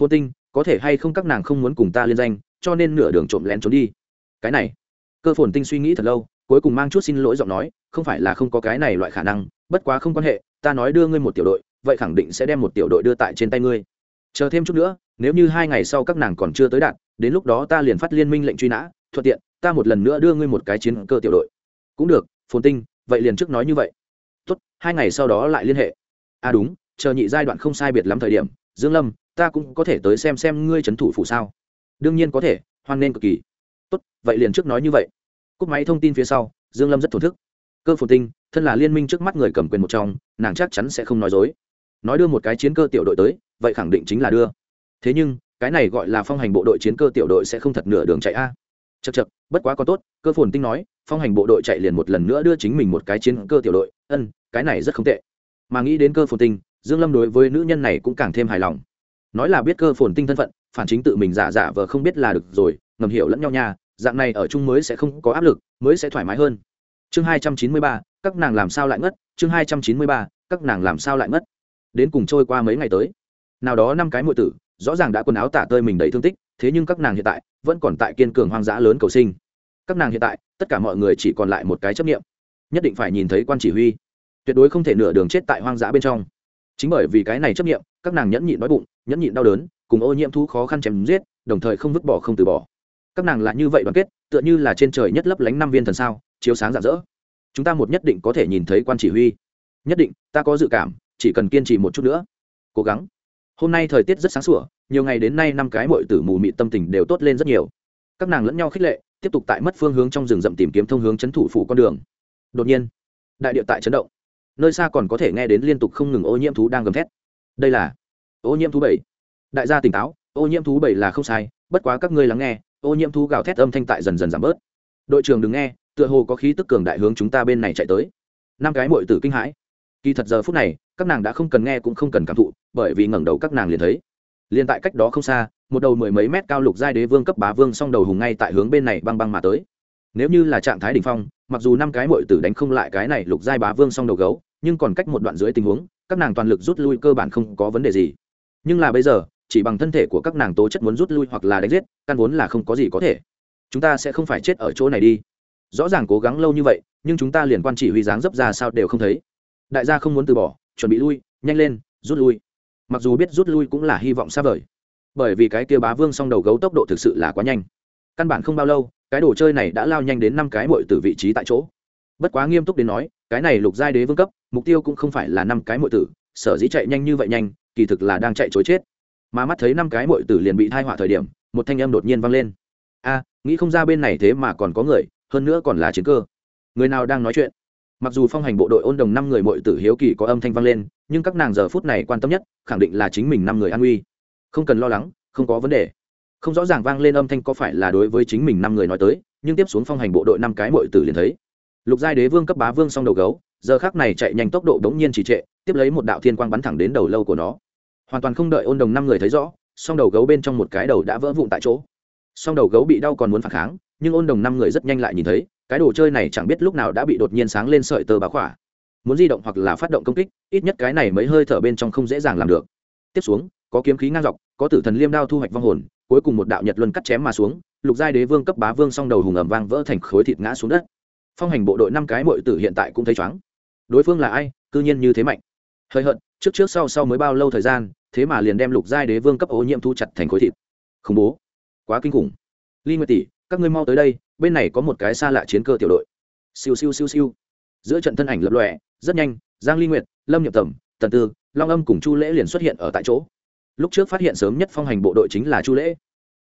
Phồn tinh, có thể hay không các nàng không muốn cùng ta liên danh, cho nên nửa đường trộm lén trốn đi. Cái này, cơ phồn tinh suy nghĩ thật lâu, cuối cùng mang chút xin lỗi giọng nói, không phải là không có cái này loại khả năng, bất quá không quan hệ, ta nói đưa ngươi một tiểu đội, vậy khẳng định sẽ đem một tiểu đội đưa tại trên tay ngươi. Chờ thêm chút nữa, nếu như hai ngày sau các nàng còn chưa tới đạt đến lúc đó ta liền phát liên minh lệnh truy nã, thuận tiện, ta một lần nữa đưa ngươi một cái chiến cơ tiểu đội. Cũng được, phồn tinh, vậy liền trước nói như vậy. Tốt, hai ngày sau đó lại liên hệ. À đúng chờ nhị giai đoạn không sai biệt lắm thời điểm, dương lâm, ta cũng có thể tới xem xem ngươi trấn thủ phủ sao. Đương nhiên có thể, hoan nên cực kỳ. Tốt, vậy liền trước nói như vậy. Cúp máy thông tin phía sau, dương lâm rất thổn thức. Cơ phồn tinh, thân là liên minh trước mắt người cầm quyền một trong, nàng chắc chắn sẽ không nói dối. Nói đưa một cái chiến cơ tiểu đội tới, vậy khẳng định chính là đưa. Thế nhưng, cái này gọi là phong hành bộ đội chiến cơ tiểu đội sẽ không thật nửa đường chạy a. Chật chật bất quá có tốt, cơ phồn tinh nói, phong hành bộ đội chạy liền một lần nữa đưa chính mình một cái chiến cơ tiểu đội, ân, cái này rất không tệ. Mà nghĩ đến cơ phồn tinh dương lâm đối với nữ nhân này cũng càng thêm hài lòng. Nói là biết cơ phồn tinh thân phận, phản chính tự mình giả giả vờ không biết là được rồi, ngầm hiểu lẫn nhau nha, dạng này ở chung mới sẽ không có áp lực, mới sẽ thoải mái hơn. Chương hai trăm chín mươi ba, các nàng làm sao lại ngất chương hai trăm chín mươi ba, các nàng làm sao lại ngất đến cùng trôi qua mấy ngày tới. Nào đó năm cái muội tử, rõ ràng đã quần áo tả tơi mình đầy thương tích, thế nhưng các nàng hiện tại vẫn còn tại kiên cường hoang dã lớn cầu sinh. Các nàng hiện tại, tất cả mọi người chỉ còn lại một cái chấp nghiệm nhất định phải nhìn thấy quan chỉ huy. Tuyệt đối không thể nửa đường chết tại hoang dã bên trong chính bởi vì cái này chấp nghiệm các nàng nhẫn nhịn đói bụng, nhẫn nhịn đau đớn, cùng ô nhiễm thú khó khăn chém giết, đồng thời không vứt bỏ không từ bỏ. Các nàng là như vậy đoàn kết, tựa như là trên trời nhất lấp lánh năm viên thần sao, chiếu sáng rạng rỡ. Chúng ta một nhất định có thể nhìn thấy quan chỉ huy. Nhất định, ta có dự cảm, chỉ cần kiên trì một chút nữa. Cố gắng. Hôm nay thời tiết rất sáng sủa, nhiều ngày đến nay năm cái mọi tử mù mị tâm tình đều tốt lên rất nhiều. Các nàng lẫn nhau khích lệ, tiếp tục tại mất phương hướng trong rừng rậm tìm kiếm thông hướng chấn thủ phủ con đường. Đột nhiên, đại địa tại chấn động nơi xa còn có thể nghe đến liên tục không ngừng ô nhiễm thú đang gầm thét. Đây là ô nhiễm thú bảy. Đại gia tỉnh táo, ô nhiễm thú bảy là không sai, bất quá các ngươi lắng nghe, ô nhiễm thú gào thét âm thanh tại dần dần giảm bớt. Đội trưởng đừng nghe, tựa hồ có khí tức cường đại hướng chúng ta bên này chạy tới. Năm cái mội tử kinh hãi. Kỳ thật giờ phút này, các nàng đã không cần nghe cũng không cần cảm thụ, bởi vì ngẩng đầu các nàng liền thấy. Liền tại cách đó không xa, một đầu mười mấy mét cao lục giai đế vương cấp bá vương song đầu hùng ngay tại hướng bên này băng băng mà tới. Nếu như là trạng thái đ ỉ n h phong, mặc dù năm cái mội tử đánh không lại cái này lục giai bá vương song đầu gấu nhưng còn cách một đoạn dưới tình huống, các nàng toàn lực rút lui cơ bản không có vấn đề gì. Nhưng là bây giờ, chỉ bằng thân thể của các nàng tố chất muốn rút lui hoặc là đánh giết, căn vốn là không có gì có thể. Chúng ta sẽ không phải chết ở chỗ này đi. Rõ ràng cố gắng lâu như vậy, nhưng chúng ta liền quan chỉ huy dáng dấp ra sao đều không thấy. Đại gia không muốn từ bỏ, chuẩn bị lui, nhanh lên, rút lui. Mặc dù biết rút lui cũng là hy vọng xa vời. Bởi vì cái kia bá vương song đầu gấu tốc độ thực sự là quá nhanh. Căn bản không bao lâu, cái đồ chơi này đã lao nhanh đến năm cái mội từ vị trí tại chỗ. Bất quá nghiêm túc đến nói cái này lục giai đế vương cấp, mục tiêu cũng không phải là năm cái mọi tử, sở dĩ chạy nhanh như vậy nhanh, kỳ thực là đang chạy chối chết. Mà mắt thấy năm cái mọi tử liền bị thai họa thời điểm, một thanh âm đột nhiên vang lên. A, nghĩ không ra bên này thế mà còn có người, hơn nữa còn là chiến cơ. Người nào đang nói chuyện? Mặc dù phong hành bộ đội ôn đồng năm người mọi tử hiếu kỳ có âm thanh vang lên, nhưng các nàng giờ phút này quan tâm nhất, khẳng định là chính mình năm người an uy không cần lo lắng, không có vấn đề. Không rõ ràng vang lên âm thanh có phải là đối với chính mình năm người nói tới, nhưng tiếp xuống phong hành bộ đội năm cái mọi tử liền thấy lục giai đế vương cấp bá vương xong đầu gấu, giờ khác này chạy nhanh tốc độ đ ố n g nhiên trì trệ, tiếp lấy một đạo thiên quang bắn thẳng đến đầu lâu của nó. Hoàn toàn không đợi ôn đồng năm người thấy rõ xong đầu gấu bên trong một cái đầu đã vỡ vụn tại chỗ. Xong đầu gấu bị đau còn muốn phản kháng, nhưng ôn đồng năm người rất nhanh lại nhìn thấy, cái đồ chơi này chẳng biết lúc nào đã bị đột nhiên sáng lên sợi tơ bá khỏa. Muốn di động hoặc là phát động công kích, ít nhất cái này mấy hơi thở bên trong không dễ dàng làm được. Tiếp xuống, có kiếm khí ngang dọc, có tử thần liêm đao thu hoạch vong hồn, cuối cùng một đạo nhật luân cắt chém mà xuống, lục giai đế vương cấp bá vương xong đầu hùng ẩm vang vỡ thành khối thịt ngã xuống đất phong hành bộ đội năm cái mội tử hiện tại cũng thấy chóng. Đối phương là ai? Cư nhiên như thế mạnh. Hơi hận trước trước sau sau mới bao lâu thời gian, thế mà liền đem lục giai đế vương cấp ô nhiễm thu chặt thành khối thịt. Khủng bố. Quá kinh khủng. Ly nguyệt tỷ, các ngươi mau tới đây, bên này có một cái xa lạ chiến cơ tiểu đội. Siêu siêu siêu siêu. Giữa trận thân ảnh lập lòe, rất nhanh, giang ly nguyệt, lâm nhập tầm, tần tư, long âm cùng chu lễ liền xuất hiện ở tại chỗ. Lúc trước phát hiện sớm nhất phong hành bộ đội chính là chu lễ.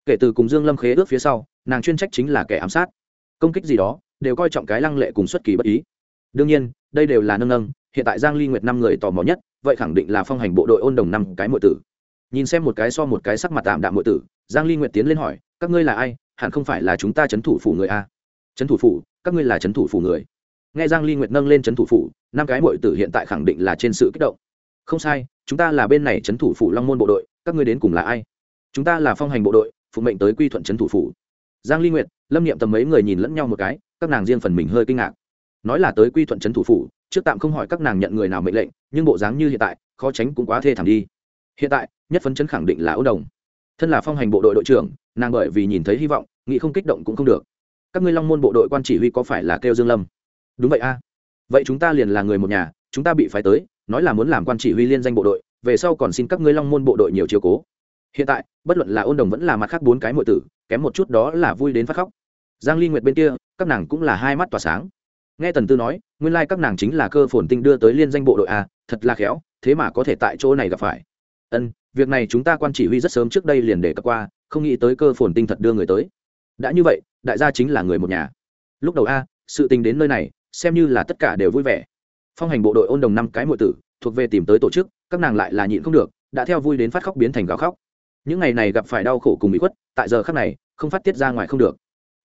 Kể từ cùng dương lâm khế ước phía sau, nàng chuyên trách chính là kẻ ám sát công kích gì đó, đều coi trọng cái lăng lệ cùng xuất kỳ bất ý. Đương nhiên, đây đều là nâng nâng, hiện tại giang ly nguyệt năm người tò mò nhất, vậy khẳng định là phong hành bộ đội ôn đồng năm cái muội tử. Nhìn xem một cái so một cái sắc mặt tạm đạm muội tử, giang ly nguyệt tiến lên hỏi, các ngươi là ai? Hẳn không phải là chúng ta chấn thủ phủ người a? Chấn thủ phủ? Các ngươi là chấn thủ phủ người? Nghe giang ly nguyệt nâng lên chấn thủ phủ, năm cái muội tử hiện tại khẳng định là trên sự kích động. Không sai, chúng ta là bên này chấn thủ phủ long môn bộ đội, các ngươi đến cùng là ai? Chúng ta là phong hành bộ đội, phụ mệnh tới quy thuận chấn thủ phủ giang ly nguyệt, lâm niệm tầm mấy người nhìn lẫn nhau một cái, các nàng riêng phần mình hơi kinh ngạc. Nói là tới quy thuận trấn thủ phủ, trước tạm không hỏi các nàng nhận người nào mệnh lệnh, nhưng bộ dáng như hiện tại, khó tránh cũng quá thê thảm đi. Hiện tại, nhất phấn chấn khẳng định là ấu đồng. Thân là phong hành bộ đội đội trưởng, nàng bởi vì nhìn thấy hy vọng, nghĩ không kích động cũng không được. Các ngươi long môn bộ đội quan chỉ huy có phải là kêu dương lâm? Đúng vậy a. Vậy chúng ta liền là người một nhà, chúng ta bị phái tới, nói là muốn làm quan chỉ huy liên danh bộ đội, về sau còn xin các ngươi long môn bộ đội nhiều chiều cố. Hiện tại, bất luận là ôn đồng vẫn là mặt khác bốn cái mọi tử kém một chút đó là vui đến phát khóc. Giang ly nguyệt bên kia, các nàng cũng là hai mắt tỏa sáng. Nghe tần tư nói, nguyên lai like các nàng chính là cơ phồn tinh đưa tới liên danh bộ đội a, thật là khéo, thế mà có thể tại chỗ này gặp phải. Ân, việc này chúng ta quan chỉ huy rất sớm trước đây liền để cập qua, không nghĩ tới cơ phồn tinh thật đưa người tới. Đã như vậy, đại gia chính là người một nhà. Lúc đầu a, sự tình đến nơi này, xem như là tất cả đều vui vẻ. Phong hành bộ đội ôn đồng năm cái muội tử, thuộc về tìm tới tổ chức, các nàng lại là nhịn không được, đã theo vui đến phát khóc biến thành gào khóc những ngày này gặp phải đau khổ cùng bị khuất, tại giờ khắc này, không phát tiết ra ngoài không được.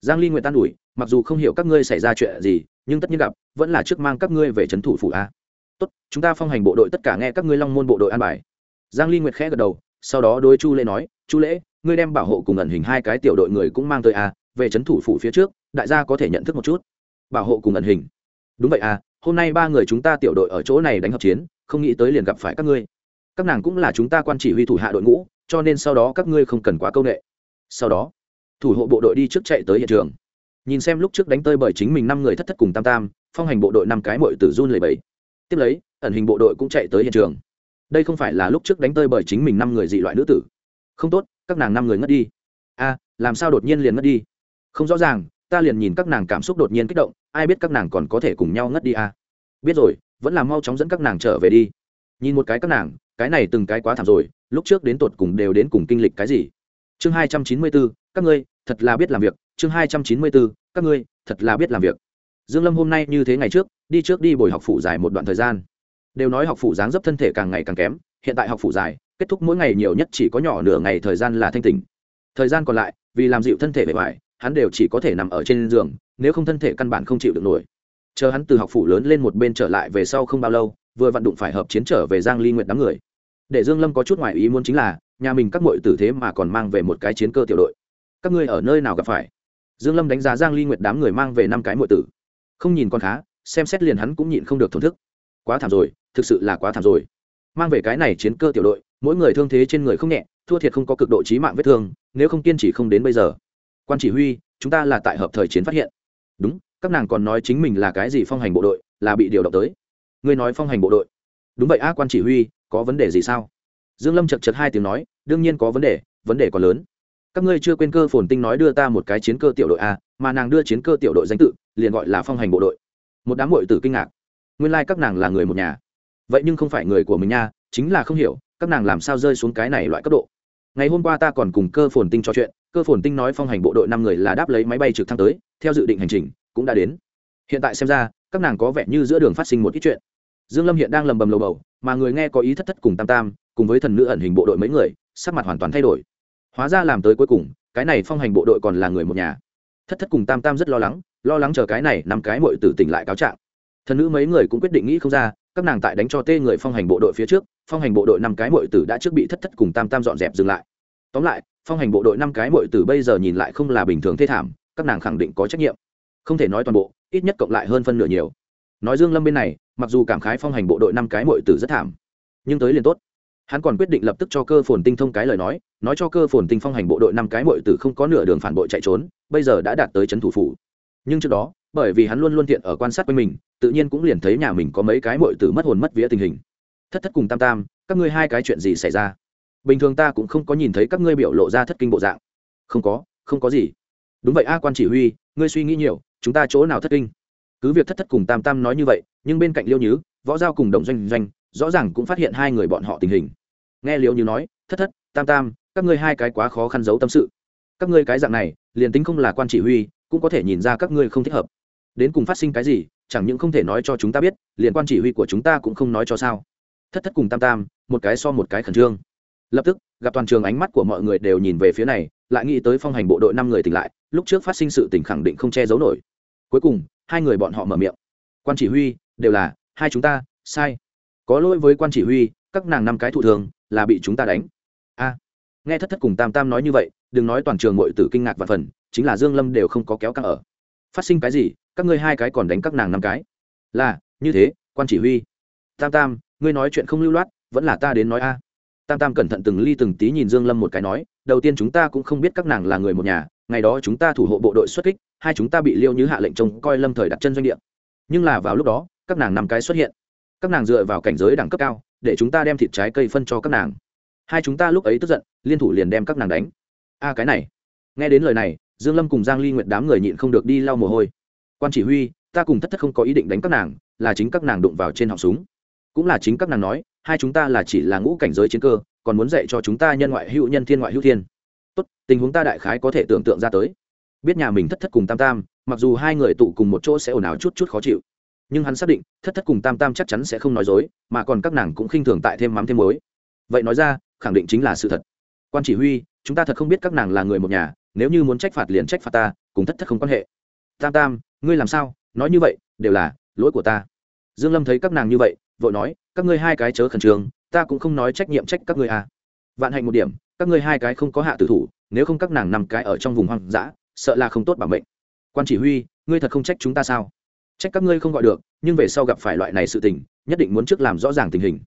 Giang ly nguyện tan ủi, mặc dù không hiểu các ngươi xảy ra chuyện gì, nhưng tất nhiên gặp, vẫn là trước mang các ngươi về trấn thủ phủ a. Tốt, chúng ta phong hành bộ đội tất cả nghe các ngươi long môn bộ đội an bài. Giang ly nguyệt khẽ gật đầu, sau đó đối chu lễ nói, chu lễ, ngươi đem bảo hộ cùng ẩn hình hai cái tiểu đội người cũng mang tới a, về trấn thủ phủ phía trước, đại gia có thể nhận thức một chút. Bảo hộ cùng ẩn hình? Đúng vậy à hôm nay ba người chúng ta tiểu đội ở chỗ này đánh hợp chiến, không nghĩ tới liền gặp phải các ngươi. Các nàng cũng là chúng ta quan chỉ huy thủ hạ đội ngũ cho nên sau đó các ngươi không cần quá công nghệ sau đó, thủ hộ bộ đội đi trước chạy tới hiện trường. Nhìn xem lúc trước đánh tơi bởi chính mình năm người thất thất cùng tam tam, phong hành bộ đội năm cái mội tử run lầy bẫy tiếp lấy, ẩn hình bộ đội cũng chạy tới hiện trường. Đây không phải là lúc trước đánh tơi bởi chính mình năm người dị loại nữ tử. Không tốt, các nàng năm người ngất đi. A làm sao đột nhiên liền ngất đi? Không rõ ràng, ta liền nhìn các nàng cảm xúc đột nhiên kích động, ai biết các nàng còn có thể cùng nhau ngất đi a biết rồi, vẫn là mau chóng dẫn các nàng trở về đi. Nhìn một cái các nàng cái này từng cái quá thảm rồi, lúc trước đến tột cùng đều đến cùng kinh lịch cái gì? Chương hai trăm chín mươi bốn các ngươi, thật là biết làm việc. Chương hai trăm chín mươi bốn các ngươi, thật là biết làm việc. Dương lâm hôm nay như thế ngày trước, đi trước đi bồi học phụ dài một đoạn thời gian. Đều nói học phụ dáng dấp thân thể càng ngày càng kém, hiện tại học phụ dài kết thúc mỗi ngày nhiều nhất chỉ có nhỏ nửa ngày thời gian là thanh tỉnh. Thời gian còn lại, vì làm dịu thân thể bề ngoài, hắn đều chỉ có thể nằm ở trên giường, nếu không thân thể căn bản không chịu được nổi. Chờ hắn từ học phủ lớn lên một bên trở lại về sau không bao lâu vừa vặn đụng phải hợp chiến trở về giang ly nguyện đám người. Để dương lâm có chút ngoài ý muốn chính là, nhà mình các muội tử thế mà còn mang về một cái chiến cơ tiểu đội. Các ngươi ở nơi nào gặp phải? Dương lâm đánh giá giang ly nguyệt đám người mang về năm cái muội tử. Không nhìn con khá, xem xét liền hắn cũng nhịn không được thổn thức. Quá thảm rồi, thực sự là quá thảm rồi. Mang về cái này chiến cơ tiểu đội, mỗi người thương thế trên người không nhẹ, thua thiệt không có cực độ chí mạng vết thương, nếu không kiên trì không đến bây giờ. Quan chỉ huy, chúng ta là tại hợp thời chiến phát hiện. Đúng, các nàng còn nói chính mình là cái gì phong hành bộ đội, là bị điều động tới ngươi nói phong hành bộ đội. Đúng vậy, a quan chỉ huy, có vấn đề gì sao? Dương lâm chật chật hai tiếng nói, đương nhiên có vấn đề vấn đề còn lớn. Các ngươi chưa quên cơ phồn tinh nói đưa ta một cái chiến cơ tiểu đội a, mà nàng đưa chiến cơ tiểu đội danh tự, liền gọi là phong hành bộ đội. Một đám hội tử kinh ngạc. Nguyên lai like các nàng là người một nhà. Vậy nhưng không phải người của mình nha, chính là không hiểu, các nàng làm sao rơi xuống cái này loại cấp độ. Ngày hôm qua ta còn cùng cơ phồn tinh trò chuyện, cơ phồn tinh nói phong hành bộ đội năm người là đáp lấy máy bay trực thăng tới, theo dự định hành trình, cũng đã đến. Hiện tại xem ra, các nàng có vẻ như giữa đường phát sinh một ít chuyện dương lâm hiện đang lầm bầm lầu bầu, mà người nghe có ý thất thất cùng tam tam, cùng với thần nữ ẩn hình bộ đội mấy người, sắc mặt hoàn toàn thay đổi. Hóa ra làm tới cuối cùng, cái này phong hành bộ đội còn là người một nhà. Thất thất cùng tam tam rất lo lắng lo lắng chờ cái này năm cái mội tử tỉnh lại cáo trạng. Thần nữ mấy người cũng quyết định nghĩ không ra, các nàng tại đánh cho tê người phong hành bộ đội phía trước, phong hành bộ đội năm cái mội tử đã trước bị thất thất cùng tam tam dọn dẹp dừng lại. Tóm lại, phong hành bộ đội năm cái mội tử bây giờ nhìn lại không là bình thường thê thảm, các nàng khẳng định có trách nhiệm. Không thể nói toàn bộ, ít nhất cộng lại hơn phân nửa nhiều nói dương lâm bên này, mặc dù cảm khái phong hành bộ đội năm cái mội tử rất thảm, nhưng tới liền tốt. Hắn còn quyết định lập tức cho cơ phồn tinh thông cái lời nói nói cho cơ phồn tinh phong hành bộ đội năm cái mội tử không có nửa đường phản bội chạy trốn, bây giờ đã đạt tới chấn thủ phủ. Nhưng trước đó, bởi vì hắn luôn luôn tiện ở quan sát quanh mình, tự nhiên cũng liền thấy nhà mình có mấy cái mội tử mất hồn mất vía tình hình. Thất thất cùng tam tam, các ngươi hai cái chuyện gì xảy ra? Bình thường ta cũng không có nhìn thấy các ngươi biểu lộ ra thất kinh bộ dạng. Không có không có gì. Đúng vậy a quan chỉ huy, ngươi suy nghĩ nhiều, chúng ta chỗ nào thất kinh? Cứ việc thất thất cùng tam tam nói như vậy, nhưng bên cạnh liêu nhứ, võ giao cùng đồng doanh doanh, rõ ràng cũng phát hiện hai người bọn họ tình hình. Nghe liêu như nói, thất thất, tam tam, các ngươi hai cái quá khó khăn giấu tâm sự. Các ngươi cái dạng này, liền tính không là quan chỉ huy, cũng có thể nhìn ra các ngươi không thích hợp. Đến cùng phát sinh cái gì, chẳng những không thể nói cho chúng ta biết, liền quan chỉ huy của chúng ta cũng không nói cho sao. Thất thất cùng tam tam, một cái so một cái khẩn trương. Lập tức, gặp toàn trường ánh mắt của mọi người đều nhìn về phía này, lại nghĩ tới phong hành bộ đội năm người tỉnh lại, lúc trước phát sinh sự tỉnh khẳng định không che giấu nổi. Cuối cùng hai người bọn họ mở miệng. Quan chỉ huy, đều là, hai chúng ta, sai. Có lỗi với quan chỉ huy, các nàng năm cái thụ thường, là bị chúng ta đánh. A. Nghe thất thất cùng tam tam nói như vậy, đừng nói toàn trường mọi tử kinh ngạc và phần, chính là dương lâm đều không có kéo căng ở. Phát sinh cái gì? Các ngươi hai cái còn đánh các nàng năm cái. Là, như thế, quan chỉ huy. Tam tam, ngươi nói chuyện không lưu loát, vẫn là ta đến nói a. Tam tam cẩn thận từng ly từng tí nhìn dương lâm một cái nói đầu tiên chúng ta cũng không biết các nàng là người một nhà, ngày đó chúng ta thủ hộ bộ đội xuất kích, hai chúng ta bị liêu như hạ lệnh trông coi lâm thời đặt chân doanh địa. Nhưng là vào lúc đó, các nàng năm cái xuất hiện. Các nàng dựa vào cảnh giới đẳng cấp cao, để chúng ta đem thịt trái cây phân cho các nàng. Hai chúng ta lúc ấy tức giận, liên thủ liền đem các nàng đánh. A, cái này. Nghe đến lời này, dương lâm cùng giang ly nguyệt đám người nhịn không được đi lau mồ hôi. Quan chỉ huy, ta cùng thất thất không có ý định đánh các nàng, là chính các nàng đụng vào trên họng súng. Cũng là chính các nàng nói, hai chúng ta là chỉ là ngũ cảnh giới chiến cơ còn muốn dạy cho chúng ta nhân ngoại hữu nhân thiên ngoại hữu thiên. Tốt, tình huống ta đại khái có thể tưởng tượng ra tới. Biết nhà mình thất thất cùng tam tam, mặc dù hai người tụ cùng một chỗ sẽ ồn ào chút chút khó chịu, nhưng hắn xác định, thất thất cùng tam tam chắc chắn sẽ không nói dối, mà còn các nàng cũng khinh thường tại thêm mắm thêm muối. Vậy nói ra, khẳng định chính là sự thật. Quan chỉ huy, chúng ta thật không biết các nàng là người một nhà, nếu như muốn trách phạt liền trách phạt ta, cùng thất thất không quan hệ. Tam tam, ngươi làm sao? Nói như vậy, đều là lỗi của ta. Dương lâm thấy các nàng như vậy, vội nói, các ngươi hai cái chớ khẩn trương ta cũng không nói trách nhiệm trách các ngươi à. Vạn hạnh một điểm, các ngươi hai cái không có hạ tử thủ, nếu không các nàng nằm cái ở trong vùng hoang dã, sợ là không tốt bảo mệnh. Quan chỉ huy, ngươi thật không trách chúng ta sao? Trách các ngươi không gọi được, nhưng về sau gặp phải loại này sự tình, nhất định muốn trước làm rõ ràng tình hình.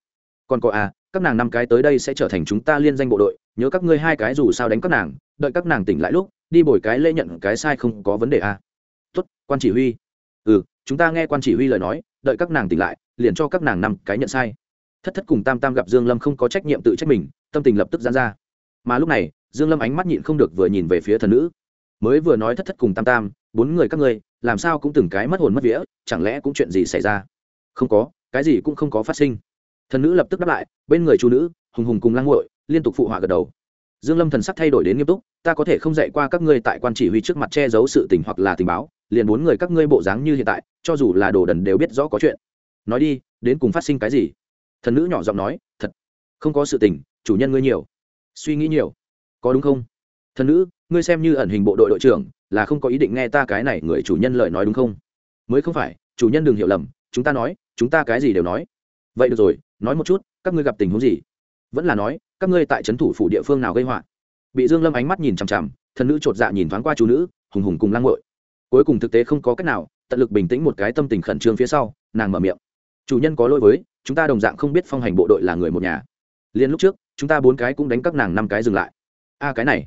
Còn có à các nàng năm cái tới đây sẽ trở thành chúng ta liên danh bộ đội, nhớ các ngươi hai cái dù sao đánh các nàng, đợi các nàng tỉnh lại lúc, đi bồi cái lễ nhận cái sai không có vấn đề à. tốt, quan chỉ huy. Ừ chúng ta nghe quan chỉ huy lời nói, đợi các nàng tỉnh lại, liền cho các nàng năm cái nhận sai thất thất cùng tam tam gặp dương lâm không có trách nhiệm tự trách mình, tâm tình lập tức giãn ra. Mà lúc này, dương lâm ánh mắt nhịn không được vừa nhìn về phía thần nữ. Mới vừa nói thất thất cùng tam tam, bốn người các ngươi, làm sao cũng từng cái mất hồn mất vía, chẳng lẽ cũng chuyện gì xảy ra? Không có, cái gì cũng không có phát sinh. Thần nữ lập tức đáp lại, bên người chú nữ, hùng hùng cùng lang nguội liên tục phụ họa gật đầu. Dương lâm thần sắc thay đổi đến nghiêm túc, ta có thể không dạy qua các ngươi tại quan chỉ huy trước mặt che giấu sự tình hoặc là tình báo, liền bốn người các ngươi bộ dáng như hiện tại, cho dù là đồ đần đều biết rõ có chuyện. Nói đi, đến cùng phát sinh cái gì? Thần nữ nhỏ giọng nói, thật, không có sự tình, chủ nhân ngươi nhiều. Suy nghĩ nhiều. Có đúng không? Thần nữ, ngươi xem như ẩn hình bộ đội đội trưởng, là không có ý định nghe ta cái này người chủ nhân lời nói đúng không? Mới không phải, chủ nhân đừng hiểu lầm, chúng ta nói, chúng ta cái gì đều nói. Vậy được rồi, nói một chút, các ngươi gặp tình huống gì? Vẫn là nói, các ngươi tại trấn thủ phủ địa phương nào gây họa? Bị dương lâm ánh mắt nhìn chằm chằm, thần nữ chột dạ nhìn thoáng qua chú nữ, hùng hùng cùng lang ngội cuối cùng thực tế không có cách nào, tận lực bình tĩnh một cái tâm tình khẩn trương phía sau, nàng mở miệng. Chủ nhân có lỗi với chúng ta đồng dạng không biết phong hành bộ đội là người một nhà. Liên lúc trước chúng ta bốn cái cũng đánh các nàng năm cái dừng lại. A cái này.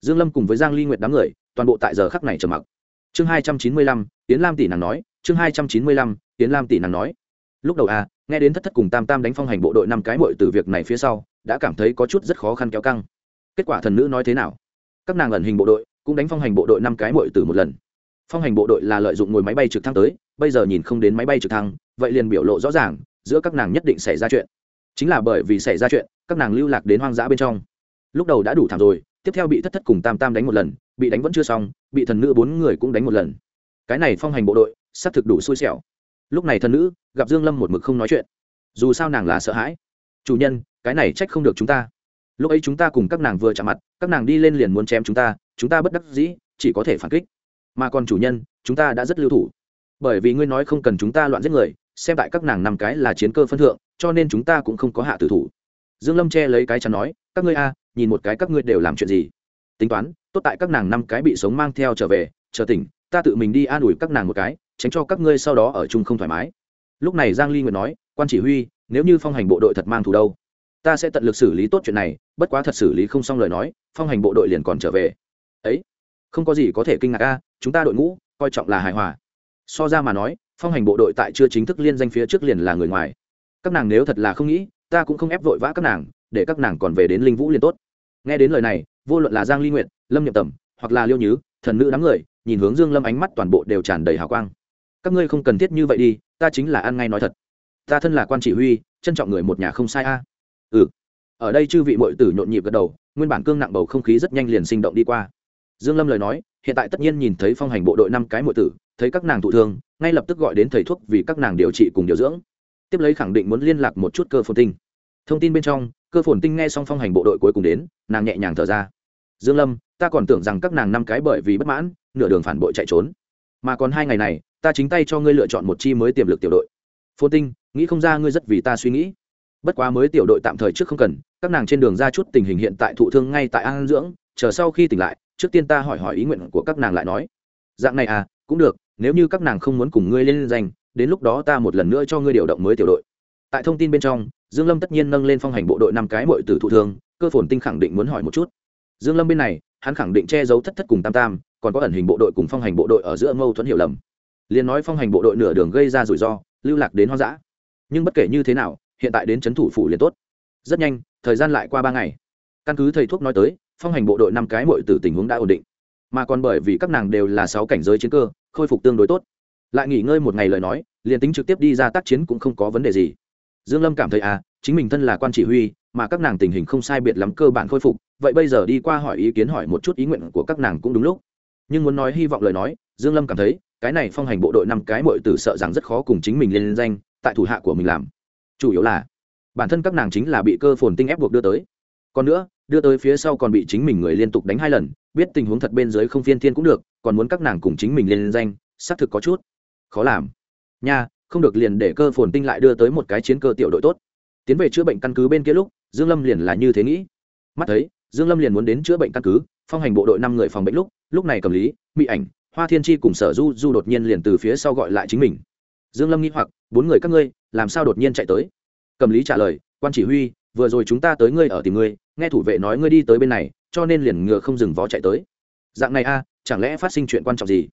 Dương lâm cùng với giang ly nguyệt đám người toàn bộ tại giờ khắc này trầm mặc. Chương hai trăm chín mươi lăm, tiến lam tỷ nàng nói chương hai trăm chín mươi lăm, tiến lam tỷ nàng nói. Lúc đầu a nghe đến thất thất cùng tam tam đánh phong hành bộ đội năm cái muội từ việc này phía sau đã cảm thấy có chút rất khó khăn kéo căng. Kết quả thần nữ nói thế nào? Các nàng ẩn hình bộ đội cũng đánh phong hành bộ đội năm cái muội từ một lần. Phong hành bộ đội là lợi dụng ngồi máy bay trực thăng tới bây giờ nhìn không đến máy bay trực thăng vậy liền biểu lộ rõ ràng giữa các nàng nhất định xảy ra chuyện. Chính là bởi vì xảy ra chuyện, các nàng lưu lạc đến hoang dã bên trong. Lúc đầu đã đủ thảm rồi, tiếp theo bị thất thất cùng tam tam đánh một lần, bị đánh vẫn chưa xong, bị thần nữ bốn người cũng đánh một lần. Cái này phong hành bộ đội, xác thực đủ xui xẻo. Lúc này thần nữ, gặp dương lâm một mực không nói chuyện. Dù sao nàng là sợ hãi. Chủ nhân, cái này trách không được chúng ta. Lúc ấy chúng ta cùng các nàng vừa chạm mặt, các nàng đi lên liền muốn chém chúng ta chúng ta bất đắc dĩ, chỉ có thể phản kích. Mà còn chủ nhân, chúng ta đã rất lưu thủ. Bởi vì ngươi nói không cần chúng ta loạn giết người xem tại các nàng năm cái là chiến cơ phân thượng, cho nên chúng ta cũng không có hạ tử thủ. Dương lâm che lấy cái chắn nói, các ngươi a, nhìn một cái các ngươi đều làm chuyện gì? Tính toán, tốt tại các nàng năm cái bị sống mang theo trở về, chờ tỉnh, ta tự mình đi an ủi các nàng một cái, tránh cho các ngươi sau đó ở chung không thoải mái. Lúc này giang ly nguyệt nói, quan chỉ huy, nếu như phong hành bộ đội thật mang thù đâu? Ta sẽ tận lực xử lý tốt chuyện này, bất quá thật xử lý không xong lời nói, phong hành bộ đội liền còn trở về. Ấy, không có gì có thể kinh ngạc a, chúng ta đội ngũ, coi trọng là hài hòa. So ra mà nói phong hành bộ đội tại chưa chính thức liên danh phía trước liền là người ngoài. Các nàng nếu thật là không nghĩ, ta cũng không ép vội vã các nàng, để các nàng còn về đến linh vũ liền tốt. Nghe đến lời này, vô luận là giang ly nguyện lâm nhậm tầm, hoặc là liêu nhứ, thần nữ đám người, nhìn hướng dương lâm ánh mắt toàn bộ đều tràn đầy hào quang. Các ngươi không cần thiết như vậy đi, ta chính là ăn ngay nói thật. Ta thân là quan chỉ huy, trân trọng người một nhà không sai a. Ừ. Ở đây chư vị muội tử nhộn nhịp gật đầu, nguyên bản cương nặng bầu không khí rất nhanh liền sinh động đi qua. Dương lâm lời nói, hiện tại tất nhiên nhìn thấy phong hành bộ đội năm cái muội tử thấy các nàng thụ thương, ngay lập tức gọi đến thầy thuốc vì các nàng điều trị cùng điều dưỡng. Tiếp lấy khẳng định muốn liên lạc một chút cơ phồn tinh. Thông tin bên trong, cơ phồn tinh nghe xong phong hành bộ đội cuối cùng đến, nàng nhẹ nhàng thở ra. Dương lâm, ta còn tưởng rằng các nàng năm cái bởi vì bất mãn, nửa đường phản bội chạy trốn. Mà còn hai ngày này, ta chính tay cho ngươi lựa chọn một chi mới tiềm lực tiểu đội. Phồn tinh, nghĩ không ra ngươi rất vì ta suy nghĩ. Bất quá mới tiểu đội tạm thời trước không cần, các nàng trên đường ra chút tình hình hiện tại thụ thương ngay tại an dưỡng, chờ sau khi tỉnh lại, trước tiên ta hỏi hỏi ý nguyện của các nàng lại nói. Dạng này à cũng được nếu như các nàng không muốn cùng ngươi lên danh, đến lúc đó ta một lần nữa cho ngươi điều động mới tiểu đội. Tại thông tin bên trong, dương lâm tất nhiên nâng lên phong hành bộ đội năm cái muội tử thụ thương, cơ phồn tinh khẳng định muốn hỏi một chút. Dương lâm bên này, hắn khẳng định che giấu thất thất cùng tam tam, còn có ẩn hình bộ đội cùng phong hành bộ đội ở giữa mâu thuẫn hiểu lầm. Liền nói phong hành bộ đội nửa đường gây ra rủi ro, lưu lạc đến hoang dã. Nhưng bất kể như thế nào, hiện tại đến chấn thủ phủ liền tốt. Rất nhanh, thời gian lại qua ba ngày. Căn cứ thầy thuốc nói tới, phong hành bộ đội năm cái mọi từ tình huống đã ổn định. Mà còn bởi vì các nàng đều là sáu cảnh giới chiến cơ khôi phục tương đối tốt. Lại nghỉ ngơi một ngày lời nói, liền tính trực tiếp đi ra tác chiến cũng không có vấn đề gì. Dương lâm cảm thấy à chính mình thân là quan chỉ huy, mà các nàng tình hình không sai biệt lắm cơ bản khôi phục, vậy bây giờ đi qua hỏi ý kiến hỏi một chút ý nguyện của các nàng cũng đúng lúc. Nhưng muốn nói hy vọng lời nói, dương lâm cảm thấy, cái này phong hành bộ đội năm cái mọi tử sợ rằng rất khó cùng chính mình lên danh, tại thủ hạ của mình làm. Chủ yếu là, bản thân các nàng chính là bị cơ phồn tinh ép buộc đưa tới còn nữa, đưa tới phía sau còn bị chính mình người liên tục đánh hai lần, biết tình huống thật bên dưới không phiên thiên cũng được, còn muốn các nàng cùng chính mình lên danh, xác thực có chút khó làm. Nha, không được liền để cơ phồn tinh lại đưa tới một cái chiến cơ tiểu đội tốt. Tiến về chữa bệnh căn cứ bên kia lúc, dương lâm liền là như thế nghĩ. Mắt thấy, dương lâm liền muốn đến chữa bệnh căn cứ, phong hành bộ đội năm người phòng bệnh lúc lúc này cầm lý mỹ ảnh, hoa thiên chi cùng sở du du đột nhiên liền từ phía sau gọi lại chính mình. Dương lâm nghĩ hoặc, bốn người các ngươi, làm sao đột nhiên chạy tới? Cầm lý trả lời, quan chỉ huy, vừa rồi chúng ta tới ngươi ở tìm ngươi nghe thủ vệ nói ngươi đi tới bên này, cho nên liền ngựa không dừng vó chạy tới. Dạng này a, chẳng lẽ phát sinh chuyện quan trọng gì?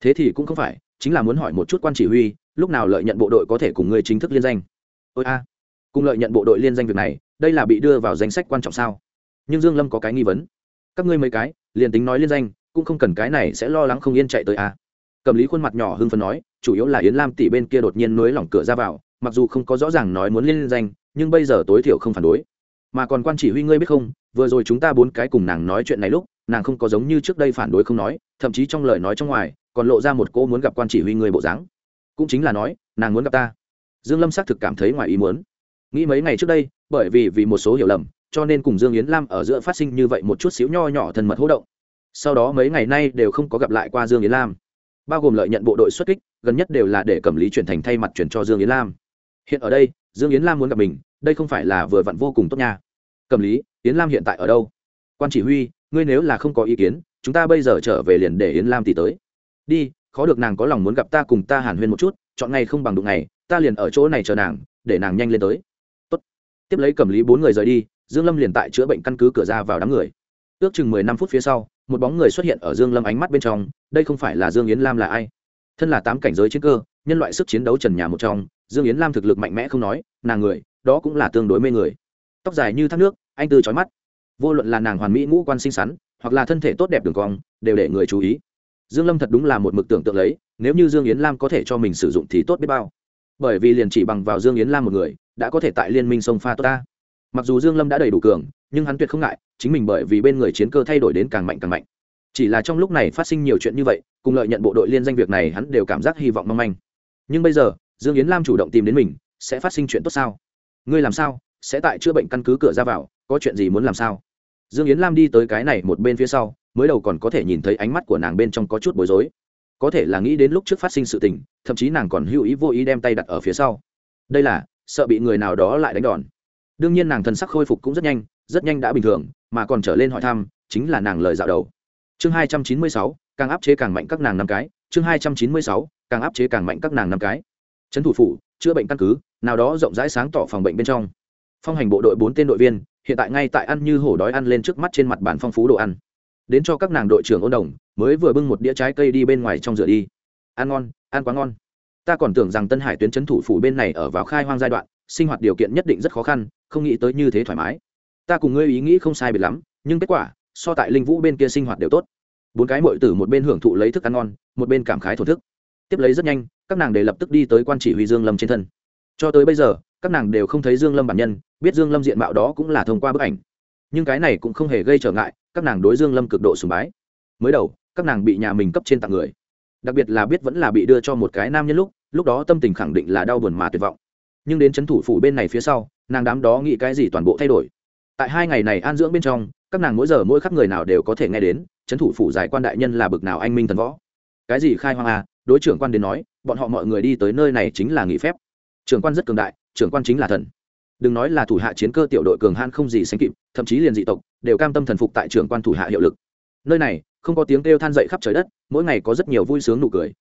Thế thì cũng không phải, chính là muốn hỏi một chút quan chỉ huy, lúc nào lợi nhận bộ đội có thể cùng ngươi chính thức liên danh? Ôi a, cùng lợi nhận bộ đội liên danh việc này, đây là bị đưa vào danh sách quan trọng sao? Nhưng dương lâm có cái nghi vấn. Các ngươi mấy cái, liền tính nói liên danh, cũng không cần cái này sẽ lo lắng không yên chạy tới a. Cầm lý khuôn mặt nhỏ hưng phấn nói, chủ yếu là yến lam tỷ bên kia đột nhiên nối lỏng cửa ra vào, mặc dù không có rõ ràng nói muốn liên danh, nhưng bây giờ tối thiểu không phản đối mà còn quan chỉ huy ngươi biết không, vừa rồi chúng ta bốn cái cùng nàng nói chuyện này lúc, nàng không có giống như trước đây phản đối không nói, thậm chí trong lời nói trong ngoài, còn lộ ra một cô muốn gặp quan chỉ huy ngươi bộ dáng. Cũng chính là nói, nàng muốn gặp ta. Dương lâm xác thực cảm thấy ngoài ý muốn. Nghĩ mấy ngày trước đây, bởi vì vì một số hiểu lầm, cho nên cùng dương yến lam ở giữa phát sinh như vậy một chút xíu nho nhỏ thân mật hỗ động. Sau đó mấy ngày nay đều không có gặp lại qua dương yến lam. Bao gồm lợi nhận bộ đội xuất kích, gần nhất đều là để cầm lý chuyển thành thay mặt chuyển cho dương yến lam. Hiện ở đây, dương yến lam muốn gặp mình, đây không phải là vừa vặn vô cùng tốt nha cầm lý, yến lam hiện tại ở đâu? Quan chỉ huy, ngươi nếu là không có ý kiến, chúng ta bây giờ trở về liền để yến lam tỷ tới. Đi, khó được nàng có lòng muốn gặp ta cùng ta hàn huyên một chút, chọn ngày không bằng đụng ngày, ta liền ở chỗ này chờ nàng, để nàng nhanh lên tới. Tốt. tiếp lấy cầm lý bốn người rời đi, dương lâm liền tại chữa bệnh căn cứ cửa ra vào đám người. Ước chừng mười năm phút phía sau, một bóng người xuất hiện ở dương lâm ánh mắt bên trong, đây không phải là dương yến lam là ai? Thân là tám cảnh giới chiến cơ, nhân loại sức chiến đấu trần nhà một trong, dương yến lam thực lực mạnh mẽ không nói, nàng người, đó cũng là tương đối mê người tóc dài như thác nước, anh tư chói mắt. Vô luận là nàng hoàn mỹ ngũ quan xinh xắn, hoặc là thân thể tốt đẹp đường cong, đều để người chú ý. Dương lâm thật đúng là một mực tưởng tượng lấy, nếu như dương yến lam có thể cho mình sử dụng thì tốt biết bao. Bởi vì liền chỉ bằng vào dương yến lam một người, đã có thể tại liên minh sông pha tốt ta. Mặc dù dương lâm đã đầy đủ cường, nhưng hắn tuyệt không ngại, chính mình bởi vì bên người chiến cơ thay đổi đến càng mạnh càng mạnh. Chỉ là trong lúc này phát sinh nhiều chuyện như vậy, cùng lợi nhận bộ đội liên danh việc này hắn đều cảm giác hy vọng mong manh. Nhưng bây giờ, dương yến lam chủ động tìm đến mình, sẽ phát sinh chuyện tốt sao? Ngươi làm sao? Sẽ tại chữa bệnh căn cứ cửa ra vào, có chuyện gì muốn làm sao? Dương yến lam đi tới cái này một bên phía sau, mới đầu còn có thể nhìn thấy ánh mắt của nàng bên trong có chút bối rối. Có thể là nghĩ đến lúc trước phát sinh sự tình, thậm chí nàng còn hữu ý vô ý đem tay đặt ở phía sau. Đây là, sợ bị người nào đó lại đánh đòn. Đương nhiên nàng thần sắc khôi phục cũng rất nhanh rất nhanh đã bình thường, mà còn trở lên hỏi thăm, chính là nàng lời dạo đầu. Chương hai trăm chín mươi sáu, càng áp chế càng mạnh các nàng năm cái. Chương hai trăm chín mươi sáu, càng áp chế càng mạnh các nàng năm cái. Trấn thủ phủ, chữa bệnh căn cứ, nào đó rộng rãi sáng tỏ phòng bệnh bên trong phong hành bộ đội bốn tên đội viên, hiện tại ngay tại ăn như hổ đói ăn lên trước mắt trên mặt bàn phong phú đồ ăn. Đến cho các nàng đội trưởng ôn đồng, mới vừa bưng một đĩa trái cây đi bên ngoài trong rửa đi. Ăn ngon, ăn quá ngon. Ta còn tưởng rằng tân hải tuyến trấn thủ phủ bên này ở vào khai hoang giai đoạn, sinh hoạt điều kiện nhất định rất khó khăn, không nghĩ tới như thế thoải mái. Ta cùng ngươi ý nghĩ không sai biệt lắm, nhưng kết quả, so tại linh vũ bên kia sinh hoạt đều tốt. Bốn cái mội tử một bên hưởng thụ lấy thức ăn ngon, một bên cảm khái thổ thức. Tiếp lấy rất nhanh, các nàng để lập tức đi tới quan chỉ huy dương lâm trên thân. Cho tới bây giờ các nàng đều không thấy dương lâm bản nhân, biết dương lâm diện mạo đó cũng là thông qua bức ảnh. Nhưng cái này cũng không hề gây trở ngại, các nàng đối dương lâm cực độ sùng bái. Mới đầu, các nàng bị nhà mình cấp trên tặng người. Đặc biệt là biết vẫn là bị đưa cho một cái nam nhân lúc lúc đó tâm tình khẳng định là đau buồn mà tuyệt vọng. Nhưng đến chấn thủ phủ bên này phía sau, nàng đám đó nghĩ cái gì toàn bộ thay đổi. Tại hai ngày này an dưỡng bên trong, các nàng mỗi giờ mỗi khắc người nào đều có thể nghe đến, chấn thủ phủ giải quan đại nhân là bực nào anh minh thần võ. Cái gì khai hoang à đối trưởng quan đến nói, bọn họ mọi người đi tới nơi này chính là nghỉ phép. Trưởng quan rất cường đại trưởng quan chính là thần. Đừng nói là thủ hạ chiến cơ tiểu đội cường han không gì sánh kịp, thậm chí liền dị tộc, đều cam tâm thần phục tại trưởng quan thủ hạ hiệu lực. Nơi này, không có tiếng kêu than dậy khắp trời đất, mỗi ngày có rất nhiều vui sướng nụ cười.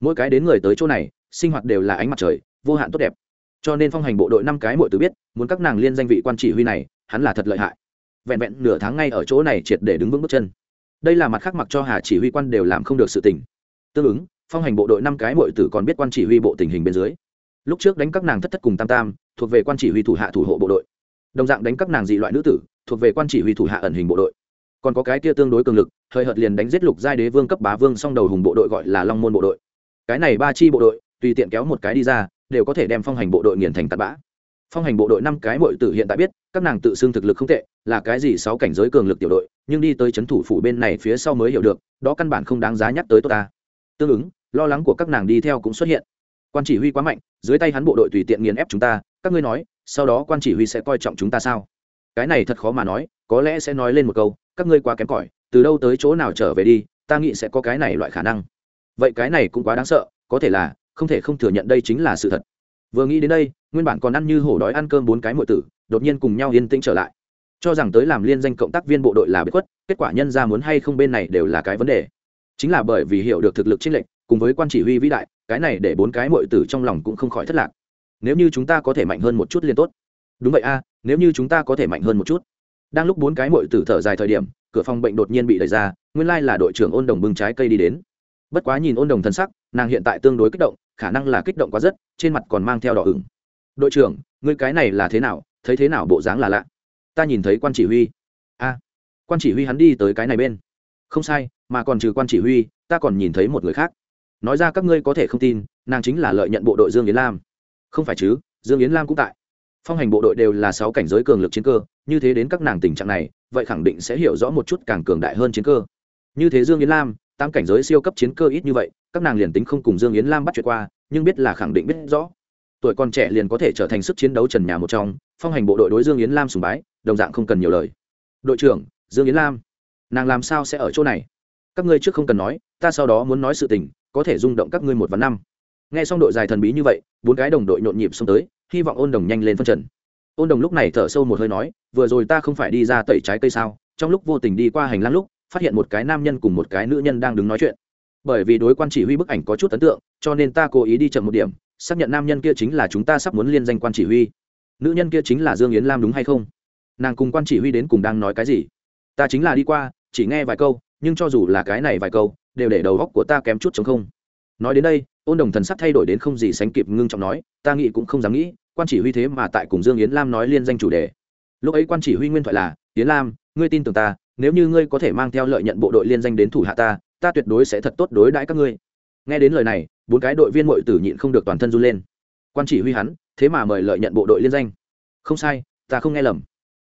Mỗi cái đến người tới chỗ này, sinh hoạt đều là ánh mặt trời, vô hạn tốt đẹp. Cho nên phong hành bộ đội năm cái mọi từ biết, muốn các nàng liên danh vị quan chỉ huy này, hắn là thật lợi hại. Vẹn vẹn nửa tháng ngay ở chỗ này triệt để đứng vững bước chân. Đây là mặt khác mặc cho hà chỉ huy quan đều làm không được sự tình. Tương ứng, phong hành bộ đội năm cái mọi tử còn biết quan chỉ huy bộ tình hình bên dưới lúc trước đánh các nàng thất thất cùng tam tam, thuộc về quan chỉ huy thủ hạ thủ hộ bộ đội. Đồng dạng đánh các nàng dị loại nữ tử, thuộc về quan chỉ huy thủ hạ ẩn hình bộ đội. Còn có cái kia tương đối cường lực, hơi hợt liền đánh giết lục giai đế vương cấp bá vương song đầu hùng bộ đội gọi là long môn bộ đội. Cái này ba chi bộ đội, tùy tiện kéo một cái đi ra, đều có thể đem phong hành bộ đội nghiền thành tạt bã. Phong hành bộ đội năm cái mội tử hiện tại biết, các nàng tự xưng thực lực không tệ, là cái gì sáu cảnh giới cường lực tiểu đội, nhưng đi tới c h ấ n thủ phủ bên này phía sau mới hiểu được, đó căn bản không đáng giá nhắc tới tôi ta. Tương ứng, lo lắng của các nàng đi theo cũng xuất hiện quan chỉ huy quá mạnh, dưới tay hắn bộ đội tùy tiện nghiền ép chúng ta, các ngươi nói, sau đó quan chỉ huy sẽ coi trọng chúng ta sao? Cái này thật khó mà nói, có lẽ sẽ nói lên một câu, các ngươi quá kém cỏi, từ đâu tới chỗ nào trở về đi, ta nghĩ sẽ có cái này loại khả năng. Vậy cái này cũng quá đáng sợ, có thể là, không thể không thừa nhận đây chính là sự thật. Vừa nghĩ đến đây, nguyên bản còn ăn như hổ đói ăn cơm bốn cái mọi tử, đột nhiên cùng nhau yên tĩnh trở lại. Cho rằng tới làm liên danh cộng tác viên bộ đội là bất khuất, kết quả nhân ra muốn hay không bên này đều là cái vấn đề. Chính là bởi vì hiểu được thực lực chênh lệnh cùng với quan chỉ huy vĩ đại cái này để bốn cái muội tử trong lòng cũng không khỏi thất lạc. Nếu như chúng ta có thể mạnh hơn một chút liên tốt. Đúng vậy a, nếu như chúng ta có thể mạnh hơn một chút. Đang lúc bốn cái muội tử thở dài thời điểm, cửa phòng bệnh đột nhiên bị đẩy ra, nguyên lai là đội trưởng ôn đồng bưng trái cây đi đến. Bất quá nhìn ôn đồng thân sắc, nàng hiện tại tương đối kích động, khả năng là kích động quá rất, trên mặt còn mang theo đỏ ửng. Đội trưởng, ngươi cái này là thế nào, thấy thế nào bộ dáng là lạ? Ta nhìn thấy quan chỉ huy. A, quan chỉ huy hắn đi tới cái này bên. Không sai, mà còn trừ quan chỉ huy, ta còn nhìn thấy một người khác nói ra các ngươi có thể không tin, nàng chính là lợi nhận bộ đội dương yến lam. Không phải chứ, dương yến lam cũng tại. Phong hành bộ đội đều là sáu cảnh giới cường lực chiến cơ, như thế đến các nàng tình trạng này, vậy khẳng định sẽ hiểu rõ một chút càng cường đại hơn chiến cơ. Như thế dương yến lam, tám cảnh giới siêu cấp chiến cơ ít như vậy, các nàng liền tính không cùng dương yến lam bắt chuyện qua, nhưng biết là khẳng định biết rõ. Tuổi còn trẻ liền có thể trở thành sức chiến đấu trần nhà một trong, phong hành bộ đội đối dương yến lam sùng bái, đồng dạng không cần nhiều lời. Đội trưởng, dương yến lam, nàng làm sao sẽ ở chỗ này? Các ngươi trước không cần nói, ta sau đó muốn nói sự tình có thể rung động các ngươi một và năm. Nghe xong đội dài thần bí như vậy, bốn cái đồng đội nhộn nhịp xông tới, hy vọng ôn đồng nhanh lên phân trần. Ôn đồng lúc này thở sâu một hơi nói, vừa rồi ta không phải đi ra tẩy trái cây sao? Trong lúc vô tình đi qua hành lang lúc, phát hiện một cái nam nhân cùng một cái nữ nhân đang đứng nói chuyện. Bởi vì đối quan chỉ huy bức ảnh có chút ấn tượng, cho nên ta cố ý đi chậm một điểm, xác nhận nam nhân kia chính là chúng ta sắp muốn liên danh quan chỉ huy. Nữ nhân kia chính là dương yến lam đúng hay không? Nàng cùng quan chỉ huy đến cùng đang nói cái gì? Ta chính là đi qua, chỉ nghe vài câu nhưng cho dù là cái này vài câu, đều để đầu góc của ta kém chút chống không. Nói đến đây, ôn đồng thần sắc thay đổi đến không gì sánh kịp ngưng trọng nói, ta nghĩ cũng không dám nghĩ, quan chỉ huy thế mà tại cùng dương yến lam nói liên danh chủ đề. Lúc ấy quan chỉ huy nguyên thoại là, yến lam, ngươi tin tưởng ta, nếu như ngươi có thể mang theo lợi nhận bộ đội liên danh đến thủ hạ ta ta tuyệt đối sẽ thật tốt đối đãi các ngươi. Nghe đến lời này, bốn cái đội viên mội tử nhịn không được toàn thân run lên. Quan chỉ huy hắn, thế mà mời lợi nhận bộ đội liên danh. Không sai, ta không nghe lầm.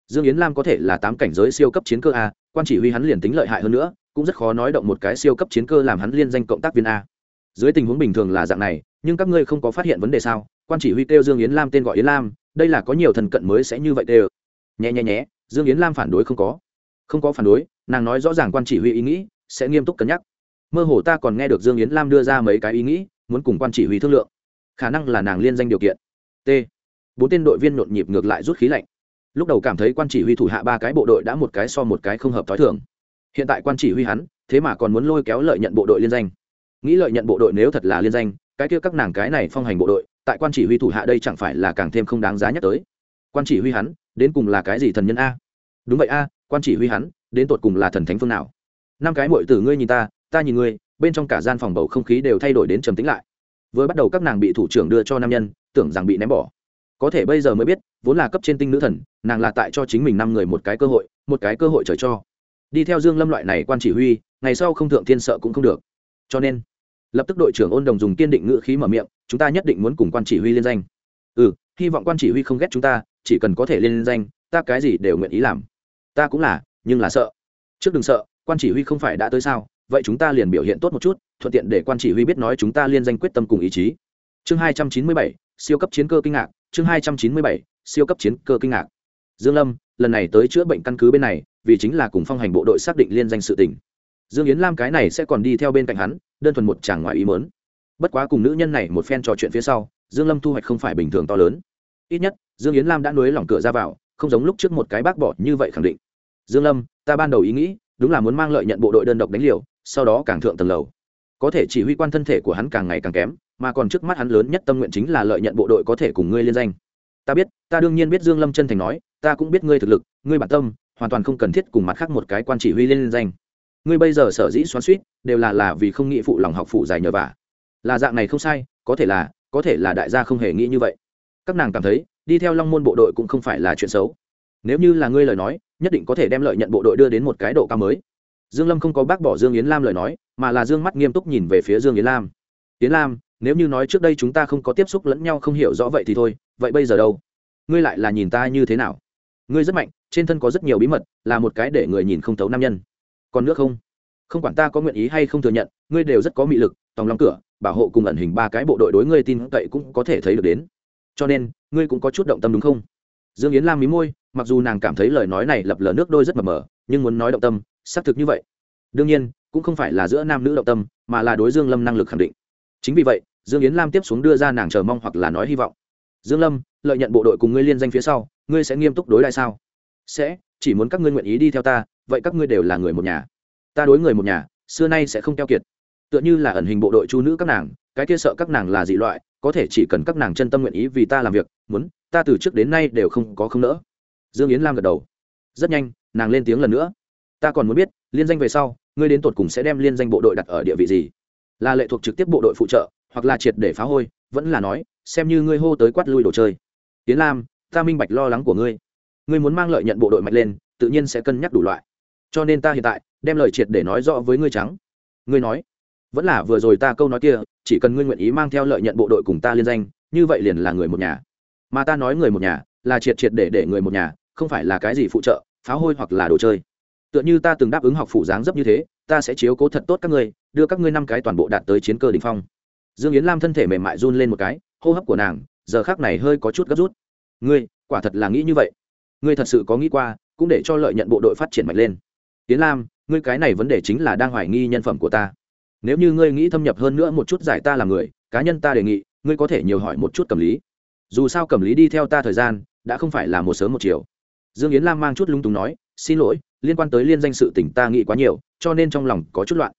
Dương yến lam có thể là tám cảnh giới siêu cấp chiến cơ a, quan chỉ huy hắn liền tính lợi hại hơn nữa cũng rất khó nói động một cái siêu cấp chiến cơ làm hắn liên danh cộng tác viên a. Dưới tình huống bình thường là dạng này, nhưng các ngươi không có phát hiện vấn đề sao? Quan chỉ huy kêu dương yến lam tên gọi yến lam, đây là có nhiều thần cận mới sẽ như vậy đều nhẹ nhẹ nhé dương yến lam phản đối không có. Không có phản đối, nàng nói rõ ràng quan chỉ huy ý nghĩ, sẽ nghiêm túc cân nhắc. Mơ hồ ta còn nghe được dương yến lam đưa ra mấy cái ý nghĩ, muốn cùng quan chỉ huy thương lượng. Khả năng là nàng liên danh điều kiện. T. Bốn tên đội viên nhộn nhịp ngược lại rút khí lạnh. Lúc đầu cảm thấy quan chỉ huy thủ hạ ba cái bộ đội đã một cái so một cái không hợp t h ó i thường hiện tại quan chỉ huy hắn, thế mà còn muốn lôi kéo lợi nhận bộ đội liên danh. Nghĩ lợi nhận bộ đội nếu thật là liên danh, cái kia các nàng cái này phong hành bộ đội, tại quan chỉ huy thủ hạ đây chẳng phải là càng thêm không đáng giá nhắc tới. Quan chỉ huy hắn, đến cùng là cái gì thần nhân a? Đúng vậy a, quan chỉ huy hắn, đến tột cùng là thần thánh phương nào? Năm cái mội tử ngươi nhìn ta ta nhìn ngươi, bên trong cả gian phòng bầu không khí đều thay đổi đến trầm tính lại. Vừa bắt đầu các nàng bị thủ trưởng đưa cho nam nhân, tưởng rằng bị ném bỏ. Có thể bây giờ mới biết, vốn là cấp trên tinh nữ thần, nàng là tại cho chính mình năm người một cái cơ hội, một cái cơ hội trời cho đi theo dương lâm loại này quan chỉ huy, ngày sau không thượng thiên sợ cũng không được. Cho nên, lập tức đội trưởng ôn đồng dùng kiên định ngữ khí mở miệng, chúng ta nhất định muốn cùng quan chỉ huy liên danh. Ừ hy vọng quan chỉ huy không ghét chúng ta, chỉ cần có thể liên danh, ta cái gì đều nguyện ý làm. Ta cũng là, nhưng là sợ. Trước đừng sợ, quan chỉ huy không phải đã tới sao, vậy chúng ta liền biểu hiện tốt một chút, thuận tiện để quan chỉ huy biết nói chúng ta liên danh quyết tâm cùng ý chí. Chương hai trăm chín mươi bảy, siêu cấp chiến cơ kinh ngạc, chương hai trăm chín mươi bảy, siêu cấp chiến cơ kinh ngạc. Dương lâm, lần này tới chữa bệnh căn cứ bên này vì chính là cùng phong hành bộ đội xác định liên danh sự tình. Dương yến lam cái này sẽ còn đi theo bên cạnh hắn, đơn thuần một chàng ngoài ý mớn bất quá cùng nữ nhân này một phen trò chuyện phía sau, dương lâm thu hoạch không phải bình thường to lớn. Ít nhất, dương yến lam đã nuối lỏng cửa ra vào, không giống lúc trước một cái bác bỏ như vậy khẳng định. Dương lâm, ta ban đầu ý nghĩ, đúng là muốn mang lợi nhận bộ đội đơn độc đánh liều, sau đó càng thượng tầng lầu. Có thể chỉ huy quan thân thể của hắn càng ngày càng kém, mà còn trước mắt hắn lớn nhất tâm nguyện chính là lợi nhận bộ đội có thể cùng ngươi liên danh. Ta biết, ta đương nhiên biết dương lâm chân thành nói, ta cũng biết ngươi thực lực, ngươi bản tâm hoàn toàn không cần thiết cùng mặt khác một cái quan chỉ huy liên danh. Ngươi bây giờ sở dĩ xoắn suýt, đều là là vì không nghĩ phụ lòng học phụ dài nhờ vả. Là dạng này không sai, có thể là, có thể là đại gia không hề nghĩ như vậy. Các nàng cảm thấy, đi theo long môn bộ đội cũng không phải là chuyện xấu. Nếu như là ngươi lời nói, nhất định có thể đem lợi nhận bộ đội đưa đến một cái độ cao mới. Dương lâm không có bác bỏ dương yến lam lời nói, mà là dương mắt nghiêm túc nhìn về phía dương yến lam. Yến lam, nếu như nói trước đây chúng ta không có tiếp xúc lẫn nhau không hiểu rõ vậy thì thôi, vậy bây giờ đâu? Ngươi lại là nhìn ta như thế nào? Ngươi rất mạnh, trên thân có rất nhiều bí mật, là một cái để người nhìn không thấu nam nhân. Còn nước không? Không quản ta có nguyện ý hay không thừa nhận, ngươi đều rất có mị lực, tòng lòng cửa, bảo hộ cùng ẩn hình ba cái bộ đội đối ngươi tin cậy cũng có thể thấy được đến. Cho nên, ngươi cũng có chút động tâm đúng không? Dương yến lam mí môi, mặc dù nàng cảm thấy lời nói này lập lờ nước đôi rất mờ mờ, nhưng muốn nói động tâm, xác thực như vậy. Đương nhiên, cũng không phải là giữa nam nữ động tâm, mà là đối dương lâm năng lực khẳng định. Chính vì vậy, dương yến lam tiếp xuống đưa ra nàng chờ mong hoặc là nói hy vọng. Dương lâm, lợi nhận bộ đội cùng ngươi liên danh phía sau ngươi sẽ nghiêm túc đối lại sao? Sẽ, chỉ muốn các ngươi nguyện ý đi theo ta, vậy các ngươi đều là người một nhà. Ta đối người một nhà, xưa nay sẽ không keo kiệt. Tựa như là ẩn hình bộ đội chu nữ các nàng, cái kia sợ các nàng là dị loại, có thể chỉ cần các nàng chân tâm nguyện ý vì ta làm việc, muốn, ta từ trước đến nay đều không có không nỡ. Dương yến lam gật đầu. Rất nhanh, nàng lên tiếng lần nữa. Ta còn muốn biết, liên danh về sau, ngươi đến tột cùng sẽ đem liên danh bộ đội đặt ở địa vị gì? Là lệ thuộc trực tiếp bộ đội phụ trợ, hoặc là triệt để phá hôi, vẫn là nói, xem như ngươi hô tới quát lui đồ chơi. Tiến lam ta minh bạch lo lắng của ngươi. Ngươi muốn mang lợi nhận bộ đội mạnh lên, tự nhiên sẽ cân nhắc đủ loại. Cho nên ta hiện tại, đem lời triệt để nói rõ với ngươi trắng. Ngươi nói, vẫn là vừa rồi ta câu nói kia, chỉ cần ngươi nguyện ý mang theo lợi nhận bộ đội cùng ta liên danh, như vậy liền là người một nhà. Mà ta nói người một nhà, là triệt triệt để để người một nhà, không phải là cái gì phụ trợ phá hôi hoặc là đồ chơi. Tựa như ta từng đáp ứng học phụ dáng dấp như thế, ta sẽ chiếu cố thật tốt các ngươi, đưa các ngươi năm cái toàn bộ đạt tới chiến cơ đ ỉ n h phong. Dương yến lam thân thể mềm mại run lên một cái, hô hấp của nàng, giờ khác này hơi có chút gấp rút ngươi, quả thật là nghĩ như vậy. Ngươi thật sự có nghĩ qua, cũng để cho lợi nhận bộ đội phát triển mạnh lên. Tiến lam, ngươi cái này vấn đề chính là đang hoài nghi nhân phẩm của ta. Nếu như ngươi nghĩ thâm nhập hơn nữa một chút giải ta làm người, cá nhân ta đề nghị, ngươi có thể nhiều hỏi một chút cầm lý. Dù sao cầm lý đi theo ta thời gian, đã không phải là một sớm một chiều. Dương yến lam mang chút lung túng nói, xin lỗi, liên quan tới liên danh sự tỉnh ta nghĩ quá nhiều, cho nên trong lòng có chút loạn.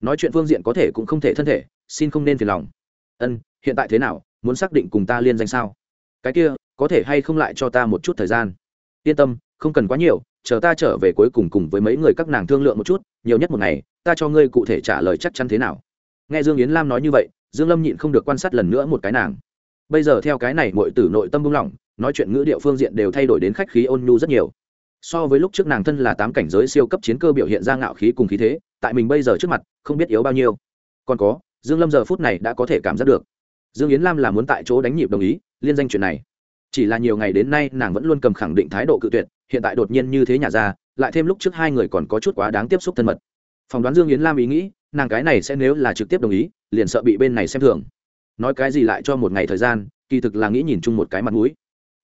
Nói chuyện phương diện có thể cũng không thể thân thể, xin không nên phiền lòng. Ân, hiện tại thế nào, muốn xác định cùng ta liên danh sao? Cái kia có thể hay không lại cho ta một chút thời gian? Yên tâm, không cần quá nhiều, chờ ta trở về cuối cùng cùng với mấy người các nàng thương lượng một chút, nhiều nhất một ngày, ta cho ngươi cụ thể trả lời chắc chắn thế nào. Nghe dương yến lam nói như vậy, dương lâm nhịn không được quan sát lần nữa một cái nàng. Bây giờ theo cái này mọi tử nội tâm buông lỏng, nói chuyện ngữ địa phương diện đều thay đổi đến khách khí ôn nhu rất nhiều. So với lúc trước nàng thân là tám cảnh giới siêu cấp chiến cơ biểu hiện ra ngạo khí cùng khí thế, tại mình bây giờ trước mặt, không biết yếu bao nhiêu. Còn có, dương lâm giờ phút này đã có thể cảm giác được. Dương yến lam là muốn tại chỗ đánh nhịp đồng ý, liên danh chuyện này chỉ là nhiều ngày đến nay nàng vẫn luôn cầm khẳng định thái độ cự tuyệt, hiện tại đột nhiên như thế nhà ra, lại thêm lúc trước hai người còn có chút quá đáng tiếp xúc thân mật. Phỏng đoán dương yến lam ý nghĩ, nàng cái này sẽ nếu là trực tiếp đồng ý, liền sợ bị bên này xem thường. Nói cái gì lại cho một ngày thời gian, kỳ thực là nghĩ nhìn chung một cái mặt mũi.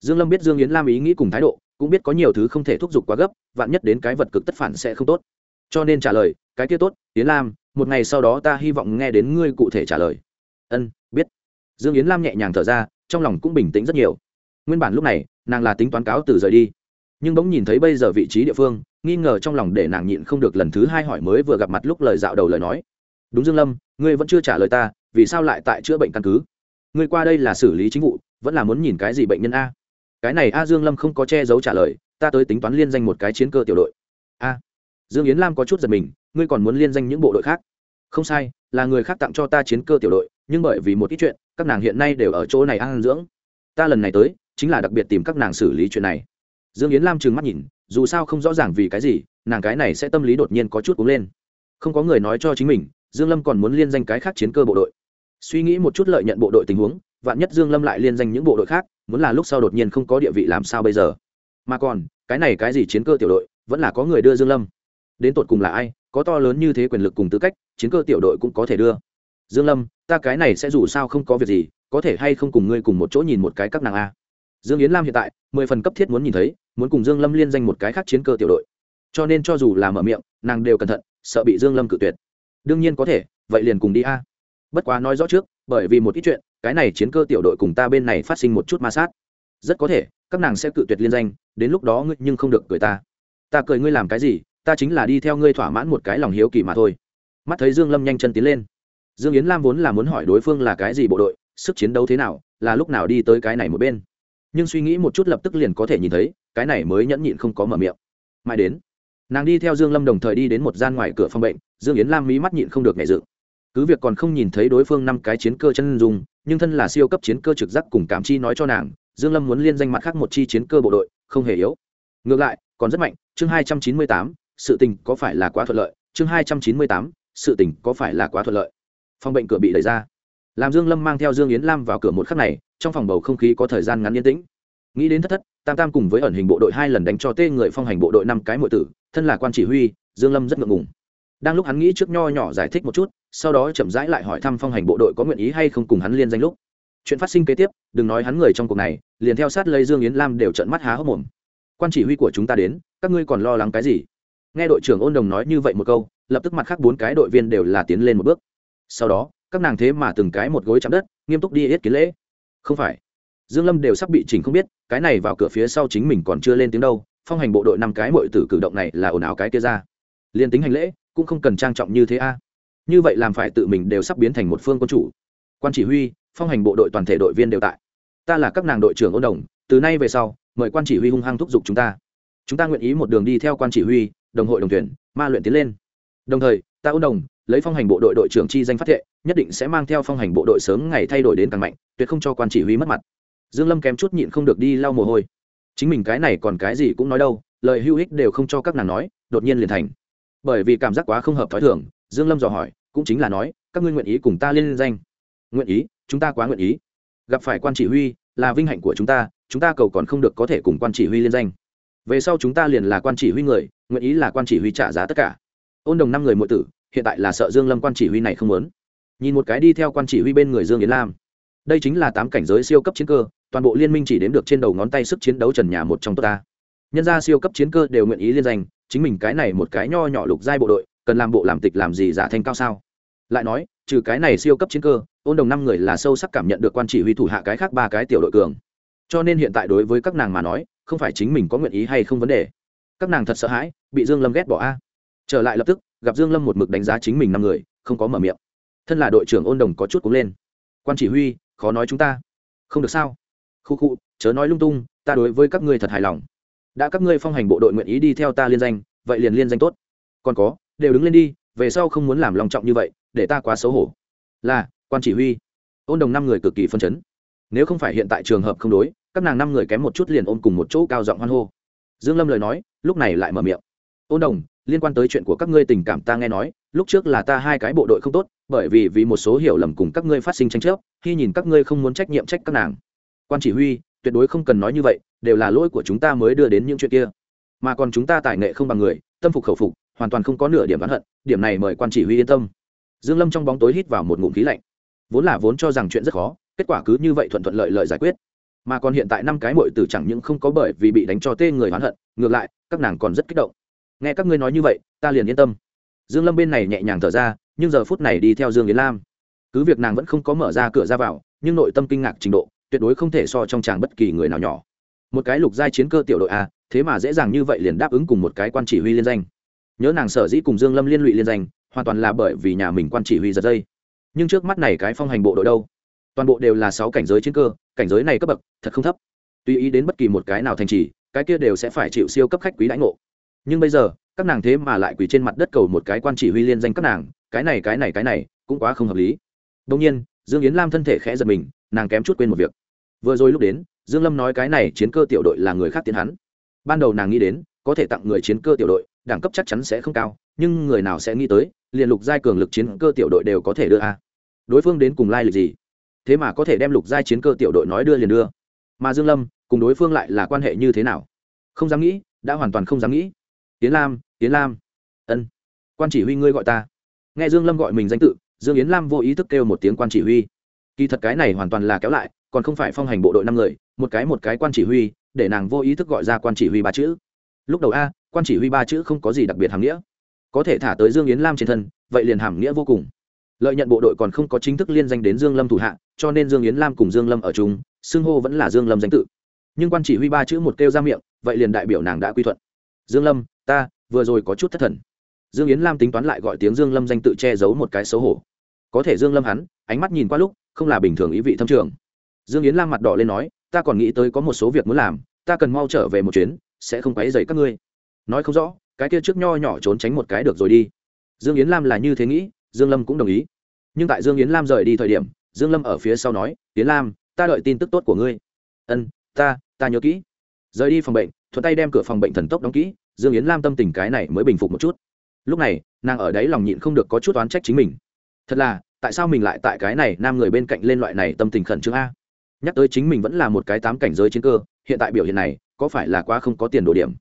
Dương lâm biết dương yến lam ý nghĩ cùng thái độ, cũng biết có nhiều thứ không thể thúc giục quá gấp, vạn nhất đến cái vật cực tất phản sẽ không tốt. Cho nên trả lời, cái kia tốt, yến lam, một ngày sau đó ta hy vọng nghe đến ngươi cụ thể trả lời. Ân, biết. Dương yến lam nhẹ nhàng thở ra, trong lòng cũng bình tĩnh rất nhiều nguyên bản lúc này, nàng là tính toán cáo từ rời đi. Nhưng bỗng nhìn thấy bây giờ vị trí địa phương, nghi ngờ trong lòng để nàng nhịn không được lần thứ hai hỏi mới vừa gặp mặt lúc lời dạo đầu lời nói. Đúng dương lâm, ngươi vẫn chưa trả lời ta, vì sao lại tại chữa bệnh căn cứ? Ngươi qua đây là xử lý chính vụ, vẫn là muốn nhìn cái gì bệnh nhân a? Cái này a dương lâm không có che giấu trả lời, ta tới tính toán liên danh một cái chiến cơ tiểu đội. A. Dương yến lam có chút giật mình, ngươi còn muốn liên danh những bộ đội khác? Không sai, là người khác tặng cho ta chiến cơ tiểu đội, nhưng bởi vì một ít chuyện, các nàng hiện nay đều ở chỗ này ăn dưỡng. Ta lần này tới chính là đặc biệt tìm các nàng xử lý chuyện này. Dương yến lam trừng mắt nhìn, dù sao không rõ ràng vì cái gì, nàng cái này sẽ tâm lý đột nhiên có chút cúng lên. Không có người nói cho chính mình, dương lâm còn muốn liên danh cái khác chiến cơ bộ đội. Suy nghĩ một chút lợi nhận bộ đội tình huống, vạn nhất dương lâm lại liên danh những bộ đội khác, muốn là lúc sau đột nhiên không có địa vị làm sao bây giờ? Mà còn, cái này cái gì chiến cơ tiểu đội, vẫn là có người đưa dương lâm. Đến tột cùng là ai, có to lớn như thế quyền lực cùng tư cách, chiến cơ tiểu đội cũng có thể đưa. Dương lâm, ta cái này sẽ dù sao không có việc gì, có thể hay không cùng ngươi cùng một chỗ nhìn một cái các nàng a? Dương yến lam hiện tại, mười phần cấp thiết muốn nhìn thấy, muốn cùng dương lâm liên danh một cái khác chiến cơ tiểu đội. Cho nên cho dù là mở miệng, nàng đều cẩn thận, sợ bị dương lâm cự tuyệt. Đương nhiên có thể, vậy liền cùng đi a. Bất quá nói rõ trước, bởi vì một ít chuyện, cái này chiến cơ tiểu đội cùng ta bên này phát sinh một chút ma sát. Rất có thể, các nàng sẽ cự tuyệt liên danh, đến lúc đó ngươi nhưng không được cười ta. Ta cười ngươi làm cái gì, ta chính là đi theo ngươi thỏa mãn một cái lòng hiếu kỳ mà thôi. Mắt thấy dương lâm nhanh chân tiến lên. Dương yến lam vốn là muốn hỏi đối phương là cái gì bộ đội, sức chiến đấu thế nào, là lúc nào đi tới cái này một bên nhưng suy nghĩ một chút lập tức liền có thể nhìn thấy, cái này mới nhẫn nhịn không có mở miệng. Mãi đến, nàng đi theo dương lâm đồng thời đi đến một gian ngoài cửa phòng bệnh, dương yến lam mí mắt nhịn không được nhảy dựng. Cứ việc còn không nhìn thấy đối phương năm cái chiến cơ chân dung, nhưng thân là siêu cấp chiến cơ trực giác cùng cảm chi nói cho nàng, dương lâm muốn liên danh mặt khác một chi chiến cơ bộ đội, không hề yếu. Ngược lại, còn rất mạnh, chương hai trăm chín mươi tám, sự tình có phải là quá thuận lợi? Chương hai trăm chín mươi tám, sự tình có phải là quá thuận lợi? Phòng bệnh cửa bị đẩy ra. Làm dương lâm mang theo dương yến lam vào cửa một khắc này trong phòng bầu không khí có thời gian ngắn yên tĩnh. Nghĩ đến thất thất, tam tam cùng với ẩn hình bộ đội hai lần đánh cho tê người phong hành bộ đội năm cái mọi tử, thân là quan chỉ huy, dương lâm rất ngượng ngùng. Đang lúc hắn nghĩ trước nho nhỏ giải thích một chút, sau đó chậm rãi lại hỏi thăm phong hành bộ đội có nguyện ý hay không cùng hắn liên danh lúc. Chuyện phát sinh kế tiếp, đừng nói hắn người trong cuộc này, liền theo sát lấy dương yến lam đều trận mắt há hốc mồm. Quan chỉ huy của chúng ta đến, các ngươi còn lo lắng cái gì? Nghe đội trưởng ôn đồng nói như vậy một câu, lập tức mặt khác bốn cái đội viên đều là tiến lên một bước. Sau đó, các nàng thế mà từng cái một gối chạm đất, nghiêm túc đi yết kiến lễ không phải. Dương lâm đều sắp bị chỉnh không biết, cái này vào cửa phía sau chính mình còn chưa lên tiếng đâu, phong hành bộ đội năm cái mọi tử cử động này là ồn ào cái kia ra. Liên tính hành lễ, cũng không cần trang trọng như thế a. Như vậy làm phải tự mình đều sắp biến thành một phương quân chủ. Quan chỉ huy, phong hành bộ đội toàn thể đội viên đều tại. Ta là các nàng đội trưởng ôn đồng, từ nay về sau, mời quan chỉ huy hung hăng thúc giục chúng ta. Chúng ta nguyện ý một đường đi theo quan chỉ huy, đồng hội đồng tuyển, ma luyện tiến lên. Đồng thời, ta ôn đồng, lấy phong hành bộ đội đội trưởng chi danh phát thệ nhất định sẽ mang theo phong hành bộ đội sớm ngày thay đổi đến càng mạnh, tuyệt không cho quan chỉ huy mất mặt. Dương lâm kém chút nhịn không được đi lau mồ hôi. Chính mình cái này còn cái gì cũng nói đâu, lời hữu ích đều không cho các nàng nói, đột nhiên liền thành. Bởi vì cảm giác quá không hợp thói thường, dương lâm dò hỏi, cũng chính là nói, các ngươi nguyện ý cùng ta liên danh? Nguyện ý, chúng ta quá nguyện ý. Gặp phải quan chỉ huy, là vinh hạnh của chúng ta chúng ta cầu còn không được có thể cùng quan chỉ huy liên danh. Về sau chúng ta liền là quan chỉ huy người, nguyện ý là quan chỉ huy trả giá tất cả. Ôn đồng năm người muội tử, hiện tại là sợ dương lâm quan chỉ huy này không muốn nhìn một cái đi theo quan chỉ huy bên người dương yến lam. Đây chính là tám cảnh giới siêu cấp chiến cơ, toàn bộ liên minh chỉ đến được trên đầu ngón tay sức chiến đấu trần nhà một trong tốt ta. Nhân ra siêu cấp chiến cơ đều nguyện ý liên danh, chính mình cái này một cái nho nhỏ lục giai bộ đội, cần làm bộ làm tịch làm gì giả thanh cao sao? Lại nói, trừ cái này siêu cấp chiến cơ, ôn đồng năm người là sâu sắc cảm nhận được quan chỉ huy thủ hạ cái khác ba cái tiểu đội cường. Cho nên hiện tại đối với các nàng mà nói, không phải chính mình có nguyện ý hay không vấn đề. Các nàng thật sợ hãi, bị dương lâm ghét bỏ a. Trở lại lập tức, gặp dương lâm một mực đánh giá chính mình năm người, không có mở miệng thân là đội trưởng ôn đồng có chút cũng lên. Quan chỉ huy, khó nói chúng ta. Không được sao? Khu khu, chớ nói lung tung, ta đối với các ngươi thật hài lòng. Đã các ngươi phong hành bộ đội nguyện ý đi theo ta liên danh, vậy liền liên danh tốt. Còn có, đều đứng lên đi, về sau không muốn làm lòng trọng như vậy, để ta quá xấu hổ. Là, quan chỉ huy. Ôn đồng năm người cực kỳ phân chấn. Nếu không phải hiện tại trường hợp không đối, các nàng năm người kém một chút liền ôm cùng một chỗ cao giọng hoan hô. Dương lâm lời nói, lúc này lại mở miệng. Ôn đồng, liên quan tới chuyện của các ngươi tình cảm ta nghe nói, lúc trước là ta hai cái bộ đội không tốt bởi vì vì một số hiểu lầm cùng các ngươi phát sinh tranh chấp, khi nhìn các ngươi không muốn trách nhiệm trách các nàng. Quan chỉ huy, tuyệt đối không cần nói như vậy, đều là lỗi của chúng ta mới đưa đến những chuyện kia. Mà còn chúng ta tài nghệ không bằng người, tâm phục khẩu phục, hoàn toàn không có nửa điểm oán hận, điểm này mời quan chỉ huy yên tâm. Dương lâm trong bóng tối hít vào một ngụm khí lạnh. Vốn là vốn cho rằng chuyện rất khó, kết quả cứ như vậy thuận thuận lợi lợi giải quyết. Mà còn hiện tại năm cái muội tử chẳng những không có bởi vì bị đánh cho tê người oán hận, ngược lại, các nàng còn rất kích động. Nghe các ngươi nói như vậy, ta liền yên tâm. Dương lâm bên này nhẹ nhàng thở ra nhưng giờ phút này đi theo dương yến lam. Cứ việc nàng vẫn không có mở ra cửa ra vào, nhưng nội tâm kinh ngạc trình độ, tuyệt đối không thể so trong chàng bất kỳ người nào nhỏ. Một cái lục giai chiến cơ tiểu đội a, thế mà dễ dàng như vậy liền đáp ứng cùng một cái quan chỉ huy liên danh. Nhớ nàng sở dĩ cùng dương lâm liên lụy liên danh, hoàn toàn là bởi vì nhà mình quan chỉ huy giật dây. Nhưng trước mắt này cái phong hành bộ đội đâu? Toàn bộ đều là sáu cảnh giới chiến cơ, cảnh giới này cấp bậc, thật không thấp. Tùy ý đến bất kỳ một cái nào thành trì, cái kia đều sẽ phải chịu siêu cấp khách quý đãi ngộ. Nhưng bây giờ, các nàng thế mà lại quỳ trên mặt đất cầu một cái quan chỉ huy liên danh các nàng cái này cái này cái này, cũng quá không hợp lý. Đông nhiên, dương yến lam thân thể khẽ giật mình, nàng kém chút quên một việc. Vừa rồi lúc đến, dương lâm nói cái này chiến cơ tiểu đội là người khác tiến hắn. Ban đầu nàng nghĩ đến, có thể tặng người chiến cơ tiểu đội, đẳng cấp chắc chắn sẽ không cao, nhưng người nào sẽ nghĩ tới, liền lục giai cường lực chiến cơ tiểu đội đều có thể đưa a. Đối phương đến cùng lai lịch gì? Thế mà có thể đem lục giai chiến cơ tiểu đội nói đưa liền đưa. Mà dương lâm, cùng đối phương lại là quan hệ như thế nào? Không dám nghĩ, đã hoàn toàn không dám nghĩ. Tiến lam tiến lam. Ân. Quan chỉ huy ngươi gọi ta nghe dương lâm gọi mình danh tự, dương yến lam vô ý thức kêu một tiếng quan chỉ huy. Kỳ thật cái này hoàn toàn là kéo lại, còn không phải phong hành bộ đội năm người, một cái một cái quan chỉ huy, để nàng vô ý thức gọi ra quan chỉ huy ba chữ. Lúc đầu a, quan chỉ huy ba chữ không có gì đặc biệt hàm nghĩa. Có thể thả tới dương yến lam trên thân, vậy liền hàm nghĩa vô cùng. Lợi nhận bộ đội còn không có chính thức liên danh đến dương lâm thủ hạ, cho nên dương yến lam cùng dương lâm ở chung, xưng hô vẫn là dương lâm danh tự. Nhưng quan chỉ huy ba chữ một kêu ra miệng, vậy liền đại biểu nàng đã quy thuận. Dương lâm, ta, vừa rồi có chút thất thần dương yến lam tính toán lại gọi tiếng dương lâm danh tự che giấu một cái xấu hổ. Có thể dương lâm hắn, ánh mắt nhìn qua lúc, không là bình thường ý vị thâm trường. Dương yến lam mặt đỏ lên nói, ta còn nghĩ tới có một số việc muốn làm, ta cần mau trở về một chuyến, sẽ không quấy dày các ngươi. Nói không rõ, cái kia trước nho nhỏ trốn tránh một cái được rồi đi. Dương yến lam là như thế nghĩ, dương lâm cũng đồng ý. Nhưng tại dương yến lam rời đi thời điểm, dương lâm ở phía sau nói, yến lam, ta đợi tin tức tốt của ngươi. Ân, ta ta nhớ kỹ. Rời đi phòng bệnh, thuận tay đem cửa phòng bệnh thần tốc đóng kỹ, dương yến lam tâm tình cái này mới bình phục một chút lúc này, nàng ở đấy lòng nhịn không được có chút oán trách chính mình. Thật là, tại sao mình lại tại cái này nam người bên cạnh lên loại này tâm tình khẩn trương a? Nhắc tới chính mình vẫn là một cái tám cảnh giới chiến cơ, hiện tại biểu hiện này, có phải là quá không có tiền đồ điểm?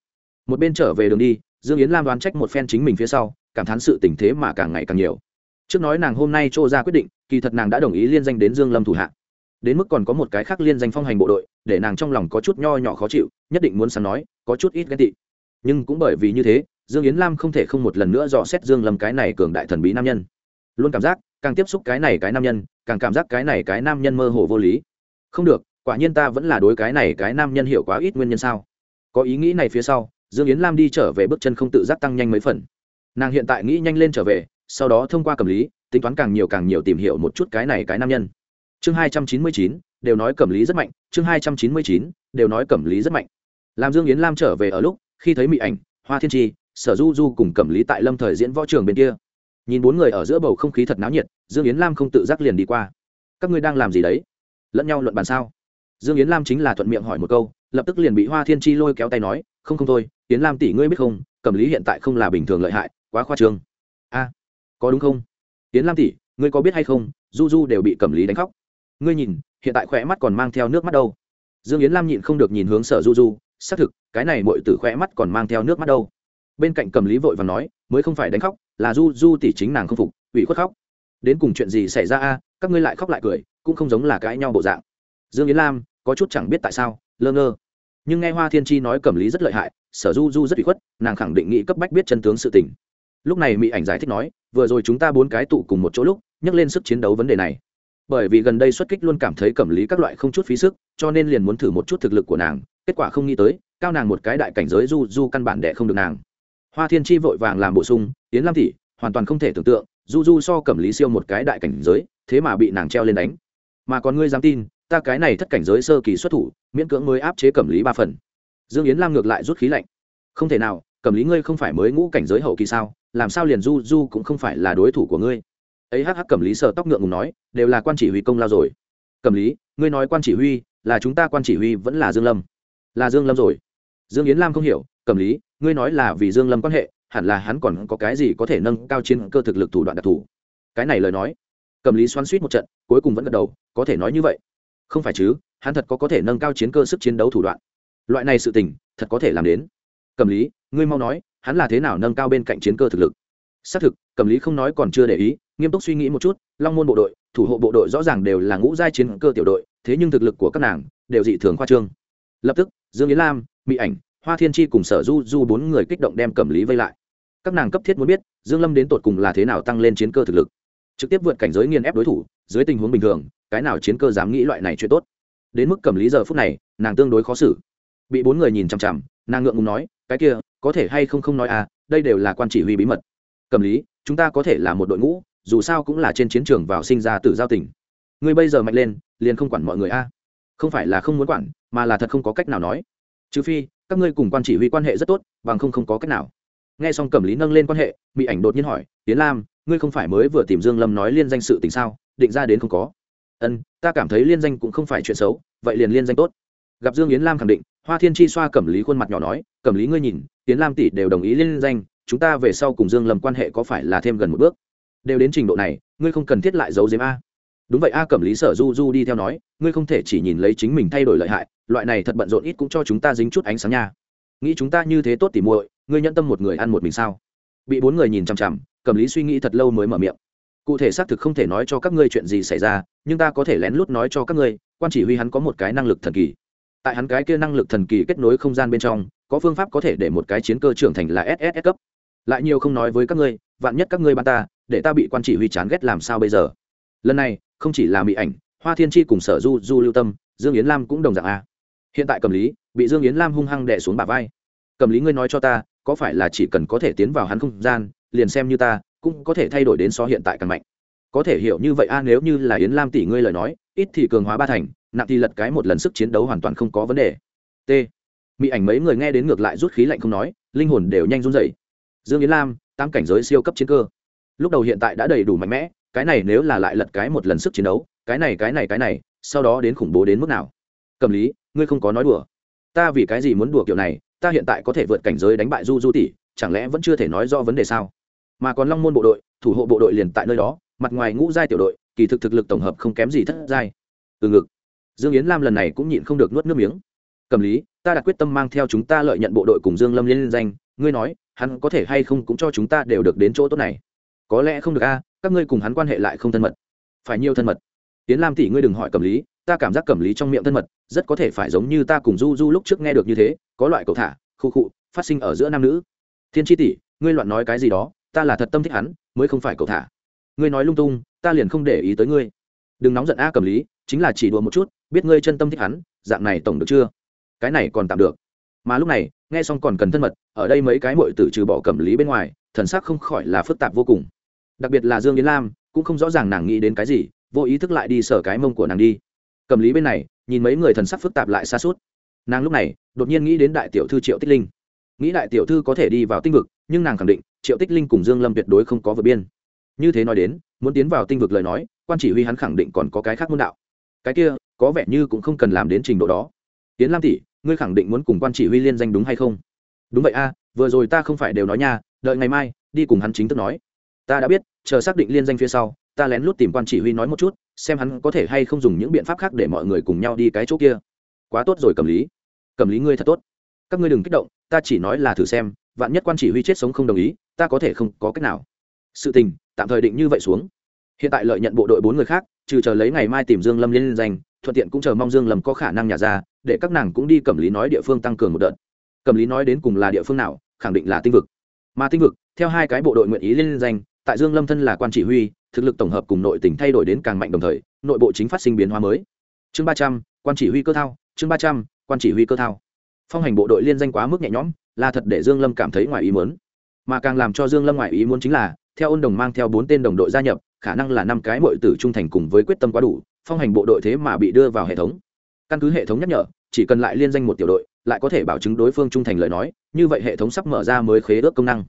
Một bên trở về đường đi, dương yến lam đoán trách một phen chính mình phía sau, cảm thán sự tình thế mà càng ngày càng nhiều. Trước nói nàng hôm nay trô ra quyết định, kỳ thật nàng đã đồng ý liên danh đến dương lâm thủ hạ. Đến mức còn có một cái khác liên danh phong hành bộ đội, để nàng trong lòng có chút nho nhỏ khó chịu, nhất định muốn sáng nói, có chút ít ghen tị. Nhưng cũng bởi vì như thế dương yến lam không thể không một lần nữa dò xét dương lâm cái này cường đại thần bí nam nhân. Luôn cảm giác, càng tiếp xúc cái này cái nam nhân, càng cảm giác cái này cái nam nhân mơ hồ vô lý. Không được, quả nhiên ta vẫn là đối cái này cái nam nhân hiểu quá ít nguyên nhân sao? Có ý nghĩ này phía sau, dương yến lam đi trở về bước chân không tự giác tăng nhanh mấy phần. Nàng hiện tại nghĩ nhanh lên trở về, sau đó thông qua cầm lý, tính toán càng nhiều càng nhiều tìm hiểu một chút cái này cái nam nhân. Chương hai trăm chín mươi chín, đều nói cẩm lý rất mạnh, chương hai trăm chín mươi chín, đều nói cẩm lý rất mạnh. Làm dương yến lam trở về ở lúc, khi thấy mỹ ảnh, hoa thiên tri sở du du cùng cẩm lý tại lâm thời diễn võ trường bên kia. Nhìn bốn người ở giữa bầu không khí thật náo nhiệt, dương yến lam không tự giác liền đi qua. Các ngươi đang làm gì đấy? Lẫn nhau luận bàn sao? Dương yến lam chính là thuận miệng hỏi một câu, lập tức liền bị hoa thiên chi lôi kéo tay nói, không không thôi, yến lam tỷ ngươi biết không, cẩm lý hiện tại không là bình thường lợi hại, quá khoa trương. A, có đúng không? Yến lam tỷ, ngươi có biết hay không, du du đều bị cẩm lý đánh khóc. Ngươi nhìn, hiện tại khỏe mắt còn mang theo nước mắt đâu. Dương yến lam nhịn không được nhìn hướng sở du du, xác thực, cái này mọi từ khỏe mắt còn mang theo nước mắt đâu bên cạnh cầm lý vội và nói, mới không phải đánh khóc, là du du tỷ chính nàng không phục, ủy khuất khóc. Đến cùng chuyện gì xảy ra a, các ngươi lại khóc lại cười, cũng không giống là cãi nhau bộ dạng. Dương yến lam, có chút chẳng biết tại sao, lơ ngơ. Nhưng nghe hoa thiên chi nói cẩm lý rất lợi hại, sở du du rất ủy khuất, nàng khẳng định nghĩ cấp bách biết chân tướng sự tình. Lúc này mỹ ảnh giải thích nói, vừa rồi chúng ta bốn cái tụ cùng một chỗ lúc, nhắc lên sức chiến đấu vấn đề này. Bởi vì gần đây xuất kích luôn cảm thấy cẩm lý các loại không chút phí sức, cho nên liền muốn thử một chút thực lực của nàng, kết quả không nghĩ tới, cao nàng một cái đại cảnh giới du du căn bản đẻ không được nàng hoa thiên chi vội vàng làm bổ sung, yến lam thị hoàn toàn không thể tưởng tượng, du du so cẩm lý siêu một cái đại cảnh giới, thế mà bị nàng treo lên đánh. Mà còn ngươi dám tin, ta cái này thất cảnh giới sơ kỳ xuất thủ, miễn cưỡng mới áp chế cẩm lý ba phần. Dương yến lam ngược lại rút khí lạnh. Không thể nào, cẩm lý ngươi không phải mới ngũ cảnh giới hậu kỳ sao, làm sao liền du du cũng không phải là đối thủ của ngươi? Ấy hắc hắc cẩm lý sợ tóc ngượng ngùng nói, đều là quan chỉ huy công lao rồi. Cẩm lý, ngươi nói quan chỉ huy, là chúng ta quan chỉ huy vẫn là dương lâm. Là dương lâm rồi dương yến lam không hiểu, cẩm lý, ngươi nói là vì dương lâm quan hệ, hẳn là hắn còn có cái gì có thể nâng cao chiến cơ thực lực thủ đoạn đặc thù? Cái này lời nói, cẩm lý xoắn suýt một trận, cuối cùng vẫn gật đầu, có thể nói như vậy. Không phải chứ, hắn thật có có thể nâng cao chiến cơ sức chiến đấu thủ đoạn. Loại này sự tình, thật có thể làm đến. Cầm lý, ngươi mau nói, hắn là thế nào nâng cao bên cạnh chiến cơ thực lực? Xác thực cầm lý không nói còn chưa để ý, nghiêm túc suy nghĩ một chút, long môn bộ đội, thủ hộ bộ đội rõ ràng đều là ngũ giai chiến cơ tiểu đội, thế nhưng thực lực của các nàng đều dị thường khoa trương. Lập tức, dương yến lam mỹ ảnh, hoa thiên chi cùng sở du du bốn người kích động đem cầm lý vây lại. Các nàng cấp thiết muốn biết, dương lâm đến tột cùng là thế nào tăng lên chiến cơ thực lực. Trực tiếp vượt cảnh giới nghiền ép đối thủ, dưới tình huống bình thường, cái nào chiến cơ dám nghĩ loại này chuyện tốt. Đến mức cầm lý giờ phút này, nàng tương đối khó xử. Bị bốn người nhìn chằm chằm, nàng ngượng ngùng nói, cái kia, có thể hay không không nói à đây đều là quan chỉ huy bí mật. Cầm lý, chúng ta có thể là một đội ngũ, dù sao cũng là trên chiến trường vào sinh ra tử giao tình. Ngươi bây giờ mạnh lên, liền không quản mọi người a. À. không phải là không muốn quản, mà là thật không có cách nào nói trừ phi, các ngươi cùng quan chỉ huy quan hệ rất tốt, bằng không không có cách nào. Nghe xong cẩm lý nâng lên quan hệ mỹ ảnh đột nhiên hỏi, tiến lam, ngươi không phải mới vừa tìm dương lâm nói liên danh sự tình sao? Định ra đến không có. Ân, ta cảm thấy liên danh cũng không phải chuyện xấu, vậy liền liên danh tốt. Gặp dương yến lam khẳng định, hoa thiên chi xoa cẩm lý khuôn mặt nhỏ nói, cẩm lý ngươi nhìn, tiến lam tỷ đều đồng ý liên danh, chúng ta về sau cùng dương lâm quan hệ có phải là thêm gần một bước? Đều đến trình độ này, ngươi không cần thiết lại giấu giếm a đúng vậy, a cẩm lý sở du du đi theo nói, ngươi không thể chỉ nhìn lấy chính mình thay đổi lợi hại, loại này thật bận rộn ít cũng cho chúng ta dính chút ánh sáng nha. Nghĩ chúng ta như thế tốt tỉ muội, ngươi nhận tâm một người ăn một mình sao? Bị bốn người nhìn chằm chằm, cẩm lý suy nghĩ thật lâu mới mở miệng. Cụ thể xác thực không thể nói cho các ngươi chuyện gì xảy ra, nhưng ta có thể lén lút nói cho các ngươi, quan chỉ huy hắn có một cái năng lực thần kỳ. Tại hắn cái kia năng lực thần kỳ kết nối không gian bên trong, có phương pháp có thể để một cái chiến cơ trưởng thành là ss cấp. Lại nhiều không nói với các ngươi, vạn nhất các ngươi ban ta, để ta bị quan chỉ huy chán ghét làm sao bây giờ? Lần này không chỉ là mỹ ảnh, hoa thiên chi cùng sở du du lưu tâm, dương yến lam cũng đồng dạng a. Hiện tại cầm lý bị dương yến lam hung hăng đẻ xuống bả vai. Cầm lý ngươi nói cho ta, có phải là chỉ cần có thể tiến vào hắn không gian, liền xem như ta, cũng có thể thay đổi đến so hiện tại càng mạnh. Có thể hiểu như vậy a, nếu như là yến lam tỷ ngươi lời nói, ít thì cường hóa ba thành, nặng thì lật cái một lần sức chiến đấu hoàn toàn không có vấn đề. T. Mỹ ảnh mấy người nghe đến ngược lại rút khí lạnh không nói, linh hồn đều nhanh run dậy dương yến lam tam cảnh giới siêu cấp chiến cơ. Lúc đầu hiện tại đã đầy đủ mạnh mẽ cái này nếu là lại lật cái một lần sức chiến đấu, cái này cái này cái này, sau đó đến khủng bố đến mức nào? Cầm lý, ngươi không có nói đùa. Ta vì cái gì muốn đùa kiểu này, ta hiện tại có thể vượt cảnh giới đánh bại du du tỷ, chẳng lẽ vẫn chưa thể nói do vấn đề sao? Mà còn long môn bộ đội, thủ hộ bộ đội liền tại nơi đó, mặt ngoài ngũ giai tiểu đội, kỳ thực thực lực tổng hợp không kém gì thất giai. Từ ngực. Dương yến lam lần này cũng nhịn không được nuốt nước miếng. Cầm lý, ta đã quyết tâm mang theo chúng ta lợi nhận bộ đội cùng dương lâm liên danh, ngươi nói, hắn có thể hay không cũng cho chúng ta đều được đến chỗ tốt này. Có lẽ không được a các ngươi cùng hắn quan hệ lại không thân mật. Phải nhiều thân mật. Tiến lam tỷ ngươi đừng hỏi cầm lý, ta cảm giác cầm lý trong miệng thân mật, rất có thể phải giống như ta cùng du du lúc trước nghe được như thế, có loại cầu thả, khu khụ phát sinh ở giữa nam nữ. Thiên tri tỷ, ngươi loạn nói cái gì đó, ta là thật tâm thích hắn, mới không phải cầu thả. Ngươi nói lung tung, ta liền không để ý tới ngươi. Đừng nóng giận a cầm lý, chính là chỉ đùa một chút, biết ngươi chân tâm thích hắn, dạng này tổng được chưa? Cái này còn tạm được. Mà lúc này, nghe xong còn cần thân mật, ở đây mấy cái mội tử trừ bỏ cầm lý bên ngoài, thần sắc không khỏi là phức tạp vô cùng đặc biệt là dương yến lam, cũng không rõ ràng nàng nghĩ đến cái gì, vô ý thức lại đi sở cái mông của nàng đi. Cầm lý bên này, nhìn mấy người thần sắc phức tạp lại xa suốt. Nàng lúc này, đột nhiên nghĩ đến đại tiểu thư triệu tích linh. Nghĩ đại tiểu thư có thể đi vào tinh vực, nhưng nàng khẳng định, triệu tích linh cùng dương lâm tuyệt đối không có vượt biên. Như thế nói đến, muốn tiến vào tinh vực lời nói, quan chỉ huy hắn khẳng định còn có cái khác môn đạo. Cái kia, có vẻ như cũng không cần làm đến trình độ đó. Tiến lam tỷ, ngươi khẳng định muốn cùng quan chỉ huy liên danh đúng hay không? Đúng vậy a, vừa rồi ta không phải đều nói nha, đợi ngày mai, đi cùng hắn chính thức nói. Ta đã biết chờ xác định liên danh phía sau, ta lén lút tìm quan chỉ huy nói một chút, xem hắn có thể hay không dùng những biện pháp khác để mọi người cùng nhau đi cái chỗ kia. Quá tốt rồi cầm lý. Cầm lý ngươi thật tốt. Các ngươi đừng kích động, ta chỉ nói là thử xem, vạn nhất quan chỉ huy chết sống không đồng ý, ta có thể không có cách nào. Sự tình, tạm thời định như vậy xuống. Hiện tại lợi nhận bộ đội bốn người khác, trừ chờ lấy ngày mai tìm dương lâm liên danh, thuận tiện cũng chờ mong dương lâm có khả năng nhả ra, để các nàng cũng đi cầm lý nói địa phương tăng cường một đợt. Cầm lý nói đến cùng là địa phương nào, khẳng định là tinh vực. Mà tinh vực, theo hai cái bộ đội nguyện ý liên danh tại dương lâm thân là quan chỉ huy, thực lực tổng hợp cùng nội tỉnh thay đổi đến càng mạnh đồng thời, nội bộ chính phát sinh biến hóa mới. Chương ba trăm, quan chỉ huy cơ thao, chương ba trăm, quan chỉ huy cơ thao. Phong hành bộ đội liên danh quá mức nhẹ nhõm, là thật để dương lâm cảm thấy ngoài ý muốn. Mà càng làm cho dương lâm ngoài ý muốn chính là, theo ôn đồng mang theo bốn tên đồng đội gia nhập, khả năng là năm cái mọi tử trung thành cùng với quyết tâm quá đủ, phong hành bộ đội thế mà bị đưa vào hệ thống. Căn cứ hệ thống nhắc nhở, chỉ cần lại liên danh một tiểu đội, lại có thể bảo chứng đối phương trung thành lời nói, như vậy hệ thống sắp mở ra mới khế ước công năng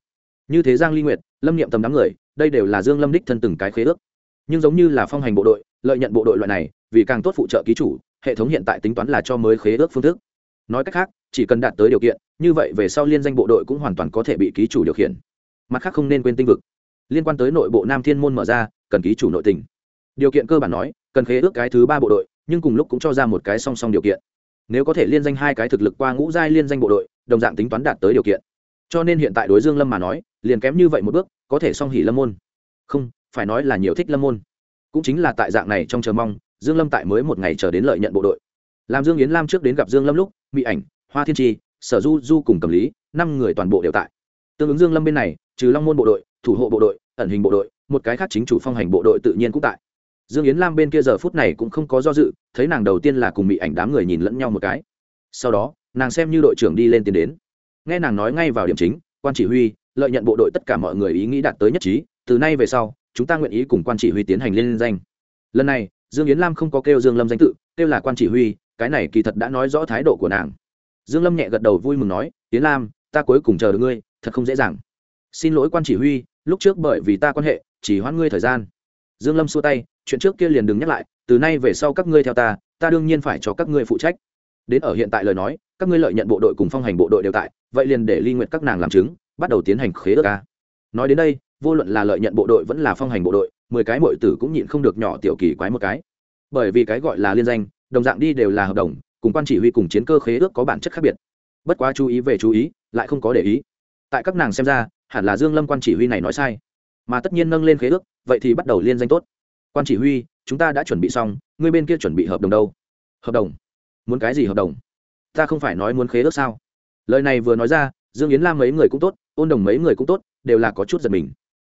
như thế giang ly nguyệt, lâm niệm tầm đám người, đây đều là dương lâm đích thân từng cái khế ước. Nhưng giống như là phong hành bộ đội, lợi nhận bộ đội loại này, vì càng tốt phụ trợ ký chủ, hệ thống hiện tại tính toán là cho mới khế ước phương thức. Nói cách khác, chỉ cần đạt tới điều kiện, như vậy về sau liên danh bộ đội cũng hoàn toàn có thể bị ký chủ điều khiển. Mặt khác không nên quên tinh vực. Liên quan tới nội bộ nam thiên môn mở ra, cần ký chủ nội tình. Điều kiện cơ bản nói, cần khế ước cái thứ ba bộ đội, nhưng cùng lúc cũng cho ra một cái song song điều kiện. Nếu có thể liên danh hai cái thực lực qua ngũ giai liên danh bộ đội, đồng dạng tính toán đạt tới điều kiện cho nên hiện tại đối dương lâm mà nói, liền kém như vậy một bước, có thể song hỉ lâm môn. Không, phải nói là nhiều thích lâm môn. Cũng chính là tại dạng này trong chờ mong, dương lâm tại mới một ngày chờ đến lợi nhận bộ đội. Làm dương yến lam trước đến gặp dương lâm lúc mỹ ảnh, hoa thiên tri sở du du cùng cầm lý, năm người toàn bộ đều tại. Tương ứng dương lâm bên này, trừ long môn bộ đội, thủ hộ bộ đội, ẩn hình bộ đội, một cái khác chính chủ phong hành bộ đội tự nhiên cũng tại. Dương yến lam bên kia giờ phút này cũng không có do dự, thấy nàng đầu tiên là cùng mỹ ảnh đám người nhìn lẫn nhau một cái. Sau đó, nàng xem như đội trưởng đi lên tiến đến nghe nàng nói ngay vào điểm chính, quan chỉ huy lợi nhận bộ đội tất cả mọi người ý nghĩ đạt tới nhất trí, từ nay về sau, chúng ta nguyện ý cùng quan chỉ huy tiến hành liên danh. Lần này, dương yến lam không có kêu dương lâm danh tự, kêu là quan chỉ huy, cái này kỳ thật đã nói rõ thái độ của nàng. Dương lâm nhẹ gật đầu vui mừng nói, yến lam, ta cuối cùng chờ được ngươi, thật không dễ dàng. Xin lỗi quan chỉ huy, lúc trước bởi vì ta quan hệ, chỉ hoãn ngươi thời gian. Dương lâm xua tay, chuyện trước kia liền đừng nhắc lại, từ nay về sau các ngươi theo ta ta đương nhiên phải cho các ngươi phụ trách đến ở hiện tại lời nói, các ngươi lợi nhận bộ đội cùng phong hành bộ đội đều tại, vậy liền để ly nguyện các nàng làm chứng, bắt đầu tiến hành khế ước ca. Nói đến đây, vô luận là lợi nhận bộ đội vẫn là phong hành bộ đội, mười cái mọi tử cũng nhịn không được nhỏ tiểu kỳ quái một cái. Bởi vì cái gọi là liên danh, đồng dạng đi đều là hợp đồng, cùng quan chỉ huy cùng chiến cơ khế ước có bản chất khác biệt. Bất quá chú ý về chú ý, lại không có để ý. Tại các nàng xem ra, hẳn là dương lâm quan chỉ huy này nói sai. Mà tất nhiên nâng lên khế ước, vậy thì bắt đầu liên danh tốt. Quan chỉ huy, chúng ta đã chuẩn bị xong ngươi bên kia chuẩn bị hợp đồng đâu? Hợp đồng muốn cái gì hợp đồng? Ta không phải nói muốn khế ước sao? Lời này vừa nói ra, dương yến lam mấy người cũng tốt, ôn đồng mấy người cũng tốt, đều là có chút giật mình.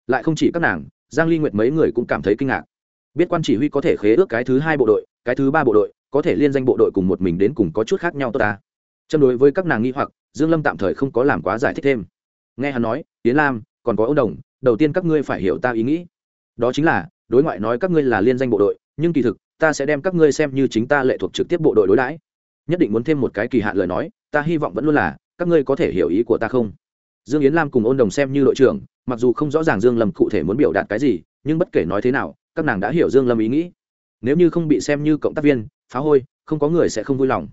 Lại không chỉ các nàng, giang ly nguyệt mấy người cũng cảm thấy kinh ngạc. Biết quan chỉ huy có thể khế ước cái thứ hai bộ đội, cái thứ ba bộ đội, có thể liên danh bộ đội cùng một mình đến cùng có chút khác nhau tốt ta. Châm đối với các nàng nghi hoặc, dương lâm tạm thời không có làm quá giải thích thêm. Nghe hắn nói, yến lam, còn có ôn đồng, đầu tiên các ngươi phải hiểu ta ý nghĩ. Đó chính là, đối ngoại nói các ngươi là liên danh bộ đội, nhưng kỳ thực ta sẽ đem các ngươi xem như chính ta lệ thuộc trực tiếp bộ đội đối đãi. Nhất định muốn thêm một cái kỳ hạn lời nói, ta hy vọng vẫn luôn là, các ngươi có thể hiểu ý của ta không? Dương yến lam cùng ôn đồng xem như đội trưởng, mặc dù không rõ ràng dương lâm cụ thể muốn biểu đạt cái gì, nhưng bất kể nói thế nào, các nàng đã hiểu dương lâm ý nghĩ. Nếu như không bị xem như cộng tác viên, phá hôi, không có người sẽ không vui lòng.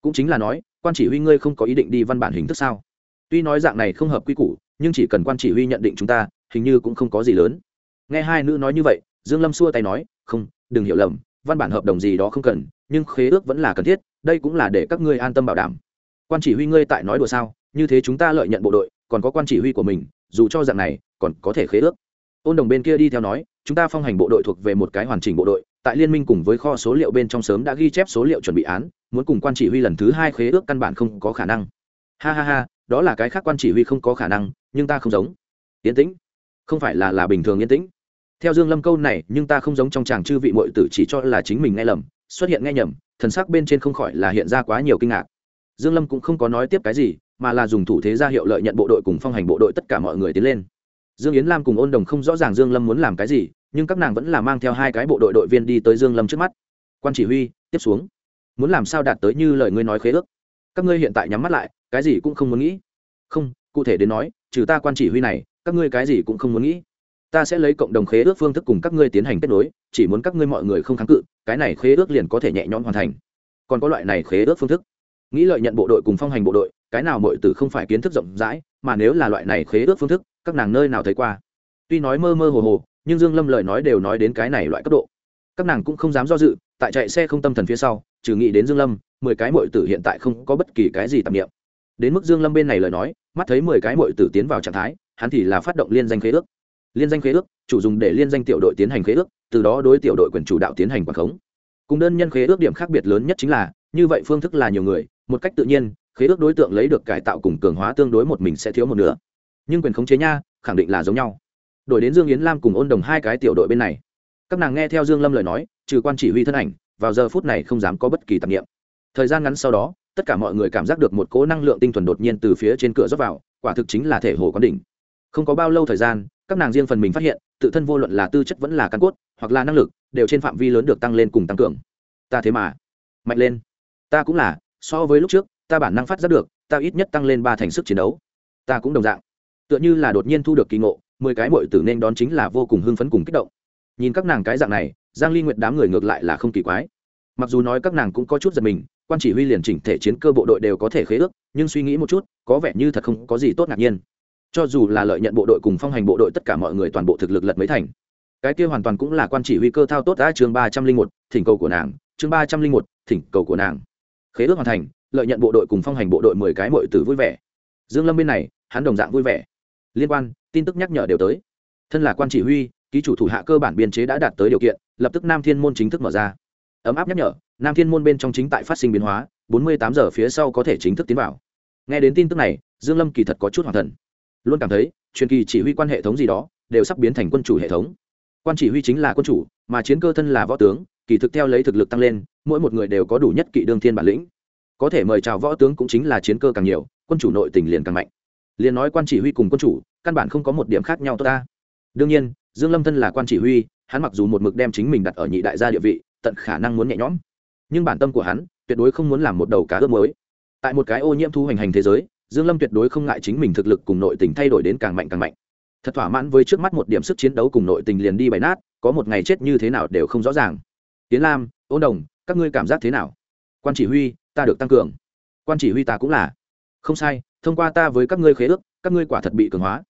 Cũng chính là nói, quan chỉ huy ngươi không có ý định đi văn bản hình thức sao? Tuy nói dạng này không hợp quy củ, nhưng chỉ cần quan chỉ huy nhận định chúng ta, hình như cũng không có gì lớn. Nghe hai nữ nói như vậy, dương lâm xua tay nói, không, đừng hiểu lầm văn bản hợp đồng gì đó không cần, nhưng khế ước vẫn là cần thiết, đây cũng là để các ngươi an tâm bảo đảm. Quan chỉ huy ngươi tại nói đùa sao, như thế chúng ta lợi nhận bộ đội, còn có quan chỉ huy của mình, dù cho dạng này, còn có thể khế ước. Ôn đồng bên kia đi theo nói, chúng ta phong hành bộ đội thuộc về một cái hoàn chỉnh bộ đội, tại liên minh cùng với kho số liệu bên trong sớm đã ghi chép số liệu chuẩn bị án, muốn cùng quan chỉ huy lần thứ hai khế ước căn bản không có khả năng. Ha ha ha, đó là cái khác quan chỉ huy không có khả năng, nhưng ta không giống. Yên tĩnh. Không phải là là bình thường yên tĩnh theo dương lâm câu này, nhưng ta không giống trong chàng chư vị muội tử chỉ cho là chính mình nghe lầm, xuất hiện nghe nhầm, thần sắc bên trên không khỏi là hiện ra quá nhiều kinh ngạc. Dương lâm cũng không có nói tiếp cái gì, mà là dùng thủ thế ra hiệu lợi nhận bộ đội cùng phong hành bộ đội tất cả mọi người tiến lên. Dương yến lam cùng ôn đồng không rõ ràng dương lâm muốn làm cái gì, nhưng các nàng vẫn là mang theo hai cái bộ đội đội viên đi tới dương lâm trước mắt. Quan chỉ huy, tiếp xuống. Muốn làm sao đạt tới như lời ngươi nói khế ước? Các ngươi hiện tại nhắm mắt lại, cái gì cũng không muốn nghĩ. Không, cụ thể đến nói, trừ ta quan chỉ huy này, các ngươi cái gì cũng không muốn nghĩ ta sẽ lấy cộng đồng khế ước phương thức cùng các ngươi tiến hành kết nối, chỉ muốn các ngươi mọi người không kháng cự, cái này khế ước liền có thể nhẹ nhõm hoàn thành. Còn có loại này khế ước phương thức. Nghĩ lợi nhận bộ đội cùng phong hành bộ đội, cái nào mọi tử không phải kiến thức rộng rãi, mà nếu là loại này khế ước phương thức, các nàng nơi nào thấy qua? Tuy nói mơ mơ hồ hồ, nhưng dương lâm lời nói đều nói đến cái này loại cấp độ. Các nàng cũng không dám do dự, tại chạy xe không tâm thần phía sau, trừ nghĩ đến dương lâm, mười cái mọi tử hiện tại không có bất kỳ cái gì tạp niệm. Đến mức dương lâm bên này lời nói, mắt thấy mười cái mọi tử tiến vào trạng thái, hắn thì là phát động liên danh khế ước liên danh khế ước, chủ dùng để liên danh tiểu đội tiến hành khế ước, từ đó đối tiểu đội quyền chủ đạo tiến hành quản khống. Cùng đơn nhân khế ước điểm khác biệt lớn nhất chính là, như vậy phương thức là nhiều người, một cách tự nhiên, khế ước đối tượng lấy được cải tạo cùng cường hóa tương đối một mình sẽ thiếu một nửa. Nhưng quyền khống chế nha, khẳng định là giống nhau. Đổi đến dương yến lam cùng ôn đồng hai cái tiểu đội bên này. Các nàng nghe theo dương lâm lời nói, trừ quan chỉ huy thân ảnh, vào giờ phút này không dám có bất kỳ tạp nghiệm thời gian ngắn sau đó, tất cả mọi người cảm giác được một cỗ năng lượng tinh thuần đột nhiên từ phía trên cửa rót vào, quả thực chính là thể hồ quán đỉnh. Không có bao lâu thời gian các nàng riêng phần mình phát hiện, tự thân vô luận là tư chất vẫn là căn cốt, hoặc là năng lực, đều trên phạm vi lớn được tăng lên cùng tăng cường. Ta thế mà, mạnh lên. Ta cũng là, so với lúc trước, ta bản năng phát giác được, ta ít nhất tăng lên ba thành sức chiến đấu. Ta cũng đồng dạng. Tựa như là đột nhiên thu được kỳ ngộ, mười cái mội tử nên đón chính là vô cùng hưng phấn cùng kích động. Nhìn các nàng cái dạng này, giang ly nguyện đám người ngược lại là không kỳ quái. Mặc dù nói các nàng cũng có chút giật mình, quan chỉ huy liền chỉnh thể chiến cơ bộ đội đều có thể khế ước, nhưng suy nghĩ một chút, có vẻ như thật không có gì tốt ngạc nhiên cho dù là lợi nhận bộ đội cùng phong hành bộ đội tất cả mọi người toàn bộ thực lực lật mấy thành. Cái kia hoàn toàn cũng là quan chỉ huy cơ thao tốt đã chương ba trăm linh một, thỉnh cầu của nàng, chương ba trăm linh một, thỉnh cầu của nàng. Khế ước hoàn thành, lợi nhận bộ đội cùng phong hành bộ đội mười cái mọi tử vui vẻ. Dương lâm bên này, hắn đồng dạng vui vẻ. Liên quan, tin tức nhắc nhở đều tới. Thân là quan chỉ huy, ký chủ thủ hạ cơ bản biên chế đã đạt tới điều kiện, lập tức nam thiên môn chính thức mở ra. Ấm áp nhắc nhở, nam thiên môn bên trong chính tại phát sinh biến hóa, bốn mươi tám giờ phía sau có thể chính thức tiến vào. Nghe đến tin tức này, dương lâm kỳ thật có chút hoàng thần luôn cảm thấy, truyền kỳ chỉ huy quan hệ thống gì đó, đều sắp biến thành quân chủ hệ thống. Quan chỉ huy chính là quân chủ, mà chiến cơ thân là võ tướng, kỳ thực theo lấy thực lực tăng lên, mỗi một người đều có đủ nhất kỵ đương thiên bản lĩnh. Có thể mời chào võ tướng cũng chính là chiến cơ càng nhiều, quân chủ nội tình liền càng mạnh. Liền nói quan chỉ huy cùng quân chủ, căn bản không có một điểm khác nhau tốt ta. Đương nhiên, dương lâm thân là quan chỉ huy, hắn mặc dù một mực đem chính mình đặt ở nhị đại gia địa vị, tận khả năng muốn nhẹ nhõm. Nhưng bản tâm của hắn, tuyệt đối không muốn làm một đầu cá ướp mới tại một cái ô nhiễm thu hoành hành thế giới dương lâm tuyệt đối không ngại chính mình thực lực cùng nội tình thay đổi đến càng mạnh càng mạnh. Thật thỏa mãn với trước mắt một điểm sức chiến đấu cùng nội tình liền đi bày nát, có một ngày chết như thế nào đều không rõ ràng. Tiến lam, ôn đồng, các ngươi cảm giác thế nào? Quan chỉ huy, ta được tăng cường. Quan chỉ huy ta cũng là. Không sai, thông qua ta với các ngươi khế ước, các ngươi quả thật bị cường hóa.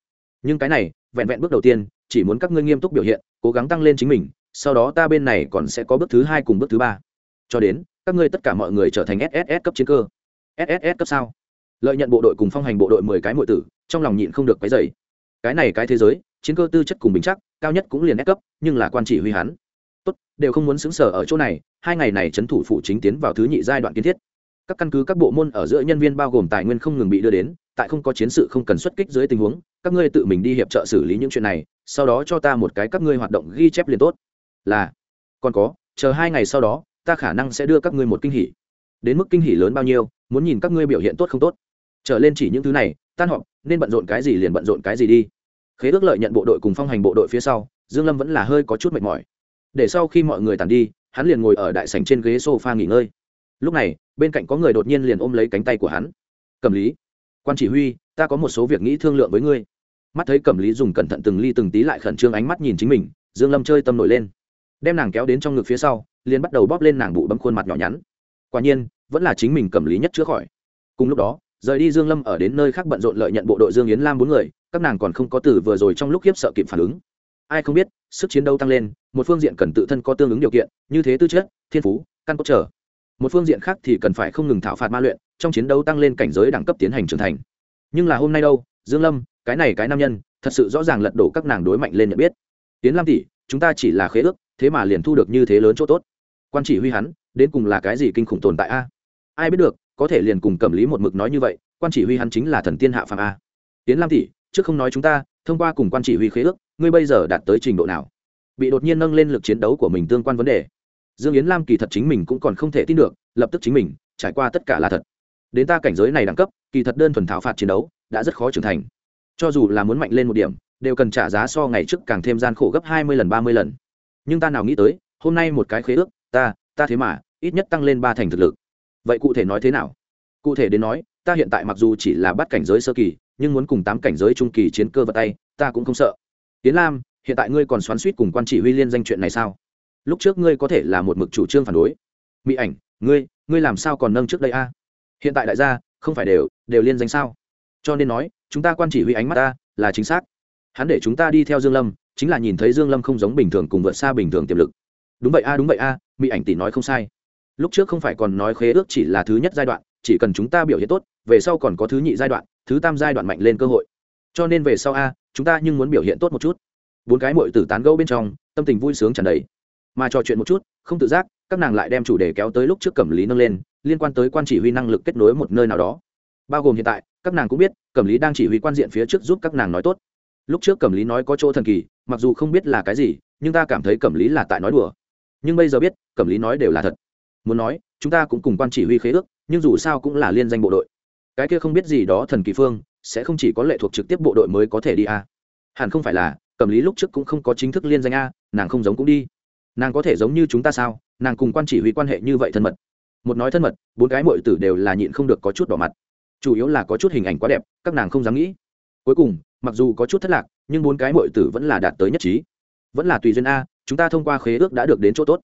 Nhưng cái này, vẹn vẹn bước đầu tiên, chỉ muốn các ngươi nghiêm túc biểu hiện, cố gắng tăng lên chính mình, sau đó ta bên này còn sẽ có bước thứ hai cùng bước thứ ba. Cho đến, các ngươi tất cả mọi người trở thành sss cấp chiến cơ. Sss cấp sao? Lợi nhận bộ đội cùng phong hành bộ đội mười cái mọi tử, trong lòng nhịn không được cái dày cái này cái thế giới, chiến cơ tư chất cùng bình chắc, cao nhất cũng liền ép cấp, nhưng là quan chỉ huy hắn. Tốt, đều không muốn xứng sở ở chỗ này, hai ngày này trấn thủ phụ chính tiến vào thứ nhị giai đoạn kiến thiết. Các căn cứ, các bộ môn ở giữa nhân viên bao gồm tài nguyên không ngừng bị đưa đến, tại không có chiến sự không cần xuất kích dưới tình huống, các ngươi tự mình đi hiệp trợ xử lý những chuyện này, sau đó cho ta một cái các ngươi hoạt động ghi chép liền tốt. Là, còn có, chờ hai ngày sau đó, ta khả năng sẽ đưa các ngươi một kinh hỉ. Đến mức kinh hỉ lớn bao nhiêu, muốn nhìn các ngươi biểu hiện tốt không tốt trở lên chỉ những thứ này, tan họp, nên bận rộn cái gì liền bận rộn cái gì đi. Khế ước lợi nhận bộ đội cùng phong hành bộ đội phía sau, dương lâm vẫn là hơi có chút mệt mỏi. Để sau khi mọi người tàn đi, hắn liền ngồi ở đại sảnh trên ghế sofa nghỉ ngơi. Lúc này, bên cạnh có người đột nhiên liền ôm lấy cánh tay của hắn. Cầm lý, quan chỉ huy, ta có một số việc nghĩ thương lượng với ngươi. Mắt thấy cẩm lý dùng cẩn thận từng ly từng tí lại khẩn trương ánh mắt nhìn chính mình, dương lâm chơi tâm nổi lên. Đem nàng kéo đến trong ngực phía sau, liền bắt đầu bóp lên nàng bụ bấm khuôn mặt nhỏ nhắn. Quả nhiên, vẫn là chính mình cẩm lý nhất chữa khỏi. Cùng lúc đó rời đi dương lâm ở đến nơi khác bận rộn lợi nhận bộ đội dương yến lam bốn người, các nàng còn không có từ vừa rồi trong lúc khiếp sợ kịp phản ứng. Ai không biết, sức chiến đấu tăng lên, một phương diện cần tự thân có tương ứng điều kiện, như thế tư chất, thiên phú, căn cốt trở. Một phương diện khác thì cần phải không ngừng thảo phạt ma luyện, trong chiến đấu tăng lên cảnh giới đẳng cấp tiến hành trưởng thành. Nhưng là hôm nay đâu, dương lâm, cái này cái nam nhân, thật sự rõ ràng lật đổ các nàng đối mạnh lên nhận biết. Tiến lam tỷ, chúng ta chỉ là khế ước, thế mà liền thu được như thế lớn chỗ tốt. Quan chỉ huy hắn, đến cùng là cái gì kinh khủng tồn tại a? Ai biết được có thể liền cùng cẩm lý một mực nói như vậy, quan chỉ huy hắn chính là thần tiên hạ phàm a. Tiến lam tỷ, trước không nói chúng ta, thông qua cùng quan chỉ huy khế ước, ngươi bây giờ đạt tới trình độ nào? Bị đột nhiên nâng lên lực chiến đấu của mình tương quan vấn đề. Dương yến lam kỳ thật chính mình cũng còn không thể tin được, lập tức chính mình, trải qua tất cả là thật. Đến ta cảnh giới này đẳng cấp, kỳ thật đơn thuần thảo phạt chiến đấu, đã rất khó trưởng thành. Cho dù là muốn mạnh lên một điểm, đều cần trả giá so ngày trước càng thêm gian khổ gấp hai mươi lần, ba mươi lần. Nhưng ta nào nghĩ tới, hôm nay một cái khế ước, ta ta thế mà, ít nhất tăng lên ba thành thực lực vậy cụ thể nói thế nào? Cụ thể đến nói, ta hiện tại mặc dù chỉ là bắt cảnh giới sơ kỳ, nhưng muốn cùng tám cảnh giới trung kỳ chiến cơ vật tay, ta cũng không sợ. Tiến lam, hiện tại ngươi còn xoắn suýt cùng quan chỉ huy liên danh chuyện này sao? Lúc trước ngươi có thể là một mực chủ trương phản đối. Mỹ ảnh, ngươi ngươi làm sao còn nâng trước đây a? Hiện tại đại gia, không phải đều đều liên danh sao? Cho nên nói, chúng ta quan chỉ huy ánh mắt ta là chính xác. Hắn để chúng ta đi theo dương lâm, chính là nhìn thấy dương lâm không giống bình thường cùng vượt xa bình thường tiềm lực. Đúng vậy a, đúng vậy a, mỹ ảnh tỷ nói không sai lúc trước không phải còn nói khế ước chỉ là thứ nhất giai đoạn, chỉ cần chúng ta biểu hiện tốt, về sau còn có thứ nhị giai đoạn, thứ tam giai đoạn mạnh lên cơ hội. Cho nên về sau a, chúng ta nhưng muốn biểu hiện tốt một chút. Bốn cái mội tử tán gẫu bên trong, tâm tình vui sướng tràn đầy. Mà trò chuyện một chút, không tự giác, các nàng lại đem chủ đề kéo tới lúc trước cẩm lý nâng lên, liên quan tới quan chỉ huy năng lực kết nối một nơi nào đó. Bao gồm hiện tại, các nàng cũng biết, cẩm lý đang chỉ huy quan diện phía trước giúp các nàng nói tốt. Lúc trước cẩm lý nói có chỗ thần kỳ, mặc dù không biết là cái gì, nhưng ta cảm thấy cẩm lý là tại nói đùa. Nhưng bây giờ biết, cẩm lý nói đều là thật muốn nói, chúng ta cũng cùng quan chỉ huy khế ước, nhưng dù sao cũng là liên danh bộ đội. Cái kia không biết gì đó thần kỳ phương, sẽ không chỉ có lệ thuộc trực tiếp bộ đội mới có thể đi a. Hẳn không phải là cẩm lý lúc trước cũng không có chính thức liên danh a, nàng không giống cũng đi. Nàng có thể giống như chúng ta sao? Nàng cùng quan chỉ huy quan hệ như vậy thân mật. Một nói thân mật, bốn cái mội tử đều là nhịn không được có chút đỏ mặt. Chủ yếu là có chút hình ảnh quá đẹp, các nàng không dám nghĩ. Cuối cùng, mặc dù có chút thất lạc, nhưng bốn cái mội tử vẫn là đạt tới nhất trí. Vẫn là tùy duyên a, chúng ta thông qua khế ước đã được đến chỗ tốt.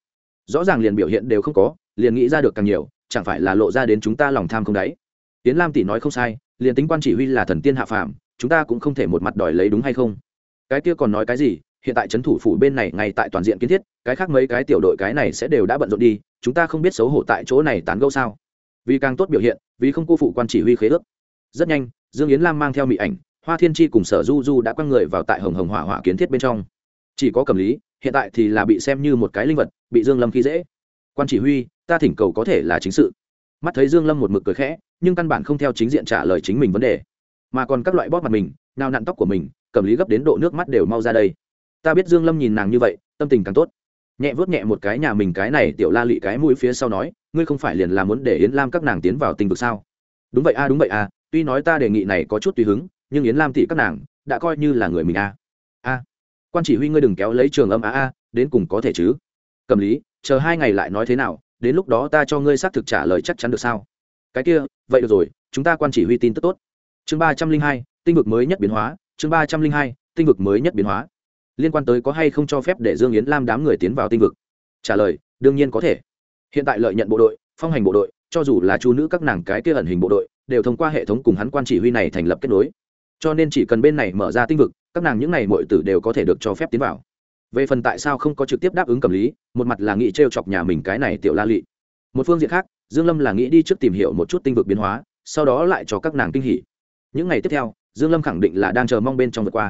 Rõ ràng liền biểu hiện đều không có liền nghĩ ra được càng nhiều, chẳng phải là lộ ra đến chúng ta lòng tham không đáy. Tiến lam tỷ nói không sai, liền tính quan chỉ huy là thần tiên hạ phàm, chúng ta cũng không thể một mặt đòi lấy đúng hay không. Cái kia còn nói cái gì, hiện tại trấn thủ phủ bên này ngay tại toàn diện kiến thiết, cái khác mấy cái tiểu đội cái này sẽ đều đã bận rộn đi, chúng ta không biết xấu hổ tại chỗ này tán gẫu sao. Vì càng tốt biểu hiện, vì không cô phụ quan chỉ huy khế ước. Rất nhanh, dương yến lam mang theo mỹ ảnh, hoa thiên chi cùng sở du du đã quăng người vào tại hồng hồng hỏa hỏa kiến thiết bên trong. Chỉ có cầm lý, hiện tại thì là bị xem như một cái linh vật, bị dương lâm khi dễ. Quan chỉ huy ta thỉnh cầu có thể là chính sự. Mắt thấy dương lâm một mực cười khẽ, nhưng căn bản không theo chính diện trả lời chính mình vấn đề. Mà còn các loại bóp mặt mình, nào nặn tóc của mình, cầm lý gấp đến độ nước mắt đều mau ra đây. Ta biết dương lâm nhìn nàng như vậy, tâm tình càng tốt. Nhẹ vớt nhẹ một cái nhà mình cái này, tiểu la lị cái mũi phía sau nói, ngươi không phải liền là muốn để yến lam các nàng tiến vào tình vực sao? Đúng vậy a, đúng vậy a, tuy nói ta đề nghị này có chút tùy hứng, nhưng yến lam thị các nàng, đã coi như là người mình a. A, quan chỉ huy ngươi đừng kéo lấy trường âm a a, đến cùng có thể chứ? Cầm lý, chờ hai ngày lại nói thế nào đến lúc đó ta cho ngươi xác thực trả lời chắc chắn được sao? Cái kia, vậy được rồi, chúng ta quan chỉ huy tin tức tốt. Chương ba trăm linh hai, tinh vực mới nhất biến hóa, chương ba trăm linh hai, tinh vực mới nhất biến hóa. Liên quan tới có hay không cho phép để dương yến lam đám người tiến vào tinh vực? Trả lời, đương nhiên có thể. Hiện tại lợi nhận bộ đội, phong hành bộ đội, cho dù là chu nữ các nàng cái kia ẩn hình bộ đội, đều thông qua hệ thống cùng hắn quan chỉ huy này thành lập kết nối. Cho nên chỉ cần bên này mở ra tinh vực, các nàng những n à y mọi tử đều có thể được cho phép tiến vào về phần tại sao không có trực tiếp đáp ứng cầm lý, một mặt là nghĩ t r e o chọc nhà mình cái này tiểu la lị. Một phương diện khác, dương lâm là nghĩ đi trước tìm hiểu một chút tinh vực biến hóa, sau đó lại cho các nàng kinh hỉ. Những ngày tiếp theo, dương lâm khẳng định là đang chờ mong bên trong vượt qua.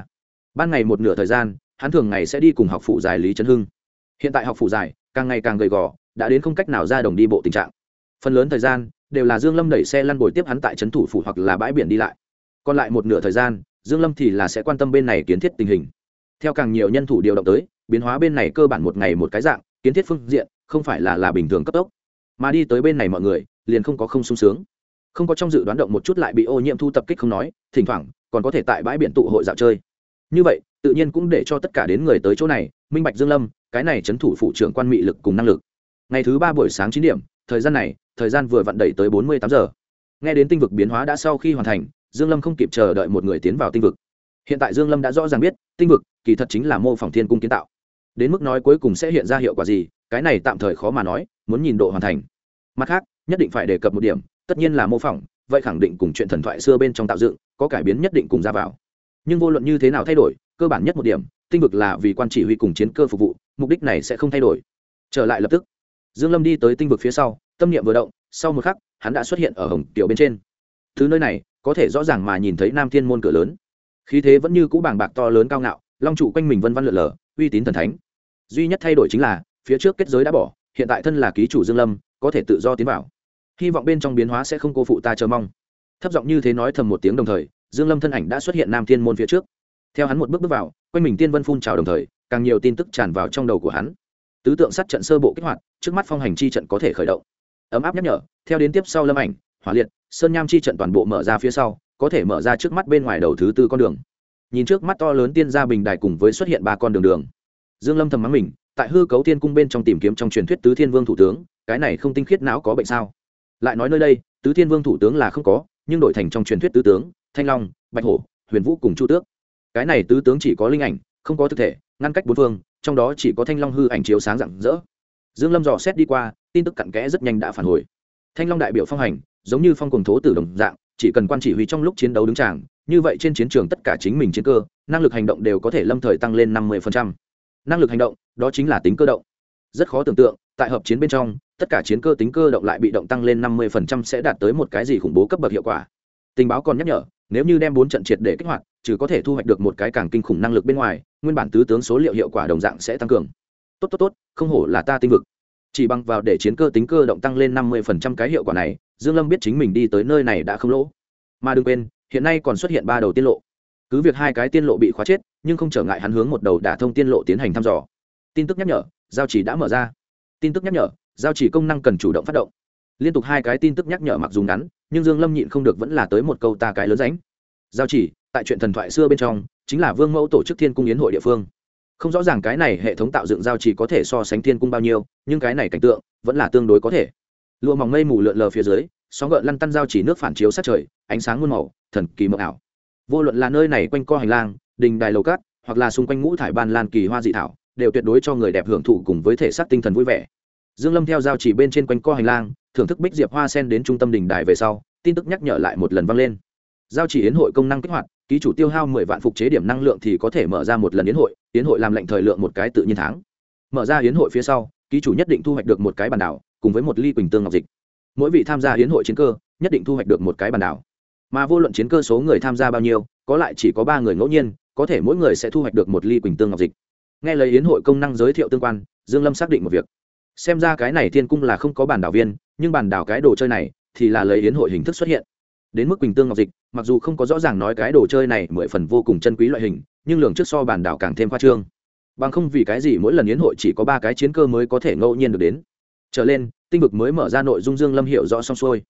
Ban ngày một nửa thời gian, hắn thường ngày sẽ đi cùng học phụ giải lý trấn hưng. Hiện tại học phụ giải, càng ngày càng gầy gò, đã đến không cách nào ra đồng đi bộ tình trạng. Phần lớn thời gian, đều là dương lâm đẩy xe lăn bồi tiếp hắn tại trấn thủ phủ hoặc là bãi biển đi lại. Còn lại một nửa thời gian, dương lâm thì là sẽ quan tâm bên này kiến thiết tình hình theo càng nhiều nhân thủ điều động tới, biến hóa bên này cơ bản một ngày một cái dạng, kiến thiết phương diện, không phải là là bình thường cấp tốc. Mà đi tới bên này mọi người, liền không có không sung sướng. Không có trong dự đoán động một chút lại bị ô nhiễm thu tập kích không nói, thỉnh thoảng, còn có thể tại bãi biển tụ hội dạo chơi. Như vậy, tự nhiên cũng để cho tất cả đến người tới chỗ này, minh bạch dương lâm, cái này chấn thủ phụ trưởng quan mị lực cùng năng lực. Ngày thứ ba buổi sáng chín điểm, thời gian này, thời gian vừa vặn đẩy tới bốn mươi tám giờ. Nghe đến tinh vực biến hóa đã sau khi hoàn thành, dương lâm không kịp chờ đợi một người tiến vào tinh vực hiện tại dương lâm đã rõ ràng biết, tinh vực kỳ thật chính là mô phỏng thiên cung kiến tạo. Đến mức nói cuối cùng sẽ hiện ra hiệu quả gì, cái này tạm thời khó mà nói, muốn nhìn độ hoàn thành. Mặt khác, nhất định phải đề cập một điểm, tất nhiên là mô phỏng, vậy khẳng định cùng chuyện thần thoại xưa bên trong tạo dựng, có cải biến nhất định cùng ra vào. Nhưng vô luận như thế nào thay đổi, cơ bản nhất một điểm, tinh vực là vì quan chỉ huy cùng chiến cơ phục vụ, mục đích này sẽ không thay đổi. Trở lại lập tức, dương lâm đi tới tinh vực phía sau, tâm niệm vừa động, sau một khắc, hắn đã xuất hiện ở hồng tiểu bên trên. Thứ nơi này, có thể rõ ràng mà nhìn thấy nam thiên môn cửa lớn khí thế vẫn như cũ bảng bạc to lớn cao ngạo, long trụ quanh mình vân văn lượn lờ, uy tín thần thánh. Duy nhất thay đổi chính là, phía trước kết giới đã bỏ, hiện tại thân là ký chủ dương lâm, có thể tự do tiến vào. Hy vọng bên trong biến hóa sẽ không cô phụ ta chờ mong. Thấp giọng như thế nói thầm một tiếng đồng thời, dương lâm thân ảnh đã xuất hiện nam thiên môn phía trước. Theo hắn một bước bước vào, quanh mình tiên vân phun trào đồng thời, càng nhiều tin tức tràn vào trong đầu của hắn. Tứ tượng sát trận sơ bộ kích hoạt, trước mắt phong hành chi trận có thể khởi động. Ấm áp nhắc nhở, theo đến tiếp sau lâm ảnh, hỏa liệt, sơn nham chi trận toàn bộ mở ra phía sau có thể mở ra trước mắt bên ngoài đầu thứ tư con đường. Nhìn trước mắt to lớn tiên gia bình đài cùng với xuất hiện ba con đường đường. Dương lâm thầm mắng mình, tại hư cấu tiên cung bên trong tìm kiếm trong truyền thuyết tứ thiên vương thủ tướng, cái này không tinh khiết não có bệnh sao? Lại nói nơi đây, tứ thiên vương thủ tướng là không có, nhưng đổi thành trong truyền thuyết tứ tướng, thanh long, bạch hổ, huyền vũ cùng chu tước. Cái này tứ tướng chỉ có linh ảnh, không có thực thể, ngăn cách bốn phương, trong đó chỉ có thanh long hư ảnh chiếu sáng rạng rỡ. Dương lâm dò xét đi qua, tin tức cặn kẽ rất nhanh đã phản hồi. Thanh long đại biểu phong hành, giống như phong cùng thố tử đồng dạng chỉ cần quan chỉ huy trong lúc chiến đấu đứng tràng, như vậy trên chiến trường tất cả chính mình chiến cơ, năng lực hành động đều có thể lâm thời tăng lên năm mươi năng lực hành động, đó chính là tính cơ động. Rất khó tưởng tượng, tại hợp chiến bên trong, tất cả chiến cơ tính cơ động lại bị động tăng lên năm mươi sẽ đạt tới một cái gì khủng bố cấp bậc hiệu quả. Tình báo còn nhắc nhở, nếu như đem bốn trận triệt để kích hoạt, trừ có thể thu hoạch được một cái càng kinh khủng năng lực bên ngoài, nguyên bản tứ tướng số liệu hiệu quả đồng dạng sẽ tăng cường. Tốt tốt tốt, không hổ là ta tinh vực. Chỉ bằng vào để chiến cơ tính cơ động tăng lên năm mươi cái hiệu quả này dương lâm biết chính mình đi tới nơi này đã không lỗ. Mà đừng quên, hiện nay còn xuất hiện ba đầu tiên lộ. Cứ việc hai cái tiên lộ bị khóa chết, nhưng không trở ngại hắn hướng một đầu đả thông tiên lộ tiến hành thăm dò. Tin tức nhắc nhở, giao chỉ đã mở ra. Tin tức nhắc nhở, giao chỉ công năng cần chủ động phát động. Liên tục hai cái tin tức nhắc nhở mặc dù ngắn, nhưng dương lâm nhịn không được vẫn là tới một câu ta cái lớn ránh. Giao chỉ, tại chuyện thần thoại xưa bên trong, chính là vương mẫu tổ chức thiên cung yến hội địa phương. Không rõ ràng cái này hệ thống tạo dựng giao chỉ có thể so sánh thiên cung bao nhiêu, nhưng cái này cảnh tượng vẫn là tương đối có thể lụa mỏng mây mù lượn lờ phía dưới, sóng gợn lăn tăn giao chỉ nước phản chiếu sát trời, ánh sáng muôn màu, thần kỳ mộng ảo. Vô luận là nơi này quanh co hành lang, đình đài lầu cát, hoặc là xung quanh ngũ thải ban lan kỳ hoa dị thảo, đều tuyệt đối cho người đẹp hưởng thụ cùng với thể xác tinh thần vui vẻ. Dương lâm theo giao chỉ bên trên quanh co hành lang, thưởng thức bích diệp hoa sen đến trung tâm đình đài về sau, tin tức nhắc nhở lại một lần vang lên. Giao chỉ yến hội công năng kích hoạt, ký chủ tiêu hao mười vạn phục chế điểm năng lượng thì có thể mở ra một lần yến hội yến hội làm lệnh thời lượng một cái tự nhiên tháng. Mở ra yến hội phía sau, ký chủ nhất định thu hoạch được một cái bàn đảo cùng với một ly quỳnh tương ngọc dịch. Mỗi vị tham gia yến hội chiến cơ, nhất định thu hoạch được một cái bàn đảo. Mà vô luận chiến cơ số người tham gia bao nhiêu, có lại chỉ có ba người ngẫu nhiên, có thể mỗi người sẽ thu hoạch được một ly quỳnh tương ngọc dịch. Nghe lời yến hội công năng giới thiệu tương quan, dương lâm xác định một việc. Xem ra cái này thiên cung là không có bản đảo viên, nhưng bản đảo cái đồ chơi này thì là lấy yến hội hình thức xuất hiện. Đến mức quỳnh tương ngọc dịch, mặc dù không có rõ ràng nói cái đồ chơi này mười phần vô cùng chân quý loại hình, nhưng lường trước so bản đảo càng thêm khoa trương. Bằng không vì cái gì mỗi lần yến hội chỉ có ba cái chiến cơ mới có thể ngẫu nhiên được đến trở lên, tinh vực mới mở ra nội dung dương lâm hiểu rõ xong xuôi.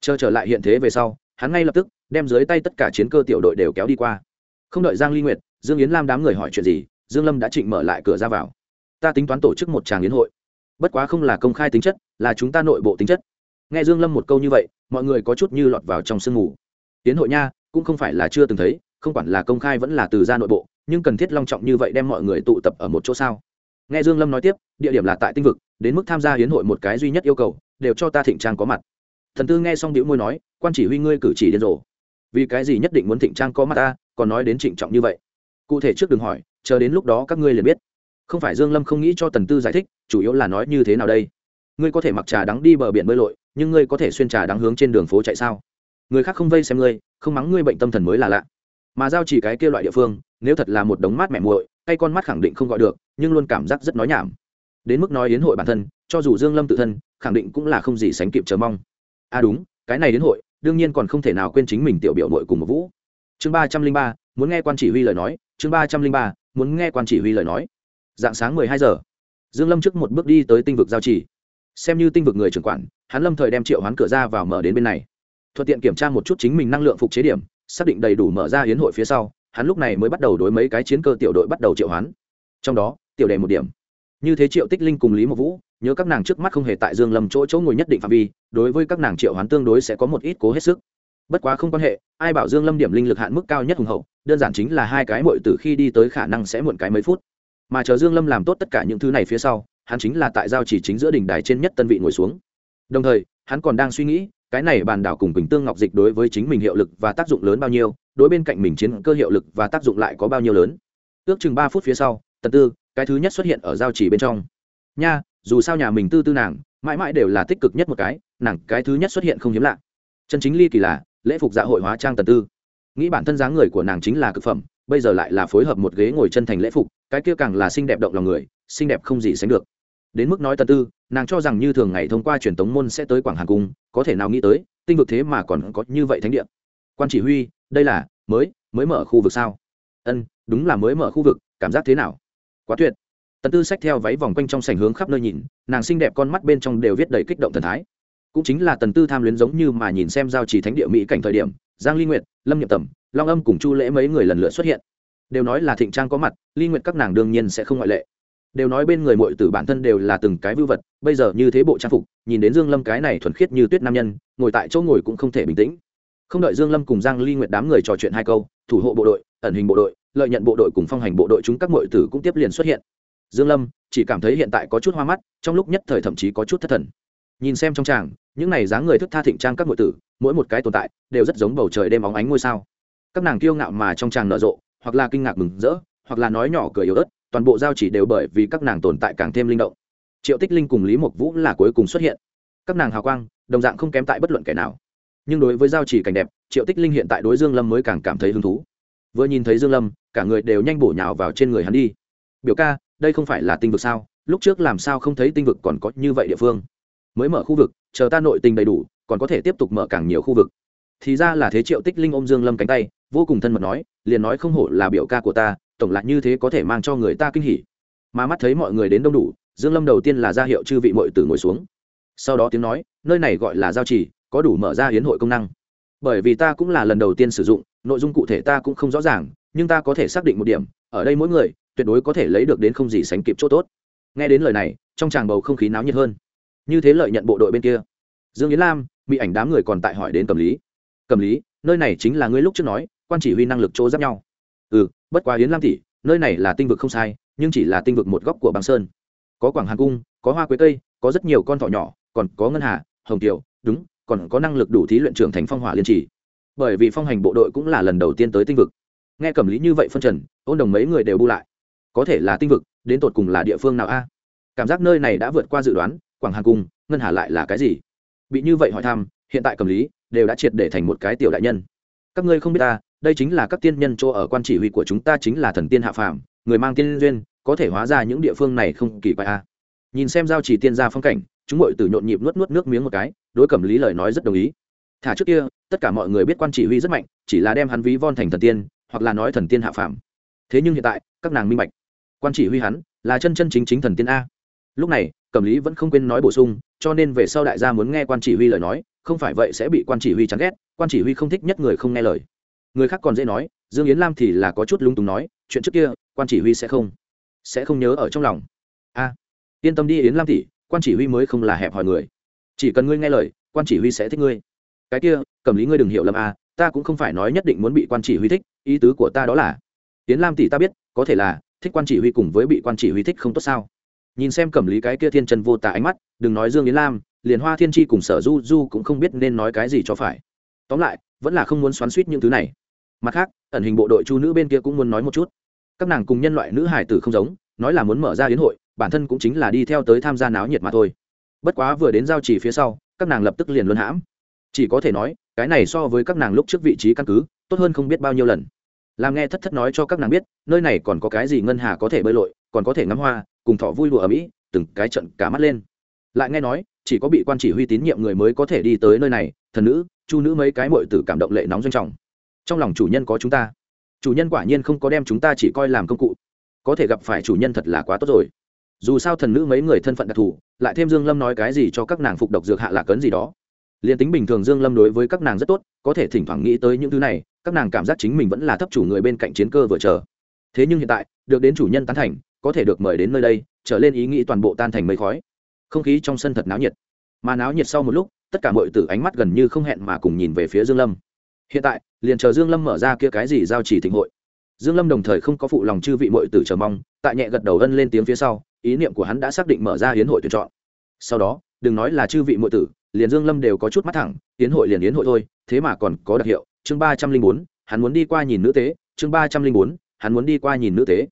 Chờ trở lại hiện thế về sau, hắn ngay lập tức đem dưới tay tất cả chiến cơ tiểu đội đều kéo đi qua. Không đợi giang ly nguyệt, dương yến lam đám người hỏi chuyện gì, dương lâm đã trịnh mở lại cửa ra vào. Ta tính toán tổ chức một tràng yến hội. Bất quá không là công khai tính chất, là chúng ta nội bộ tính chất. Nghe dương lâm một câu như vậy, mọi người có chút như lọt vào trong sương mù. Yến hội nha, cũng không phải là chưa từng thấy, không quản là công khai vẫn là từ ra nội bộ, nhưng cần thiết long trọng như vậy đem mọi người tụ tập ở một chỗ sao? Nghe dương lâm nói tiếp, địa điểm là tại tinh vực, đến mức tham gia hiến hội một cái duy nhất yêu cầu, đều cho ta thịnh trang có mặt. Thần tư nghe xong điệu môi nói, quan chỉ huy ngươi cử chỉ điên rồ. Vì cái gì nhất định muốn thịnh trang có mặt ta, còn nói đến trịnh trọng như vậy? Cụ thể trước đừng hỏi, chờ đến lúc đó các ngươi liền biết. Không phải dương lâm không nghĩ cho tần tư giải thích, chủ yếu là nói như thế nào đây? Ngươi có thể mặc trà đắng đi bờ biển bơi lội, nhưng ngươi có thể xuyên trà đắng hướng trên đường phố chạy sao? Người khác không vây xem ngươi, không mắng ngươi bệnh tâm thần mới là lạ. Mà giao chỉ cái kia loại địa phương nếu thật là một đống mát mẹ muội hay con mắt khẳng định không gọi được, nhưng luôn cảm giác rất nói nhảm. Đến mức nói yến hội bản thân, cho dù dương lâm tự thân, khẳng định cũng là không gì sánh kịp chờ mong. À đúng, cái này đến hội, đương nhiên còn không thể nào quên chính mình tiểu biểu muội cùng một vũ. Chương ba trăm linh ba, muốn nghe quan chỉ huy lời nói, chương ba trăm linh ba, muốn nghe quan chỉ huy lời nói. Dạng sáng mười hai giờ, dương lâm trước một bước đi tới tinh vực giao chỉ xem như tinh vực người trưởng quản, hắn lâm thời đem triệu hoán cửa ra vào mở đến bên này. Thuận tiện kiểm tra một chút chính mình năng lượng phục chế điểm, xác định đầy đủ mở ra hiến hội phía sau hắn lúc này mới bắt đầu đối mấy cái chiến cơ tiểu đội bắt đầu triệu hoán. Trong đó, tiểu đề một điểm. Như thế triệu tích linh cùng lý mộc vũ, nhớ các nàng trước mắt không hề tại dương lâm chỗ chỗ ngồi nhất định phạm vi, đối với các nàng triệu hoán tương đối sẽ có một ít cố hết sức. Bất quá không quan hệ, ai bảo dương lâm điểm linh lực hạn mức cao nhất hùng hậu, đơn giản chính là hai cái muội từ khi đi tới khả năng sẽ muộn cái mấy phút. Mà chờ dương lâm làm tốt tất cả những thứ này phía sau, hắn chính là tại giao chỉ chính giữa đỉnh đài trên nhất tân vị ngồi xuống. Đồng thời, hắn còn đang suy nghĩ, cái này bàn đảo cùng quỳnh tương ngọc dịch đối với chính mình hiệu lực và tác dụng lớn bao nhiêu đối bên cạnh mình chiến cơ hiệu lực và tác dụng lại có bao nhiêu lớn. Ước chừng ba phút phía sau, tần tư, cái thứ nhất xuất hiện ở giao chỉ bên trong. Nha, dù sao nhà mình tư tư nàng, mãi mãi đều là tích cực nhất một cái, nàng cái thứ nhất xuất hiện không hiếm lạ. Chân chính ly kỳ là, lễ phục dạ hội hóa trang tần tư. Nghĩ bản thân dáng người của nàng chính là cực phẩm, bây giờ lại là phối hợp một ghế ngồi chân thành lễ phục, cái kia càng là xinh đẹp động lòng người, xinh đẹp không gì sánh được. Đến mức nói tần tư, nàng cho rằng như thường ngày thông qua truyền tống môn sẽ tới quảng hà cung, có thể nào nghĩ tới, tinh vực thế mà còn có như vậy thánh địa. Quan chỉ huy đây là mới mới mở khu vực sao? Ân, đúng là mới mở khu vực, cảm giác thế nào? Quá tuyệt. Tần tư sách theo váy vòng quanh trong sảnh hướng khắp nơi nhìn, nàng xinh đẹp con mắt bên trong đều viết đầy kích động thần thái. Cũng chính là tần tư tham luyến giống như mà nhìn xem giao chỉ thánh địa mỹ cảnh thời điểm, giang ly nguyệt, lâm nhậm tầm, long âm cùng chu lễ mấy người lần lượt xuất hiện. Đều nói là thịnh trang có mặt, ly nguyệt các nàng đương nhiên sẽ không ngoại lệ. Đều nói bên người muội tử bản thân đều là từng cái vưu vật, bây giờ như thế bộ trang phục, nhìn đến dương lâm cái này thuần khiết như tuyết nam nhân, ngồi tại chỗ ngồi cũng không thể bình tĩnh không đợi dương lâm cùng giang ly nguyệt đám người trò chuyện hai câu, thủ hộ bộ đội, ẩn hình bộ đội, lợi nhận bộ đội cùng phong hành bộ đội chúng các mọi tử cũng tiếp liền xuất hiện. Dương lâm chỉ cảm thấy hiện tại có chút hoa mắt, trong lúc nhất thời thậm chí có chút thất thần. Nhìn xem trong tràng, những này dáng người thức tha thịnh trang các mọi tử, mỗi một cái tồn tại đều rất giống bầu trời đêm óng ánh ngôi sao. Các nàng kiêu ngạo mà trong tràng nở rộ, hoặc là kinh ngạc mừng rỡ, hoặc là nói nhỏ cười yếu ớt, toàn bộ giao chỉ đều bởi vì các nàng tồn tại càng thêm linh động. Triệu tích linh cùng lý mộc vũ là cuối cùng xuất hiện. Các nàng hào quang, đồng dạng không kém tại bất luận kẻ nào nhưng đối với giao chỉ cảnh đẹp, triệu tích linh hiện tại đối dương lâm mới càng cảm thấy hứng thú. Vừa nhìn thấy dương lâm, cả người đều nhanh bổ nhào vào trên người hắn đi. Biểu ca, đây không phải là tinh vực sao? Lúc trước làm sao không thấy tinh vực còn có như vậy địa phương? Mới mở khu vực, chờ ta nội tình đầy đủ, còn có thể tiếp tục mở càng nhiều khu vực. Thì ra là thế triệu tích linh ôm dương lâm cánh tay, vô cùng thân mật nói, liền nói không hổ là biểu ca của ta, tổng lại như thế có thể mang cho người ta kinh hỉ. Mà mắt thấy mọi người đến đông đủ, dương lâm đầu tiên là ra hiệu chư vị mọi tử ngồi xuống. Sau đó tiếng nói, nơi này gọi là giao trì có đủ mở ra hiến hội công năng. Bởi vì ta cũng là lần đầu tiên sử dụng, nội dung cụ thể ta cũng không rõ ràng, nhưng ta có thể xác định một điểm, ở đây mỗi người, tuyệt đối có thể lấy được đến không gì sánh kịp chỗ tốt. Nghe đến lời này, trong tràng bầu không khí náo nhiệt hơn. Như thế lợi nhận bộ đội bên kia. Dương yến lam, bị ảnh đám người còn tại hỏi đến cầm lý. Cầm lý, nơi này chính là ngươi lúc trước nói, quan chỉ huy năng lực chỗ giáp nhau. Ừ bất quá yến lam tỷ, nơi này là tinh vực không sai, nhưng chỉ là tinh vực một góc của băng sơn. Có quảng hàn cung, có hoa quế cây, có rất nhiều con thỏ nhỏ, còn có ngân hà, hồng tiểu, đúng còn có năng lực đủ thí luyện trưởng thành phong hỏa liên trì. Bởi vì phong hành bộ đội cũng là lần đầu tiên tới tinh vực. Nghe cầm lý như vậy phân trần, ôn đồng mấy người đều bu lại. Có thể là tinh vực, đến tột cùng là địa phương nào a? Cảm giác nơi này đã vượt qua dự đoán, quảng hàng cung, ngân hà lại là cái gì? Bị như vậy hỏi thăm, hiện tại cầm lý đều đã triệt để thành một cái tiểu đại nhân. Các ngươi không biết ta, đây chính là các tiên nhân chỗ ở quan chỉ huy của chúng ta chính là thần tiên hạ phàm, người mang tiên duyên, có thể hóa ra những địa phương này không kỳ quái a. Nhìn xem giao chỉ tiên gia phong cảnh chúng ngội từ nhộn nhịp nuốt nuốt nước miếng một cái, đối cẩm lý lời nói rất đồng ý. Thả trước kia, tất cả mọi người biết quan chỉ huy rất mạnh, chỉ là đem hắn ví von thành thần tiên, hoặc là nói thần tiên hạ phàm. Thế nhưng hiện tại, các nàng minh bạch. Quan chỉ huy hắn là chân chân chính chính thần tiên a. Lúc này, cẩm lý vẫn không quên nói bổ sung, cho nên về sau đại gia muốn nghe quan chỉ huy lời nói, không phải vậy sẽ bị quan chỉ huy chán ghét, quan chỉ huy không thích nhất người không nghe lời. Người khác còn dễ nói, dương yến lam thì là có chút lung túng nói, chuyện trước kia, quan chỉ huy sẽ không sẽ không nhớ ở trong lòng. A, yên tâm đi yến lam tỷ quan chỉ huy mới không là hẹp hòi người. Chỉ cần ngươi nghe lời, quan chỉ huy sẽ thích ngươi. Cái kia cầm lý ngươi đừng hiểu lầm a ta cũng không phải nói nhất định muốn bị quan chỉ huy thích, ý tứ của ta đó là Tiễn lam tỷ ta biết, có thể là, thích quan chỉ huy cùng với bị quan chỉ huy thích không tốt sao? Nhìn xem cẩm lý cái kia thiên chân vô tả ánh mắt, đừng nói dương yến lam, liền hoa thiên tri cùng sở du du cũng không biết nên nói cái gì cho phải. Tóm lại, vẫn là không muốn xoắn suýt những thứ này. Mặt khác, ẩn hình bộ đội chu nữ bên kia cũng muốn nói một chút. Các nàng cùng nhân loại nữ hải tử không giống, nói là muốn mở ra hiến hội bản thân cũng chính là đi theo tới tham gia náo nhiệt mà thôi. Bất quá vừa đến giao chỉ phía sau, các nàng lập tức liền luân hãm. Chỉ có thể nói, cái này so với các nàng lúc trước vị trí căn cứ, tốt hơn không biết bao nhiêu lần. Làm nghe thất thất nói cho các nàng biết, nơi này còn có cái gì ngân hà có thể bơi lội, còn có thể ngắm hoa, cùng thọ vui lụa ở mỹ, từng cái trận cả mắt lên. Lại nghe nói, chỉ có bị quan chỉ huy tín nhiệm người mới có thể đi tới nơi này, thần nữ, chu nữ mấy cái mội tử cảm động lệ nóng doanh trọng. Trong lòng chủ nhân có chúng ta. Chủ nhân quả nhiên không có đem chúng ta chỉ coi làm công cụ. Có thể gặp phải chủ nhân thật là quá tốt rồi dù sao thần nữ mấy người thân phận đặc thù, lại thêm dương lâm nói cái gì cho các nàng phục độc dược hạ lạc cấn gì đó. Liền tính bình thường dương lâm đối với các nàng rất tốt, có thể thỉnh thoảng nghĩ tới những thứ này, các nàng cảm giác chính mình vẫn là thấp chủ người bên cạnh chiến cơ vừa chờ. Thế nhưng hiện tại, được đến chủ nhân tán thành, có thể được mời đến nơi đây, trở lên ý nghĩ toàn bộ tan thành mây khói. Không khí trong sân thật náo nhiệt. Mà náo nhiệt sau một lúc, tất cả mọi tử ánh mắt gần như không hẹn mà cùng nhìn về phía dương lâm. Hiện tại, liền chờ dương lâm mở ra kia cái gì giao chỉ thịnh hội. Dương lâm đồng thời không có phụ lòng chư vị mọi tử chờ mong, tại nhẹ gật đầu ân lên tiếng phía sau ý niệm của hắn đã xác định mở ra hiến hội tuyển chọn. Sau đó, đừng nói là chư vị mọi tử, liền dương lâm đều có chút mắt thẳng hiến hội liền hiến hội thôi, thế mà còn có đặc hiệu, chương ba trăm linh bốn, hắn muốn đi qua nhìn nữ tế, chương ba trăm linh bốn, hắn muốn đi qua nhìn nữ tế.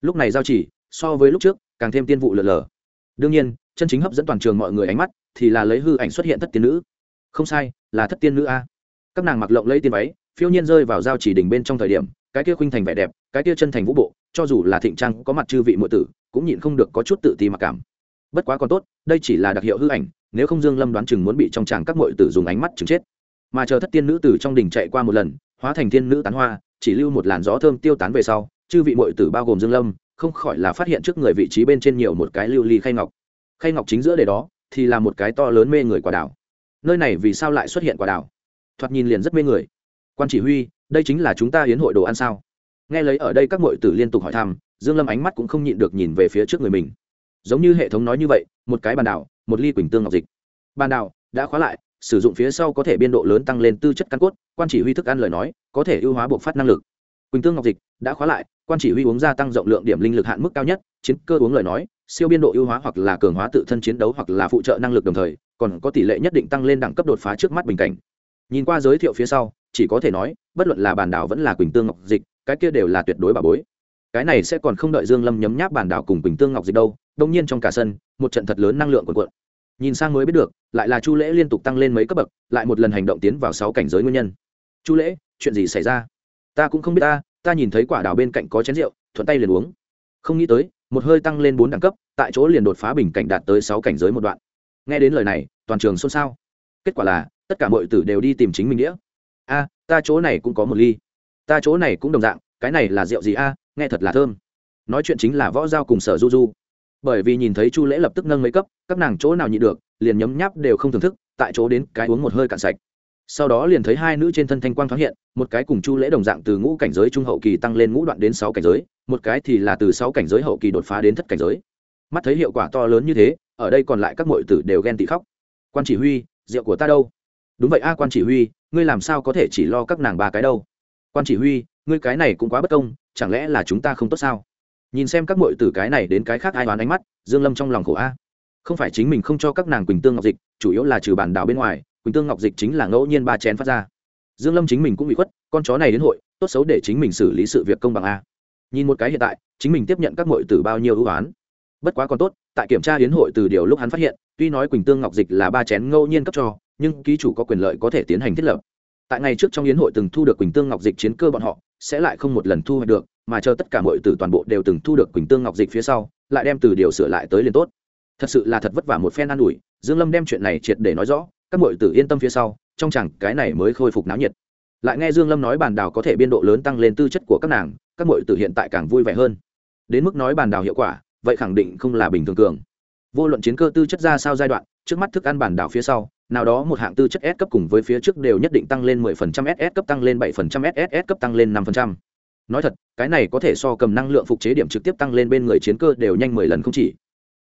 Lúc này giao chỉ, so với lúc trước, càng thêm tiên vụ lượn lờ. Đương nhiên, chân chính hấp dẫn toàn trường mọi người ánh mắt, thì là lấy hư ảnh xuất hiện thất tiên nữ. Không sai, là thất tiên nữ a. Các nàng mặc lộng lấy tiên váy, phiêu nhiên rơi vào giao chỉ đỉnh bên trong thời điểm, cái kia khuynh thành vẻ đẹp, cái kia chân thành vũ bộ cho dù là thịnh trang có mặt chư vị muội tử, cũng nhịn không được có chút tự ti mặc cảm. Bất quá còn tốt, đây chỉ là đặc hiệu hư ảnh, nếu không dương lâm đoán chừng muốn bị trong tràng các muội tử dùng ánh mắt chừng chết. Mà chờ thất tiên nữ tử trong đình chạy qua một lần, hóa thành thiên nữ tán hoa, chỉ lưu một làn gió thơm tiêu tán về sau, chư vị muội tử bao gồm dương lâm, không khỏi là phát hiện trước người vị trí bên trên nhiều một cái lưu ly khay ngọc. Khay ngọc chính giữa để đó, thì là một cái to lớn mê người quả đảo. Nơi này vì sao lại xuất hiện quả đảo? Thoạt nhìn liền rất mê người. Quan chỉ huy, đây chính là chúng ta hiến hội đồ ăn sao? Nghe lấy ở đây các muội tử liên tục hỏi thăm, dương lâm ánh mắt cũng không nhịn được nhìn về phía trước người mình. Giống như hệ thống nói như vậy, một cái bàn đảo, một ly quỳnh tương ngọc dịch. Bàn đảo đã khóa lại, sử dụng phía sau có thể biên độ lớn tăng lên tư chất căn cốt, quan chỉ huy thức ăn lời nói, có thể ưu hóa buộc phát năng lực. Quỳnh tương ngọc dịch đã khóa lại, quan chỉ huy uống gia tăng rộng lượng điểm linh lực hạn mức cao nhất, chiến cơ uống lời nói, siêu biên độ ưu hóa hoặc là cường hóa tự thân chiến đấu hoặc là phụ trợ năng lực đồng thời, còn có tỷ lệ nhất định tăng lên đẳng cấp đột phá trước mắt bình cảnh. Nhìn qua giới thiệu phía sau, chỉ có thể nói, bất luận là bàn đảo vẫn là quỳnh tương ngọc dịch cái kia đều là tuyệt đối bà bối. Cái này sẽ còn không đợi dương lâm nhấm nháp bản đảo cùng quỳnh tương ngọc dịch đâu, đông nhiên trong cả sân, một trận thật lớn năng lượng cuộn cuộn. Nhìn sang mới biết được, lại là chu lễ liên tục tăng lên mấy cấp bậc, lại một lần hành động tiến vào sáu cảnh giới nguyên nhân. Chu lễ, chuyện gì xảy ra? Ta cũng không biết ta ta nhìn thấy quả đào bên cạnh có chén rượu, thuận tay liền uống. Không nghĩ tới, một hơi tăng lên bốn đẳng cấp, tại chỗ liền đột phá bình cảnh đạt tới sáu cảnh giới một đoạn. Nghe đến lời này, toàn trường xôn xao. Kết quả là, tất cả mọi tử đều đi tìm chính mình đĩa. A, ta chỗ này cũng có một ly ta chỗ này cũng đồng dạng, cái này là rượu gì a, nghe thật là thơm. Nói chuyện chính là võ giao cùng sở du du. Bởi vì nhìn thấy chu lễ lập tức nâng mấy cấp, các nàng chỗ nào nhịn được, liền nhấm nháp đều không thưởng thức, tại chỗ đến cái uống một hơi cạn sạch. Sau đó liền thấy hai nữ trên thân thanh quang thoáng hiện, một cái cùng chu lễ đồng dạng từ ngũ cảnh giới trung hậu kỳ tăng lên ngũ đoạn đến sáu cảnh giới, một cái thì là từ sáu cảnh giới hậu kỳ đột phá đến thất cảnh giới. Mắt thấy hiệu quả to lớn như thế, ở đây còn lại các mọi tử đều ghen tị khóc. Quan chỉ huy, rượu của ta đâu? Đúng vậy a, quan chỉ huy, ngươi làm sao có thể chỉ lo các nàng ba cái đâu? Quan chỉ huy, ngươi cái này cũng quá bất công, chẳng lẽ là chúng ta không tốt sao? Nhìn xem các mội từ cái này đến cái khác ai đoán ánh mắt, dương lâm trong lòng khổ a. Không phải chính mình không cho các nàng quỳnh tương ngọc dịch, chủ yếu là trừ bản đảo bên ngoài, quỳnh tương ngọc dịch chính là ngẫu nhiên ba chén phát ra. Dương lâm chính mình cũng bị khuất, con chó này đến hội, tốt xấu để chính mình xử lý sự việc công bằng a. Nhìn một cái hiện tại, chính mình tiếp nhận các mội từ bao nhiêu ưu oán. Bất quá còn tốt, tại kiểm tra hiến hội từ điều lúc hắn phát hiện, tuy nói quỳnh tương ngọc dịch là ba chén ngẫu nhiên cấp cho, nhưng ký chủ có quyền lợi có thể tiến hành thiết lập tại ngày trước trong yến hội từng thu được quỳnh tương ngọc dịch chiến cơ bọn họ, sẽ lại không một lần thu hoạch được, mà chờ tất cả mọi từ toàn bộ đều từng thu được quỳnh tương ngọc dịch phía sau, lại đem từ điều sửa lại tới liền tốt. Thật sự là thật vất vả một phen an ủi, dương lâm đem chuyện này triệt để nói rõ, các mọi tử yên tâm phía sau, trong chẳng cái này mới khôi phục náo nhiệt. Lại nghe dương lâm nói bàn đào có thể biên độ lớn tăng lên tư chất của các nàng, các mọi tử hiện tại càng vui vẻ hơn. Đến mức nói bàn đào hiệu quả, vậy khẳng định không là bình thường cường. Vô luận chiến cơ tư chất ra sao giai đoạn, trước mắt thức ăn bàn đảo phía sau nào đó một hạng tư chất S cấp cùng với phía trước đều nhất định tăng lên 10% SS cấp tăng lên 7% SS cấp tăng lên 5%. Nói thật, cái này có thể so cầm năng lượng phục chế điểm trực tiếp tăng lên bên người chiến cơ đều nhanh 10 lần không chỉ.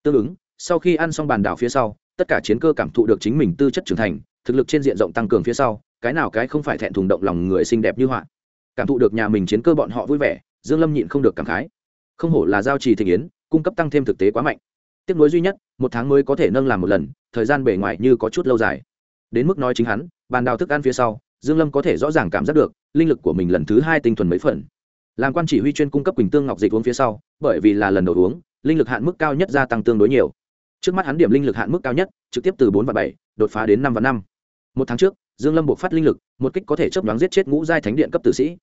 Tương ứng, sau khi ăn xong bàn đảo phía sau, tất cả chiến cơ cảm thụ được chính mình tư chất trưởng thành, thực lực trên diện rộng tăng cường phía sau, cái nào cái không phải thẹn thùng động lòng người xinh đẹp như họa. Cảm thụ được nhà mình chiến cơ bọn họ vui vẻ, Dương Lâm nhịn không được cảm khái. Không hổ là giao trì thịnh yến, cung cấp tăng thêm thực tế quá mạnh tiếp nối duy nhất, một tháng mới có thể nâng làm một lần, thời gian bề ngoài như có chút lâu dài. Đến mức nói chính hắn, bàn đào thức ăn phía sau, dương lâm có thể rõ ràng cảm giác được, linh lực của mình lần thứ hai tinh thuần mấy phần. Làm quan chỉ huy chuyên cung cấp quỳnh tương ngọc dịch uống phía sau, bởi vì là lần đầu uống, linh lực hạn mức cao nhất gia tăng tương đối nhiều. Trước mắt hắn điểm linh lực hạn mức cao nhất, trực tiếp từ bốn và bảy, đột phá đến năm và năm. Một tháng trước, dương lâm buộc phát linh lực, một kích có thể chớp nhoáng giết chết ngũ giai thánh điện cấp tử sĩ.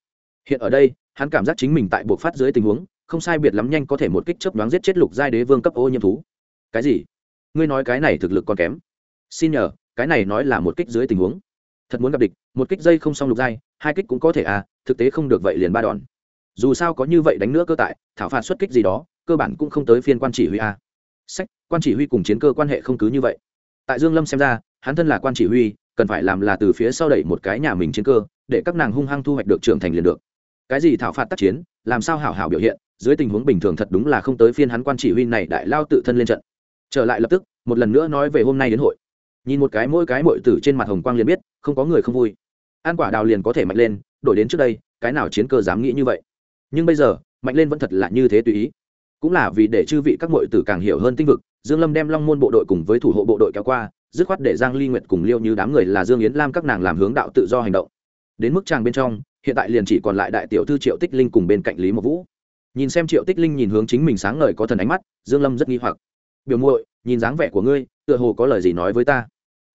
Hiện ở đây, hắn cảm giác chính mình tại buộc phát dưới tình huống không sai biệt lắm nhanh có thể một kích chớp đoán giết chết lục giai đế vương cấp ô nhiễm thú. Cái gì? Ngươi nói cái này thực lực còn kém. Xin nhờ, cái này nói là một kích dưới tình huống. Thật muốn gặp địch, một kích dây không xong lục giai, hai kích cũng có thể à thực tế không được vậy liền ba đòn. Dù sao có như vậy đánh nữa cơ tại, thảo phạt xuất kích gì đó, cơ bản cũng không tới phiên quan chỉ huy a. À. sách, quan chỉ huy cùng chiến cơ quan hệ không cứ như vậy. Tại dương lâm xem ra, hắn thân là quan chỉ huy, cần phải làm là từ phía sau đẩy một cái nhà mình chiến cơ, để các nàng hung hăng thu hoạch được trưởng thành liền được. Cái gì thảo phạt tác chiến, làm sao hảo hảo biểu hiện dưới tình huống bình thường thật đúng là không tới phiên hắn quan chỉ huy này đại lao tự thân lên trận. Trở lại lập tức, một lần nữa nói về hôm nay đến hội. Nhìn một cái mỗi cái mội tử trên mặt hồng quang liền biết, không có người không vui. Ăn quả đào liền có thể mạnh lên, đổi đến trước đây, cái nào chiến cơ dám nghĩ như vậy? Nhưng bây giờ, mạnh lên vẫn thật là như thế tùy ý. Cũng là vì để chư vị các mội tử càng hiểu hơn tinh vực, dương lâm đem long môn bộ đội cùng với thủ hộ bộ đội kéo qua, dứt khoát để giang ly nguyệt cùng liêu như đám người là dương yến lam các nàng làm hướng đạo tự do hành động. Đến mức tràng bên trong, hiện tại liền chỉ còn lại đại tiểu thư triệu tích linh cùng bên cạnh lý mộc vũ nhìn xem triệu tích linh nhìn hướng chính mình sáng ngời có thần ánh mắt, dương lâm rất nghi hoặc. Biểu muội, nhìn dáng vẻ của ngươi, tựa hồ có lời gì nói với ta?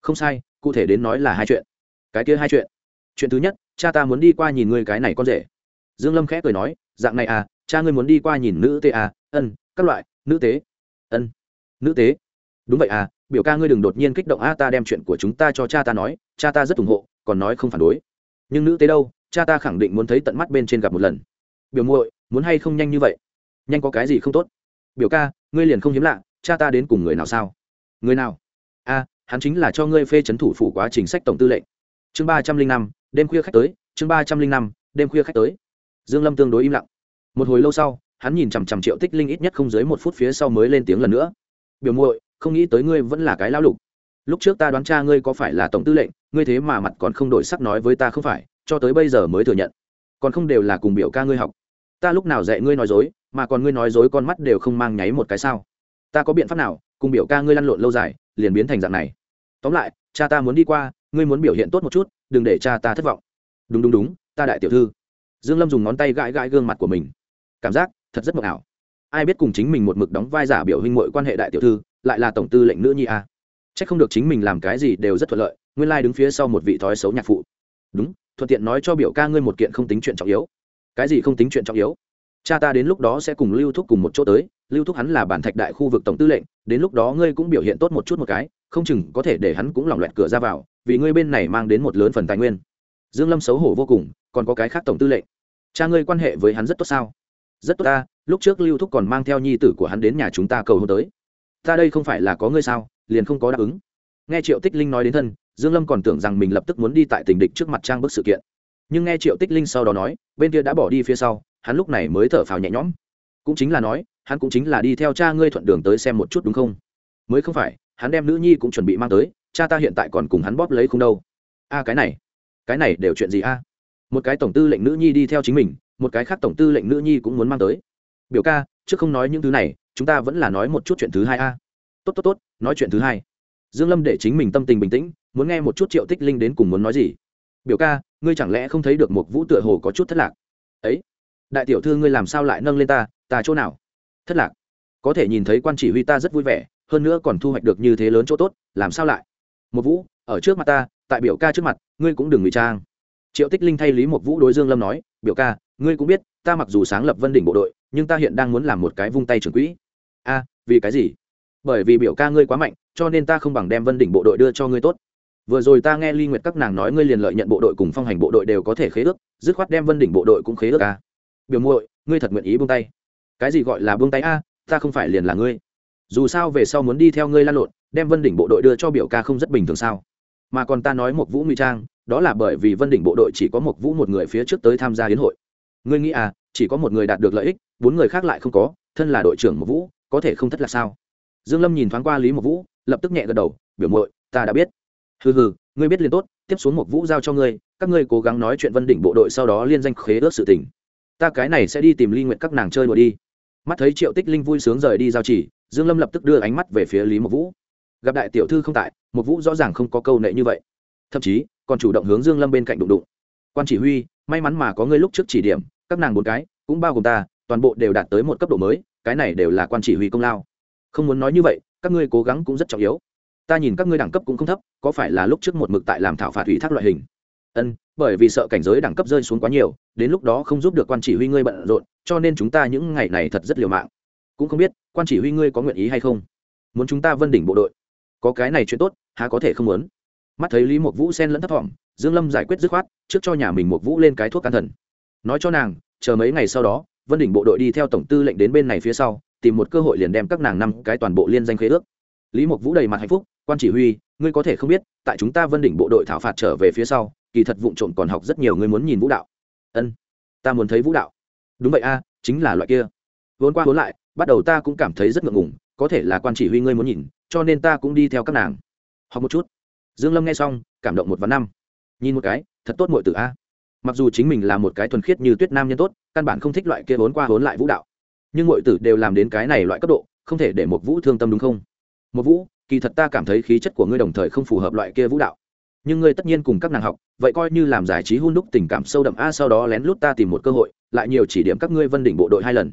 Không sai, cụ thể đến nói là hai chuyện. Cái kia hai chuyện? Chuyện thứ nhất, cha ta muốn đi qua nhìn ngươi cái này con rể. Dương lâm khẽ cười nói, dạng này à cha ngươi muốn đi qua nhìn nữ tế à ân, các loại, nữ tế. Ân, nữ tế? Đúng vậy à biểu ca ngươi đừng đột nhiên kích động a, ta đem chuyện của chúng ta cho cha ta nói, cha ta rất ủng hộ, còn nói không phản đối. Nhưng nữ tế đâu, cha ta khẳng định muốn thấy tận mắt bên trên gặp một lần. Biểu muội muốn hay không nhanh như vậy? Nhanh có cái gì không tốt? Biểu ca, ngươi liền không hiếm lạ, cha ta đến cùng người nào sao? Người nào? A, hắn chính là cho ngươi phê chấn thủ phủ quá trình sách tổng tư lệnh. Chương ba trăm linh năm, đêm khuya khách tới, chương ba trăm linh năm, đêm khuya khách tới. Dương lâm tương đối im lặng. Một hồi lâu sau, hắn nhìn chằm chằm triệu tích linh ít nhất không dưới một phút phía sau mới lên tiếng lần nữa. Biểu muội, không nghĩ tới ngươi vẫn là cái lão lục. Lúc trước ta đoán cha ngươi có phải là tổng tư lệnh, ngươi thế mà mặt còn không đổi sắc nói với ta không phải, cho tới bây giờ mới thừa nhận. Còn không đều là cùng biểu ca ngươi học ta lúc nào dạy ngươi nói dối, mà còn ngươi nói dối con mắt đều không mang nháy một cái sao? Ta có biện pháp nào, cùng biểu ca ngươi lăn lộn lâu dài, liền biến thành dạng này? Tóm lại, cha ta muốn đi qua, ngươi muốn biểu hiện tốt một chút, đừng để cha ta thất vọng. Đúng đúng đúng, ta đại tiểu thư. Dương lâm dùng ngón tay gãi gãi gương mặt của mình. Cảm giác, thật rất mộng ảo. Ai biết cùng chính mình một mực đóng vai giả biểu huynh muội quan hệ đại tiểu thư, lại là tổng tư lệnh nữ nhi a. À. chắc không được chính mình làm cái gì đều rất thuận lợi, nguyên lai like đứng phía sau một vị thói xấu nhạc phụ. Đúng, thuận tiện nói cho biểu ca ngươi một kiện không tính chuyện trọng yếu cái gì không tính chuyện trọng yếu. Cha ta đến lúc đó sẽ cùng lưu thúc cùng một chỗ tới, lưu thúc hắn là bản thạch đại khu vực tổng tư lệnh, đến lúc đó ngươi cũng biểu hiện tốt một chút một cái, không chừng có thể để hắn cũng lỏng loẹt cửa ra vào, vì ngươi bên này mang đến một lớn phần tài nguyên. Dương lâm xấu hổ vô cùng, còn có cái khác tổng tư lệnh. Cha ngươi quan hệ với hắn rất tốt sao? Rất tốt ta, lúc trước lưu thúc còn mang theo nhi tử của hắn đến nhà chúng ta cầu hôn tới. Ta đây không phải là có ngươi sao, liền không có đáp ứng. Nghe triệu tích linh nói đến thân, dương lâm còn tưởng rằng mình lập tức muốn đi tại tình địch trước mặt trang bức sự kiện nhưng nghe triệu tích linh sau đó nói, bên kia đã bỏ đi phía sau, hắn lúc này mới thở phào nhẹ nhõm. Cũng chính là nói, hắn cũng chính là đi theo cha ngươi thuận đường tới xem một chút đúng không? Mới không phải, hắn đem nữ nhi cũng chuẩn bị mang tới, cha ta hiện tại còn cùng hắn bóp lấy không đâu. A, cái này cái này đều chuyện gì a? Một cái tổng tư lệnh nữ nhi đi theo chính mình, một cái khác tổng tư lệnh nữ nhi cũng muốn mang tới. Biểu ca, trước không nói những thứ này, chúng ta vẫn là nói một chút chuyện thứ hai a. Tốt tốt tốt, nói chuyện thứ hai. Dương lâm để chính mình tâm tình bình tĩnh, muốn nghe một chút triệu tích linh đến cùng muốn nói gì biểu ca, ngươi chẳng lẽ không thấy được một vũ tựa hồ có chút thất lạc? Ấy, đại tiểu thư ngươi làm sao lại nâng lên ta ta chỗ nào? Thất lạc? Có thể nhìn thấy quan chỉ huy ta rất vui vẻ, hơn nữa còn thu hoạch được như thế lớn chỗ tốt, làm sao lại? Một vũ, ở trước mặt ta, tại biểu ca trước mặt, ngươi cũng đừng ngụy trang. Triệu tích linh thay lý một vũ đối dương lâm nói, biểu ca, ngươi cũng biết, ta mặc dù sáng lập vân đỉnh bộ đội, nhưng ta hiện đang muốn làm một cái vung tay trưởng quỹ. A, vì cái gì? Bởi vì biểu ca ngươi quá mạnh, cho nên ta không bằng đem vân đỉnh bộ đội đưa cho ngươi tốt vừa rồi ta nghe ly nguyệt các nàng nói ngươi liền lợi nhận bộ đội cùng phong hành bộ đội đều có thể khế ước, dứt khoát đem vân đỉnh bộ đội cũng khế ước à. biểu muội, ngươi thật nguyện ý buông tay. Cái gì gọi là buông tay a? Ta không phải liền là ngươi. Dù sao về sau muốn đi theo ngươi lan lộn, đem vân đỉnh bộ đội đưa cho biểu ca không rất bình thường sao? Mà còn ta nói một vũ ngụy trang, đó là bởi vì vân đỉnh bộ đội chỉ có một vũ một người phía trước tới tham gia hiến hội. Ngươi nghĩ à chỉ có một người đạt được lợi ích, bốn người khác lại không có, thân là đội trưởng một vũ, có thể không thất là sao? Dương lâm nhìn thoáng qua lý một vũ, lập tức nhẹ gật đầu, biểu muội, ta đã biết hừ hừ, ngươi biết liền tốt, tiếp xuống một vũ giao cho ngươi, các ngươi cố gắng nói chuyện vân đỉnh bộ đội sau đó liên danh khế ước sự tình. Ta cái này sẽ đi tìm ly nguyện các nàng chơi đùa đi. Mắt thấy triệu tích linh vui sướng rời đi giao chỉ, dương lâm lập tức đưa ánh mắt về phía lý một vũ. Gặp đại tiểu thư không tại một vũ rõ ràng không có câu nệ như vậy. Thậm chí, còn chủ động hướng dương lâm bên cạnh đụng đụng. Quan chỉ huy, may mắn mà có ngươi lúc trước chỉ điểm, các nàng bốn cái, cũng bao gồm ta, toàn bộ đều đạt tới một cấp độ mới, cái này đều là quan chỉ huy công lao. Không muốn nói như vậy, các ngươi cố gắng cũng rất trọng yếu ta nhìn các ngươi đẳng cấp cũng không thấp, có phải là lúc trước một mực tại làm thảo phạt ủy thác loại hình? Ân, bởi vì sợ cảnh giới đẳng cấp rơi xuống quá nhiều, đến lúc đó không giúp được quan chỉ huy ngươi bận rộn, cho nên chúng ta những ngày này thật rất liều mạng. Cũng không biết, quan chỉ huy ngươi có nguyện ý hay không? Muốn chúng ta vân đỉnh bộ đội. Có cái này chuyện tốt, há có thể không muốn? Mắt thấy lý một vũ sen lẫn thấp thỏm, dương lâm giải quyết dứt khoát, trước cho nhà mình một vũ lên cái thuốc can thần. Nói cho nàng, chờ mấy ngày sau đó, vân đỉnh bộ đội đi theo tổng tư lệnh đến bên này phía sau, tìm một cơ hội liền đem các nàng năm cái toàn bộ liên danh khế ước. Lý mộc vũ đầy mặt hạnh phúc quan chỉ huy, ngươi có thể không biết, tại chúng ta vân đỉnh bộ đội thảo phạt trở về phía sau, kỳ thật vụ trộm còn học rất nhiều, ngươi muốn nhìn vũ đạo. Ân, ta muốn thấy vũ đạo. Đúng vậy a, chính là loại kia. Vốn qua vốn lại, bắt đầu ta cũng cảm thấy rất ngượng ngùng, có thể là quan chỉ huy ngươi muốn nhìn, cho nên ta cũng đi theo các nàng. Học một chút. Dương lâm nghe xong, cảm động một ván năm. Nhìn một cái, thật tốt muội tử a. Mặc dù chính mình là một cái thuần khiết như tuyết nam nhân tốt, căn bản không thích loại kia vốn qua vốn lại vũ đạo. Nhưng muội tử đều làm đến cái này loại cấp độ, không thể để một vũ thương tâm đúng không? Một vũ kỳ thật ta cảm thấy khí chất của ngươi đồng thời không phù hợp loại kia vũ đạo. Nhưng ngươi tất nhiên cùng các nàng học, vậy coi như làm giải trí hôn đúc tình cảm sâu đậm, a, sau đó lén lút ta tìm một cơ hội, lại nhiều chỉ điểm các ngươi vân đỉnh bộ đội hai lần.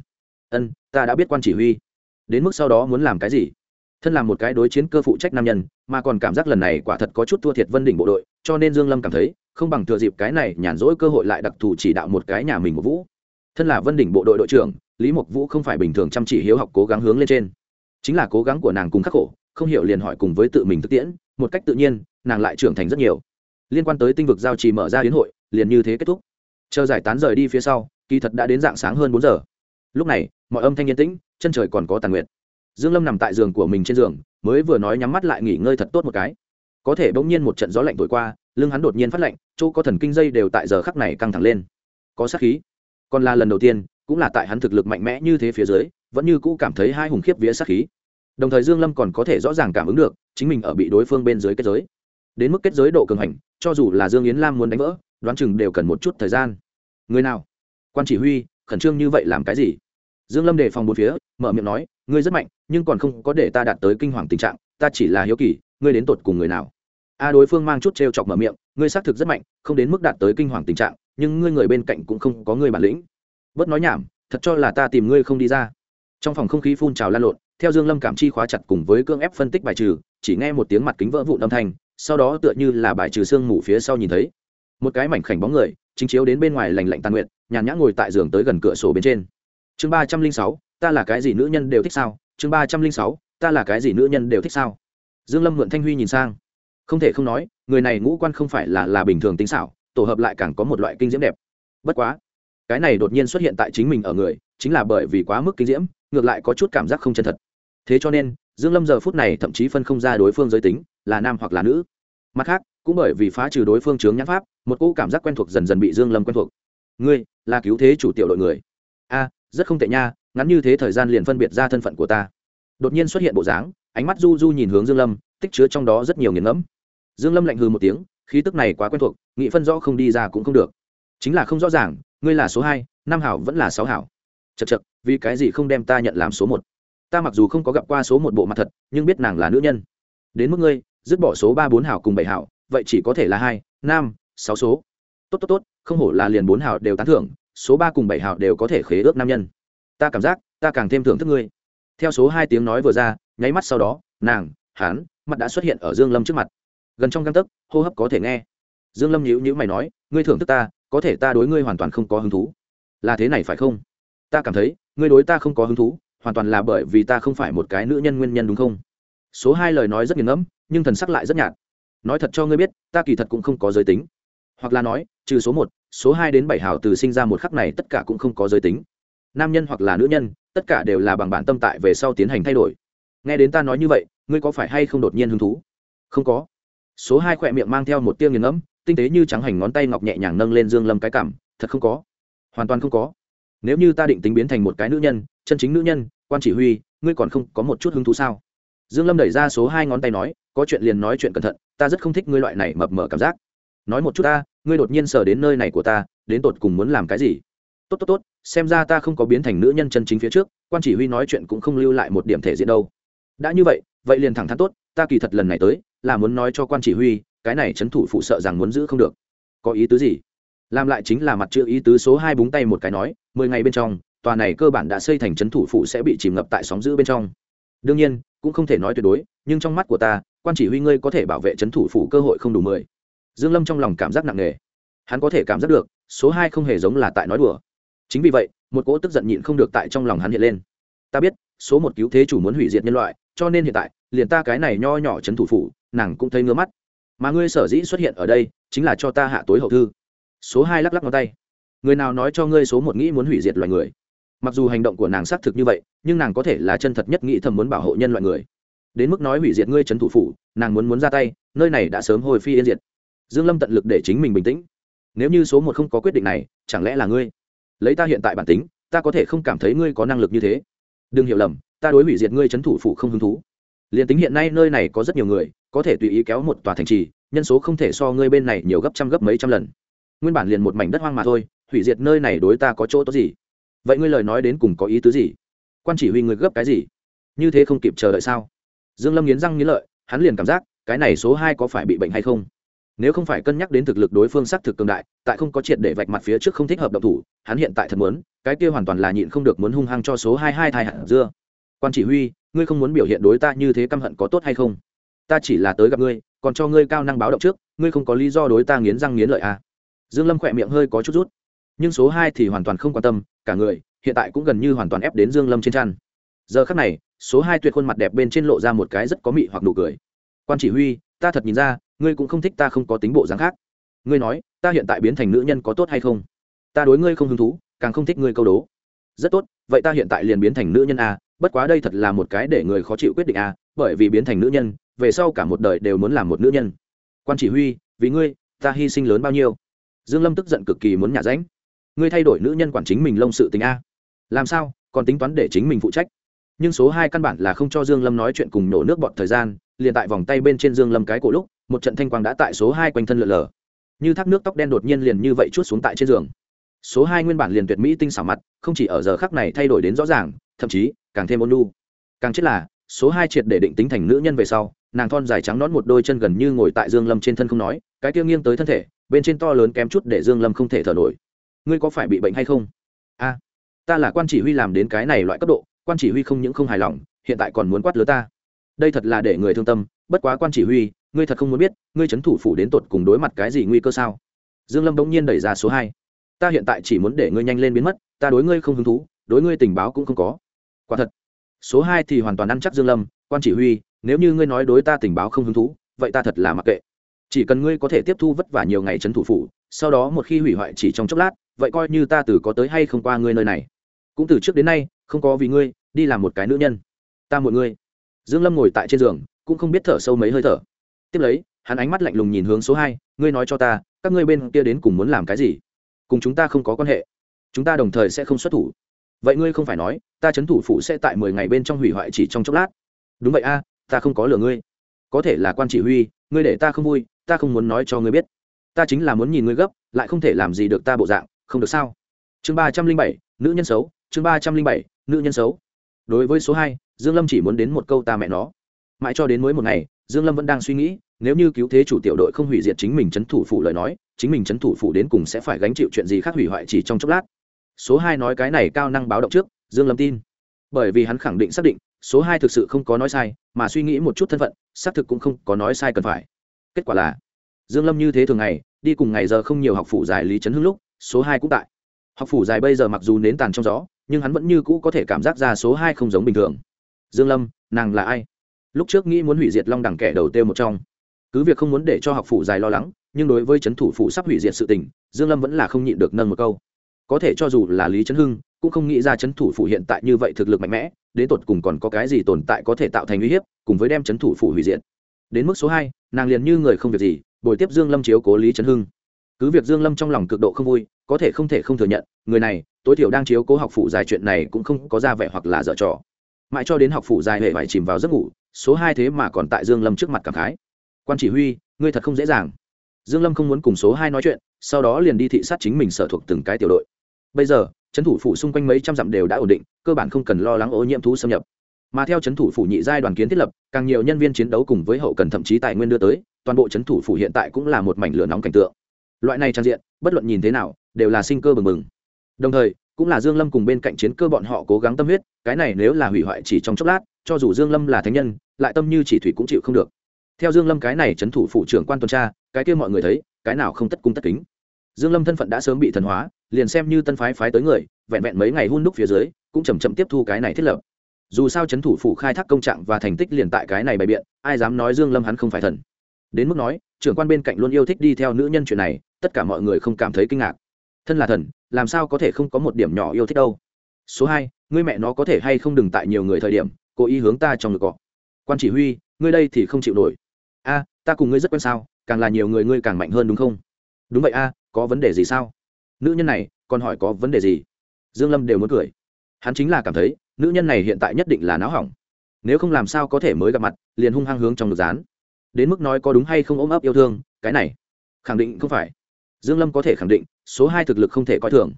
Ân, ta đã biết quan chỉ huy. Đến mức sau đó muốn làm cái gì? Thân làm một cái đối chiến cơ phụ trách nam nhân, mà còn cảm giác lần này quả thật có chút thua thiệt vân đỉnh bộ đội, cho nên dương lâm cảm thấy, không bằng thừa dịp cái này nhàn rỗi cơ hội lại đặc thù chỉ đạo một cái nhà mình một vũ. Thân là vân đỉnh bộ đội đội trưởng, lý mộc vũ không phải bình thường chăm chỉ hiếu học cố gắng hướng lên trên. Chính là cố gắng của nàng cùng khắc khổ không hiểu liền hỏi cùng với tự mình thực tiễn, một cách tự nhiên, nàng lại trưởng thành rất nhiều. Liên quan tới tinh vực giao trì mở ra hiến hội, liền như thế kết thúc. Chờ giải tán rời đi phía sau, kỳ thật đã đến dạng sáng hơn bốn giờ. Lúc này, mọi âm thanh yên tĩnh, chân trời còn có tàn nguyện dương lâm nằm tại giường của mình trên giường, mới vừa nói nhắm mắt lại nghỉ ngơi thật tốt một cái. Có thể bỗng nhiên một trận gió lạnh thổi qua, lưng hắn đột nhiên phát lạnh, chỗ có thần kinh dây đều tại giờ khắc này căng thẳng lên. Có sát khí. Còn là lần đầu tiên, cũng là tại hắn thực lực mạnh mẽ như thế phía dưới, vẫn như cũ cảm thấy hai hùng khiếp vía sát khí đồng thời dương lâm còn có thể rõ ràng cảm ứng được, chính mình ở bị đối phương bên dưới kết giới. Đến mức kết giới độ cường hành, cho dù là dương yến lam muốn đánh vỡ, đoán chừng đều cần một chút thời gian. Người nào? Quan chỉ huy, khẩn trương như vậy làm cái gì? Dương lâm đề phòng bốn phía, mở miệng nói, ngươi rất mạnh, nhưng còn không có để ta đạt tới kinh hoàng tình trạng, ta chỉ là hiếu kỳ, ngươi đến tột cùng người nào? A đối phương mang chút trêu chọc mở miệng, ngươi xác thực rất mạnh, không đến mức đạt tới kinh hoàng tình trạng, nhưng ngươi người bên cạnh cũng không có ngươi bản lĩnh. Bớt nói nhảm, thật cho là ta tìm ngươi không đi ra. Trong phòng không khí phun trào lan lộn theo dương lâm cảm chi khóa chặt cùng với cương ép phân tích bài trừ, chỉ nghe một tiếng mặt kính vỡ vụn âm thanh, sau đó tựa như là bài trừ xương mù phía sau nhìn thấy. Một cái mảnh khảnh bóng người, chính chiếu đến bên ngoài lành lạnh tàn nguyện nhàn nhã ngồi tại giường tới gần cửa sổ bên trên. Chương ba trăm linh sáu, ta là cái gì nữ nhân đều thích sao? Chương ba trăm linh sáu, ta là cái gì nữ nhân đều thích sao? Dương lâm mượn thanh huy nhìn sang. Không thể không nói, người này ngũ quan không phải là là bình thường tính xảo, tổ hợp lại càng có một loại kinh diễm đẹp. Bất quá, cái này đột nhiên xuất hiện tại chính mình ở người, chính là bởi vì quá mức kinh diễm, ngược lại có chút cảm giác không chân thật thế cho nên, dương lâm giờ phút này thậm chí phân không ra đối phương giới tính, là nam hoặc là nữ. Mặt khác, cũng bởi vì phá trừ đối phương chướng nhãn pháp, một cỗ cảm giác quen thuộc dần dần bị dương lâm quen thuộc. Ngươi, là cứu thế chủ tiểu đội người. A, rất không tệ nha, ngắn như thế thời gian liền phân biệt ra thân phận của ta. Đột nhiên xuất hiện bộ dáng, ánh mắt du du nhìn hướng dương lâm, tích chứa trong đó rất nhiều nghiền ngẫm. Dương lâm lạnh hừ một tiếng, khí tức này quá quen thuộc, nghị phân rõ không đi ra cũng không được. Chính là không rõ ràng, ngươi là số hai, năm hảo vẫn là sáu hảo. Chật chật vì cái gì không đem ta nhận làm số một? Ta mặc dù không có gặp qua số một bộ mặt thật, nhưng biết nàng là nữ nhân. Đến mức ngươi, dứt bỏ số ba bốn hảo cùng bảy hảo, vậy chỉ có thể là hai, năm, sáu số. Tốt tốt tốt, không hổ là liền bốn hảo đều tán thưởng, số ba cùng bảy hảo đều có thể khế ước nam nhân. Ta cảm giác, ta càng thêm thưởng thức ngươi. Theo số hai tiếng nói vừa ra, nháy mắt sau đó, nàng hán mặt đã xuất hiện ở dương lâm trước mặt. Gần trong găng tấc, hô hấp có thể nghe. Dương lâm nhíu nhíu mày nói, ngươi thưởng thức ta, có thể ta đối ngươi hoàn toàn không có hứng thú. Là thế này phải không? Ta cảm thấy, ngươi đối ta không có hứng thú hoàn toàn là bởi vì ta không phải một cái nữ nhân nguyên nhân đúng không? Số hai lời nói rất nghiền ngẫm, nhưng thần sắc lại rất nhạt. Nói thật cho ngươi biết, ta kỳ thật cũng không có giới tính. Hoặc là nói, trừ số một, số hai đến bảy hào từ sinh ra một khắc này tất cả cũng không có giới tính. Nam nhân hoặc là nữ nhân, tất cả đều là bằng bản tâm tại về sau tiến hành thay đổi. Nghe đến ta nói như vậy, ngươi có phải hay không đột nhiên hứng thú? Không có. Số hai khỏe miệng mang theo một tiêu nghiền ngẫm, tinh tế như trắng hành ngón tay ngọc nhẹ nhàng nâng lên dương lâm cái cảm, thật không có. Hoàn toàn không có. Nếu như ta định tính biến thành một cái nữ nhân chân chính nữ nhân, quan chỉ huy, ngươi còn không có một chút hứng thú sao? Dương lâm đẩy ra số hai ngón tay nói, có chuyện liền nói chuyện cẩn thận, ta rất không thích ngươi loại này mập mờ cảm giác. Nói một chút ta, ngươi đột nhiên sờ đến nơi này của ta, đến tột cùng muốn làm cái gì? Tốt tốt tốt, xem ra ta không có biến thành nữ nhân chân chính phía trước, quan chỉ huy nói chuyện cũng không lưu lại một điểm thể diện đâu. Đã như vậy vậy liền thẳng thắn tốt, ta kỳ thật lần này tới, là muốn nói cho quan chỉ huy, cái này chấn thủ phụ sợ rằng muốn giữ không được. Có ý tứ gì? Làm lại chính là mặt chữ ý tứ số hai búng tay một cái nói, mười ngày bên trong tòa này cơ bản đã xây thành trấn thủ phụ sẽ bị chìm ngập tại sóng giữ bên trong. Đương nhiên, cũng không thể nói tuyệt đối, nhưng trong mắt của ta, quan chỉ huy ngươi có thể bảo vệ trấn thủ phủ cơ hội không đủ mười. Dương lâm trong lòng cảm giác nặng nề. Hắn có thể cảm giác được, số hai không hề giống là tại nói đùa. Chính vì vậy, một cỗ tức giận nhịn không được tại trong lòng hắn hiện lên. Ta biết, số một cứu thế chủ muốn hủy diệt nhân loại, cho nên hiện tại, liền ta cái này nho nhỏ trấn thủ phủ, nàng cũng thấy ngứa mắt. Mà ngươi sở dĩ xuất hiện ở đây, chính là cho ta hạ tối hậu thư. Số hai lắc lắc ngón tay. Người nào nói cho ngươi số một nghĩ muốn hủy diệt loài người? Mặc dù hành động của nàng xác thực như vậy, nhưng nàng có thể là chân thật nhất nghĩ thầm muốn bảo hộ nhân loại người. Đến mức nói hủy diệt ngươi trấn thủ phủ, nàng muốn muốn ra tay, nơi này đã sớm hồi phi yên diệt. Dương lâm tận lực để chính mình bình tĩnh. Nếu như số một không có quyết định này, chẳng lẽ là ngươi? Lấy ta hiện tại bản tính, ta có thể không cảm thấy ngươi có năng lực như thế. Đừng hiểu lầm, ta đối hủy diệt ngươi trấn thủ phủ không hứng thú. Liền tính hiện nay nơi này có rất nhiều người, có thể tùy ý kéo một tòa thành trì, nhân số không thể so ngươi bên này nhiều gấp trăm gấp mấy trăm lần. Nguyên bản liền một mảnh đất hoang mà thôi, hủy diệt nơi này đối ta có chỗ tốt gì? Vậy ngươi lời nói đến cùng có ý tứ gì? Quan chỉ huy người gấp cái gì? Như thế không kịp chờ đợi sao? Dương lâm nghiến răng nghiến lợi, hắn liền cảm giác, cái này số hai có phải bị bệnh hay không? Nếu không phải cân nhắc đến thực lực đối phương xác thực cường đại, tại không có triệt để vạch mặt phía trước không thích hợp động thủ, hắn hiện tại thật muốn, cái kia hoàn toàn là nhịn không được muốn hung hăng cho số hai hai thai hạt dưa. Quan chỉ huy, ngươi không muốn biểu hiện đối ta như thế căm hận có tốt hay không? Ta chỉ là tới gặp ngươi, còn cho ngươi cao năng báo động trước, ngươi không có lý do đối ta nghiến răng nghiến lợi à. dương lâm khỏe miệng hơi có chút rút nhưng số hai thì hoàn toàn không quan tâm, cả người, hiện tại cũng gần như hoàn toàn ép đến dương lâm trên chăn giờ khắc này, số hai tuyệt khuôn mặt đẹp bên trên lộ ra một cái rất có mị hoặc nụ cười. Quan chỉ huy, ta thật nhìn ra, ngươi cũng không thích ta không có tính bộ dáng khác. Ngươi nói, ta hiện tại biến thành nữ nhân có tốt hay không? Ta đối ngươi không hứng thú, càng không thích ngươi câu đố. Rất tốt, vậy ta hiện tại liền biến thành nữ nhân a, bất quá đây thật là một cái để người khó chịu quyết định a, bởi vì biến thành nữ nhân, về sau cả một đời đều muốn làm một nữ nhân. Quan chỉ huy, vì ngươi, ta hy sinh lớn bao nhiêu? Dương lâm tức giận cực kỳ muốn nhả ránh ngươi thay đổi nữ nhân quản chính mình lông sự tình a. Làm sao, còn tính toán để chính mình phụ trách? Nhưng số hai căn bản là không cho dương lâm nói chuyện cùng nổ nước bọt thời gian, liền tại vòng tay bên trên dương lâm cái cổ lúc, một trận thanh quang đã tại số hai quanh thân lượn lờ. Như thác nước tóc đen đột nhiên liền như vậy chút xuống tại trên giường. Số hai nguyên bản liền tuyệt mỹ tinh xảo mặt, không chỉ ở giờ khắc này thay đổi đến rõ ràng, thậm chí càng thêm ôn lu càng chết là, số hai triệt để định tính thành nữ nhân về sau, nàng thon dài trắng nón một đôi chân gần như ngồi tại dương lâm trên thân không nói, cái kia nghiêng tới thân thể, bên trên to lớn kém chút để dương lâm không thể thở nổi ngươi có phải bị bệnh hay không? A, ta là quan chỉ huy làm đến cái này loại cấp độ, quan chỉ huy không những không hài lòng, hiện tại còn muốn quát lứa ta. Đây thật là để người thương tâm, bất quá quan chỉ huy, ngươi thật không muốn biết, ngươi c h ấ n thủ phủ đến tột cùng đối mặt cái gì nguy cơ sao? Dương lâm bỗng nhiên đẩy ra số hai. Ta hiện tại chỉ muốn để ngươi nhanh lên biến mất, ta đối ngươi không hứng thú, đối ngươi tình báo cũng không có. Quả thật, số hai thì hoàn toàn ăn chắc dương lâm, quan chỉ huy, nếu như ngươi nói đối ta tình báo không hứng thú, vậy ta thật là mặc kệ. Chỉ cần ngươi có thể tiếp thu vất vả nhiều ngày c h ấ n thủ phủ, sau đó một khi hủy hoại chỉ trong chốc lát vậy coi như ta từ có tới hay không qua ngươi nơi này. Cũng từ trước đến nay, không có vì ngươi, đi làm một cái nữ nhân. Ta một ngươi. Dương lâm ngồi tại trên giường, cũng không biết thở sâu mấy hơi thở. Tiếp lấy, hắn ánh mắt lạnh lùng nhìn hướng số hai, ngươi nói cho ta, các ngươi bên kia đến cùng muốn làm cái gì? Cùng chúng ta không có quan hệ. Chúng ta đồng thời sẽ không xuất thủ. Vậy ngươi không phải nói, ta chấn thủ phụ sẽ tại mười ngày bên trong hủy hoại chỉ trong chốc lát. Đúng vậy a, ta không có lừa ngươi. Có thể là quan chỉ huy, ngươi để ta không vui, ta không muốn nói cho ngươi biết. Ta chính là muốn nhìn ngươi gấp, lại không thể làm gì được ta bộ dạng không được sao? Chương ba trăm linh bảy, nữ nhân xấu, chương ba trăm linh bảy, nữ nhân xấu. Đối với số hai, dương lâm chỉ muốn đến một câu ta mẹ nó. Mãi cho đến mới một ngày, dương lâm vẫn đang suy nghĩ, nếu như cứu thế chủ tiểu đội không hủy diệt chính mình chấn thủ phủ lời nói, chính mình chấn thủ phủ đến cùng sẽ phải gánh chịu chuyện gì khác hủy hoại chỉ trong chốc lát. Số hai nói cái này cao năng báo động trước, dương lâm tin. Bởi vì hắn khẳng định xác định, số hai thực sự không có nói sai, mà suy nghĩ một chút thân phận, xác thực cũng không có nói sai cần phải. Kết quả là, dương lâm như thế thường ngày, đi cùng ngày giờ không nhiều học phủ giải lý trấn hưng lúc số hai cũng tại. Học phủ dài bây giờ mặc dù nến tàn trong gió, nhưng hắn vẫn như cũ có thể cảm giác ra số hai không giống bình thường. Dương lâm, nàng là ai? Lúc trước nghĩ muốn hủy diệt long đẳng kẻ đầu tiêu một trong. Cứ việc không muốn để cho học phủ dài lo lắng, nhưng đối với chấn thủ phủ sắp hủy diệt sự tình, dương lâm vẫn là không nhịn được nâng một câu. Có thể cho dù là lý trấn hưng, cũng không nghĩ ra chấn thủ phủ hiện tại như vậy thực lực mạnh mẽ, đến tột cùng còn có cái gì tồn tại có thể tạo thành uy hiếp, cùng với đem chấn thủ phủ hủy diệt. Đến mức số hai, nàng liền như người không việc gì, bồi tiếp dương lâm chiếu cố lý trấn hưng cứ việc dương lâm trong lòng cực độ không vui, có thể không thể không thừa nhận, người này, tối thiểu đang chiếu cố học phụ dài chuyện này cũng không có ra vẻ hoặc là dở trò. Mãi cho đến học phụ dài hệ phải chìm vào giấc ngủ, số hai thế mà còn tại dương lâm trước mặt cảm khái. Quan chỉ huy, ngươi thật không dễ dàng. Dương lâm không muốn cùng số hai nói chuyện, sau đó liền đi thị sát chính mình sở thuộc từng cái tiểu đội. Bây giờ chấn thủ phủ xung quanh mấy trăm dặm đều đã ổn định, cơ bản không cần lo lắng ô nhiễm thú xâm nhập. Mà theo chấn thủ phủ nhị giai đoàn kiến thiết lập, càng nhiều nhân viên chiến đấu cùng với hậu cần thậm chí tài nguyên đưa tới, toàn bộ chấn thủ phủ hiện tại cũng là một mảnh lửa nóng cảnh tượng loại này trang diện, bất luận nhìn thế nào, đều là sinh cơ bừng bừng. Đồng thời, cũng là dương lâm cùng bên cạnh chiến cơ bọn họ cố gắng tâm huyết, cái này nếu là hủy hoại chỉ trong chốc lát, cho dù dương lâm là thánh nhân, lại tâm như chỉ thủy cũng chịu không được. Theo dương lâm cái này chấn thủ phụ trưởng quan tuần tra, cái kia mọi người thấy, cái nào không tất cung tất kính. Dương lâm thân phận đã sớm bị thần hóa, liền xem như tân phái phái tới người, vẹn vẹn mấy ngày hun đúc phía dưới, cũng chậm chậm tiếp thu cái này thiết lập. Dù sao chấn thủ phụ khai thác công trạng và thành tích liền tại cái này bày biện, ai dám nói dương lâm hắn không phải thần. Đến mức nói, trưởng quan bên cạnh luôn yêu thích đi theo nữ nhân chuyện này tất cả mọi người không cảm thấy kinh ngạc. Thân là thần, làm sao có thể không có một điểm nhỏ yêu thích đâu? Số hai, ngươi mẹ nó có thể hay không đừng tại nhiều người thời điểm, cố ý hướng ta trong ngực cọ. Quan chỉ huy, ngươi đây thì không chịu nổi. A, ta cùng ngươi rất quen sao, càng là nhiều người ngươi càng mạnh hơn đúng không? Đúng vậy a, có vấn đề gì sao? Nữ nhân này, còn hỏi có vấn đề gì? Dương lâm đều muốn cười. Hắn chính là cảm thấy, nữ nhân này hiện tại nhất định là náo hỏng. Nếu không làm sao có thể mới gặp mặt, liền hung hăng hướng trong ngực dán. Đến mức nói có đúng hay không ôm ấp yêu thương, cái này, khẳng định không phải dương lâm có thể khẳng định, số hai thực lực không thể coi thường.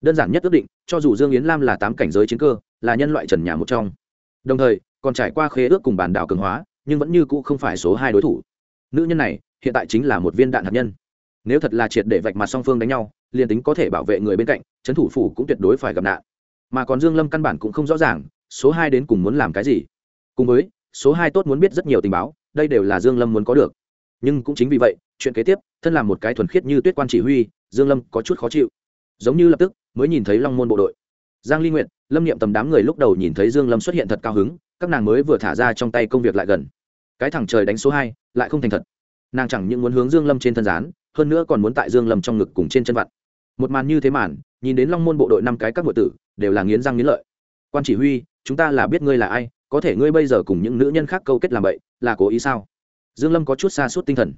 Đơn giản nhất ước định, cho dù dương yến lam là tám cảnh giới chiến cơ, là nhân loại trần nhà một trong. Đồng thời, còn trải qua khế ước cùng bản đảo cường hóa, nhưng vẫn như cũ không phải số hai đối thủ. Nữ nhân này, hiện tại chính là một viên đạn hạt nhân. Nếu thật là triệt để vạch mặt song phương đánh nhau, liền tính có thể bảo vệ người bên cạnh, trấn thủ phủ cũng tuyệt đối phải gặp nạn. Mà còn dương lâm căn bản cũng không rõ ràng, số hai đến cùng muốn làm cái gì. Cùng với, số hai tốt muốn biết rất nhiều tình báo, đây đều là dương lâm muốn có được. Nhưng cũng chính vì vậy chuyện kế tiếp, thân làm một cái thuần khiết như tuyết quan chỉ huy, dương lâm có chút khó chịu. Giống như lập tức, mới nhìn thấy long môn bộ đội. Giang ly nguyện lâm niệm tầm đám người lúc đầu nhìn thấy dương lâm xuất hiện thật cao hứng, các nàng mới vừa thả ra trong tay công việc lại gần. Cái thằng trời đánh số hai, lại không thành thật. Nàng chẳng những muốn hướng dương lâm trên thân gián hơn nữa còn muốn tại dương lâm trong ngực cùng trên chân vặn. Một màn như thế màn, nhìn đến long môn bộ đội năm cái các ngụy tử, đều là nghiến răng nghiến lợi. Quan chỉ huy, chúng ta là biết ngươi là ai, có thể ngươi bây giờ cùng những nữ nhân khác câu kết làm vậy là cố ý sao? Dương lâm có chút xa suốt tinh thần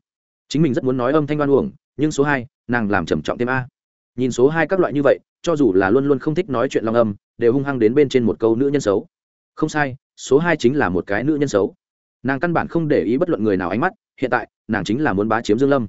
chính mình rất muốn nói âm thanh oan uổng, nhưng số hai, nàng làm trầm trọng thêm a. Nhìn số hai các loại như vậy, cho dù là luôn luôn không thích nói chuyện long âm, đều hung hăng đến bên trên một câu nữ nhân xấu. Không sai, số hai chính là một cái nữ nhân xấu. Nàng căn bản không để ý bất luận người nào ánh mắt, hiện tại, nàng chính là muốn bá chiếm dương lâm.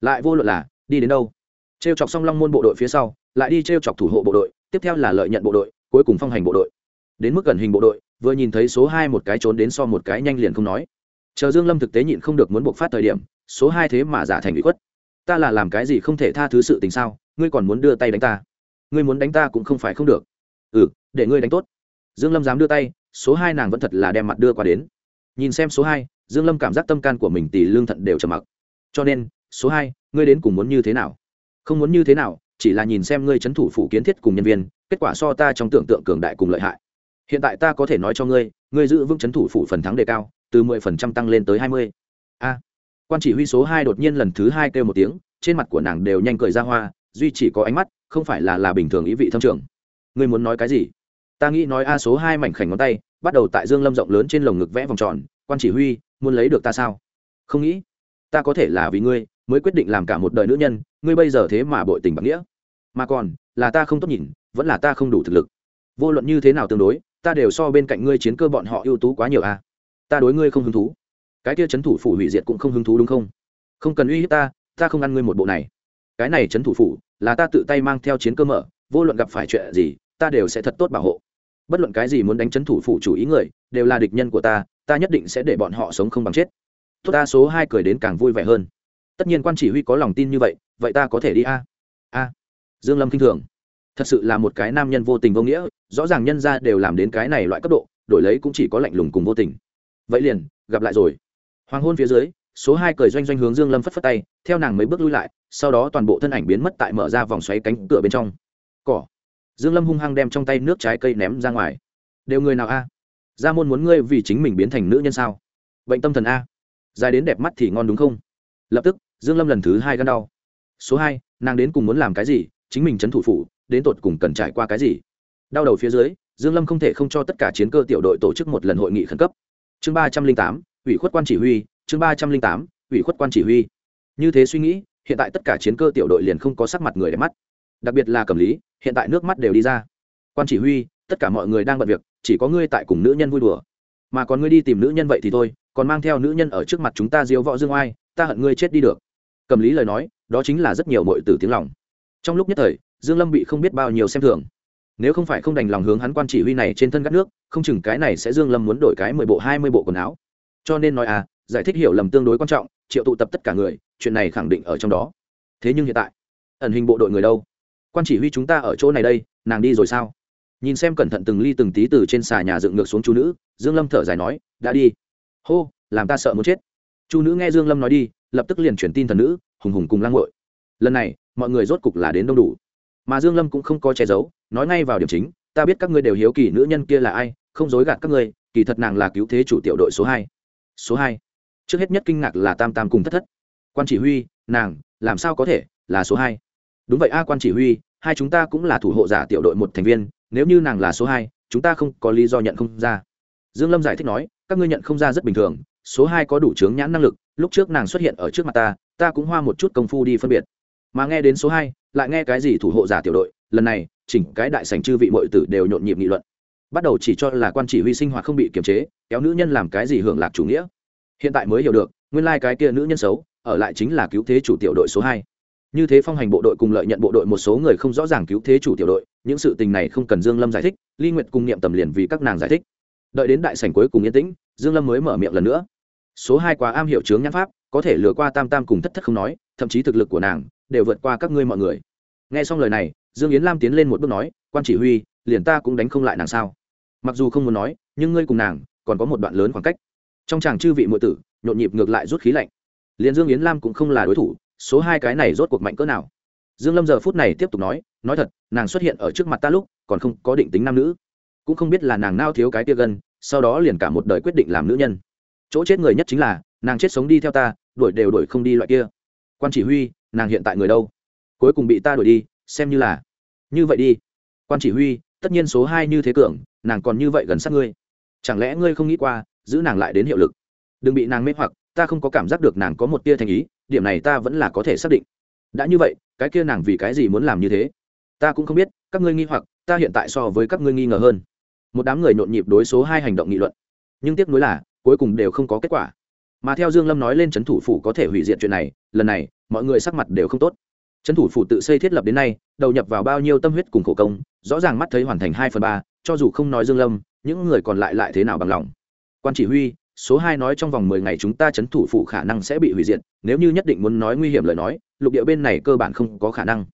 Lại vô luận là, đi đến đâu? Trêu chọc song long môn bộ đội phía sau, lại đi trêu chọc thủ hộ bộ đội, tiếp theo là lợi nhận bộ đội, cuối cùng phong hành bộ đội. Đến mức gần hình bộ đội, vừa nhìn thấy số hai một cái trốn đến so một cái nhanh liền không nói. Chờ dương lâm thực tế nhịn không được muốn buộc phát thời điểm số hai thế mà giả thành bị khuất. Ta là làm cái gì không thể tha thứ sự tình sao? Ngươi còn muốn đưa tay đánh ta? Ngươi muốn đánh ta cũng không phải không được. Ừ để ngươi đánh tốt. Dương lâm dám đưa tay, số hai nàng vẫn thật là đem mặt đưa qua đến. Nhìn xem số hai, dương lâm cảm giác tâm can của mình tỷ lương thận đều trầm mặc. Cho nên, số hai, ngươi đến cùng muốn như thế nào? Không muốn như thế nào, chỉ là nhìn xem ngươi chấn thủ phủ kiến thiết cùng nhân viên, kết quả so ta trong tưởng tượng cường đại cùng lợi hại. Hiện tại ta có thể nói cho ngươi ngươi giữ vững chấn thủ phủ phần thắng đề cao, từ mười phần trăm tăng lên tới hai mươi. A quan chỉ huy số hai đột nhiên lần thứ hai kêu một tiếng, trên mặt của nàng đều nhanh cười ra hoa, duy chỉ có ánh mắt, không phải là là bình thường ý vị thâm trường. Ngươi muốn nói cái gì? Ta nghĩ nói a số hai mảnh khảnh ngón tay, bắt đầu tại dương lâm rộng lớn trên lồng ngực vẽ vòng tròn, quan chỉ huy, muốn lấy được ta sao? Không nghĩ. Ta có thể là vì ngươi, mới quyết định làm cả một đời nữ nhân, ngươi bây giờ thế mà bội tình bạc nghĩa. Mà còn, là ta không tốt nhìn, vẫn là ta không đủ thực lực. Vô luận như thế nào tương đối, ta đều so bên cạnh ngươi chiến cơ bọn họ ưu tú quá nhiều a ta đối ngươi không hứng thú cái kia chấn thủ phủ hủy diệt cũng không hứng thú đúng không? Không cần uy hiếp ta ta không ăn ngươi một bộ này. Cái này chấn thủ phủ là ta tự tay mang theo chiến cơ mở, vô luận gặp phải chuyện gì, ta đều sẽ thật tốt bảo hộ. Bất luận cái gì muốn đánh chấn thủ phủ chủ ý người, đều là địch nhân của ta ta nhất định sẽ để bọn họ sống không bằng chết. Tốt, ta số hai cười đến càng vui vẻ hơn. Tất nhiên quan chỉ huy có lòng tin như vậy vậy ta có thể đi a? A. Dương lâm kinh thường. Thật sự là một cái nam nhân vô tình vô nghĩa, rõ ràng nhân ra đều làm đến cái này loại cấp độ, đổi lấy cũng chỉ có lạnh lùng cùng vô tình. Vậy liền, gặp lại rồi hoàng hôn phía dưới, số hai cười doanh doanh hướng dương lâm phất phất tay, theo nàng mấy bước lui lại, sau đó toàn bộ thân ảnh biến mất tại mở ra vòng xoáy cánh cửa bên trong. Cỏ. Dương lâm hung hăng đem trong tay nước trái cây ném ra ngoài. Đều người nào a? À? môn muốn ngươi vì chính mình biến thành nữ nhân sao? Bệnh tâm thần a. Dài đến đẹp mắt thì ngon đúng không? Lập tức, dương lâm lần thứ hai gan đau. Số hai, nàng đến cùng muốn làm cái gì? Chính mình chấn thủ phủ, đến tột cùng cần trải qua cái gì? Đau đầu phía dưới, dương lâm không thể không cho tất cả chiến cơ tiểu đội tổ chức một lần hội nghị khẩn cấp. Chương ba trăm linh tám ủy khuất quan chỉ huy, chương ba trăm linh tám, ủy khuất quan chỉ huy. Như thế suy nghĩ, hiện tại tất cả chiến cơ tiểu đội liền không có sắc mặt người đẹp mắt. Đặc biệt là cầm lý, hiện tại nước mắt đều đi ra. Quan chỉ huy, tất cả mọi người đang bận việc, chỉ có ngươi tại cùng nữ nhân vui đùa. Mà còn ngươi đi tìm nữ nhân vậy thì thôi, còn mang theo nữ nhân ở trước mặt chúng ta diếu võ dương oai, ta hận ngươi chết đi được. Cầm lý lời nói, đó chính là rất nhiều mọi từ tiếng lòng. Trong lúc nhất thời, dương lâm bị không biết bao nhiêu xem thường. Nếu không phải không đành lòng hướng hắn quan chỉ huy này trên thân gắt nước, không chừng cái này sẽ dương lâm muốn đổi cái mười bộ, hai mươi bộ quần áo cho nên nói à giải thích hiểu lầm tương đối quan trọng, triệu tụ tập tất cả người, chuyện này khẳng định ở trong đó. Thế nhưng hiện tại, ẩn hình bộ đội người đâu? Quan chỉ huy chúng ta ở chỗ này đây, nàng đi rồi sao? Nhìn xem cẩn thận từng ly từng tí từ trên xà nhà dựng ngược xuống chú nữ, dương lâm thở dài nói, đã đi. Hô, làm ta sợ muốn chết. Chu nữ nghe dương lâm nói đi, lập tức liền chuyển tin thần nữ, hùng hùng cùng lang ngội lần này, mọi người rốt cục là đến đông đủ. Mà dương lâm cũng không có che giấu, nói ngay vào điểm chính, ta biết các ngươi đều hiếu kỳ nữ nhân kia là ai, không dối gạt các ngươi, kỳ thật nàng là cứu thế chủ tiểu đội số 2 số hai, trước hết nhất kinh ngạc là tam tam cùng thất thất. Quan chỉ huy nàng làm sao có thể là số hai. đúng vậy a quan chỉ huy hai chúng ta cũng là thủ hộ giả tiểu đội một thành viên nếu như nàng là số hai, chúng ta không có lý do nhận không ra. Dương lâm giải thích nói các ngươi nhận không ra rất bình thường số hai có đủ chướng nhãn năng lực lúc trước nàng xuất hiện ở trước mặt ta ta cũng hoa một chút công phu đi phân biệt. Mà nghe đến số hai, lại nghe cái gì thủ hộ giả tiểu đội lần này chỉnh cái đại sảnh chư vị mọi tử đều nhộn nhịp nghị luận bắt đầu chỉ cho là quan chỉ huy sinh hoạt không bị kiềm chế, kéo nữ nhân làm cái gì hưởng lạc chủ nghĩa. Hiện tại mới hiểu được, nguyên lai cái kia nữ nhân xấu, ở lại chính là cứu thế chủ tiểu đội số hai. như thế phong hành bộ đội cùng lợi nhận bộ đội một số người không rõ ràng cứu thế chủ tiểu đội, những sự tình này không cần dương lâm giải thích ly nguyệt cùng niệm tầm liền vì các nàng giải thích. Đợi đến đại sảnh cuối cùng yên tĩnh, dương lâm mới mở miệng lần nữa. Số hai quá am hiểu chướng nhãn pháp, có thể lừa qua tam tam cùng thất thất không nói, thậm chí thực lực của nàng đều vượt qua các ngươi mọi người. Nghe xong lời này, dương yến lam tiến lên một bước nói, quan chỉ huy, liền ta cũng đánh không lại nàng sao? Mặc dù không muốn nói, nhưng ngươi cùng nàng còn có một đoạn lớn khoảng cách. Trong chàng chư vị muội tử, nhộn nhịp ngược lại rút khí lạnh. Liền dương yến lam cũng không là đối thủ, số hai cái này rốt cuộc mạnh cỡ nào. Dương lâm giờ phút này tiếp tục nói nói thật, nàng xuất hiện ở trước mặt ta lúc, còn không có định tính nam nữ. Cũng không biết là nàng nao thiếu cái tia gân, sau đó liền cả một đời quyết định làm nữ nhân. Chỗ chết người nhất chính là, nàng chết sống đi theo ta, đuổi đều đuổi không đi loại kia. Quan chỉ huy, nàng hiện tại người đâu? Cuối cùng bị ta đuổi đi, xem như là. Như vậy đi. Quan chỉ huy, tất nhiên số hai như thế cường nàng còn như vậy gần sát ngươi. Chẳng lẽ ngươi không nghĩ qua, giữ nàng lại đến hiệu lực? Đừng bị nàng mê hoặc, ta không có cảm giác được nàng có một tia thành ý, điểm này ta vẫn là có thể xác định. Đã như vậy, cái kia nàng vì cái gì muốn làm như thế? Ta cũng không biết, các ngươi nghi hoặc, ta hiện tại so với các ngươi nghi ngờ hơn. Một đám người nhộn nhịp đối số hai hành động nghị luận. Nhưng tiếc nuối là, cuối cùng đều không có kết quả. Mà theo dương lâm nói lên trấn thủ phủ có thể hủy diệt chuyện này, lần này, mọi người sắc mặt đều không tốt. Trấn thủ phủ tự xây thiết lập đến nay, đầu nhập vào bao nhiêu tâm huyết cùng khổ công, rõ ràng mắt thấy hoàn thành hai phần ba cho dù không nói dương lâm, những người còn lại lại thế nào bằng lòng? Quan chỉ huy, số hai nói trong vòng mười ngày chúng ta chấn thủ phủ khả năng sẽ bị hủy diệt, nếu như nhất định muốn nói nguy hiểm lời nói, lục địa bên này cơ bản không có khả năng.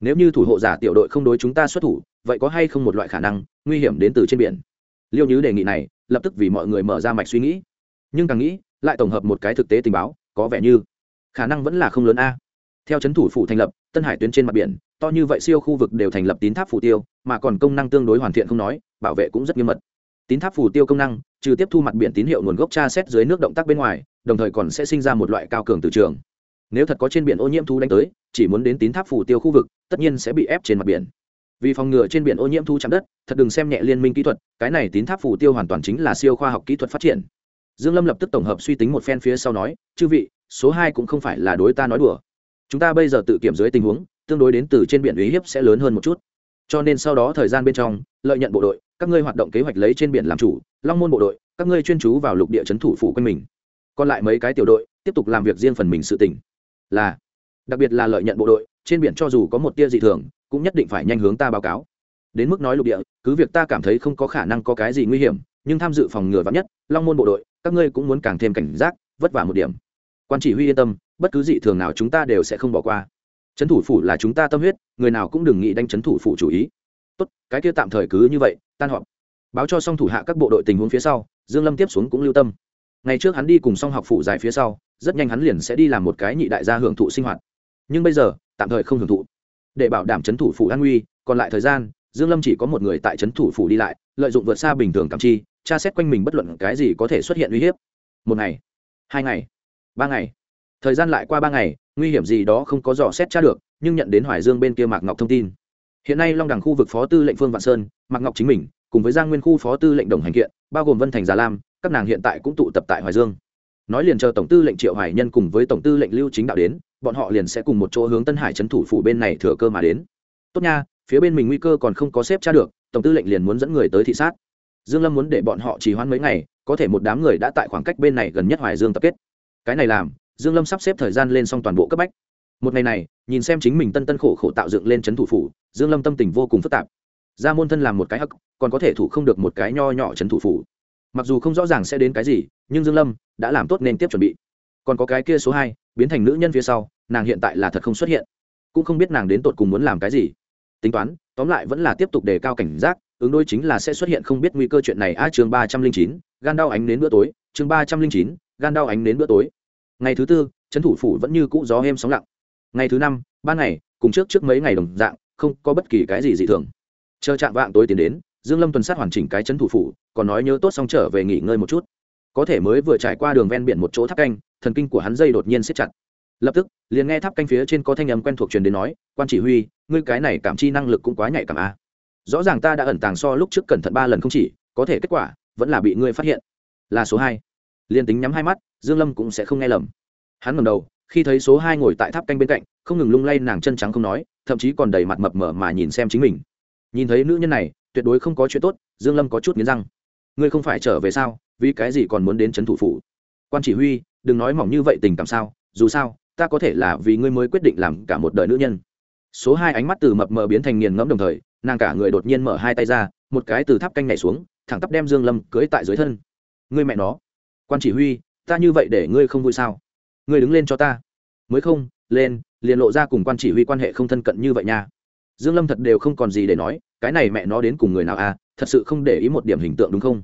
Nếu như thủ hộ giả tiểu đội không đối chúng ta xuất thủ, vậy có hay không một loại khả năng nguy hiểm đến từ trên biển? Liêu nhứ đề nghị này, lập tức vì mọi người mở ra mạch suy nghĩ. Nhưng càng nghĩ, lại tổng hợp một cái thực tế tình báo, có vẻ như khả năng vẫn là không lớn a. Theo chấn thủ phủ thành lập, tân hải tuyến trên mặt biển to như vậy siêu khu vực đều thành lập tín tháp phủ tiêu, mà còn công năng tương đối hoàn thiện không nói, bảo vệ cũng rất nghiêm mật. Tín tháp phủ tiêu công năng, trừ tiếp thu mặt biển tín hiệu nguồn gốc tra xét dưới nước động tác bên ngoài, đồng thời còn sẽ sinh ra một loại cao cường từ trường. Nếu thật có trên biển ô nhiễm thu đánh tới, chỉ muốn đến tín tháp phủ tiêu khu vực, tất nhiên sẽ bị ép trên mặt biển. Vì phòng ngừa trên biển ô nhiễm thu chạm đất, thật đừng xem nhẹ liên minh kỹ thuật, cái này tín tháp phủ tiêu hoàn toàn chính là siêu khoa học kỹ thuật phát triển. Dương lâm lập tức tổng hợp suy tính một phen phía sau nói, chư vị, số hai cũng không phải là đối ta nói đùa. Chúng ta bây giờ tự kiểm dưới tình huống tương đối đến từ trên biển uy hiếp sẽ lớn hơn một chút. Cho nên sau đó thời gian bên trong, lợi nhận bộ đội, các ngươi hoạt động kế hoạch lấy trên biển làm chủ, long môn bộ đội, các ngươi chuyên chú vào lục địa chấn thủ phủ quanh mình. Còn lại mấy cái tiểu đội, tiếp tục làm việc riêng phần mình sự tỉnh là, đặc biệt là lợi nhận bộ đội, trên biển cho dù có một tia dị thường, cũng nhất định phải nhanh hướng ta báo cáo. Đến mức nói lục địa, cứ việc ta cảm thấy không có khả năng có cái gì nguy hiểm, nhưng tham dự phòng ngừa vắn nhất, long môn bộ đội, các ngươi cũng muốn càng thêm cảnh giác, vất vả một điểm. Quan chỉ huy yên tâm, bất cứ dị thường nào chúng ta đều sẽ không bỏ qua trấn thủ phủ là chúng ta tâm huyết, người nào cũng đừng nghĩ đánh trấn thủ phủ chủ ý. Tốt, cái kia tạm thời cứ như vậy, tan họp. Báo cho xong thủ hạ các bộ đội tình huống phía sau, dương lâm tiếp xuống cũng lưu tâm. Ngày trước hắn đi cùng xong học phủ dài phía sau, rất nhanh hắn liền sẽ đi làm một cái nhị đại gia hưởng thụ sinh hoạt. Nhưng bây giờ, tạm thời không hưởng thụ. Để bảo đảm trấn thủ phủ an nguy, còn lại thời gian, dương lâm chỉ có một người tại trấn thủ phủ đi lại, lợi dụng vượt xa bình thường cảm chi, tra xét quanh mình bất luận cái gì có thể xuất hiện uy hiếp. Một ngày, hai ngày, ba ngày thời gian lại qua ba ngày, nguy hiểm gì đó không có dò xét tra được, nhưng nhận đến hoài dương bên kia mạc ngọc thông tin. Hiện nay long đẳng khu vực phó tư lệnh phương vạn sơn, mạc ngọc chính mình, cùng với giang nguyên khu phó tư lệnh đồng hành kiện, bao gồm vân thành già lam, các nàng hiện tại cũng tụ tập tại hoài dương. Nói liền chờ tổng tư lệnh triệu hoài nhân cùng với tổng tư lệnh lưu chính đạo đến, bọn họ liền sẽ cùng một chỗ hướng tân hải trấn thủ phủ bên này thừa cơ mà đến. Tốt nha, phía bên mình nguy cơ còn không có xếp tra được, tổng tư lệnh liền muốn dẫn người tới thị sát. Dương lâm muốn để bọn họ trì hoãn mấy ngày, có thể một đám người đã tại khoảng cách bên này gần nhất hoài dương tập kết. Cái này làm dương lâm sắp xếp thời gian lên xong toàn bộ cấp bách. Một ngày này nhìn xem chính mình tân tân khổ khổ tạo dựng lên chấn thủ phủ dương lâm tâm tình vô cùng phức tạp. Ra môn thân làm một cái hắc còn có thể thủ không được một cái nho nhỏ chấn thủ phủ. Mặc dù không rõ ràng sẽ đến cái gì nhưng dương lâm đã làm tốt nên tiếp chuẩn bị. Còn có cái kia số 2, biến thành nữ nhân phía sau nàng hiện tại là thật không xuất hiện. Cũng không biết nàng đến tột cùng muốn làm cái gì. Tính toán tóm lại vẫn là tiếp tục đề cao cảnh giác ứng đối chính là sẽ xuất hiện không biết nguy cơ chuyện này. A chương ba trăm linh chín gan đau ánh đến bữa tối. Chương ba trăm linh chín gan đau ánh đến bữa tối ngày thứ tư, trấn thủ phủ vẫn như cũ gió êm sóng lặng. Ngày thứ năm, ban ngày, cùng trước trước mấy ngày đồng dạng, không có bất kỳ cái gì dị thường. Chờ chạm vạng tối tiến đến, dương lâm tuần sát hoàn chỉnh cái trấn thủ phủ, còn nói nhớ tốt xong trở về nghỉ ngơi một chút. Có thể mới vừa trải qua đường ven biển một chỗ tháp canh, thần kinh của hắn dây đột nhiên siết chặt. Lập tức, liền nghe tháp canh phía trên có thanh âm quen thuộc truyền đến nói, quan chỉ huy, ngươi cái này cảm chi năng lực cũng quá nhạy cảm a. Rõ ràng ta đã ẩn tàng so lúc trước cẩn thận ba lần không chỉ, có thể kết quả, vẫn là bị ngươi phát hiện. Là số hai. Liền tính nhắm hai mắt dương lâm cũng sẽ không nghe lầm. Hắn ngẩng đầu, khi thấy số hai ngồi tại tháp canh bên cạnh, không ngừng lung lay nàng chân trắng không nói, thậm chí còn đầy mặt mập mờ mà nhìn xem chính mình. Nhìn thấy nữ nhân này, tuyệt đối không có chuyện tốt, dương lâm có chút nghiến răng. Ngươi không phải trở về sao, vì cái gì còn muốn đến trấn thủ phủ? Quan chỉ huy, đừng nói mỏng như vậy tình cảm sao, dù sao, ta có thể là vì ngươi mới quyết định làm cả một đời nữ nhân. Số hai ánh mắt từ mập mờ biến thành nghiền ngẫm đồng thời, nàng cả người đột nhiên mở hai tay ra, một cái từ tháp canh nhảy xuống, thẳng tắp đem dương lâm cưới tại dưới thân. Ngươi mẹ nó. Quan chỉ huy ta như vậy để ngươi không vui sao? Ngươi đứng lên cho ta. Mới không, lên, liền lộ ra cùng quan chỉ huy quan hệ không thân cận như vậy nha. Dương lâm thật đều không còn gì để nói, cái này mẹ nó đến cùng người nào à thật sự không để ý một điểm hình tượng đúng không?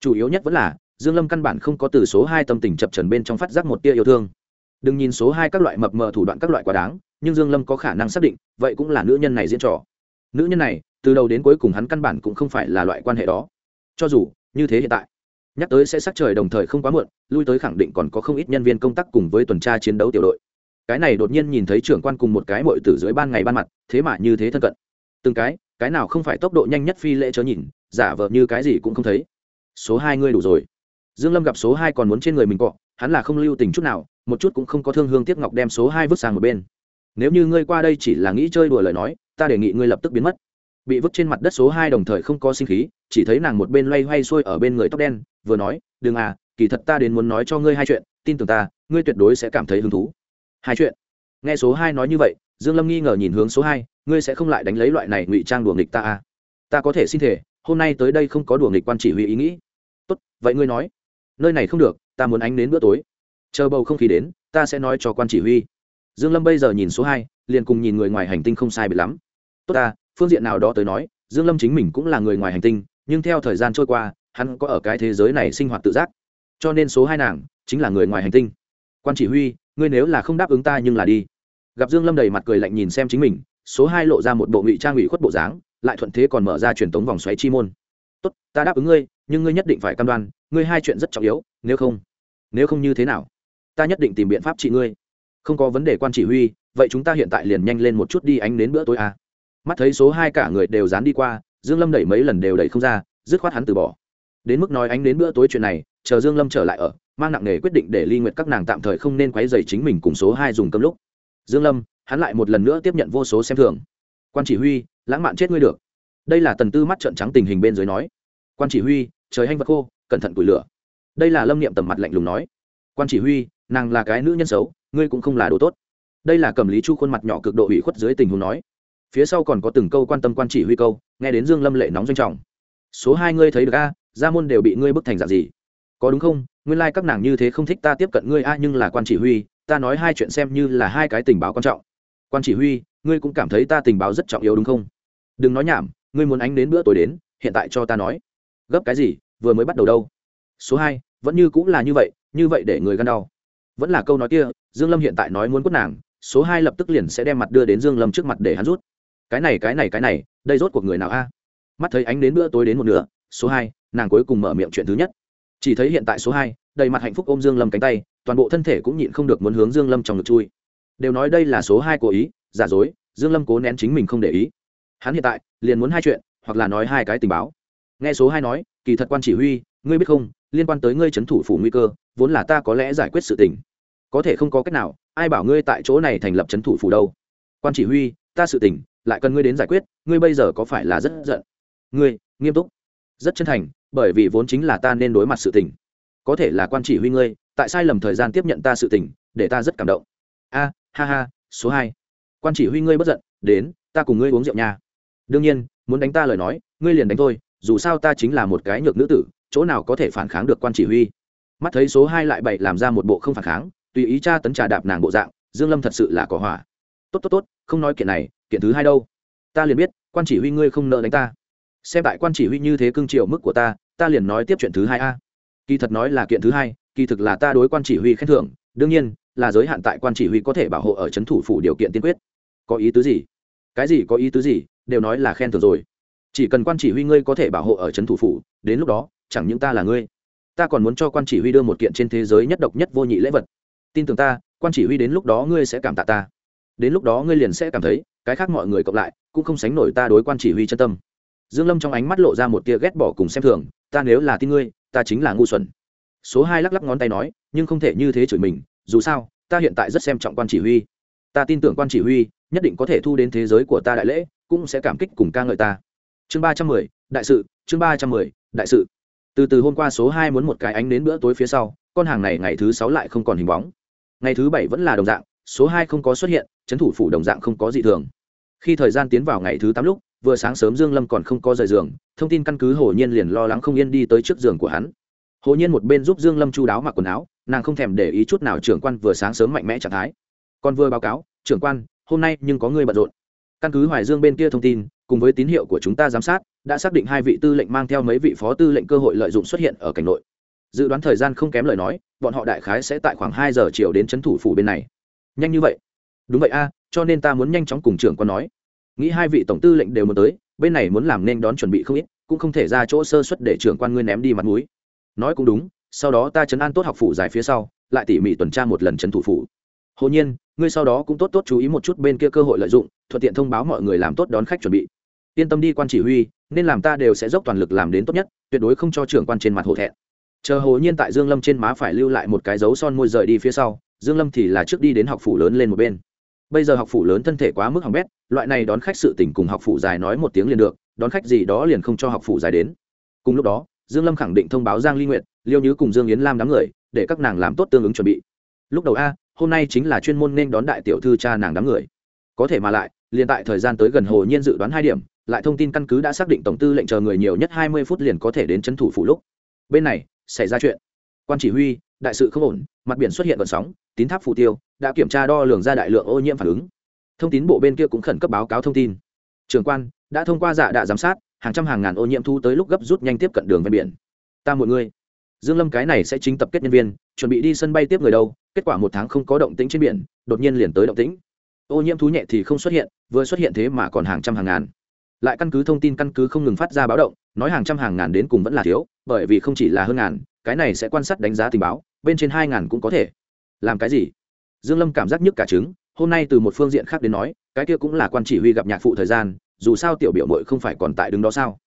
Chủ yếu nhất vẫn là, dương lâm căn bản không có từ số hai tâm tình chập trần bên trong phát giác một tia yêu thương. Đừng nhìn số hai các loại mập mờ thủ đoạn các loại quá đáng, nhưng dương lâm có khả năng xác định, vậy cũng là nữ nhân này diễn trò. Nữ nhân này, từ đầu đến cuối cùng hắn căn bản cũng không phải là loại quan hệ đó. Cho dù, như thế hiện tại nhắc tới sẽ sắc trời đồng thời không quá muộn, lui tới khẳng định còn có không ít nhân viên công tác cùng với tuần tra chiến đấu tiểu đội. Cái này đột nhiên nhìn thấy trưởng quan cùng một cái mội tử dưới ban ngày ban mặt, thế mà như thế thân cận. Từng cái cái nào không phải tốc độ nhanh nhất phi lễ chớ nhìn, giả vờ như cái gì cũng không thấy. Số hai ngươi đủ rồi. Dương lâm gặp số hai còn muốn trên người mình cọ, hắn là không lưu tình chút nào, một chút cũng không có thương hương tiếc ngọc đem số hai vứt sang một bên. Nếu như ngươi qua đây chỉ là nghĩ chơi đùa lời nói, ta đề nghị ngươi lập tức biến mất bị vứt trên mặt đất số hai đồng thời không có sinh khí, chỉ thấy nàng một bên loay hoay xuôi ở bên người tóc đen, vừa nói, đừng à kỳ thật ta đến muốn nói cho ngươi hai chuyện, tin tưởng ta, ngươi tuyệt đối sẽ cảm thấy hứng thú. Hai chuyện. Nghe số hai nói như vậy, dương lâm nghi ngờ nhìn hướng số hai, ngươi sẽ không lại đánh lấy loại này ngụy trang đùa nghịch ta à? Ta có thể xin thể, hôm nay tới đây không có đùa nghịch quan chỉ huy ý nghĩ. Tốt, vậy ngươi nói. Nơi này không được, ta muốn ánh đến bữa tối. Chờ bầu không khí đến, ta sẽ nói cho quan chỉ huy. Dương lâm bây giờ nhìn số hai, liền cùng nhìn người ngoài hành tinh không sai biệt lắm. Tốt ta phương diện nào đó tới nói, dương lâm chính mình cũng là người ngoài hành tinh, nhưng theo thời gian trôi qua, hắn có ở cái thế giới này sinh hoạt tự giác. Cho nên số hai nàng chính là người ngoài hành tinh. Quan chỉ huy, ngươi nếu là không đáp ứng ta nhưng là đi. Gặp dương lâm đầy mặt cười lạnh nhìn xem chính mình, số hai lộ ra một bộ ngụy trang ngụy khuất bộ dáng, lại thuận thế còn mở ra truyền tống vòng xoáy chi môn. Tốt, ta đáp ứng ngươi, nhưng ngươi nhất định phải cam đoan, ngươi hai chuyện rất trọng yếu, nếu không nếu không như thế nào, ta nhất định tìm biện pháp trị ngươi. Không có vấn đề quan chỉ huy, vậy chúng ta hiện tại liền nhanh lên một chút đi ánh đến bữa tối à mắt thấy số hai cả người đều dán đi qua, dương lâm đẩy mấy lần đều đẩy không ra, dứt khoát hắn từ bỏ. Đến mức nói ánh đến bữa tối chuyện này, chờ dương lâm trở lại ở, mang nặng nề quyết định để ly nguyệt các nàng tạm thời không nên quấy rầy chính mình cùng số hai dùng cơm lúc. Dương lâm, hắn lại một lần nữa tiếp nhận vô số xem thường. Quan chỉ huy, lãng mạn chết ngươi được. Đây là tần tư mắt trợn trắng tình hình bên dưới nói. Quan chỉ huy, trời hanh vật khô, cẩn thận củi lửa. Đây là lâm niệm tầm mặt lạnh lùng nói. Quan chỉ huy, nàng là cái nữ nhân xấu, ngươi cũng không là đồ tốt. Đây là cầm lý chu khuôn mặt nhỏ cực độ ủy khuất dưới tình huống nói phía sau còn có từng câu quan tâm quan chỉ huy câu, nghe đến dương lâm lệ nóng doanh trọng. Số hai ngươi thấy được a, gia môn đều bị ngươi bức thành dạng gì? Có đúng không? Nguyên lai like các nàng như thế không thích ta tiếp cận ngươi a, nhưng là quan chỉ huy, ta nói hai chuyện xem như là hai cái tình báo quan trọng. Quan chỉ huy, ngươi cũng cảm thấy ta tình báo rất trọng yếu đúng không? Đừng nói nhảm, ngươi muốn ánh đến bữa tối đến, hiện tại cho ta nói. Gấp cái gì, vừa mới bắt đầu đâu? Số hai, vẫn như cũng là như vậy như vậy để người gan đau. Vẫn là câu nói kia, dương lâm hiện tại nói muốn quất nàng, số hai lập tức liền sẽ đem mặt đưa đến dương lâm trước mặt để hắn rút cái này cái này cái này, đây rốt cuộc người nào a? Mắt thấy ánh đến bữa tối đến một nửa, số hai, nàng cuối cùng mở miệng chuyện thứ nhất. Chỉ thấy hiện tại số hai, đầy mặt hạnh phúc ôm dương lâm cánh tay, toàn bộ thân thể cũng nhịn không được muốn hướng dương lâm trong ngực chui. Đều nói đây là số hai cố ý, giả dối, dương lâm cố nén chính mình không để ý. Hắn hiện tại, liền muốn hai chuyện, hoặc là nói hai cái tình báo. Nghe số hai nói, kỳ thật quan chỉ huy, ngươi biết không, liên quan tới ngươi chấn thủ phủ nguy cơ, vốn là ta có lẽ giải quyết sự tình. Có thể không có cách nào, ai bảo ngươi tại chỗ này thành lập chấn thủ phủ đâu? Quan chỉ huy ta sự tình, lại cần ngươi đến giải quyết, ngươi bây giờ có phải là rất giận? Ngươi, nghiêm túc. Rất chân thành, bởi vì vốn chính là ta nên đối mặt sự tình. Có thể là quan chỉ huy ngươi, tại sai lầm thời gian tiếp nhận ta sự tình, để ta rất cảm động. A, ha ha, số hai. Quan chỉ huy ngươi bất giận, đến, ta cùng ngươi uống rượu nha. Đương nhiên, muốn đánh ta lời nói, ngươi liền đánh thôi dù sao ta chính là một cái nhược nữ tử, chỗ nào có thể phản kháng được quan chỉ huy? Mắt thấy số hai lại bậy làm ra một bộ không phản kháng, tùy ý cha tấn trà đạp nàng bộ dạng, dương lâm thật sự là có hỏa tốt tốt tốt, không nói kiện này, kiện thứ hai đâu. Ta liền biết, quan chỉ huy ngươi không nợ đánh ta. Xem tại quan chỉ huy như thế cưng chiều mức của ta ta liền nói tiếp chuyện thứ hai a. Kỳ thật nói là kiện thứ hai, kỳ thực là ta đối quan chỉ huy khen thưởng, đương nhiên, là giới hạn tại quan chỉ huy có thể bảo hộ ở c thủ phủ điều kiện tiên quyết. Có ý tứ gì? Cái gì có ý tứ gì? Đều nói là khen thưởng rồi. Chỉ cần quan chỉ huy ngươi có thể bảo hộ ở c thủ phủ, đến lúc đó, chẳng những ta là ngươi. Ta còn muốn cho quan chỉ huy đưa một kiện trên thế giới nhất độc nhất vô nhị lễ vật. Tin tưởng ta, quan chỉ huy đến lúc đó ngươi sẽ cảm tạ ta đến lúc đó ngươi liền sẽ cảm thấy, cái khác mọi người cộng lại, cũng không sánh nổi ta đối quan chỉ huy chân tâm. Dương lâm trong ánh mắt lộ ra một tia ghét bỏ cùng xem thường, ta nếu là tin ngươi, ta chính là ngu xuẩn. Số hai lắc lắc ngón tay nói, nhưng không thể như thế chửi mình, dù sao, ta hiện tại rất xem trọng quan chỉ huy. Ta tin tưởng quan chỉ huy, nhất định có thể thu đến thế giới của ta đại lễ, cũng sẽ cảm kích cùng ca ngợi ta. Chương ba trăm mười, đại sự, chương ba trăm mười, đại sự. Từ từ hôm qua số hai muốn một cái ánh đến bữa tối phía sau, con hàng này ngày thứ sáu lại không còn hình bóng. Ngày thứ bảy vẫn là đồng dạng số hai không có xuất hiện trấn thủ phủ đồng dạng không có gì thường. Khi thời gian tiến vào ngày thứ tám lúc, vừa sáng sớm dương lâm còn không có rời giường, thông tin căn cứ hồ nhiên liền lo lắng không yên đi tới trước giường của hắn. Hồ nhiên một bên giúp dương lâm chu đáo mặc quần áo, nàng không thèm để ý chút nào trưởng quan vừa sáng sớm mạnh mẽ trạng thái. Còn vừa báo cáo, trưởng quan, hôm nay nhưng có người bận rộn. Căn cứ hoài dương bên kia thông tin, cùng với tín hiệu của chúng ta giám sát, đã xác định hai vị tư lệnh mang theo mấy vị phó tư lệnh cơ hội lợi dụng xuất hiện ở cảnh nội. Dự đoán thời gian không kém lời nói, bọn họ đại khái sẽ tại khoảng hai giờ chiều đến trấn thủ phủ bên này nhanh như vậy? Đúng vậy a, cho nên ta muốn nhanh chóng cùng trưởng quan nói. Nghĩ hai vị tổng tư lệnh đều muốn tới, bên này muốn làm nên đón chuẩn bị không ít, cũng không thể ra chỗ sơ xuất để trưởng quan ngươi ném đi mặt m ũ i nói cũng đúng, sau đó ta chấn an tốt học phủ dài phía sau, lại tỉ mỉ tuần tra một lần trấn thủ phủ. Hồ nhiên, ngươi sau đó cũng tốt tốt chú ý một chút bên kia cơ hội lợi dụng, thuận tiện thông báo mọi người làm tốt đón khách chuẩn bị. Yên tâm đi quan chỉ huy, nên làm ta đều sẽ dốc toàn lực làm đến tốt nhất, tuyệt đối không cho trưởng quan trên mặt hổ thẹn. Chờ hồ nhiên tại dương lâm trên má phải lưu lại một cái dấu son môi rời đi phía sau dương lâm thì là trước đi đến học phủ lớn lên một bên. Bây giờ học phủ lớn thân thể quá mức hỏng bét, loại này đón khách sự tình cùng học phủ dài nói một tiếng liền được, đón khách gì đó liền không cho học phủ dài đến. Cùng lúc đó, dương lâm khẳng định thông báo giang ly nguyệt, liêu như cùng dương yến lam đám người, để các nàng làm tốt tương ứng chuẩn bị. Lúc đầu a, hôm nay chính là chuyên môn nên đón đại tiểu thư cha nàng đám người. Có thể mà lại, liền tại thời gian tới gần hồ nhiên dự đoán hai điểm, lại thông tin căn cứ đã xác định tổng tư lệnh chờ người nhiều nhất 20 phút liền có thể đến chân thủ phủ lúc. Bên này, xảy ra chuyện. Quan chỉ huy đại sự không ổn, mặt biển xuất hiện vận sóng, tín tháp phù tiêu, đã kiểm tra đo lường ra đại lượng ô nhiễm phản ứng. Thông tin bộ bên kia cũng khẩn cấp báo cáo thông tin. Trường quan đã thông qua dạ đạ giám sát, hàng trăm hàng ngàn ô nhiễm thu tới lúc gấp rút nhanh tiếp cận đường ven biển. Ta mọi người. Dương lâm cái này sẽ chính tập kết nhân viên, chuẩn bị đi sân bay tiếp người đâu, kết quả một tháng không có động tĩnh trên biển, đột nhiên liền tới động tĩnh. Ô nhiễm thú nhẹ thì không xuất hiện, vừa xuất hiện thế mà còn hàng trăm hàng ngàn. Lại căn cứ thông tin căn cứ không ngừng phát ra báo động, nói hàng trăm hàng ngàn đến cùng vẫn là thiếu bởi vì không chỉ là hơn ngàn, cái này sẽ quan sát đánh giá tình báo, bên trên hai ngàn cũng có thể. Làm cái gì? Dương lâm cảm giác nhức cả trứng, hôm nay từ một phương diện khác đến nói, cái kia cũng là quan chỉ huy gặp nhạc phụ thời gian, dù sao tiểu biểu mội không phải còn tại đứng đó sao?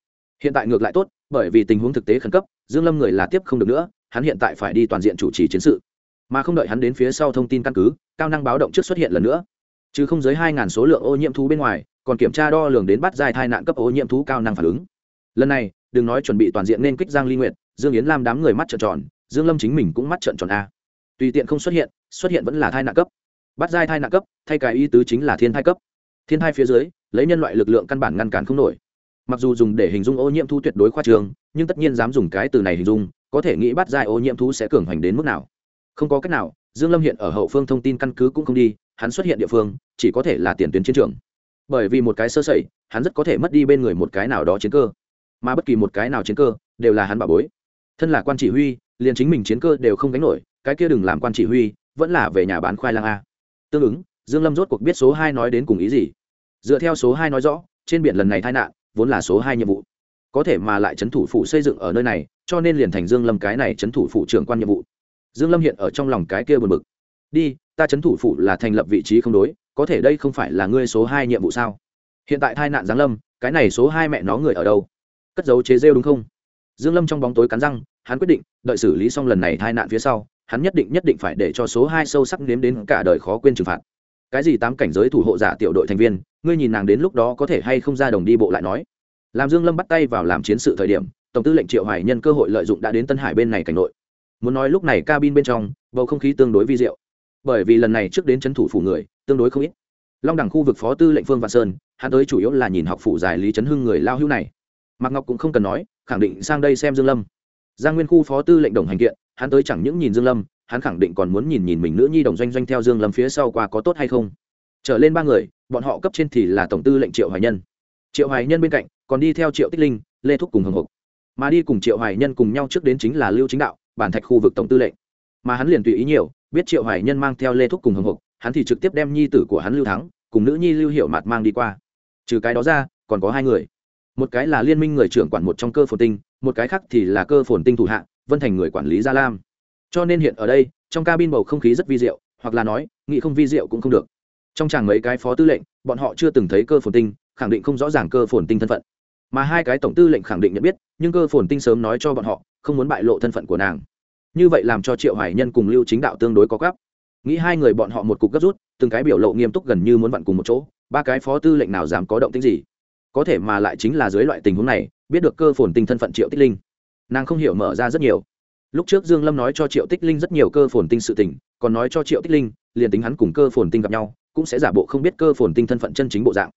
Hiện tại ngược lại tốt, bởi vì tình huống thực tế khẩn cấp, dương lâm người là tiếp không được nữa, hắn hiện tại phải đi toàn diện chủ trì chiến sự. Mà không đợi hắn đến phía sau thông tin căn cứ, cao năng báo động trước xuất hiện lần nữa. Chứ không dưới hai ngàn số lượng ô nhiễm thú bên ngoài, còn kiểm tra đo lường đến bắt dài thai nạn cấp ô nhiễm thú cao năng phản ứng lần này, đừng nói chuẩn bị toàn diện nên kích giang ly nguyệt, dương yến lam đám người mắt trợn tròn, dương lâm chính mình cũng mắt trợn tròn a. Tùy tiện không xuất hiện xuất hiện vẫn là thai nạn cấp. Bắt giai thai nạn cấp, thay cái y tứ chính là thiên thai cấp. Thiên thai phía dưới, lấy nhân loại lực lượng căn bản ngăn cản không nổi. Mặc dù dùng để hình dung ô nhiễm thu tuyệt đối khoa trường, nhưng tất nhiên dám dùng cái từ này hình dung, có thể nghĩ bắt giai ô nhiễm thú sẽ cường hành đến mức nào. Không có cách nào, dương lâm hiện ở hậu phương thông tin căn cứ cũng không đi, hắn xuất hiện địa phương, chỉ có thể là tiền tuyến chiến trường. Bởi vì một cái sơ sẩy, hắn rất có thể mất đi bên người một cái nào đó chiến cơ mà bất kỳ một cái nào chiến cơ đều là hắn bảo bối. Thân là quan chỉ huy, liền chính mình chiến cơ đều không gánh nổi, cái kia đừng làm quan chỉ huy, vẫn là về nhà bán khoai lang a. Tương ứng, dương lâm rốt cuộc biết số hai nói đến cùng ý gì. Dựa theo số hai nói rõ, trên biển lần này tai nạn, vốn là số hai nhiệm vụ. Có thể mà lại chấn thủ phủ xây dựng ở nơi này, cho nên liền thành dương lâm cái này chấn thủ phủ trưởng quan nhiệm vụ. Dương lâm hiện ở trong lòng cái kia buồn bực. Đi, ta chấn thủ phủ là thành lập vị trí không đối, có thể đây không phải là ngươi số hai nhiệm vụ sao? Hiện tại tai nạn giáng lâm, cái này số hai mẹ nó người ở đâu? Cất dấu chế rêu đúng không? Dương lâm trong bóng tối cắn răng, hắn quyết định, đợi xử lý xong lần này tai nạn phía sau, hắn nhất định nhất định phải để cho số hai sâu sắc nếm đến cả đời khó quên trừng phạt. Cái gì tám cảnh giới thủ hộ giả tiểu đội thành viên, ngươi nhìn nàng đến lúc đó có thể hay không ra đồng đi bộ lại nói. Làm dương lâm bắt tay vào làm chiến sự thời điểm, tổng tư lệnh triệu hoài nhân cơ hội lợi dụng đã đến tân hải bên này cảnh nội. Muốn nói lúc này cabin bên trong, bầu không khí tương đối vi diệu. Bởi vì lần này trước đến chấn thủ phủ người, tương đối không ít. Long đẳng khu vực phó tư lệnh phương vạn sơn, hắn tới chủ yếu là nhìn học phủ giải lý trấn hưng người lao hữu này mạc ngọc cũng không cần nói, khẳng định sang đây xem dương lâm. Giang nguyên khu phó tư lệnh đồng hành kiện, hắn tới chẳng những nhìn dương lâm, hắn khẳng định còn muốn nhìn nhìn mình nữ nhi đồng doanh doanh theo dương lâm phía sau qua có tốt hay không. Trở lên ba người, bọn họ cấp trên thì là tổng tư lệnh triệu hoài nhân. Triệu hoài nhân bên cạnh, còn đi theo triệu tích linh, lê thúc cùng hồng hộc. Mà đi cùng triệu hoài nhân cùng nhau trước đến chính là lưu chính đạo, bản thạch khu vực tổng tư lệnh. Mà hắn liền tùy ý nhiều, biết triệu hoài nhân mang theo lê thúc cùng hồng hộc, hắn thì trực tiếp đem nhi tử của hắn lưu thắng, cùng nữ nhi lưu hiệu mạt mang đi qua. Trừ cái đó ra, còn có hai người một cái là liên minh người trưởng quản một trong cơ phồn tinh, một cái khác thì là cơ phồn tinh thủ hạ, vân thành người quản lý gia lam. Cho nên hiện ở đây, trong cabin bầu không khí rất vi diệu, hoặc là nói, nghĩ không vi diệu cũng không được. Trong chàng mấy cái phó tư lệnh, bọn họ chưa từng thấy cơ phồn tinh, khẳng định không rõ ràng cơ phồn tinh thân phận. Mà hai cái tổng tư lệnh khẳng định nhận biết, nhưng cơ phồn tinh sớm nói cho bọn họ, không muốn bại lộ thân phận của nàng. Như vậy làm cho triệu hải nhân cùng lưu chính đạo tương đối có gấp nghĩ hai người bọn họ một cục gấp rút, từng cái biểu lộ nghiêm túc gần như muốn vặn cùng một chỗ, ba cái phó tư lệnh nào dám có động tính gì? Có thể mà lại chính là dưới loại tình huống này, biết được cơ phồn tinh thân phận triệu tích linh. Nàng không hiểu mở ra rất nhiều. Lúc trước dương lâm nói cho triệu tích linh rất nhiều cơ phồn tinh sự tình, còn nói cho triệu tích linh, liền tính hắn cùng cơ phồn tinh gặp nhau, cũng sẽ giả bộ không biết cơ phồn tinh thân phận chân chính bộ dạng.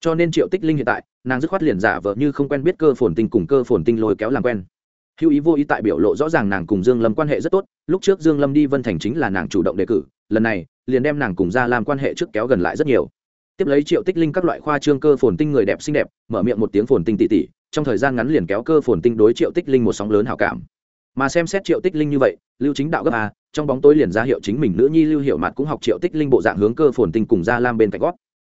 Cho nên triệu tích linh hiện tại, nàng dứt khoát liền giả vờ như không quen biết cơ phồn tinh cùng cơ phồn tinh lôi kéo làm quen. Hữu ý vô ý tại biểu lộ rõ ràng nàng cùng dương lâm quan hệ rất tốt, lúc trước dương lâm đi vân thành chính là nàng chủ động đề cử, lần này, liền đem nàng cùng ra làm quan hệ trước kéo gần lại rất nhiều tiếp lấy triệu tích linh các loại khoa trương cơ phồn tinh người đẹp xinh đẹp, mở miệng một tiếng phồn tinh tỉ tỉ, trong thời gian ngắn liền kéo cơ phồn tinh đối triệu tích linh một sóng lớn hảo cảm. Mà xem xét triệu tích linh như vậy, lưu chính đạo gấp a trong bóng tối liền ra hiệu chính mình nữ nhi lưu hiệu mặt cũng học triệu tích linh bộ dạng hướng cơ phồn tinh cùng ra lam bên cạnh gót.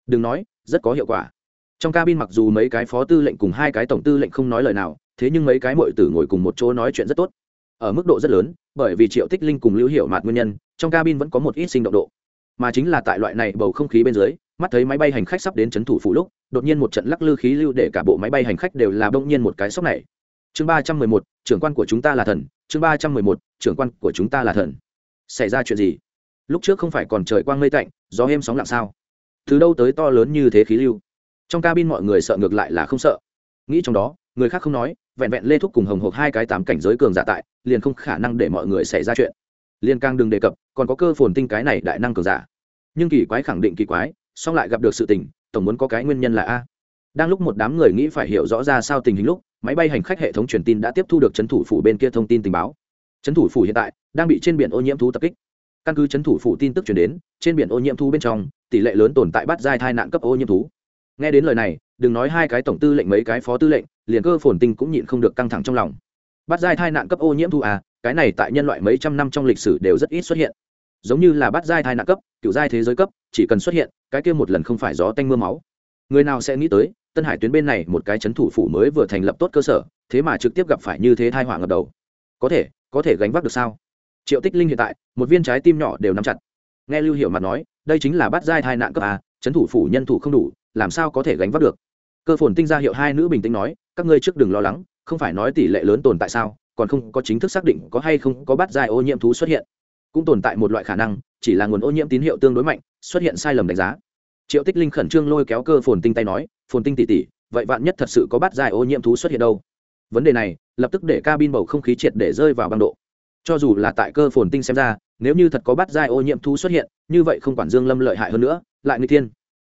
Đừng nói, rất có hiệu quả. Trong cabin mặc dù mấy cái phó tư lệnh cùng hai cái tổng tư lệnh không nói lời nào, thế nhưng mấy cái mội tử ngồi cùng một chỗ nói chuyện rất tốt. Ở mức độ rất lớn, bởi vì triệu tích linh cùng lưu hiệu mặt nguyên nhân, trong cabin vẫn có một ít sinh động độ. Mà chính là tại loại này bầu không khí bên dưới mắt thấy máy bay hành khách sắp đến trấn thủ phủ lúc, đột nhiên một trận lắc lư khí lưu để cả bộ máy bay hành khách đều là đông nhiên một cái sốc này. Chương ba trăm mười một, trưởng quan của chúng ta là thần. Chương ba trăm mười một, trưởng quan của chúng ta là thần. Xảy ra chuyện gì? Lúc trước không phải còn trời quang mây tạnh, gió êm sóng lặng sao? Từ đâu tới to lớn như thế khí lưu? Trong cabin mọi người sợ ngược lại là không sợ. Nghĩ trong đó, người khác không nói, vẹn vẹn lê thúc cùng hồng hộc hai cái tám cảnh giới cường giả tại, liền không khả năng để mọi người xảy ra chuyện. Liên càng đừng đề cập, còn có cơ phồn tinh cái này đại năng cường giả. Nhưng kỳ quái khẳng định kỳ quái song lại gặp được sự tình, tổng muốn có cái nguyên nhân là a. Đang lúc một đám người nghĩ phải hiểu rõ ra sao tình hình lúc, máy bay hành khách hệ thống truyền tin đã tiếp thu được trấn thủ phủ bên kia thông tin tình báo. Trấn thủ phủ hiện tại đang bị trên biển ô nhiễm thú tập kích. Căn cứ trấn thủ phủ tin tức chuyển đến, trên biển ô nhiễm thú bên trong, tỷ lệ lớn tồn tại bắt giai thai nạn cấp ô nhiễm thú. Nghe đến lời này, đừng nói hai cái tổng tư lệnh mấy cái phó tư lệnh, liền cơ phồn tinh cũng nhịn không được căng thẳng trong lòng. Bắt giai thai nạn cấp ô nhiễm thú à cái này tại nhân loại mấy trăm năm trong lịch sử đều rất ít xuất hiện. Giống như là bắt giai thai nạn cấp cựu giai thế giới cấp, chỉ cần xuất hiện cái kia một lần không phải gió tanh mưa máu. Người nào sẽ nghĩ tới, tân hải tuyến bên này một cái chấn thủ phủ mới vừa thành lập tốt cơ sở, thế mà trực tiếp gặp phải như thế thai họa ngập đầu. Có thể có thể gánh vác được sao? Triệu tích linh hiện tại, một viên trái tim nhỏ đều nắm chặt. Nghe lưu hiệu mặt nói, đây chính là bắt giai thai nạn cấp a chấn thủ phủ nhân thủ không đủ, làm sao có thể gánh vác được? Cơ phồn tinh ra hiệu hai nữ bình tĩnh nói, các ngươi trước đừng lo lắng, không phải nói tỷ lệ lớn tồn tại sao, còn không có chính thức xác định có hay không có bắt giai ô nhiễm thú xuất hiện cũng tồn tại một loại khả năng, chỉ là nguồn ô nhiễm tín hiệu tương đối mạnh, xuất hiện sai lầm đánh giá. Triệu tích linh khẩn trương lôi kéo cơ phồn tinh tay nói, phồn tinh tỉ tỉ vậy vạn nhất thật sự có bát dài ô nhiễm thú xuất hiện đâu? Vấn đề này, lập tức để cabin bầu không khí triệt để rơi vào băng độ. Cho dù là tại cơ phồn tinh xem ra, nếu như thật có bát dài ô nhiễm thú xuất hiện, như vậy không quản dương lâm lợi hại hơn nữa, lại người tiên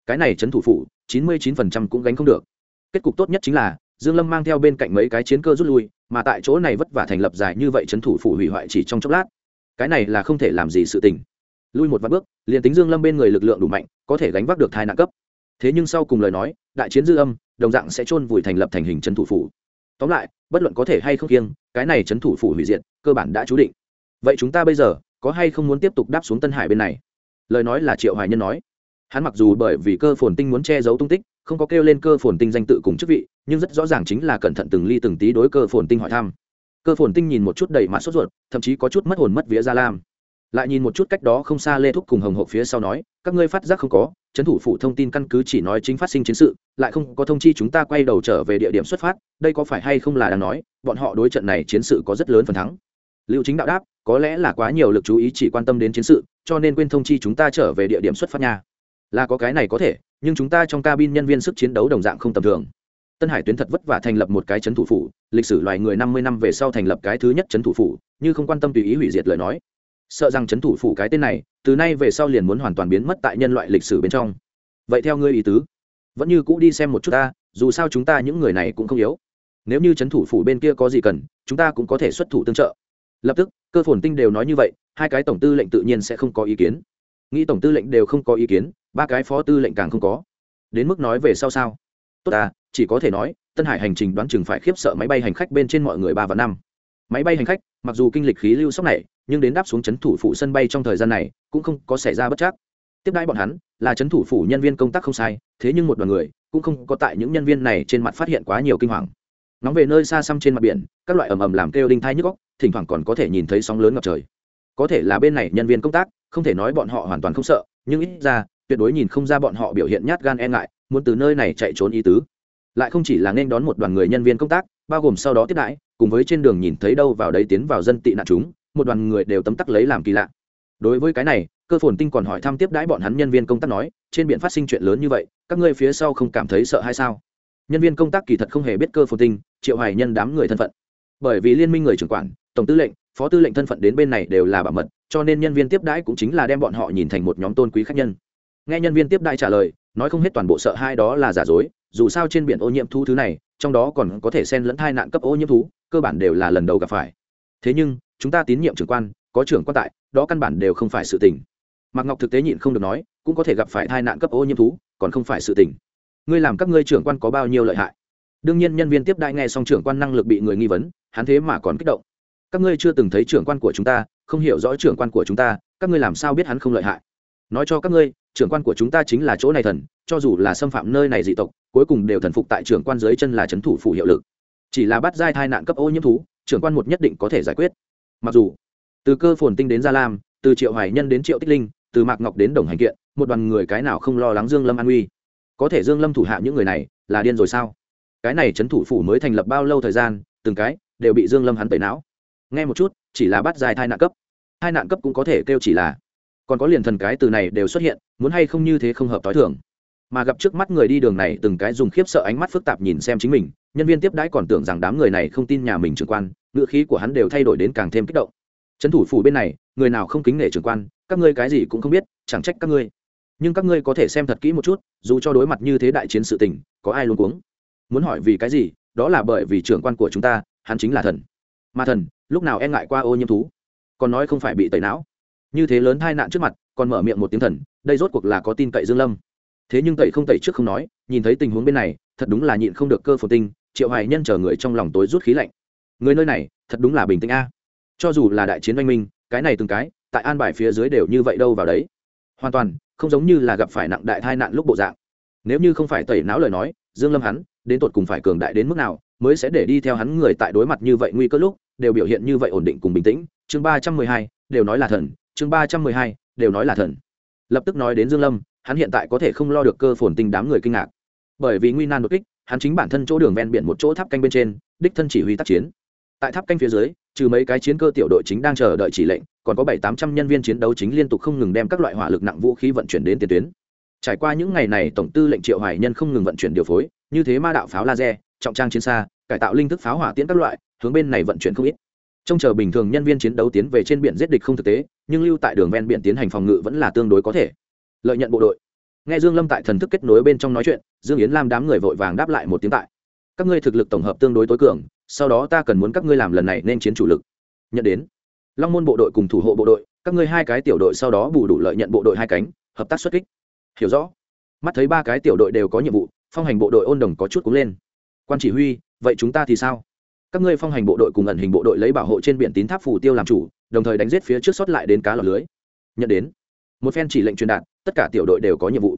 cái này chấn thủ phủ, chín mươi 99% cũng gánh không được. Kết cục tốt nhất chính là, dương lâm mang theo bên cạnh mấy cái chiến cơ rút lui, mà tại chỗ này vất vả thành lập dài như vậy chấn thủ phủ hủy hoại chỉ trong chốc lát cái này là không thể làm gì sự tình. Lui một vạn bước, liền tính dương lâm bên người lực lượng đủ mạnh, có thể gánh vác được thai nạn cấp. Thế nhưng sau cùng lời nói, đại chiến dư âm, đồng dạng sẽ chôn vùi thành lập thành hình trấn thủ phủ. Tóm lại, bất luận có thể hay không kiêng, cái này trấn thủ phủ hủy diệt, cơ bản đã chú định. Vậy chúng ta bây giờ, có hay không muốn tiếp tục đáp xuống tân hải bên này? Lời nói là triệu hoài nhân nói. Hắn mặc dù bởi vì cơ phồn tinh muốn che giấu tung tích, không có kêu lên cơ phồn tinh danh tự cùng chức vị, nhưng rất rõ ràng chính là cẩn thận từng ly từng tí đối cơ phồn tinh hỏi thăm cơ phồn tinh nhìn một chút đầy mặt sốt ruột, thậm chí có chút mất hồn mất vía ra lam. Lại nhìn một chút cách đó không xa lê thúc cùng hồng hộp phía sau nói, các ngươi phát giác không có, trấn thủ phủ thông tin căn cứ chỉ nói chính phát sinh chiến sự, lại không có thông chi chúng ta quay đầu trở về địa điểm xuất phát, đây có phải hay không là đang nói, bọn họ đối trận này chiến sự có rất lớn phần thắng. Liệu chính đạo đáp, có lẽ là quá nhiều lực chú ý chỉ quan tâm đến chiến sự, cho nên quên thông chi chúng ta trở về địa điểm xuất phát nhà. là có cái này có thể, nhưng chúng ta trong cabin nhân viên sức chiến đấu đồng dạng không tầm thường tân hải tuyến thật vất vả thành lập một cái chấn thủ phủ, lịch sử loài người năm mươi năm về sau thành lập cái thứ nhất chấn thủ phủ, như không quan tâm tùy ý hủy diệt lời nói. Sợ rằng chấn thủ phủ cái tên này, từ nay về sau liền muốn hoàn toàn biến mất tại nhân loại lịch sử bên trong. Vậy theo ngươi ý tứ, vẫn như cũ đi xem một chút ta, dù sao chúng ta những người này cũng không yếu. Nếu như chấn thủ phủ bên kia có gì cần, chúng ta cũng có thể xuất thủ tương trợ. Lập tức, cơ phồn tinh đều nói như vậy, hai cái tổng tư lệnh tự nhiên sẽ không có ý kiến. Nghĩ tổng tư lệnh đều không có ý kiến, ba cái phó tư lệnh càng không có. Đến mức nói về sau sao? Tốt ta, chỉ có thể nói, tân hải hành trình đoán chừng phải khiếp sợ máy bay hành khách bên trên mọi người ba và năm. Máy bay hành khách, mặc dù kinh lịch khí lưu sốc này, nhưng đến đáp xuống c h ấ n thủ phủ sân bay trong thời gian này, cũng không có xảy ra bất chắc. Tiếp đãi bọn hắn, là c h ấ n thủ phủ nhân viên công tác không sai, thế nhưng một đoàn người, cũng không có tại những nhân viên này trên mặt phát hiện quá nhiều kinh hoàng. Nóng về nơi xa xăm trên mặt biển, các loại ầm ầm làm kêu đinh thai nhức góc thỉnh thoảng còn có thể nhìn thấy sóng lớn ngập trời. Có thể là bên này nhân viên công tác, không thể nói bọn họ hoàn toàn không sợ, nhưng ít ra, tuyệt đối nhìn không ra bọn họ biểu hiện nhát gan e ngại muốn từ nơi này chạy trốn ý tứ. Lại không chỉ là nên đón một đoàn người nhân viên công tác, bao gồm sau đó tiếp đãi, cùng với trên đường nhìn thấy đâu vào đấy tiến vào dân tị nạn chúng, một đoàn người đều tấm tắc lấy làm kỳ lạ. Đối với cái này, cơ phồn tinh còn hỏi thăm tiếp đãi bọn hắn nhân viên công tác nói, trên biển phát sinh chuyện lớn như vậy, các ngươi phía sau không cảm thấy sợ hay sao? Nhân viên công tác kỳ thật không hề biết cơ phồn tinh, triệu hoài nhân đám người thân phận. Bởi vì liên minh người trưởng quản, tổng tư lệnh, phó tư lệnh thân phận đến bên này đều là bảo mật, cho nên nhân viên tiếp đãi cũng chính là đem bọn họ nhìn thành một nhóm tôn quý khách nhân. Nghe nhân viên tiếp đãi trả lời nói không hết toàn bộ sợ hai đó là giả dối, dù sao trên biển ô nhiễm thú thứ này, trong đó còn có thể xen lẫn hai nạn cấp ô nhiễm thú, cơ bản đều là lần đầu gặp phải. Thế nhưng, chúng ta tín nhiệm trưởng quan, có trưởng quan tại, đó căn bản đều không phải sự tình. Mạc ngọc thực tế nhịn không được nói, cũng có thể gặp phải hai nạn cấp ô nhiễm thú, còn không phải sự tình. Ngươi làm các ngươi trưởng quan có bao nhiêu lợi hại? Đương nhiên nhân viên tiếp đại nghe xong trưởng quan năng lực bị người nghi vấn, hắn thế mà còn kích động. Các ngươi chưa từng thấy trưởng quan của chúng ta, không hiểu rõ trưởng quan của chúng ta, các ngươi làm sao biết hắn không lợi hại? Nói cho các ngươi trưởng quan của chúng ta chính là chỗ này thần, cho dù là xâm phạm nơi này dị tộc, cuối cùng đều thần phục tại trưởng quan dưới chân là c thủ phủ hiệu lực. Chỉ là bắt giai thai nạn cấp ô nhiễm thú, trưởng quan một nhất định có thể giải quyết. Mặc dù, từ cơ phồn tinh đến gia lam, từ triệu hoài nhân đến triệu tích linh, từ mạc ngọc đến đồng hành kiện, một đoàn người cái nào không lo lắng dương lâm an uy có thể dương lâm thủ hạ những người này là điên rồi sao? Cái này trấn thủ phủ mới thành lập bao lâu thời gian, từng cái đều bị dương lâm hắn tẩy não. Nghe một chút, chỉ là bắt dài thai nạn cấp. Hai nạn cấp cũng có thể kêu chỉ là còn có liền thần cái từ này đều xuất hiện, muốn hay không như thế không hợp tối thường. Mà gặp trước mắt người đi đường này từng cái dùng khiếp sợ ánh mắt phức tạp nhìn xem chính mình, nhân viên tiếp đãi còn tưởng rằng đám người này không tin nhà mình trưởng quan, ngữ khí của hắn đều thay đổi đến càng thêm kích động. Trấn thủ phủ bên này, người nào không kính nể trưởng quan, các ngươi cái gì cũng không biết, chẳng trách các ngươi. Nhưng các ngươi có thể xem thật kỹ một chút, dù cho đối mặt như thế đại chiến sự tình, có ai luôn cuống? Muốn hỏi vì cái gì, đó là bởi vì trưởng quan của chúng ta, hắn chính là thần. Mà thần, lúc nào e ngại qua ô nhiễm thú? Còn nói không phải bị tẩy não như thế lớn tai nạn trước mặt, còn mở miệng một tiếng thần, đây rốt cuộc là có tin cậy dương lâm. Thế nhưng tẩy không tẩy trước không nói, nhìn thấy tình huống bên này, thật đúng là nhịn không được cơ phổ tinh, triệu hoài nhân chờ người trong lòng tối rút khí lạnh. Người nơi này, thật đúng là bình tĩnh a. Cho dù là đại chiến oanh minh, cái này từng cái, tại an bài phía dưới đều như vậy đâu vào đấy. Hoàn toàn, không giống như là gặp phải nặng đại tai nạn lúc bộ dạng. Nếu như không phải tẩy não lời nói, dương lâm hắn, đến tột cùng phải cường đại đến mức nào, mới sẽ để đi theo hắn người tại đối mặt như vậy nguy cơ lúc, đều biểu hiện như vậy ổn định cùng bình tĩnh. Chương ba trăm mười hai, đều nói là thần chương ba trăm mười hai, đều nói là thần. Lập tức nói đến dương lâm, hắn hiện tại có thể không lo được cơ phồn tinh đám người kinh ngạc. Bởi vì nguy nan đột kích, hắn chính bản thân chỗ đường ven biển một chỗ tháp canh bên trên, đích thân chỉ huy tác chiến. Tại tháp canh phía dưới, trừ mấy cái chiến cơ tiểu đội chính đang chờ đợi chỉ lệnh, còn có bảy tám trăm nhân viên chiến đấu chính liên tục không ngừng đem các loại hỏa lực nặng vũ khí vận chuyển đến tiền tuyến. Trải qua những ngày này tổng tư lệnh triệu hoài nhân không ngừng vận chuyển điều phối, như thế ma đạo pháo laser, trọng trang chiến xa, cải tạo linh thức pháo hỏa tiễn các loại, hướng bên này vận chuyển không ít trong chờ bình thường nhân viên chiến đấu tiến về trên biển giết địch không thực tế, nhưng lưu tại đường ven biển tiến hành phòng ngự vẫn là tương đối có thể. Lợi nhận bộ đội. Nghe dương lâm tại thần thức kết nối bên trong nói chuyện, dương yến lam đám người vội vàng đáp lại một tiếng tại. Các ngươi thực lực tổng hợp tương đối tối cường, sau đó ta cần muốn các ngươi làm lần này nên chiến chủ lực. Nhận đến. Long môn bộ đội cùng thủ hộ bộ đội, các ngươi hai cái tiểu đội sau đó bù đủ lợi nhận bộ đội hai cánh, hợp tác xuất kích. Hiểu rõ. Mắt thấy ba cái tiểu đội đều có nhiệm vụ, phong hành bộ đội ôn đồng có chút cúng lên. Quan chỉ huy, vậy chúng ta thì sao? Các ngươi phong hành bộ đội cùng ẩn hình bộ đội lấy bảo hộ trên biển tín tháp phủ tiêu làm chủ, đồng thời đánh giết phía trước sót lại đến cá lọc lưới. Nhận đến. Một phen chỉ lệnh truyền đạt, tất cả tiểu đội đều có nhiệm vụ.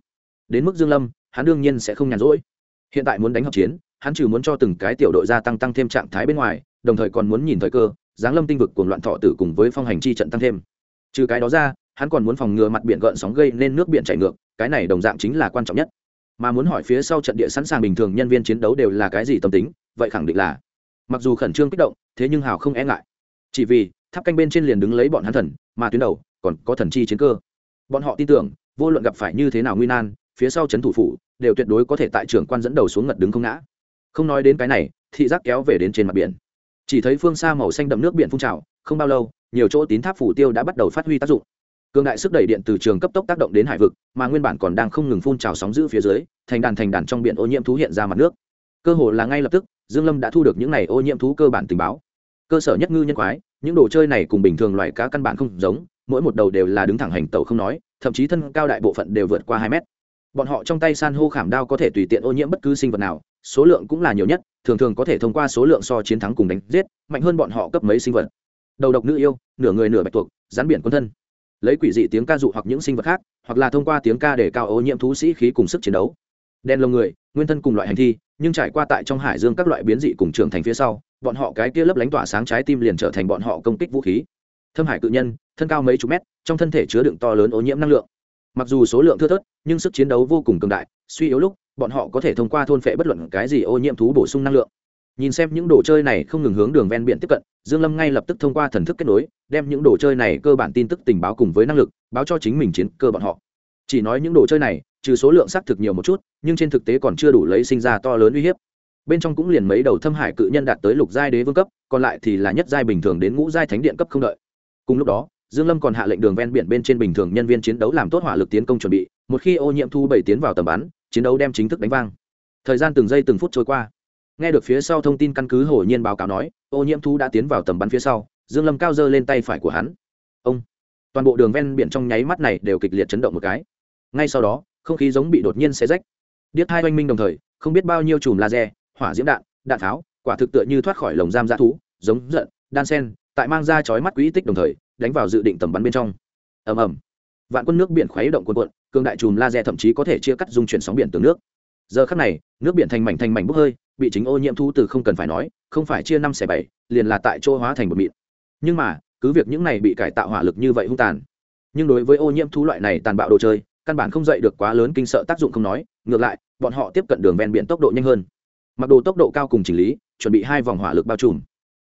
Đến mức dương lâm, hắn đương nhiên sẽ không nhàn rỗi. Hiện tại muốn đánh hợp chiến, hắn trừ muốn cho từng cái tiểu đội gia tăng tăng thêm trạng thái bên ngoài, đồng thời còn muốn nhìn thời cơ, giáng lâm tinh vực cuồng loạn thọ tử cùng với phong hành chi trận tăng thêm. Trừ cái đó ra, hắn còn muốn phòng ngừa mặt biển gợn sóng gây nên nước biển chảy ngược, cái này đồng dạng chính là quan trọng nhất. Mà muốn hỏi phía sau trận địa sẵn sàng bình thường nhân viên chiến đấu đều là cái gì tâm tính, vậy khẳng định là mặc dù khẩn trương kích động, thế nhưng hào không e ngại. Chỉ vì, tháp canh bên trên liền đứng lấy bọn hắn thần, mà tuyến đầu, còn có thần chi chiến cơ. Bọn họ tin tưởng, vô luận gặp phải như thế nào nguy nan, phía sau trấn thủ phủ, đều tuyệt đối có thể tại trưởng quan dẫn đầu xuống ngật đứng không ngã. Không nói đến cái này, thị giác kéo về đến trên mặt biển. Chỉ thấy phương xa màu xanh đậm nước biển phun trào, không bao lâu, nhiều chỗ tín tháp phủ tiêu đã bắt đầu phát huy tác dụng. Cường đại sức đẩy điện từ trường cấp tốc tác động đến hải vực, mà nguyên bản còn đang không ngừng phun trào sóng giữ phía dưới, thành đàn thành đàn trong biển ô nhiễm thú hiện ra mặt nước. Cơ hồ là ngay lập tức dương lâm đã thu được những này ô nhiễm thú cơ bản tình báo. Cơ sở nhất ngư nhân quái, những đồ chơi này cùng bình thường loài cá căn bản không giống, mỗi một đầu đều là đứng thẳng hành tàu không nói, thậm chí thân cao đại bộ phận đều vượt qua hai mét. Bọn họ trong tay san hô khảm đao có thể tùy tiện ô nhiễm bất cứ sinh vật nào, số lượng cũng là nhiều nhất, thường thường có thể thông qua số lượng so chiến thắng cùng đánh giết, mạnh hơn bọn họ cấp mấy sinh vật. Đầu độc nữ yêu, nửa người nửa bạch tuộc, rắn biển quân thân. Lấy quỷ dị tiếng ca dụ hoặc những sinh vật khác, hoặc là thông qua tiếng ca để cao ô nhiễm thú sĩ khí cùng sức chiến đấu. Đen lông người, nguyên thân cùng loại hành thi nhưng trải qua tại trong hải dương các loại biến dị cùng trưởng thành phía sau, bọn họ cái kia lấp lánh tỏa sáng trái tim liền trở thành bọn họ công kích vũ khí. Thâm hải cự nhân, thân cao mấy chục mét, trong thân thể chứa đựng to lớn ô nhiễm năng lượng. Mặc dù số lượng thưa thớt, nhưng sức chiến đấu vô cùng cường đại, suy yếu lúc, bọn họ có thể thông qua thôn phệ bất luận cái gì ô nhiễm thú bổ sung năng lượng. Nhìn xem những đồ chơi này không ngừng hướng đường ven biển tiếp cận, dương lâm ngay lập tức thông qua thần thức kết nối, đem những đồ chơi này cơ bản tin tức tình báo cùng với năng lực, báo cho chính mình chiến cơ bọn họ chỉ nói những đồ chơi này, trừ số lượng xác thực nhiều một chút, nhưng trên thực tế còn chưa đủ lấy sinh ra to lớn uy hiếp. Bên trong cũng liền mấy đầu thâm hải cự nhân đạt tới lục giai đế vương cấp, còn lại thì là nhất giai bình thường đến ngũ giai thánh điện cấp không đợi. Cùng lúc đó, dương lâm còn hạ lệnh đường ven biển bên trên bình thường nhân viên chiến đấu làm tốt hỏa lực tiến công chuẩn bị, một khi ô nhiễm thu bảy tiến vào tầm bắn, chiến đấu đem chính thức đánh vang. Thời gian từng giây từng phút trôi qua. Nghe được phía sau thông tin căn cứ hồ nhiên báo cáo nói, ô nhiễm thu đã tiến vào tầm bắn phía sau, dương lâm cao dơ lên tay phải của hắn. Ông. Toàn bộ đường ven biển trong nháy mắt này đều kịch liệt chấn động một cái ngay sau đó, không khí giống bị đột nhiên xé rách. Điếc hai oanh minh đồng thời, không biết bao nhiêu chùm laser, hỏa diễm đạn đạn tháo, quả thực tựa như thoát khỏi lồng giam dã thú, giống giận, đan sen, tại mang ra chói mắt quỹ tích đồng thời, đánh vào dự định tầm bắn bên trong. Ầm ầm. Vạn quân nước biển khuấy động cuộn cuộn, cường đại chùm laser thậm chí có thể chia cắt dung chuyển sóng biển từ nước. Giờ khắc này, nước biển thành mảnh thành mảnh bốc hơi, bị chính ô nhiễm thu từ không cần phải nói, không phải chia năm xẻ bảy, liền là tại chỗ hóa thành một mịn. Nhưng mà, cứ việc những này bị cải tạo hỏa lực như vậy hung tàn, nhưng đối với ô nhiễm thú loại này tàn bạo đồ chơi căn bản không dậy được quá lớn kinh sợ tác dụng không nói, ngược lại, bọn họ tiếp cận đường ven biển tốc độ nhanh hơn. Mặc đồ tốc độ cao cùng chỉnh lý, chuẩn bị hai vòng hỏa lực bao trùm.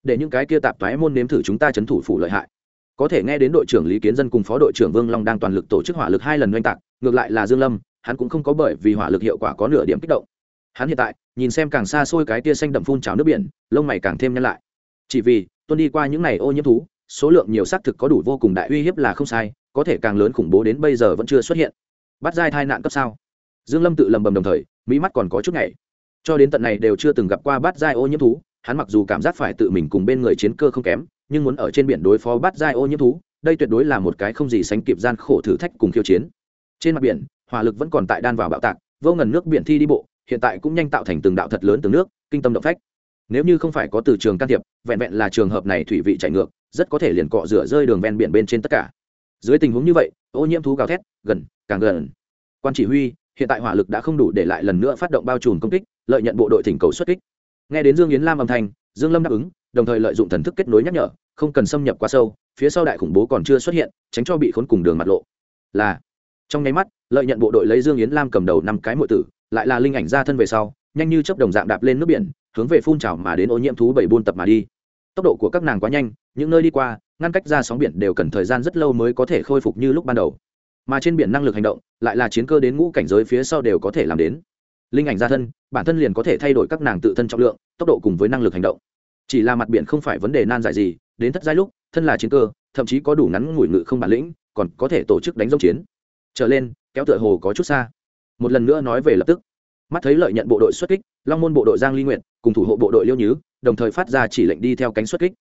Để những cái kia tạp thoái môn nếm thử chúng ta chấn thủ phủ lợi hại. Có thể nghe đến đội trưởng lý kiến dân cùng phó đội trưởng vương long đang toàn lực tổ chức hỏa lực hai lần oanh tạc, ngược lại là dương lâm, hắn cũng không có bởi vì hỏa lực hiệu quả có nửa điểm kích động. Hắn hiện tại, nhìn xem càng xa xôi cái tia xanh đậm phun trào nước biển, lông mày càng thêm nhân lại. Chỉ vì, tuân đi qua những ngày ô nhiễm thú, số lượng nhiều xác thực có đủ vô cùng đại uy hiếp là không sai, có thể càng lớn khủng bố đến bây giờ vẫn chưa xuất hiện bắt giai thai nạn cấp sao? Dương lâm tự lầm bầm đồng thời, mỹ mắt còn có chút ngày cho đến tận này đều chưa từng gặp qua bắt giai ô nhiễm thú, hắn mặc dù cảm giác phải tự mình cùng bên người chiến cơ không kém, nhưng muốn ở trên biển đối phó bắt giai ô nhiễm thú, đây tuyệt đối là một cái không gì sánh kịp gian khổ thử thách cùng khiêu chiến. Trên mặt biển, hỏa lực vẫn còn tại đan vào bạo tạc, vô ngần nước biển thi đi bộ, hiện tại cũng nhanh tạo thành từng đạo thật lớn từng nước, kinh tâm động phách. Nếu như không phải có từ trường can thiệp, vẹn vẹn là trường hợp này thủy vị chạy ngược, rất có thể liền cọ rửa rơi đường ven biển bên trên tất cả. Dưới tình huống như vậy ô nhiễm thú gào thét, gần, càng gần. Quan chỉ huy, hiện tại hỏa lực đã không đủ để lại lần nữa phát động bao trùm công kích, lợi nhận bộ đội thỉnh cầu xuất kích. Nghe đến dương yến lam âm thanh, dương lâm đáp ứng, đồng thời lợi dụng thần thức kết nối nhắc nhở, không cần xâm nhập quá sâu, phía sau đại khủng bố còn chưa xuất hiện, tránh cho bị khốn cùng đường mặt lộ. Là, trong nháy mắt, lợi nhận bộ đội lấy dương yến lam cầm đầu năm cái mọi tử, lại là linh ảnh ra thân về sau, nhanh như chấp đồng dạng đạp lên nước biển, hướng về phun trào mà đến ô nhiễm thú bảy buôn tập mà đi. Tốc độ của các nàng quá nhanh những nơi đi qua, ngăn cách ra sóng biển đều cần thời gian rất lâu mới có thể khôi phục như lúc ban đầu. Mà trên biển năng lực hành động, lại là chiến cơ đến ngũ cảnh giới phía sau đều có thể làm đến. Linh ảnh ra thân, bản thân liền có thể thay đổi các nàng tự thân trọng lượng, tốc độ cùng với năng lực hành động. Chỉ là mặt biển không phải vấn đề nan giải gì, đến thất giai lúc, thân là chiến cơ, thậm chí có đủ ngắn ngủi ngự không bản lĩnh, còn có thể tổ chức đánh dông chiến. Trở lên, kéo tựa hồ có chút xa. Một lần nữa nói về lập tức. Mắt thấy lợi nhận bộ đội xuất kích, long môn bộ đội giang ly nguyện cùng thủ hộ bộ đội liêu nhứ, đồng thời phát ra chỉ lệnh đi theo cánh xuất kích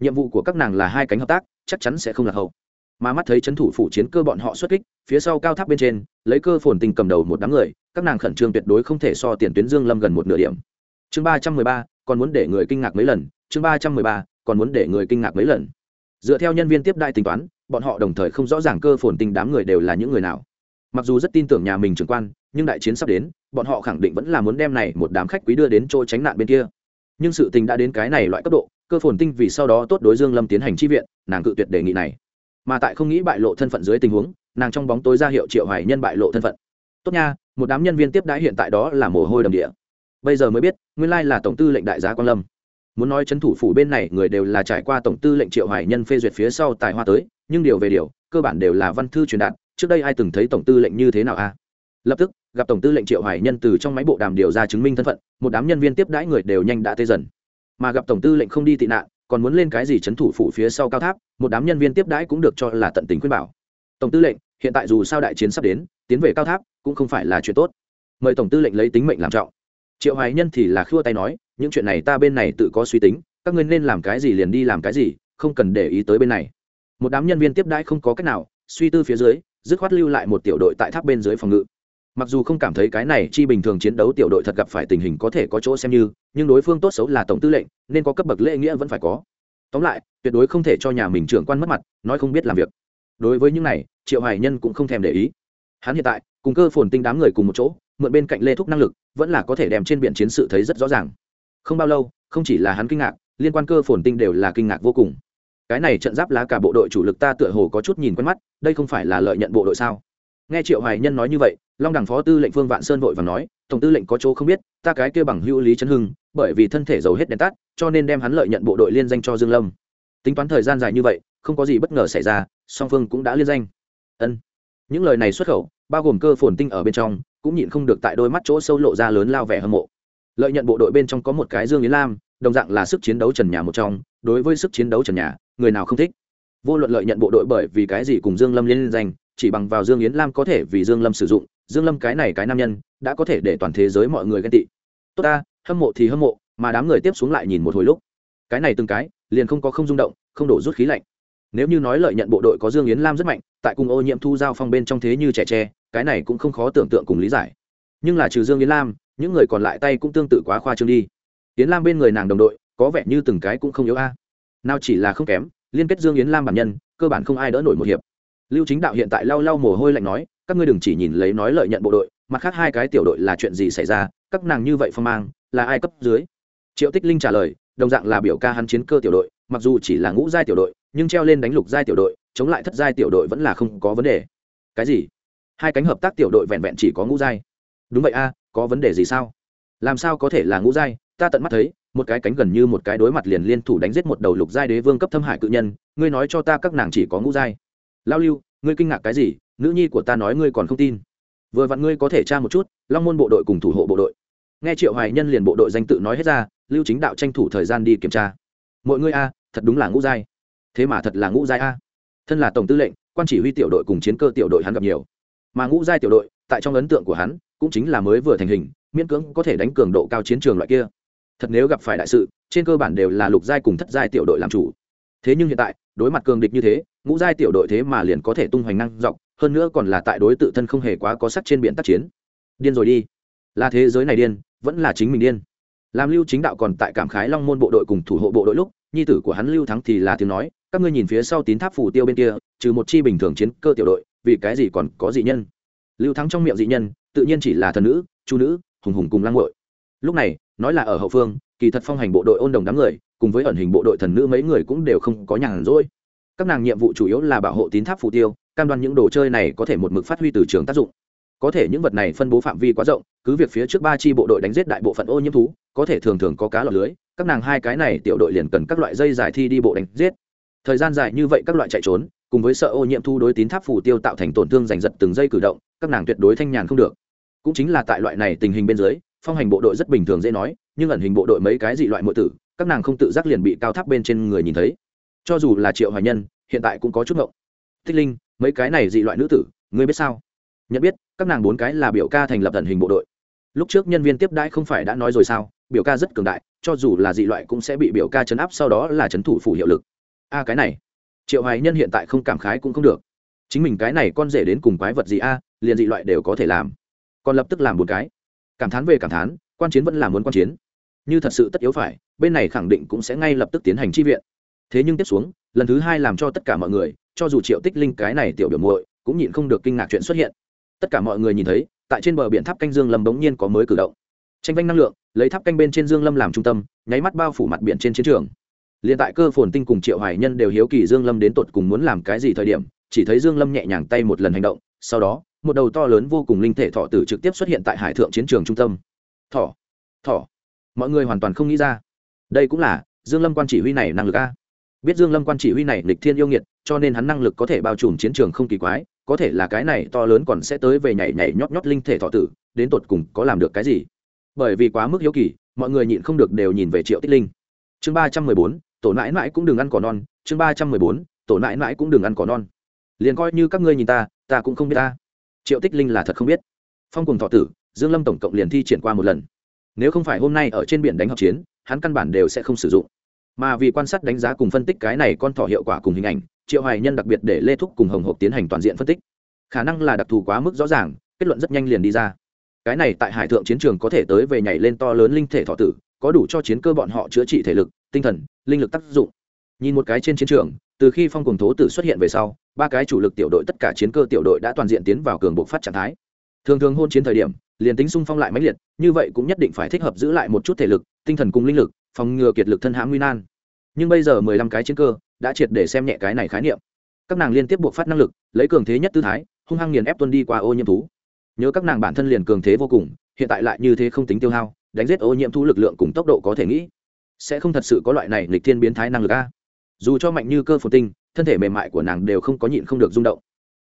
nhiệm vụ của các nàng là hai cánh hợp tác, chắc chắn sẽ không là hậu. Mà mắt thấy c h ấ n thủ phủ chiến cơ bọn họ xuất kích, phía sau cao tháp bên trên, lấy cơ phồn tình cầm đầu một đám người, các nàng khẩn trương tuyệt đối không thể so tiền tuyến dương lâm gần một nửa điểm. Chương ba trăm mười ba, còn muốn để người kinh ngạc mấy lần, chương ba trăm mười ba, còn muốn để người kinh ngạc mấy lần. Dựa theo nhân viên tiếp đại tính toán, bọn họ đồng thời không rõ ràng cơ phồn tình đám người đều là những người nào. Mặc dù rất tin tưởng nhà mình trưởng quan, nhưng đại chiến sắp đến, bọn họ khẳng định vẫn là muốn đem này một đám khách quý đưa đến chỗ tránh nạn bên kia. Nhưng sự tình đã đến cái này loại cấp độ cơ phồn tinh vì sau đó tốt đối dương lâm tiến hành chi viện, nàng cự tuyệt đề nghị này. Mà tại không nghĩ bại lộ thân phận dưới tình huống, nàng trong bóng tối ra hiệu triệu hoài nhân bại lộ thân phận. Tốt nha, một đám nhân viên tiếp đãi hiện tại đó là mồ hôi đầm địa. Bây giờ mới biết, nguyên lai là tổng tư lệnh đại giá quan lâm. Muốn nói chấn thủ phủ bên này, người đều là trải qua tổng tư lệnh triệu hoài nhân phê duyệt phía sau tài hoa tới, nhưng điều về điều, cơ bản đều là văn thư truyền đạt, trước đây ai từng thấy tổng tư lệnh như thế nào a lập tức, gặp tổng tư lệnh triệu hoài nhân từ trong máy bộ đàm điều ra chứng minh thân phận, một đám nhân viên tiếp đãi người đều nhanh đã tê dần mà gặp tổng tư lệnh không đi tị nạn, còn muốn lên cái gì chấn thủ phủ phía sau cao tháp, một đám nhân viên tiếp đãi cũng được cho là tận tình khuyên bảo. Tổng tư lệnh, hiện tại dù sao đại chiến sắp đến, tiến về cao tháp cũng không phải là chuyện tốt. Mời tổng tư lệnh lấy tính mệnh làm trọng. Triệu hoài nhân thì là khua tay nói, những chuyện này ta bên này tự có suy tính, các ngươi nên làm cái gì liền đi làm cái gì, không cần để ý tới bên này. Một đám nhân viên tiếp đãi không có cách nào, suy tư phía dưới, dứt khoát lưu lại một tiểu đội tại tháp bên dưới phòng ngự mặc dù không cảm thấy cái này chi bình thường chiến đấu tiểu đội thật gặp phải tình hình có thể có chỗ xem như, nhưng đối phương tốt xấu là tổng tư lệnh, nên có cấp bậc lễ nghĩa vẫn phải có. Tóm lại, tuyệt đối không thể cho nhà mình trưởng quan mất mặt, nói không biết làm việc. Đối với những này, triệu hải nhân cũng không thèm để ý. Hắn hiện tại, cùng cơ phồn tinh đám người cùng một chỗ, mượn bên cạnh lê thúc năng lực, vẫn là có thể đem trên biển chiến sự thấy rất rõ ràng. Không bao lâu, không chỉ là hắn kinh ngạc, liên quan cơ phồn tinh đều là kinh ngạc vô cùng. Cái này trận giáp lá cả bộ đội chủ lực ta tựa hồ có chút nhìn quen mắt, đây không phải là lợi nhận bộ đội sao? Nghe triệu hoài nhân nói như vậy, long đẳng phó tư lệnh phương vạn sơn vội và nói, tổng tư lệnh có chỗ không biết, ta cái kia bằng hữu lý trấn hưng, bởi vì thân thể giàu hết đèn tắt, cho nên đem hắn lợi nhận bộ đội liên danh cho dương lâm. Tính toán thời gian dài như vậy, không có gì bất ngờ xảy ra, song phương cũng đã liên danh. Ân. Những lời này xuất khẩu, bao gồm cơ phồn tinh ở bên trong, cũng nhịn không được tại đôi mắt chỗ sâu lộ ra lớn lao vẻ hâm mộ. Lợi nhận bộ đội bên trong có một cái dương yến lam, đồng dạng là sức chiến đấu trần nhà một trong, đối với sức chiến đấu trần nhà, người nào không thích? Vô luận lợi nhận bộ đội bởi vì cái gì cùng dương lâm liên danh chỉ bằng vào dương yến lam có thể vì dương lâm sử dụng, dương lâm cái này cái nam nhân, đã có thể để toàn thế giới mọi người ghen tị. Tốt ta, hâm mộ thì hâm mộ, mà đám người tiếp xuống lại nhìn một hồi lúc. Cái này từng cái, liền không có không rung động, không đổ rút khí lạnh. Nếu như nói lợi nhận bộ đội có dương yến lam rất mạnh, tại cùng ô nhiễm thu giao phong bên trong thế như trẻ tre, cái này cũng không khó tưởng tượng cùng lý giải. Nhưng là trừ dương yến lam, những người còn lại tay cũng tương tự quá khoa trương đi. Yến lam bên người nàng đồng đội, có vẻ như từng cái cũng không yếu a. Nào chỉ là không kém, liên kết dương yến lam bản nhân, cơ bản không ai đỡ nổi một hiệp lưu chính đạo hiện tại lau lau mồ hôi lạnh nói, các ngươi đừng chỉ nhìn lấy nói lợi nhận bộ đội mặt khác hai cái tiểu đội là chuyện gì xảy ra, các nàng như vậy phong mang, là ai cấp dưới? Triệu tích linh trả lời, đồng dạng là biểu ca hắn chiến cơ tiểu đội, mặc dù chỉ là ngũ giai tiểu đội, nhưng treo lên đánh lục giai tiểu đội, chống lại thất giai tiểu đội vẫn là không có vấn đề. Cái gì? Hai cánh hợp tác tiểu đội vẹn vẹn chỉ có ngũ giai. Đúng vậy a, có vấn đề gì sao? Làm sao có thể là ngũ giai? Ta tận mắt thấy, một cái cánh gần như một cái đối mặt liền liên thủ đánh giết một đầu lục giai đế vương cấp thâm hải cự nhân, ngươi nói cho ta các nàng chỉ có ngũ giai lao lưu, ngươi kinh ngạc cái gì? Nữ nhi của ta nói ngươi còn không tin. Vừa vặn ngươi có thể tra một chút, long môn bộ đội cùng thủ hộ bộ đội. Nghe triệu hoài nhân liền bộ đội danh tự nói hết ra, lưu chính đạo tranh thủ thời gian đi kiểm tra. Mọi ngươi a, thật đúng là ngũ giai. Thế mà thật là ngũ giai a. Thân là tổng tư lệnh, quan chỉ huy tiểu đội cùng chiến cơ tiểu đội hắn gặp nhiều. Mà ngũ giai tiểu đội, tại trong ấn tượng của hắn, cũng chính là mới vừa thành hình, miễn cưỡng có thể đánh cường độ cao chiến trường loại kia. Thật nếu gặp phải đại sự, trên cơ bản đều là lục giai cùng thất giai tiểu đội làm chủ thế nhưng hiện tại, đối mặt cường địch như thế, ngũ giai tiểu đội thế mà liền có thể tung hoành năng dọc, hơn nữa còn là tại đối tự thân không hề quá có sắc trên biển tác chiến. Điên rồi đi. Là thế giới này điên, vẫn là chính mình điên. Làm lưu chính đạo còn tại cảm khái long môn bộ đội cùng thủ hộ bộ đội lúc, nhi tử của hắn lưu thắng thì là tiếng nói, các ngươi nhìn phía sau tín tháp phủ tiêu bên kia, trừ một chi bình thường chiến cơ tiểu đội, vì cái gì còn có dị nhân? Lưu thắng trong miệng dị nhân, tự nhiên chỉ là thần nữ, chu nữ, hùng hùng cùng lang ngội lúc này, nói là ở hậu phương, kỳ thật phong hành bộ đội ôn đồng đám người cùng với ẩn hình bộ đội thần nữ mấy người cũng đều không có nhàn rỗi. Các nàng nhiệm vụ chủ yếu là bảo hộ tín tháp phủ tiêu, cam đoan những đồ chơi này có thể một mực phát huy từ trường tác dụng. Có thể những vật này phân bố phạm vi quá rộng, cứ việc phía trước ba chi bộ đội đánh giết đại bộ phận ô nhiễm thú, có thể thường thường có cá lọt lưới, các nàng hai cái này tiểu đội liền cần các loại dây dài thi đi bộ đánh giết. Thời gian dài như vậy các loại chạy trốn, cùng với sợ ô nhiễm thu đối tín tháp phủ tiêu tạo thành tổn thương giành giật từng giây cử động, các nàng tuyệt đối thanh nhàn không được. Cũng chính là tại loại này tình hình bên dưới, phong hành bộ đội rất bình thường dễ nói, nhưng ẩn hình bộ đội mấy cái dị loại mọi tử các nàng không tự giác liền bị cao tháp bên trên người nhìn thấy. Cho dù là triệu hoài nhân, hiện tại cũng có chút ngộng. Thích linh, mấy cái này dị loại nữ tử, ngươi biết sao? Nhận biết, các nàng bốn cái là biểu ca thành lập ẩn hình bộ đội. Lúc trước nhân viên tiếp đãi không phải đã nói rồi sao? Biểu ca rất cường đại, cho dù là dị loại cũng sẽ bị biểu ca chấn áp, sau đó là chấn thủ phủ hiệu lực. A, cái này. Triệu hoài nhân hiện tại không cảm khái cũng không được. Chính mình cái này con rể đến cùng quái vật gì a? Liền dị loại đều có thể làm. Còn lập tức làm một cái. Cảm thán về cảm thán, quan chiến vẫn là muốn quan chiến như thật sự tất yếu phải bên này khẳng định cũng sẽ ngay lập tức tiến hành chi viện. Thế nhưng tiếp xuống lần thứ hai làm cho tất cả mọi người cho dù triệu tích linh cái này tiểu biểu muội cũng nhịn không được kinh ngạc chuyện xuất hiện. Tất cả mọi người nhìn thấy tại trên bờ biển tháp canh dương lâm bỗng nhiên có mới cử động. Tranh vanh năng lượng lấy tháp canh bên trên dương lâm làm trung tâm nháy mắt bao phủ mặt biển trên chiến trường. Liền tại cơ phồn tinh cùng triệu hoài nhân đều hiếu kỳ dương lâm đến tột cùng muốn làm cái gì thời điểm chỉ thấy dương lâm nhẹ nhàng tay một lần hành động sau đó một đầu to lớn vô cùng linh thể thọ tử trực tiếp xuất hiện tại hải thượng chiến trường trung tâm. Thọ, thọ mọi người hoàn toàn không nghĩ ra. Đây cũng là dương lâm quan chỉ huy này năng lực a. Biết dương lâm quan chỉ huy này lịch thiên yêu nghiệt, cho nên hắn năng lực có thể bao trùm chiến trường không kỳ quái, có thể là cái này to lớn còn sẽ tới về nhảy nhảy nhót nhót linh thể thọ tử, đến tột cùng có làm được cái gì. Bởi vì quá mức hiếu kỳ, mọi người nhịn không được đều nhìn về triệu tích linh. Chương ba trăm mười bốn, tổ nãi nãi cũng đừng ăn cỏ non, chương ba trăm mười bốn, tổ nãi nãi cũng đừng ăn cỏ non. Liền coi như các ngươi nhìn ta ta cũng không biết ta. Triệu tích linh là thật không biết. Phong cùng thọ tử, dương lâm tổng cộng liền thi triển qua một lần nếu không phải hôm nay ở trên biển đánh học chiến, hắn căn bản đều sẽ không sử dụng. Mà vì quan sát đánh giá cùng phân tích cái này con thỏ hiệu quả cùng hình ảnh, triệu hoài nhân đặc biệt để lê thúc cùng hồng hộp tiến hành toàn diện phân tích. Khả năng là đặc thù quá mức rõ ràng, kết luận rất nhanh liền đi ra. Cái này tại hải thượng chiến trường có thể tới về nhảy lên to lớn linh thể thọ tử, có đủ cho chiến cơ bọn họ chữa trị thể lực, tinh thần, linh lực tác dụng. Nhìn một cái trên chiến trường, từ khi phong cùng thố tử xuất hiện về sau, ba cái chủ lực tiểu đội, tất cả chiến cơ tiểu đội đã toàn diện tiến vào cường bộ phát trạng thái. Thường thường hôn chiến thời điểm liền tính xung phong lại mãnh liệt, như vậy cũng nhất định phải thích hợp giữ lại một chút thể lực, tinh thần cùng linh lực, phòng ngừa kiệt lực thân hãm nguy nan. Nhưng bây giờ mười lăm cái chiến cơ đã triệt để xem nhẹ cái này khái niệm. Các nàng liên tiếp buộc phát năng lực, lấy cường thế nhất tư thái, hung hăng nghiền ép tuân đi qua ô nhiễm thú. Nhớ các nàng bản thân liền cường thế vô cùng, hiện tại lại như thế không tính tiêu hao, đánh giết ô nhiễm thú lực lượng cùng tốc độ có thể nghĩ. Sẽ không thật sự có loại này lịch thiên biến thái năng lực a. Dù cho mạnh như cơ phồn tinh, thân thể mềm mại của nàng đều không có nhịn không được rung động.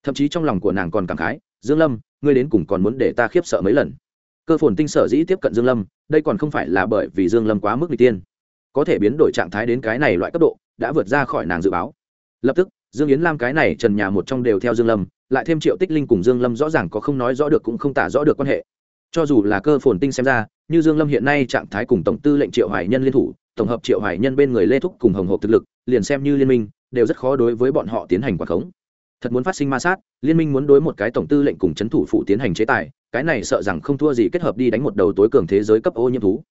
Thậm chí trong lòng của nàng còn cảm khái, dương lâm ngươi đến cùng còn muốn để ta khiếp sợ mấy lần? Cơ phồn tinh sở dĩ tiếp cận dương lâm, đây còn không phải là bởi vì dương lâm quá mức n tiên. Có thể biến đổi trạng thái đến cái này loại cấp độ, đã vượt ra khỏi nàng dự báo. Lập tức, dương yến lam cái này trần nhà một trong đều theo dương lâm, lại thêm triệu tích linh cùng dương lâm rõ ràng có không nói rõ được cũng không tả rõ được quan hệ. Cho dù là cơ phồn tinh xem ra, như dương lâm hiện nay trạng thái cùng tổng tư lệnh triệu hoài nhân liên thủ, tổng hợp triệu hoài nhân bên người lê thúc cùng hồng hộp thực lực, liền xem như liên minh, đều rất khó đối với bọn họ tiến hành quản khống thật muốn phát sinh ma sát, liên minh muốn đối một cái tổng tư lệnh cùng chấn thủ phụ tiến hành chế tài, cái này sợ rằng không thua gì kết hợp đi đánh một đầu tối cường thế giới cấp ô nhiễm thú.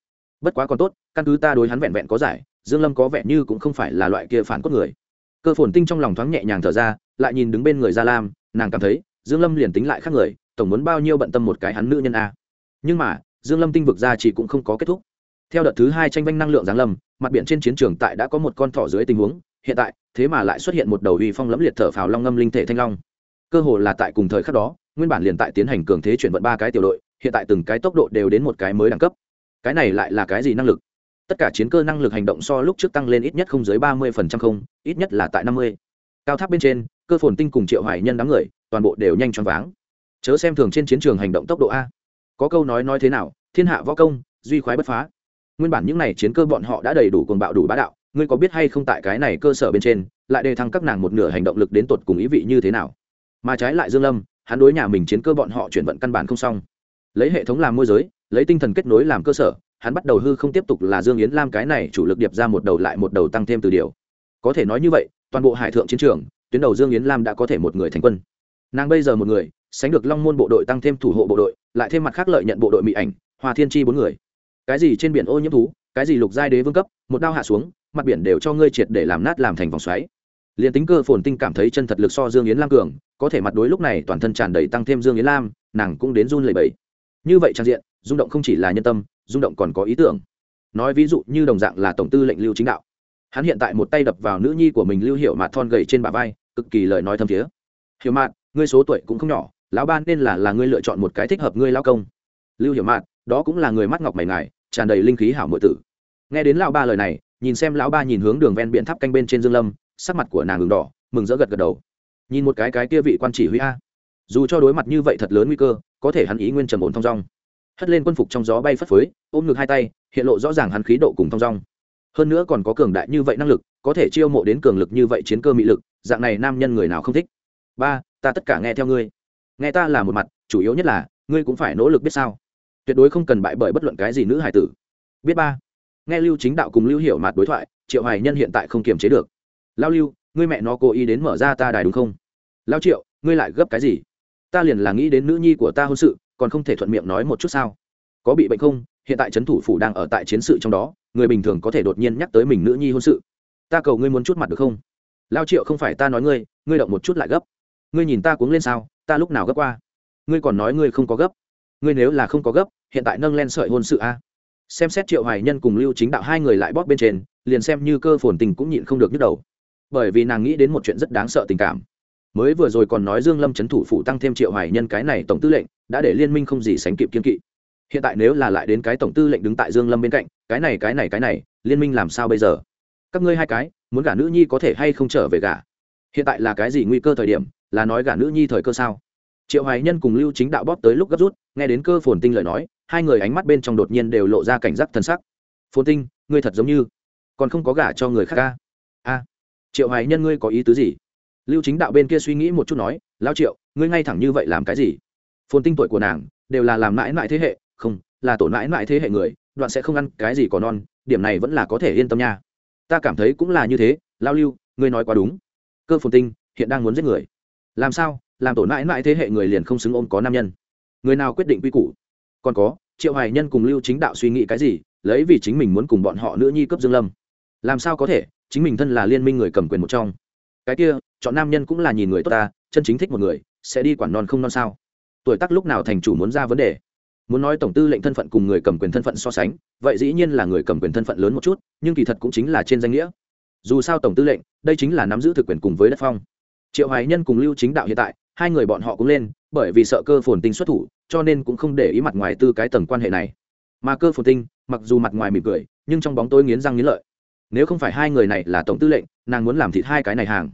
Bất quá còn tốt, căn cứ ta đối hắn vẹn vẹn có giải, dương lâm có vẻ như cũng không phải là loại kia phản cốt người. Cơ phồn tinh trong lòng thoáng nhẹ nhàng thở ra, lại nhìn đứng bên người gia lam, nàng cảm thấy, dương lâm liền tính lại khác người, tổng muốn bao nhiêu bận tâm một cái hắn nữ nhân a. Nhưng mà, dương lâm tinh vực ra chỉ cũng không có kết thúc. Theo đợt thứ hai tranh vanh năng lượng giáng lâm, mặt biển trên chiến trường tại đã có một con thỏ dưới tình huống, hiện tại thế mà lại xuất hiện một đầu uy phong lẫm liệt thở phào long ngâm linh thể thanh long. Cơ hồ là tại cùng thời khắc đó, nguyên bản liền tại tiến hành cường thế chuyển vận ba cái tiểu đội, hiện tại từng cái tốc độ đều đến một cái mới đẳng cấp. Cái này lại là cái gì năng lực? Tất cả chiến cơ năng lực hành động so lúc trước tăng lên ít nhất không dưới ba mươi phần trăm không, ít nhất là tại năm mươi. Cao tháp bên trên, cơ phồn tinh cùng triệu hoài nhân đám người, toàn bộ đều nhanh choáng váng. Chớ xem thường trên chiến trường hành động tốc độ a. Có câu nói nói thế nào, thiên hạ võ công, duy khoái bất phá. Nguyên bản những n à y chiến cơ bọn họ đã đầy đủ cường bạo đủ bá đạo ngươi có biết hay không tại cái này cơ sở bên trên, lại đề thăng các nàng một nửa hành động lực đến tột cùng ý vị như thế nào? Mà trái lại dương lâm, hắn đối nhà mình chiến cơ bọn họ chuyển vận căn bản không xong. Lấy hệ thống làm môi giới, lấy tinh thần kết nối làm cơ sở, hắn bắt đầu hư không tiếp tục là dương yến lam cái này chủ lực điệp ra một đầu lại một đầu tăng thêm từ điều. Có thể nói như vậy, toàn bộ hải thượng chiến trường, tuyến đầu dương yến lam đã có thể một người thành quân. Nàng bây giờ một người, sánh được long môn bộ đội tăng thêm thủ hộ bộ đội, lại thêm mặt khác lợi nhận bộ đội mỹ ảnh hòa thiên chi bốn người. Cái gì trên biển ô nhiễm thú, cái gì lục giai đế vương cấp, một đao hạ xuống mặt biển đều cho ngươi triệt để làm nát làm thành vòng xoáy. Liền tính cơ phồn tinh cảm thấy chân thật lực so dương yến lam cường, có thể mặt đối lúc này toàn thân tràn đầy tăng thêm dương yến lam, nàng cũng đến run lẩy bẩy. Như vậy trang diện, rung động không chỉ là nhân tâm, rung động còn có ý tưởng. Nói ví dụ như đồng dạng là tổng tư lệnh lưu chính đạo. Hắn hiện tại một tay đập vào nữ nhi của mình lưu hiệu mạt thon gầy trên bả vai, cực kỳ lời nói thâm thiế. Hiểu mạt, ngươi số tuổi cũng không nhỏ, lão ban nên là là ngươi lựa chọn một cái thích hợp ngươi lao công. Lưu hiểu mạt, đó cũng là người mắt ngọc mày ngài, tràn đầy linh khí hảo muội tử. Nghe đến lão ba lời này nhìn xem lão ba nhìn hướng đường ven biển tháp canh bên trên dương lâm, sắc mặt của nàng đường đỏ, mừng rỡ gật gật đầu. Nhìn một cái cái kia vị quan chỉ huy a. Dù cho đối mặt như vậy thật lớn nguy cơ, có thể hắn ý nguyên trầm ổn thong dong. Hất lên quân phục trong gió bay phất phới, ôm ngực hai tay, hiện lộ rõ ràng hắn khí độ cùng thong dong. Hơn nữa còn có cường đại như vậy năng lực, có thể chiêu mộ đến cường lực như vậy chiến cơ mỹ lực, dạng này nam nhân người nào không thích? Ba, ta tất cả nghe theo ngươi. Nghe ta là một mặt, chủ yếu nhất là, ngươi cũng phải nỗ lực biết sao. Tuyệt đối không cần bại bởi bất luận cái gì nữ hải tử. Biết ba nghe lưu chính đạo cùng lưu hiểu mặt đối thoại, triệu hoài nhân hiện tại không kiềm chế được. Lao lưu, ngươi mẹ nó cố ý đến mở ra ta đài đúng không? Lao triệu, ngươi lại gấp cái gì? Ta liền là nghĩ đến nữ nhi của ta hôn sự, còn không thể thuận miệng nói một chút sao? Có bị bệnh không? Hiện tại trấn thủ phủ đang ở tại chiến sự trong đó, người bình thường có thể đột nhiên nhắc tới mình nữ nhi hôn sự. Ta cầu ngươi muốn chút mặt được không? Lao triệu, không phải ta nói ngươi ngươi động một chút lại gấp. Ngươi nhìn ta cuống lên sao, ta lúc nào gấp qua? Ngươi còn nói ngươi không có gấp. Ngươi nếu là không có gấp, hiện tại nâng lên sợi hôn sự a xem xét triệu hoài nhân cùng lưu chính đạo hai người lại bóp bên trên, liền xem như cơ phồn tình cũng nhịn không được nhức đầu. Bởi vì nàng nghĩ đến một chuyện rất đáng sợ tình cảm. Mới vừa rồi còn nói dương lâm chấn thủ phụ tăng thêm triệu hoài nhân cái này tổng tư lệnh, đã để liên minh không gì sánh kịp kiên kỵ. Hiện tại nếu là lại đến cái tổng tư lệnh đứng tại dương lâm bên cạnh, cái này cái này cái này, liên minh làm sao bây giờ? Các ngươi hai cái, muốn gả nữ nhi có thể hay không trở về gả? Hiện tại là cái gì nguy cơ thời điểm, là nói gả nữ nhi thời cơ sao? Triệu hoài nhân cùng lưu chính đạo bóp tới lúc gấp rút, nghe đến cơ phồn tinh lời nói hai người ánh mắt bên trong đột nhiên đều lộ ra cảnh giác thân sắc. Phồn tinh, ngươi thật giống như còn không có gả cho người khác ca. A. Triệu hoài nhân, ngươi có ý tứ gì? Lưu chính đạo bên kia suy nghĩ một chút nói lao triệu, ngươi ngay thẳng như vậy làm cái gì? Phồn tinh tuổi của nàng đều là làm mãi mãi thế hệ, không, là tổ mãi mãi thế hệ người, đoạn sẽ không ăn cái gì có non, điểm này vẫn là có thể yên tâm nha. Ta cảm thấy cũng là như thế lao lưu, ngươi nói quá đúng. Cơ phồn tinh, hiện đang muốn giết người. Làm sao? Làm tổ mãi mãi thế hệ người liền không xứng ôm có nam nhân. Người nào quyết định quy củ? Còn có, triệu hoài nhân cùng lưu chính đạo suy nghĩ cái gì, lấy vì chính mình muốn cùng bọn họ nữ nhi cấp dương lâm. Làm sao có thể, chính mình thân là liên minh người cầm quyền một trong. Cái kia, chọn nam nhân cũng là nhìn người tốt ta, chân chính thích một người, sẽ đi quản non không non sao. Tuổi tác lúc nào thành chủ muốn ra vấn đề. Muốn nói tổng tư lệnh thân phận cùng người cầm quyền thân phận so sánh, vậy dĩ nhiên là người cầm quyền thân phận lớn một chút, nhưng kỳ thật cũng chính là trên danh nghĩa. Dù sao tổng tư lệnh, đây chính là nắm giữ thực quyền cùng với đất phong. Triệu hoài nhân cùng lưu chính đạo hiện tại, hai người bọn họ cũng lên, bởi vì sợ cơ phồn tinh xuất thủ cho nên cũng không để ý mặt ngoài tư cái tầng quan hệ này. Mà cơ phồn tinh, mặc dù mặt ngoài mỉm cười, nhưng trong bóng tối nghiến răng nghiến lợi. Nếu không phải hai người này là tổng tư lệnh, nàng muốn làm thịt hai cái này hàng.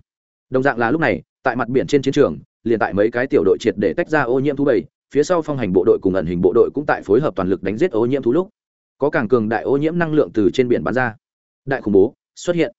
Đồng dạng là lúc này, tại mặt biển trên chiến trường, liền tại mấy cái tiểu đội triệt để tách ra ô nhiễm thú bầy, phía sau phong hành bộ đội cùng ẩn hình bộ đội cũng tại phối hợp toàn lực đánh giết ô nhiễm thú lúc, có càng cường đại ô nhiễm năng lượng từ trên biển bắn ra. Đại khủng bố xuất hiện.